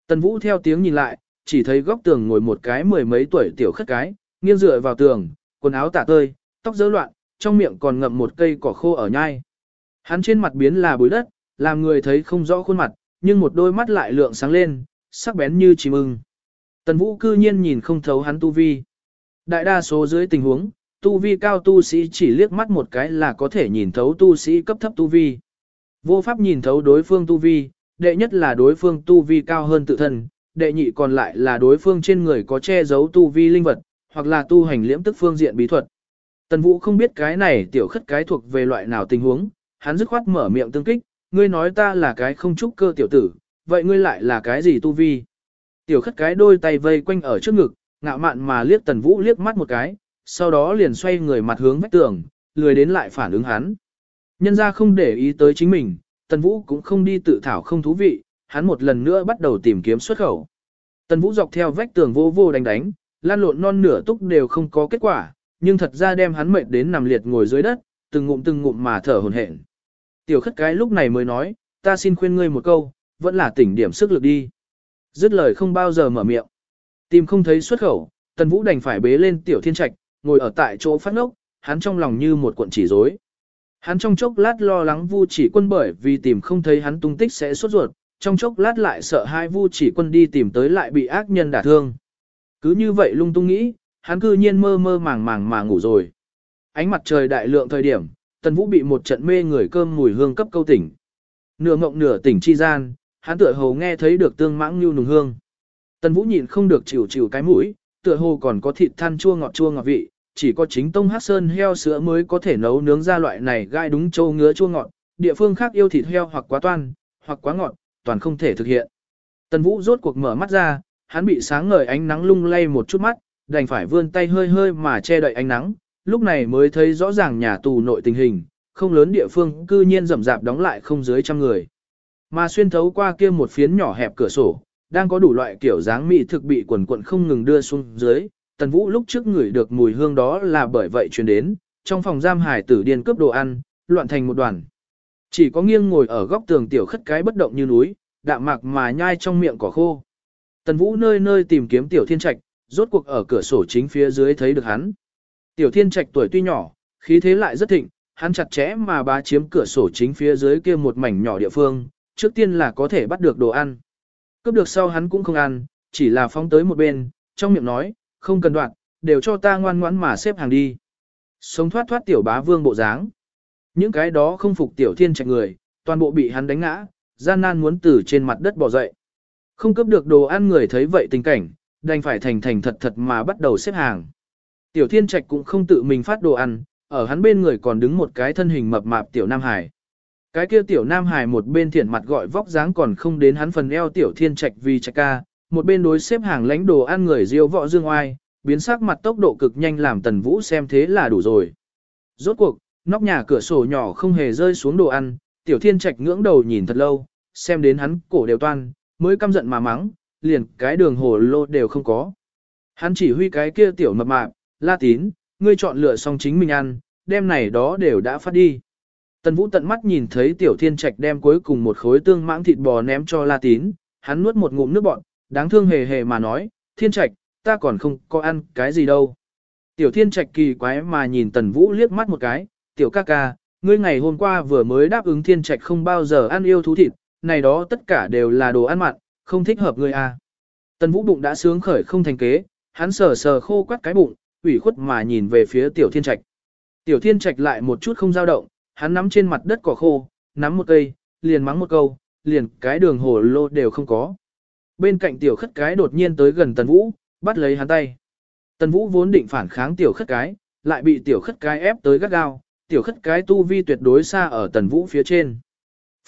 Tần Vũ theo tiếng nhìn lại, chỉ thấy góc tường ngồi một cái mười mấy tuổi tiểu khất cái, nghiêng dựa vào tường, quần áo tả tơi, tóc rối loạn, trong miệng còn ngậm một cây cỏ khô ở nhai. Hắn trên mặt biến là bụi đất, làm người thấy không rõ khuôn mặt, nhưng một đôi mắt lại lượng sáng lên, sắc bén như chim ưng. Tần Vũ cư nhiên nhìn không thấu hắn tu vi. Đại đa số dưới tình huống, tu vi cao tu sĩ chỉ liếc mắt một cái là có thể nhìn thấu tu sĩ cấp thấp tu vi. Vô pháp nhìn thấu đối phương tu vi, đệ nhất là đối phương tu vi cao hơn tự thân, đệ nhị còn lại là đối phương trên người có che giấu tu vi linh vật, hoặc là tu hành liễm tức phương diện bí thuật. Tần Vũ không biết cái này tiểu khất cái thuộc về loại nào tình huống, hắn dứt khoát mở miệng tương kích, ngươi nói ta là cái không trúc cơ tiểu tử, vậy ngươi lại là cái gì tu vi? Tiểu khất cái đôi tay vây quanh ở trước ngực, ngạo mạn mà liếc Tần Vũ liếc mắt một cái, sau đó liền xoay người mặt hướng vách tường, lười đến lại phản ứng hắn. Nhân ra không để ý tới chính mình, Tần Vũ cũng không đi tự thảo không thú vị, hắn một lần nữa bắt đầu tìm kiếm xuất khẩu. Tần Vũ dọc theo vách tường vô vô đánh đánh, lan lộn non nửa túc đều không có kết quả, nhưng thật ra đem hắn mệt đến nằm liệt ngồi dưới đất, từng ngụm từng ngụm mà thở hổn hển. Tiểu khất cái lúc này mới nói, ta xin khuyên ngươi một câu, vẫn là tỉnh điểm sức lực đi. Dứt lời không bao giờ mở miệng. Tìm không thấy xuất khẩu, Tần Vũ đành phải bế lên tiểu thiên trạch, ngồi ở tại chỗ phát ngốc, hắn trong lòng như một cuộn chỉ rối. Hắn trong chốc lát lo lắng Vu Chỉ Quân bởi vì tìm không thấy hắn tung tích sẽ sốt ruột, trong chốc lát lại sợ hai Vu Chỉ Quân đi tìm tới lại bị ác nhân đả thương. Cứ như vậy lung tung nghĩ, hắn cư nhiên mơ mơ màng màng mà ngủ rồi. Ánh mặt trời đại lượng thời điểm, Tần Vũ bị một trận mê người cơm mùi hương cấp câu tỉnh. Nửa mộng nửa tỉnh chi gian, hắn tựa hồ nghe thấy được tương mãng như nùng hương. Tần Vũ nhịn không được chịu chịu cái mũi, tựa hồ còn có thịt than chua ngọt chua ngọt vị, chỉ có chính tông hát sơn heo sữa mới có thể nấu nướng ra loại này gai đúng châu ngứa chua ngọt, địa phương khác yêu thịt heo hoặc quá toan, hoặc quá ngọt, toàn không thể thực hiện. Tần Vũ rốt cuộc mở mắt ra, hắn bị sáng ngời ánh nắng lung lay một chút mắt, đành phải vươn tay hơi hơi mà che đậy ánh nắng, lúc này mới thấy rõ ràng nhà tù nội tình hình, không lớn địa phương cư nhiên rậm rạp đóng lại không dưới trăm người. Mà xuyên thấu qua kia một phiến nhỏ hẹp cửa sổ, đang có đủ loại kiểu dáng mỹ thực bị quần quận không ngừng đưa xuống dưới, Tần Vũ lúc trước ngửi được mùi hương đó là bởi vậy truyền đến, trong phòng giam hải tử điên cướp đồ ăn, loạn thành một đoàn. Chỉ có nghiêng ngồi ở góc tường tiểu khất cái bất động như núi, đạm mạc mà nhai trong miệng cỏ khô. Tần Vũ nơi nơi tìm kiếm tiểu thiên trạch, rốt cuộc ở cửa sổ chính phía dưới thấy được hắn. Tiểu thiên trạch tuổi tuy nhỏ, khí thế lại rất thịnh, hắn chặt chẽ mà bá chiếm cửa sổ chính phía dưới kia một mảnh nhỏ địa phương, trước tiên là có thể bắt được đồ ăn. Cướp được sau hắn cũng không ăn, chỉ là phóng tới một bên, trong miệng nói, không cần đoạn, đều cho ta ngoan ngoãn mà xếp hàng đi. Sống thoát thoát tiểu bá vương bộ dáng. Những cái đó không phục tiểu thiên trạch người, toàn bộ bị hắn đánh ngã, gian nan muốn từ trên mặt đất bỏ dậy. Không cướp được đồ ăn người thấy vậy tình cảnh, đành phải thành thành thật thật mà bắt đầu xếp hàng. Tiểu thiên trạch cũng không tự mình phát đồ ăn, ở hắn bên người còn đứng một cái thân hình mập mạp tiểu Nam Hải. Cái kia tiểu Nam Hải một bên thiện mặt gọi vóc dáng còn không đến hắn phần eo tiểu thiên trạch vì trạch ca, một bên đối xếp hàng lãnh đồ ăn người diêu võ dương oai, biến sắc mặt tốc độ cực nhanh làm tần vũ xem thế là đủ rồi. Rốt cuộc, nóc nhà cửa sổ nhỏ không hề rơi xuống đồ ăn, tiểu thiên trạch ngưỡng đầu nhìn thật lâu, xem đến hắn cổ đều toan, mới căm giận mà mắng, liền cái đường hồ lô đều không có. Hắn chỉ huy cái kia tiểu mập mạp, la tín, ngươi chọn lựa xong chính mình ăn, đem này đó đều đã phát đi. Tần Vũ tận mắt nhìn thấy tiểu thiên trạch đem cuối cùng một khối tương mãng thịt bò ném cho la tín, hắn nuốt một ngụm nước bọt, đáng thương hề hề mà nói, thiên trạch, ta còn không có ăn cái gì đâu. Tiểu thiên trạch kỳ quái mà nhìn tần vũ liếc mắt một cái, tiểu ca ca, ngươi ngày hôm qua vừa mới đáp ứng thiên trạch không bao giờ ăn yêu thú thịt, này đó tất cả đều là đồ ăn mặn, không thích hợp ngươi à. Tần vũ bụng đã sướng khởi không thành kế, hắn sờ sờ khô quắt cái bụng, ủy khuất mà nhìn về phía tiểu thiên trạch. Tiểu thiên trạch lại một chút không dao động, hắn nắm trên mặt đất cỏ khô, nắm một cây, liền mắng một câu, liền cái đường hồ lô đều không có. Bên cạnh tiểu khất cái đột nhiên tới gần tần vũ, bắt lấy hắn tay. Tần vũ vốn định phản kháng tiểu khất cái, lại bị tiểu khất cái ép tới gắt gao, tiểu khất cái tu vi tuyệt đối xa ở tần vũ phía trên.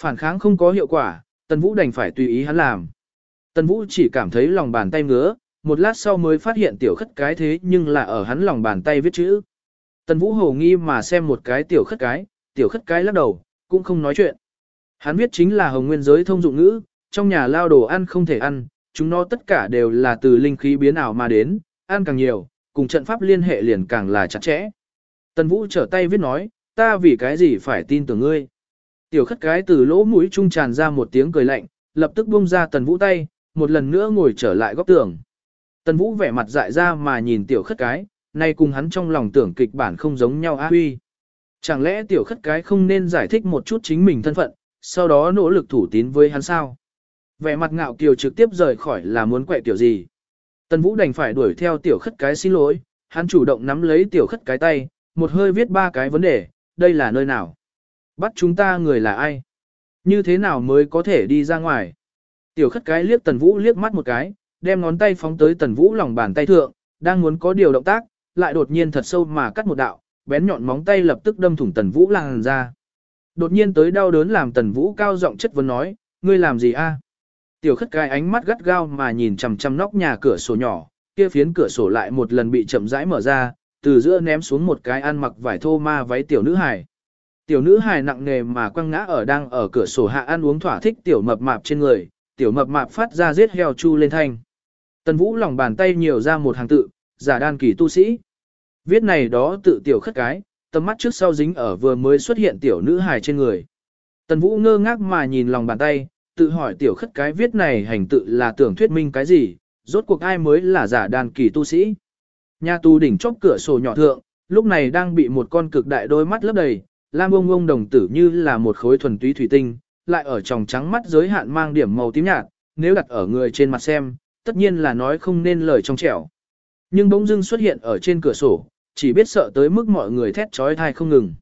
Phản kháng không có hiệu quả, tần vũ đành phải tùy ý hắn làm. Tần vũ chỉ cảm thấy lòng bàn tay ngứa, một lát sau mới phát hiện tiểu khất cái thế nhưng là ở hắn lòng bàn tay viết chữ. Tần vũ hồ nghi mà xem một cái tiểu khất cái, tiểu khất cái lắc đầu, cũng không nói chuyện. Hắn viết chính là hồng nguyên giới thông dụng ngữ, trong nhà lao đồ ăn không thể ăn, chúng nó tất cả đều là từ linh khí biến ảo mà đến, ăn càng nhiều, cùng trận pháp liên hệ liền càng là chặt chẽ. Tần Vũ trở tay viết nói, ta vì cái gì phải tin tưởng ngươi. Tiểu khất cái từ lỗ mũi trung tràn ra một tiếng cười lạnh, lập tức buông ra Tần Vũ tay, một lần nữa ngồi trở lại góc tường. Tần Vũ vẻ mặt dại ra mà nhìn tiểu khất cái, nay cùng hắn trong lòng tưởng kịch bản không giống nhau á huy. Chẳng lẽ tiểu khất cái không nên giải thích một chút chính mình thân phận, sau đó nỗ lực thủ tín với hắn sao? Vẻ mặt ngạo kiều trực tiếp rời khỏi là muốn quẹ kiểu gì. Tần Vũ đành phải đuổi theo tiểu khất cái xin lỗi, hắn chủ động nắm lấy tiểu khất cái tay, một hơi viết ba cái vấn đề, đây là nơi nào? Bắt chúng ta người là ai? Như thế nào mới có thể đi ra ngoài? Tiểu khất cái liếc Tần Vũ liếc mắt một cái, đem ngón tay phóng tới Tần Vũ lòng bàn tay thượng, đang muốn có điều động tác, lại đột nhiên thật sâu mà cắt một đạo, bén nhọn móng tay lập tức đâm thủng Tần Vũ làn ra. Đột nhiên tới đau đớn làm Tần Vũ cao giọng chất vấn nói, ngươi làm gì a? Tiểu khất cái ánh mắt gắt gao mà nhìn chằm chằm nóc nhà cửa sổ nhỏ, kia phiến cửa sổ lại một lần bị chậm rãi mở ra, từ giữa ném xuống một cái ăn mặc vải thô ma váy tiểu nữ hài. Tiểu nữ hài nặng nề mà quăng ngã ở đang ở cửa sổ hạ ăn uống thỏa thích tiểu mập mạp trên người, tiểu mập mạp phát ra giết heo chu lên thanh. Tần Vũ lòng bàn tay nhiều ra một hàng tự, giả đan kỳ tu sĩ. Viết này đó tự tiểu khất cái, tầm mắt trước sau dính ở vừa mới xuất hiện tiểu nữ hài trên người. Tần Vũ ngơ ngác mà nhìn lòng bàn tay, tự hỏi tiểu khất cái viết này hành tự là tưởng thuyết minh cái gì, rốt cuộc ai mới là giả đàn kỳ tu sĩ. Nhà tù đỉnh chóp cửa sổ nhỏ thượng, lúc này đang bị một con cực đại đôi mắt lấp đầy, lam ông ông đồng tử như là một khối thuần túy thủy tinh, lại ở tròng trắng mắt giới hạn mang điểm màu tím nhạt, nếu đặt ở người trên mặt xem, tất nhiên là nói không nên lời trong trẻo. Nhưng bỗng dưng xuất hiện ở trên cửa sổ, chỉ biết sợ tới mức mọi người thét trói thai không ngừng.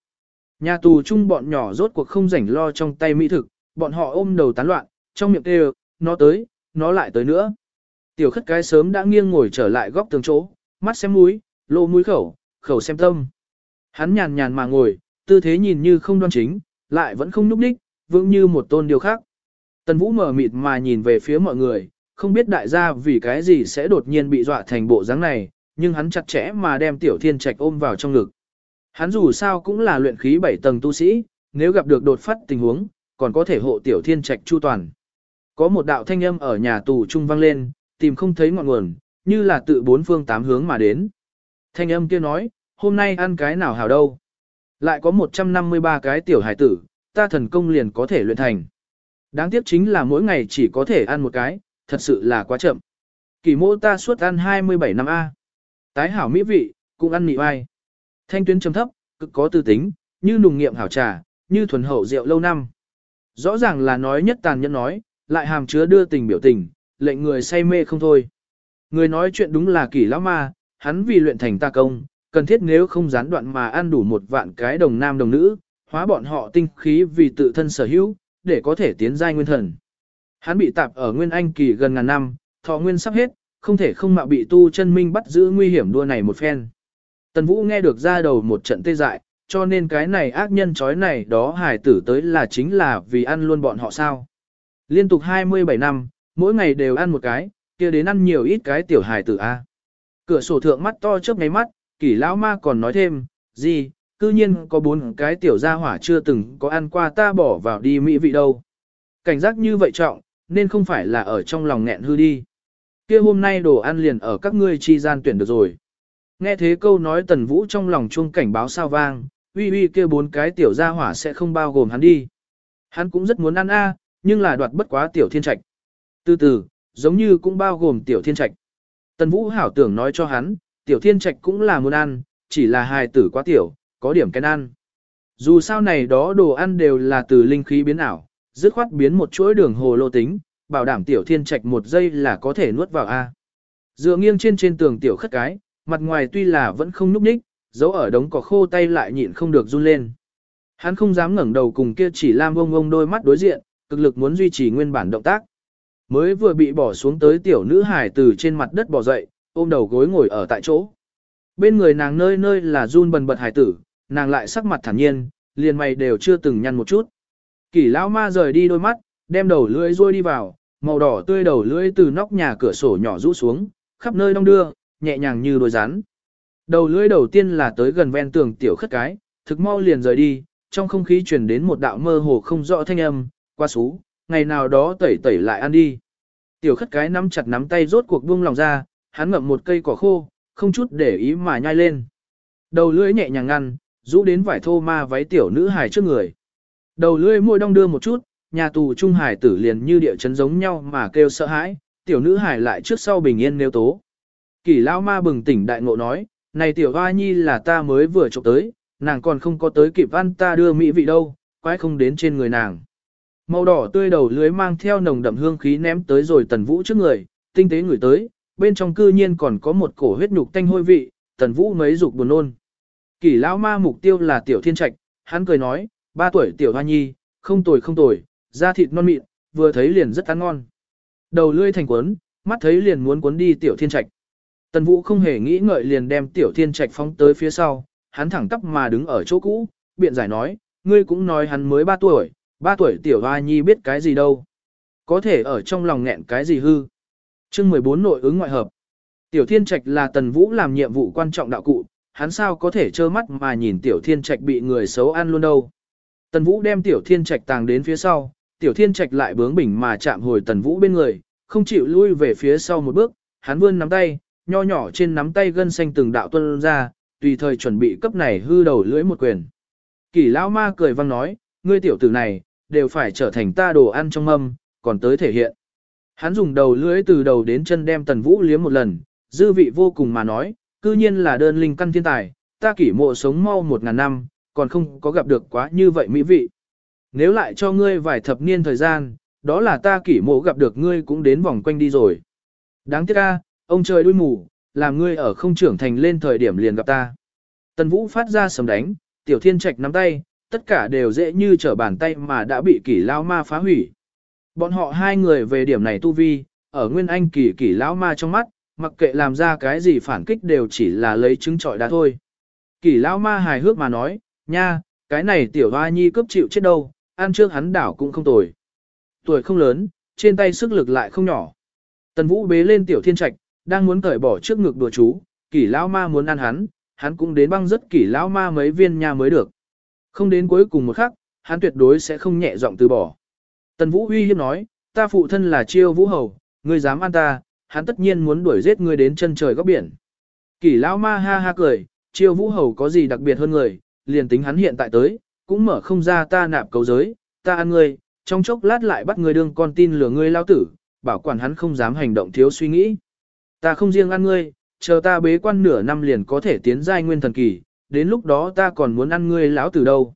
Nhà tù chung bọn nhỏ rốt cuộc không rảnh lo trong tay mỹ thực, bọn họ ôm đầu tán loạn, trong miệng kêu, nó tới, nó lại tới nữa. Tiểu khất cái sớm đã nghiêng ngồi trở lại góc tường chỗ, mắt xem mũi, lô mũi khẩu, khẩu xem tâm. Hắn nhàn nhàn mà ngồi, tư thế nhìn như không đoan chính, lại vẫn không núp đích, vững như một tôn điều khác. Tần Vũ mở mịt mà nhìn về phía mọi người, không biết đại gia vì cái gì sẽ đột nhiên bị dọa thành bộ dáng này, nhưng hắn chặt chẽ mà đem Tiểu Thiên Trạch ôm vào trong ngực. Hắn dù sao cũng là luyện khí 7 tầng tu sĩ, nếu gặp được đột phát tình huống, còn có thể hộ Tiểu Thiên Trạch chu toàn. Có một đạo thanh âm ở nhà tù trung vang lên, tìm không thấy ngọn nguồn, như là tự bốn phương tám hướng mà đến. Thanh âm kia nói, hôm nay ăn cái nào hảo đâu. Lại có 153 cái tiểu hải tử, ta thần công liền có thể luyện thành. Đáng tiếc chính là mỗi ngày chỉ có thể ăn một cái, thật sự là quá chậm. Kỳ mô ta suốt ăn 27 năm A. Tái hảo mỹ vị, cũng ăn nị oai. Thanh tuyến trầm thấp, cực có tư tính, như nùng nghiệm hảo trà, như thuần hậu rượu lâu năm. Rõ ràng là nói nhất tàn nhẫn nói, lại hàm chứa đưa tình biểu tình, lệnh người say mê không thôi. Người nói chuyện đúng là kỳ lão ma, hắn vì luyện thành ta công, cần thiết nếu không gián đoạn mà ăn đủ một vạn cái đồng nam đồng nữ, hóa bọn họ tinh khí vì tự thân sở hữu, để có thể tiến giai nguyên thần. Hắn bị tạp ở nguyên anh kỳ gần ngàn năm, thọ nguyên sắp hết, không thể không mạo bị tu chân minh bắt giữ nguy hiểm đua này một phen. Tần Vũ nghe được ra đầu một trận tê dại, cho nên cái này ác nhân chói này đó hài tử tới là chính là vì ăn luôn bọn họ sao. Liên tục 27 năm, mỗi ngày đều ăn một cái, kia đến ăn nhiều ít cái tiểu hài tử A. Cửa sổ thượng mắt to chớp ngáy mắt, kỷ lão ma còn nói thêm, gì, cư nhiên có bốn cái tiểu gia hỏa chưa từng có ăn qua ta bỏ vào đi mỹ vị đâu. Cảnh giác như vậy trọng, nên không phải là ở trong lòng nghẹn hư đi. Kia hôm nay đồ ăn liền ở các ngươi chi gian tuyển được rồi. Nghe thế câu nói tần vũ trong lòng chuông cảnh báo sao vang, uy uy kia bốn cái tiểu gia hỏa sẽ không bao gồm hắn đi. Hắn cũng rất muốn ăn a, nhưng là đoạt bất quá tiểu thiên trạch. Từ từ, giống như cũng bao gồm tiểu thiên trạch. Tần vũ hảo tưởng nói cho hắn, tiểu thiên trạch cũng là muốn ăn, chỉ là hài tử quá tiểu, có điểm cái ăn. Dù sao này đó đồ ăn đều là từ linh khí biến ảo, dứt khoát biến một chuỗi đường hồ lô tính, bảo đảm tiểu thiên trạch một giây là có thể nuốt vào A. Dựa nghiêng trên trên tường tiểu khất cái, mặt ngoài tuy là vẫn không núp ních, giấu ở đống cỏ khô tay lại nhịn không được run lên. Hắn không dám ngẩng đầu cùng kia chỉ lam ông ông đôi mắt đối diện, cực lực muốn duy trì nguyên bản động tác. Mới vừa bị bỏ xuống tới tiểu nữ hải từ trên mặt đất bò dậy, ôm đầu gối ngồi ở tại chỗ. Bên người nàng nơi nơi là run bần bật hải tử, nàng lại sắc mặt thản nhiên, liền mày đều chưa từng nhăn một chút. Kỷ lão ma rời đi đôi mắt, đem đầu lưỡi rôi đi vào, màu đỏ tươi đầu lưỡi từ nóc nhà cửa sổ nhỏ rũ xuống, khắp nơi đông đưa, nhẹ nhàng như đôi rắn. Đầu lưỡi đầu tiên là tới gần ven tường tiểu khất cái, thực mau liền rời đi, trong không khí truyền đến một đạo mơ hồ không rõ thanh âm, qua xú, ngày nào đó tẩy tẩy lại ăn đi. Tiểu khất cái nắm chặt nắm tay rốt cuộc buông lòng ra, hắn ngậm một cây cỏ khô, không chút để ý mà nhai lên. Đầu lưỡi nhẹ nhàng ngăn, rũ đến vải thô ma váy tiểu nữ hài trước người. Đầu lưỡi môi đong đưa một chút, nhà tù trung hải tử liền như địa chấn giống nhau mà kêu sợ hãi, tiểu nữ hải lại trước sau bình yên nêu tố. Kỷ lao ma bừng tỉnh đại ngộ nói, này tiểu hoa nhi là ta mới vừa chụp tới, nàng còn không có tới kịp ăn ta đưa mỹ vị đâu, quái không đến trên người nàng. Màu đỏ tươi đầu lưới mang theo nồng đậm hương khí ném tới rồi tần vũ trước người, tinh tế ngửi tới, bên trong cư nhiên còn có một cổ huyết nhục tanh hôi vị, tần vũ mấy dục buồn nôn. Kỷ lão ma mục tiêu là tiểu thiên trạch, hắn cười nói, ba tuổi tiểu hoa nhi, không tồi không tồi, da thịt non mịn, vừa thấy liền rất ăn ngon. Đầu lươi thành quấn, mắt thấy liền muốn cuốn đi tiểu thiên trạch. Tần vũ không hề nghĩ ngợi liền đem tiểu thiên trạch phóng tới phía sau, hắn thẳng tắp mà đứng ở chỗ cũ, biện giải nói, ngươi cũng nói hắn mới ba tuổi, ba tuổi tiểu hoa nhi biết cái gì đâu. Có thể ở trong lòng nghẹn cái gì hư. chương 14 nội ứng ngoại hợp. Tiểu thiên trạch là tần vũ làm nhiệm vụ quan trọng đạo cụ, hắn sao có thể trơ mắt mà nhìn tiểu thiên trạch bị người xấu ăn luôn đâu. Tần vũ đem tiểu thiên trạch tàng đến phía sau, tiểu thiên trạch lại bướng bỉnh mà chạm hồi tần vũ bên người, không chịu lui về phía sau một bước, hắn vươn nắm tay, nho nhỏ trên nắm tay gân xanh từng đạo tuân ra, tùy thời chuẩn bị cấp này hư đầu lưỡi một quyền. Kỷ lão ma cười vang nói, ngươi tiểu tử này, đều phải trở thành ta đồ ăn trong mâm, còn tới thể hiện. Hắn dùng đầu lưỡi từ đầu đến chân đem tần vũ liếm một lần, dư vị vô cùng mà nói, cư nhiên là đơn linh căn thiên tài, ta kỷ mộ sống mau một ngàn năm, còn không có gặp được quá như vậy mỹ vị. Nếu lại cho ngươi vài thập niên thời gian, đó là ta kỷ mộ gặp được ngươi cũng đến vòng quanh đi rồi. Đáng tiếc ca, ông trời đuôi mù, làm ngươi ở không trưởng thành lên thời điểm liền gặp ta. Tần Vũ phát ra sầm đánh, tiểu thiên trạch nắm tay, tất cả đều dễ như trở bàn tay mà đã bị kỷ lao ma phá hủy. Bọn họ hai người về điểm này tu vi, ở nguyên anh kỷ kỷ lão ma trong mắt, mặc kệ làm ra cái gì phản kích đều chỉ là lấy trứng trọi đá thôi. Kỷ lão ma hài hước mà nói, nha, cái này tiểu hoa nhi cướp chịu chết đâu, ăn trước hắn đảo cũng không tồi. Tuổi không lớn, trên tay sức lực lại không nhỏ. Tần Vũ bế lên tiểu thiên trạch, đang muốn cởi bỏ trước ngực đùa chú, kỷ lão ma muốn ăn hắn, hắn cũng đến băng rất kỷ lão ma mấy viên nha mới được. Không đến cuối cùng một khắc, hắn tuyệt đối sẽ không nhẹ giọng từ bỏ. Tần Vũ uy hiếp nói, ta phụ thân là chiêu vũ hầu, ngươi dám ăn ta, hắn tất nhiên muốn đuổi giết ngươi đến chân trời góc biển. Kỷ lão ma ha ha cười, chiêu vũ hầu có gì đặc biệt hơn người, liền tính hắn hiện tại tới, cũng mở không ra ta nạp cầu giới, ta ăn ngươi, trong chốc lát lại bắt ngươi đương con tin lừa ngươi lao tử, bảo quản hắn không dám hành động thiếu suy nghĩ. Ta không riêng ăn ngươi, chờ ta bế quan nửa năm liền có thể tiến giai nguyên thần kỳ, đến lúc đó ta còn muốn ăn ngươi lão tử đâu.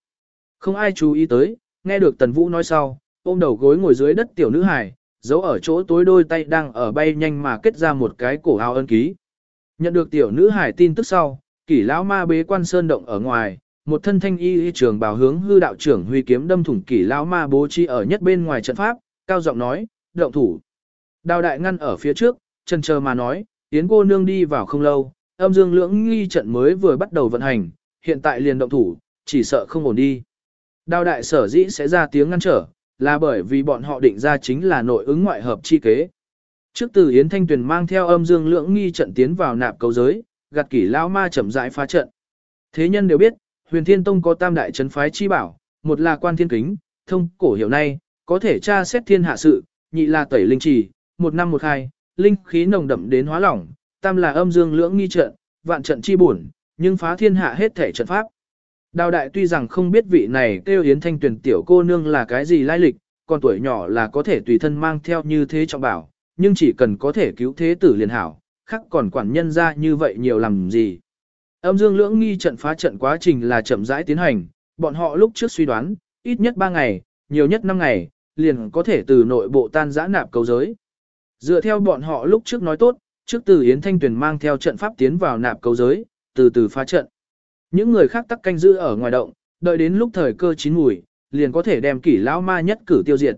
Không ai chú ý tới, nghe được Tần Vũ nói sau, ôm đầu gối ngồi dưới đất tiểu nữ hài, giấu ở chỗ tối đôi tay đang ở bay nhanh mà kết ra một cái cổ áo ân ký. Nhận được tiểu nữ hải tin tức sau, kỷ lão ma bế quan sơn động ở ngoài, một thân thanh y trường bào hướng hư đạo trưởng huy kiếm đâm thủng kỷ lão ma bố trí ở nhất bên ngoài trận pháp, cao giọng nói, động thủ. Đào đại ngăn ở phía trước, chân chờ mà nói, tiến cô nương đi vào không lâu, âm dương lưỡng nghi trận mới vừa bắt đầu vận hành, hiện tại liền động thủ, chỉ sợ không ổn đi. Đào đại sở dĩ sẽ ra tiếng ngăn trở, là bởi vì bọn họ định ra chính là nội ứng ngoại hợp chi kế. Trước từ Yến Thanh Tuyền mang theo âm dương lưỡng nghi trận tiến vào nạp cầu giới, gạt kỷ lão ma chậm rãi phá trận. Thế nhân đều biết, huyền thiên tông có tam đại trấn phái chi bảo, một là quan thiên kính, thông cổ hiểu nay, có thể tra xét thiên hạ sự, nhị là tẩy linh trì, một năm một hai, linh khí nồng đậm đến hóa lỏng, tam là âm dương lưỡng nghi trận, vạn trận chi bổn, nhưng phá thiên hạ hết thể trận pháp. Đào đại tuy rằng không biết vị này kêu Yến Thanh Tuyền tiểu cô nương là cái gì lai lịch, còn tuổi nhỏ là có thể tùy thân mang theo như thế trọng bảo, nhưng chỉ cần có thể cứu thế tử liền hảo, khắc còn quản nhân ra như vậy nhiều làm gì. Âm dương lưỡng nghi trận phá trận quá trình là chậm rãi tiến hành, bọn họ lúc trước suy đoán, ít nhất 3 ngày, nhiều nhất 5 ngày, liền có thể từ nội bộ tan giã nạp cầu giới. Dựa theo bọn họ lúc trước nói tốt, trước từ Yến Thanh Tuyền mang theo trận pháp tiến vào nạp cầu giới, từ từ phá trận. Những người khác tắc canh giữ ở ngoài động, đợi đến lúc thời cơ chín mùi, liền có thể đem kỷ lão ma nhất cử tiêu diệt.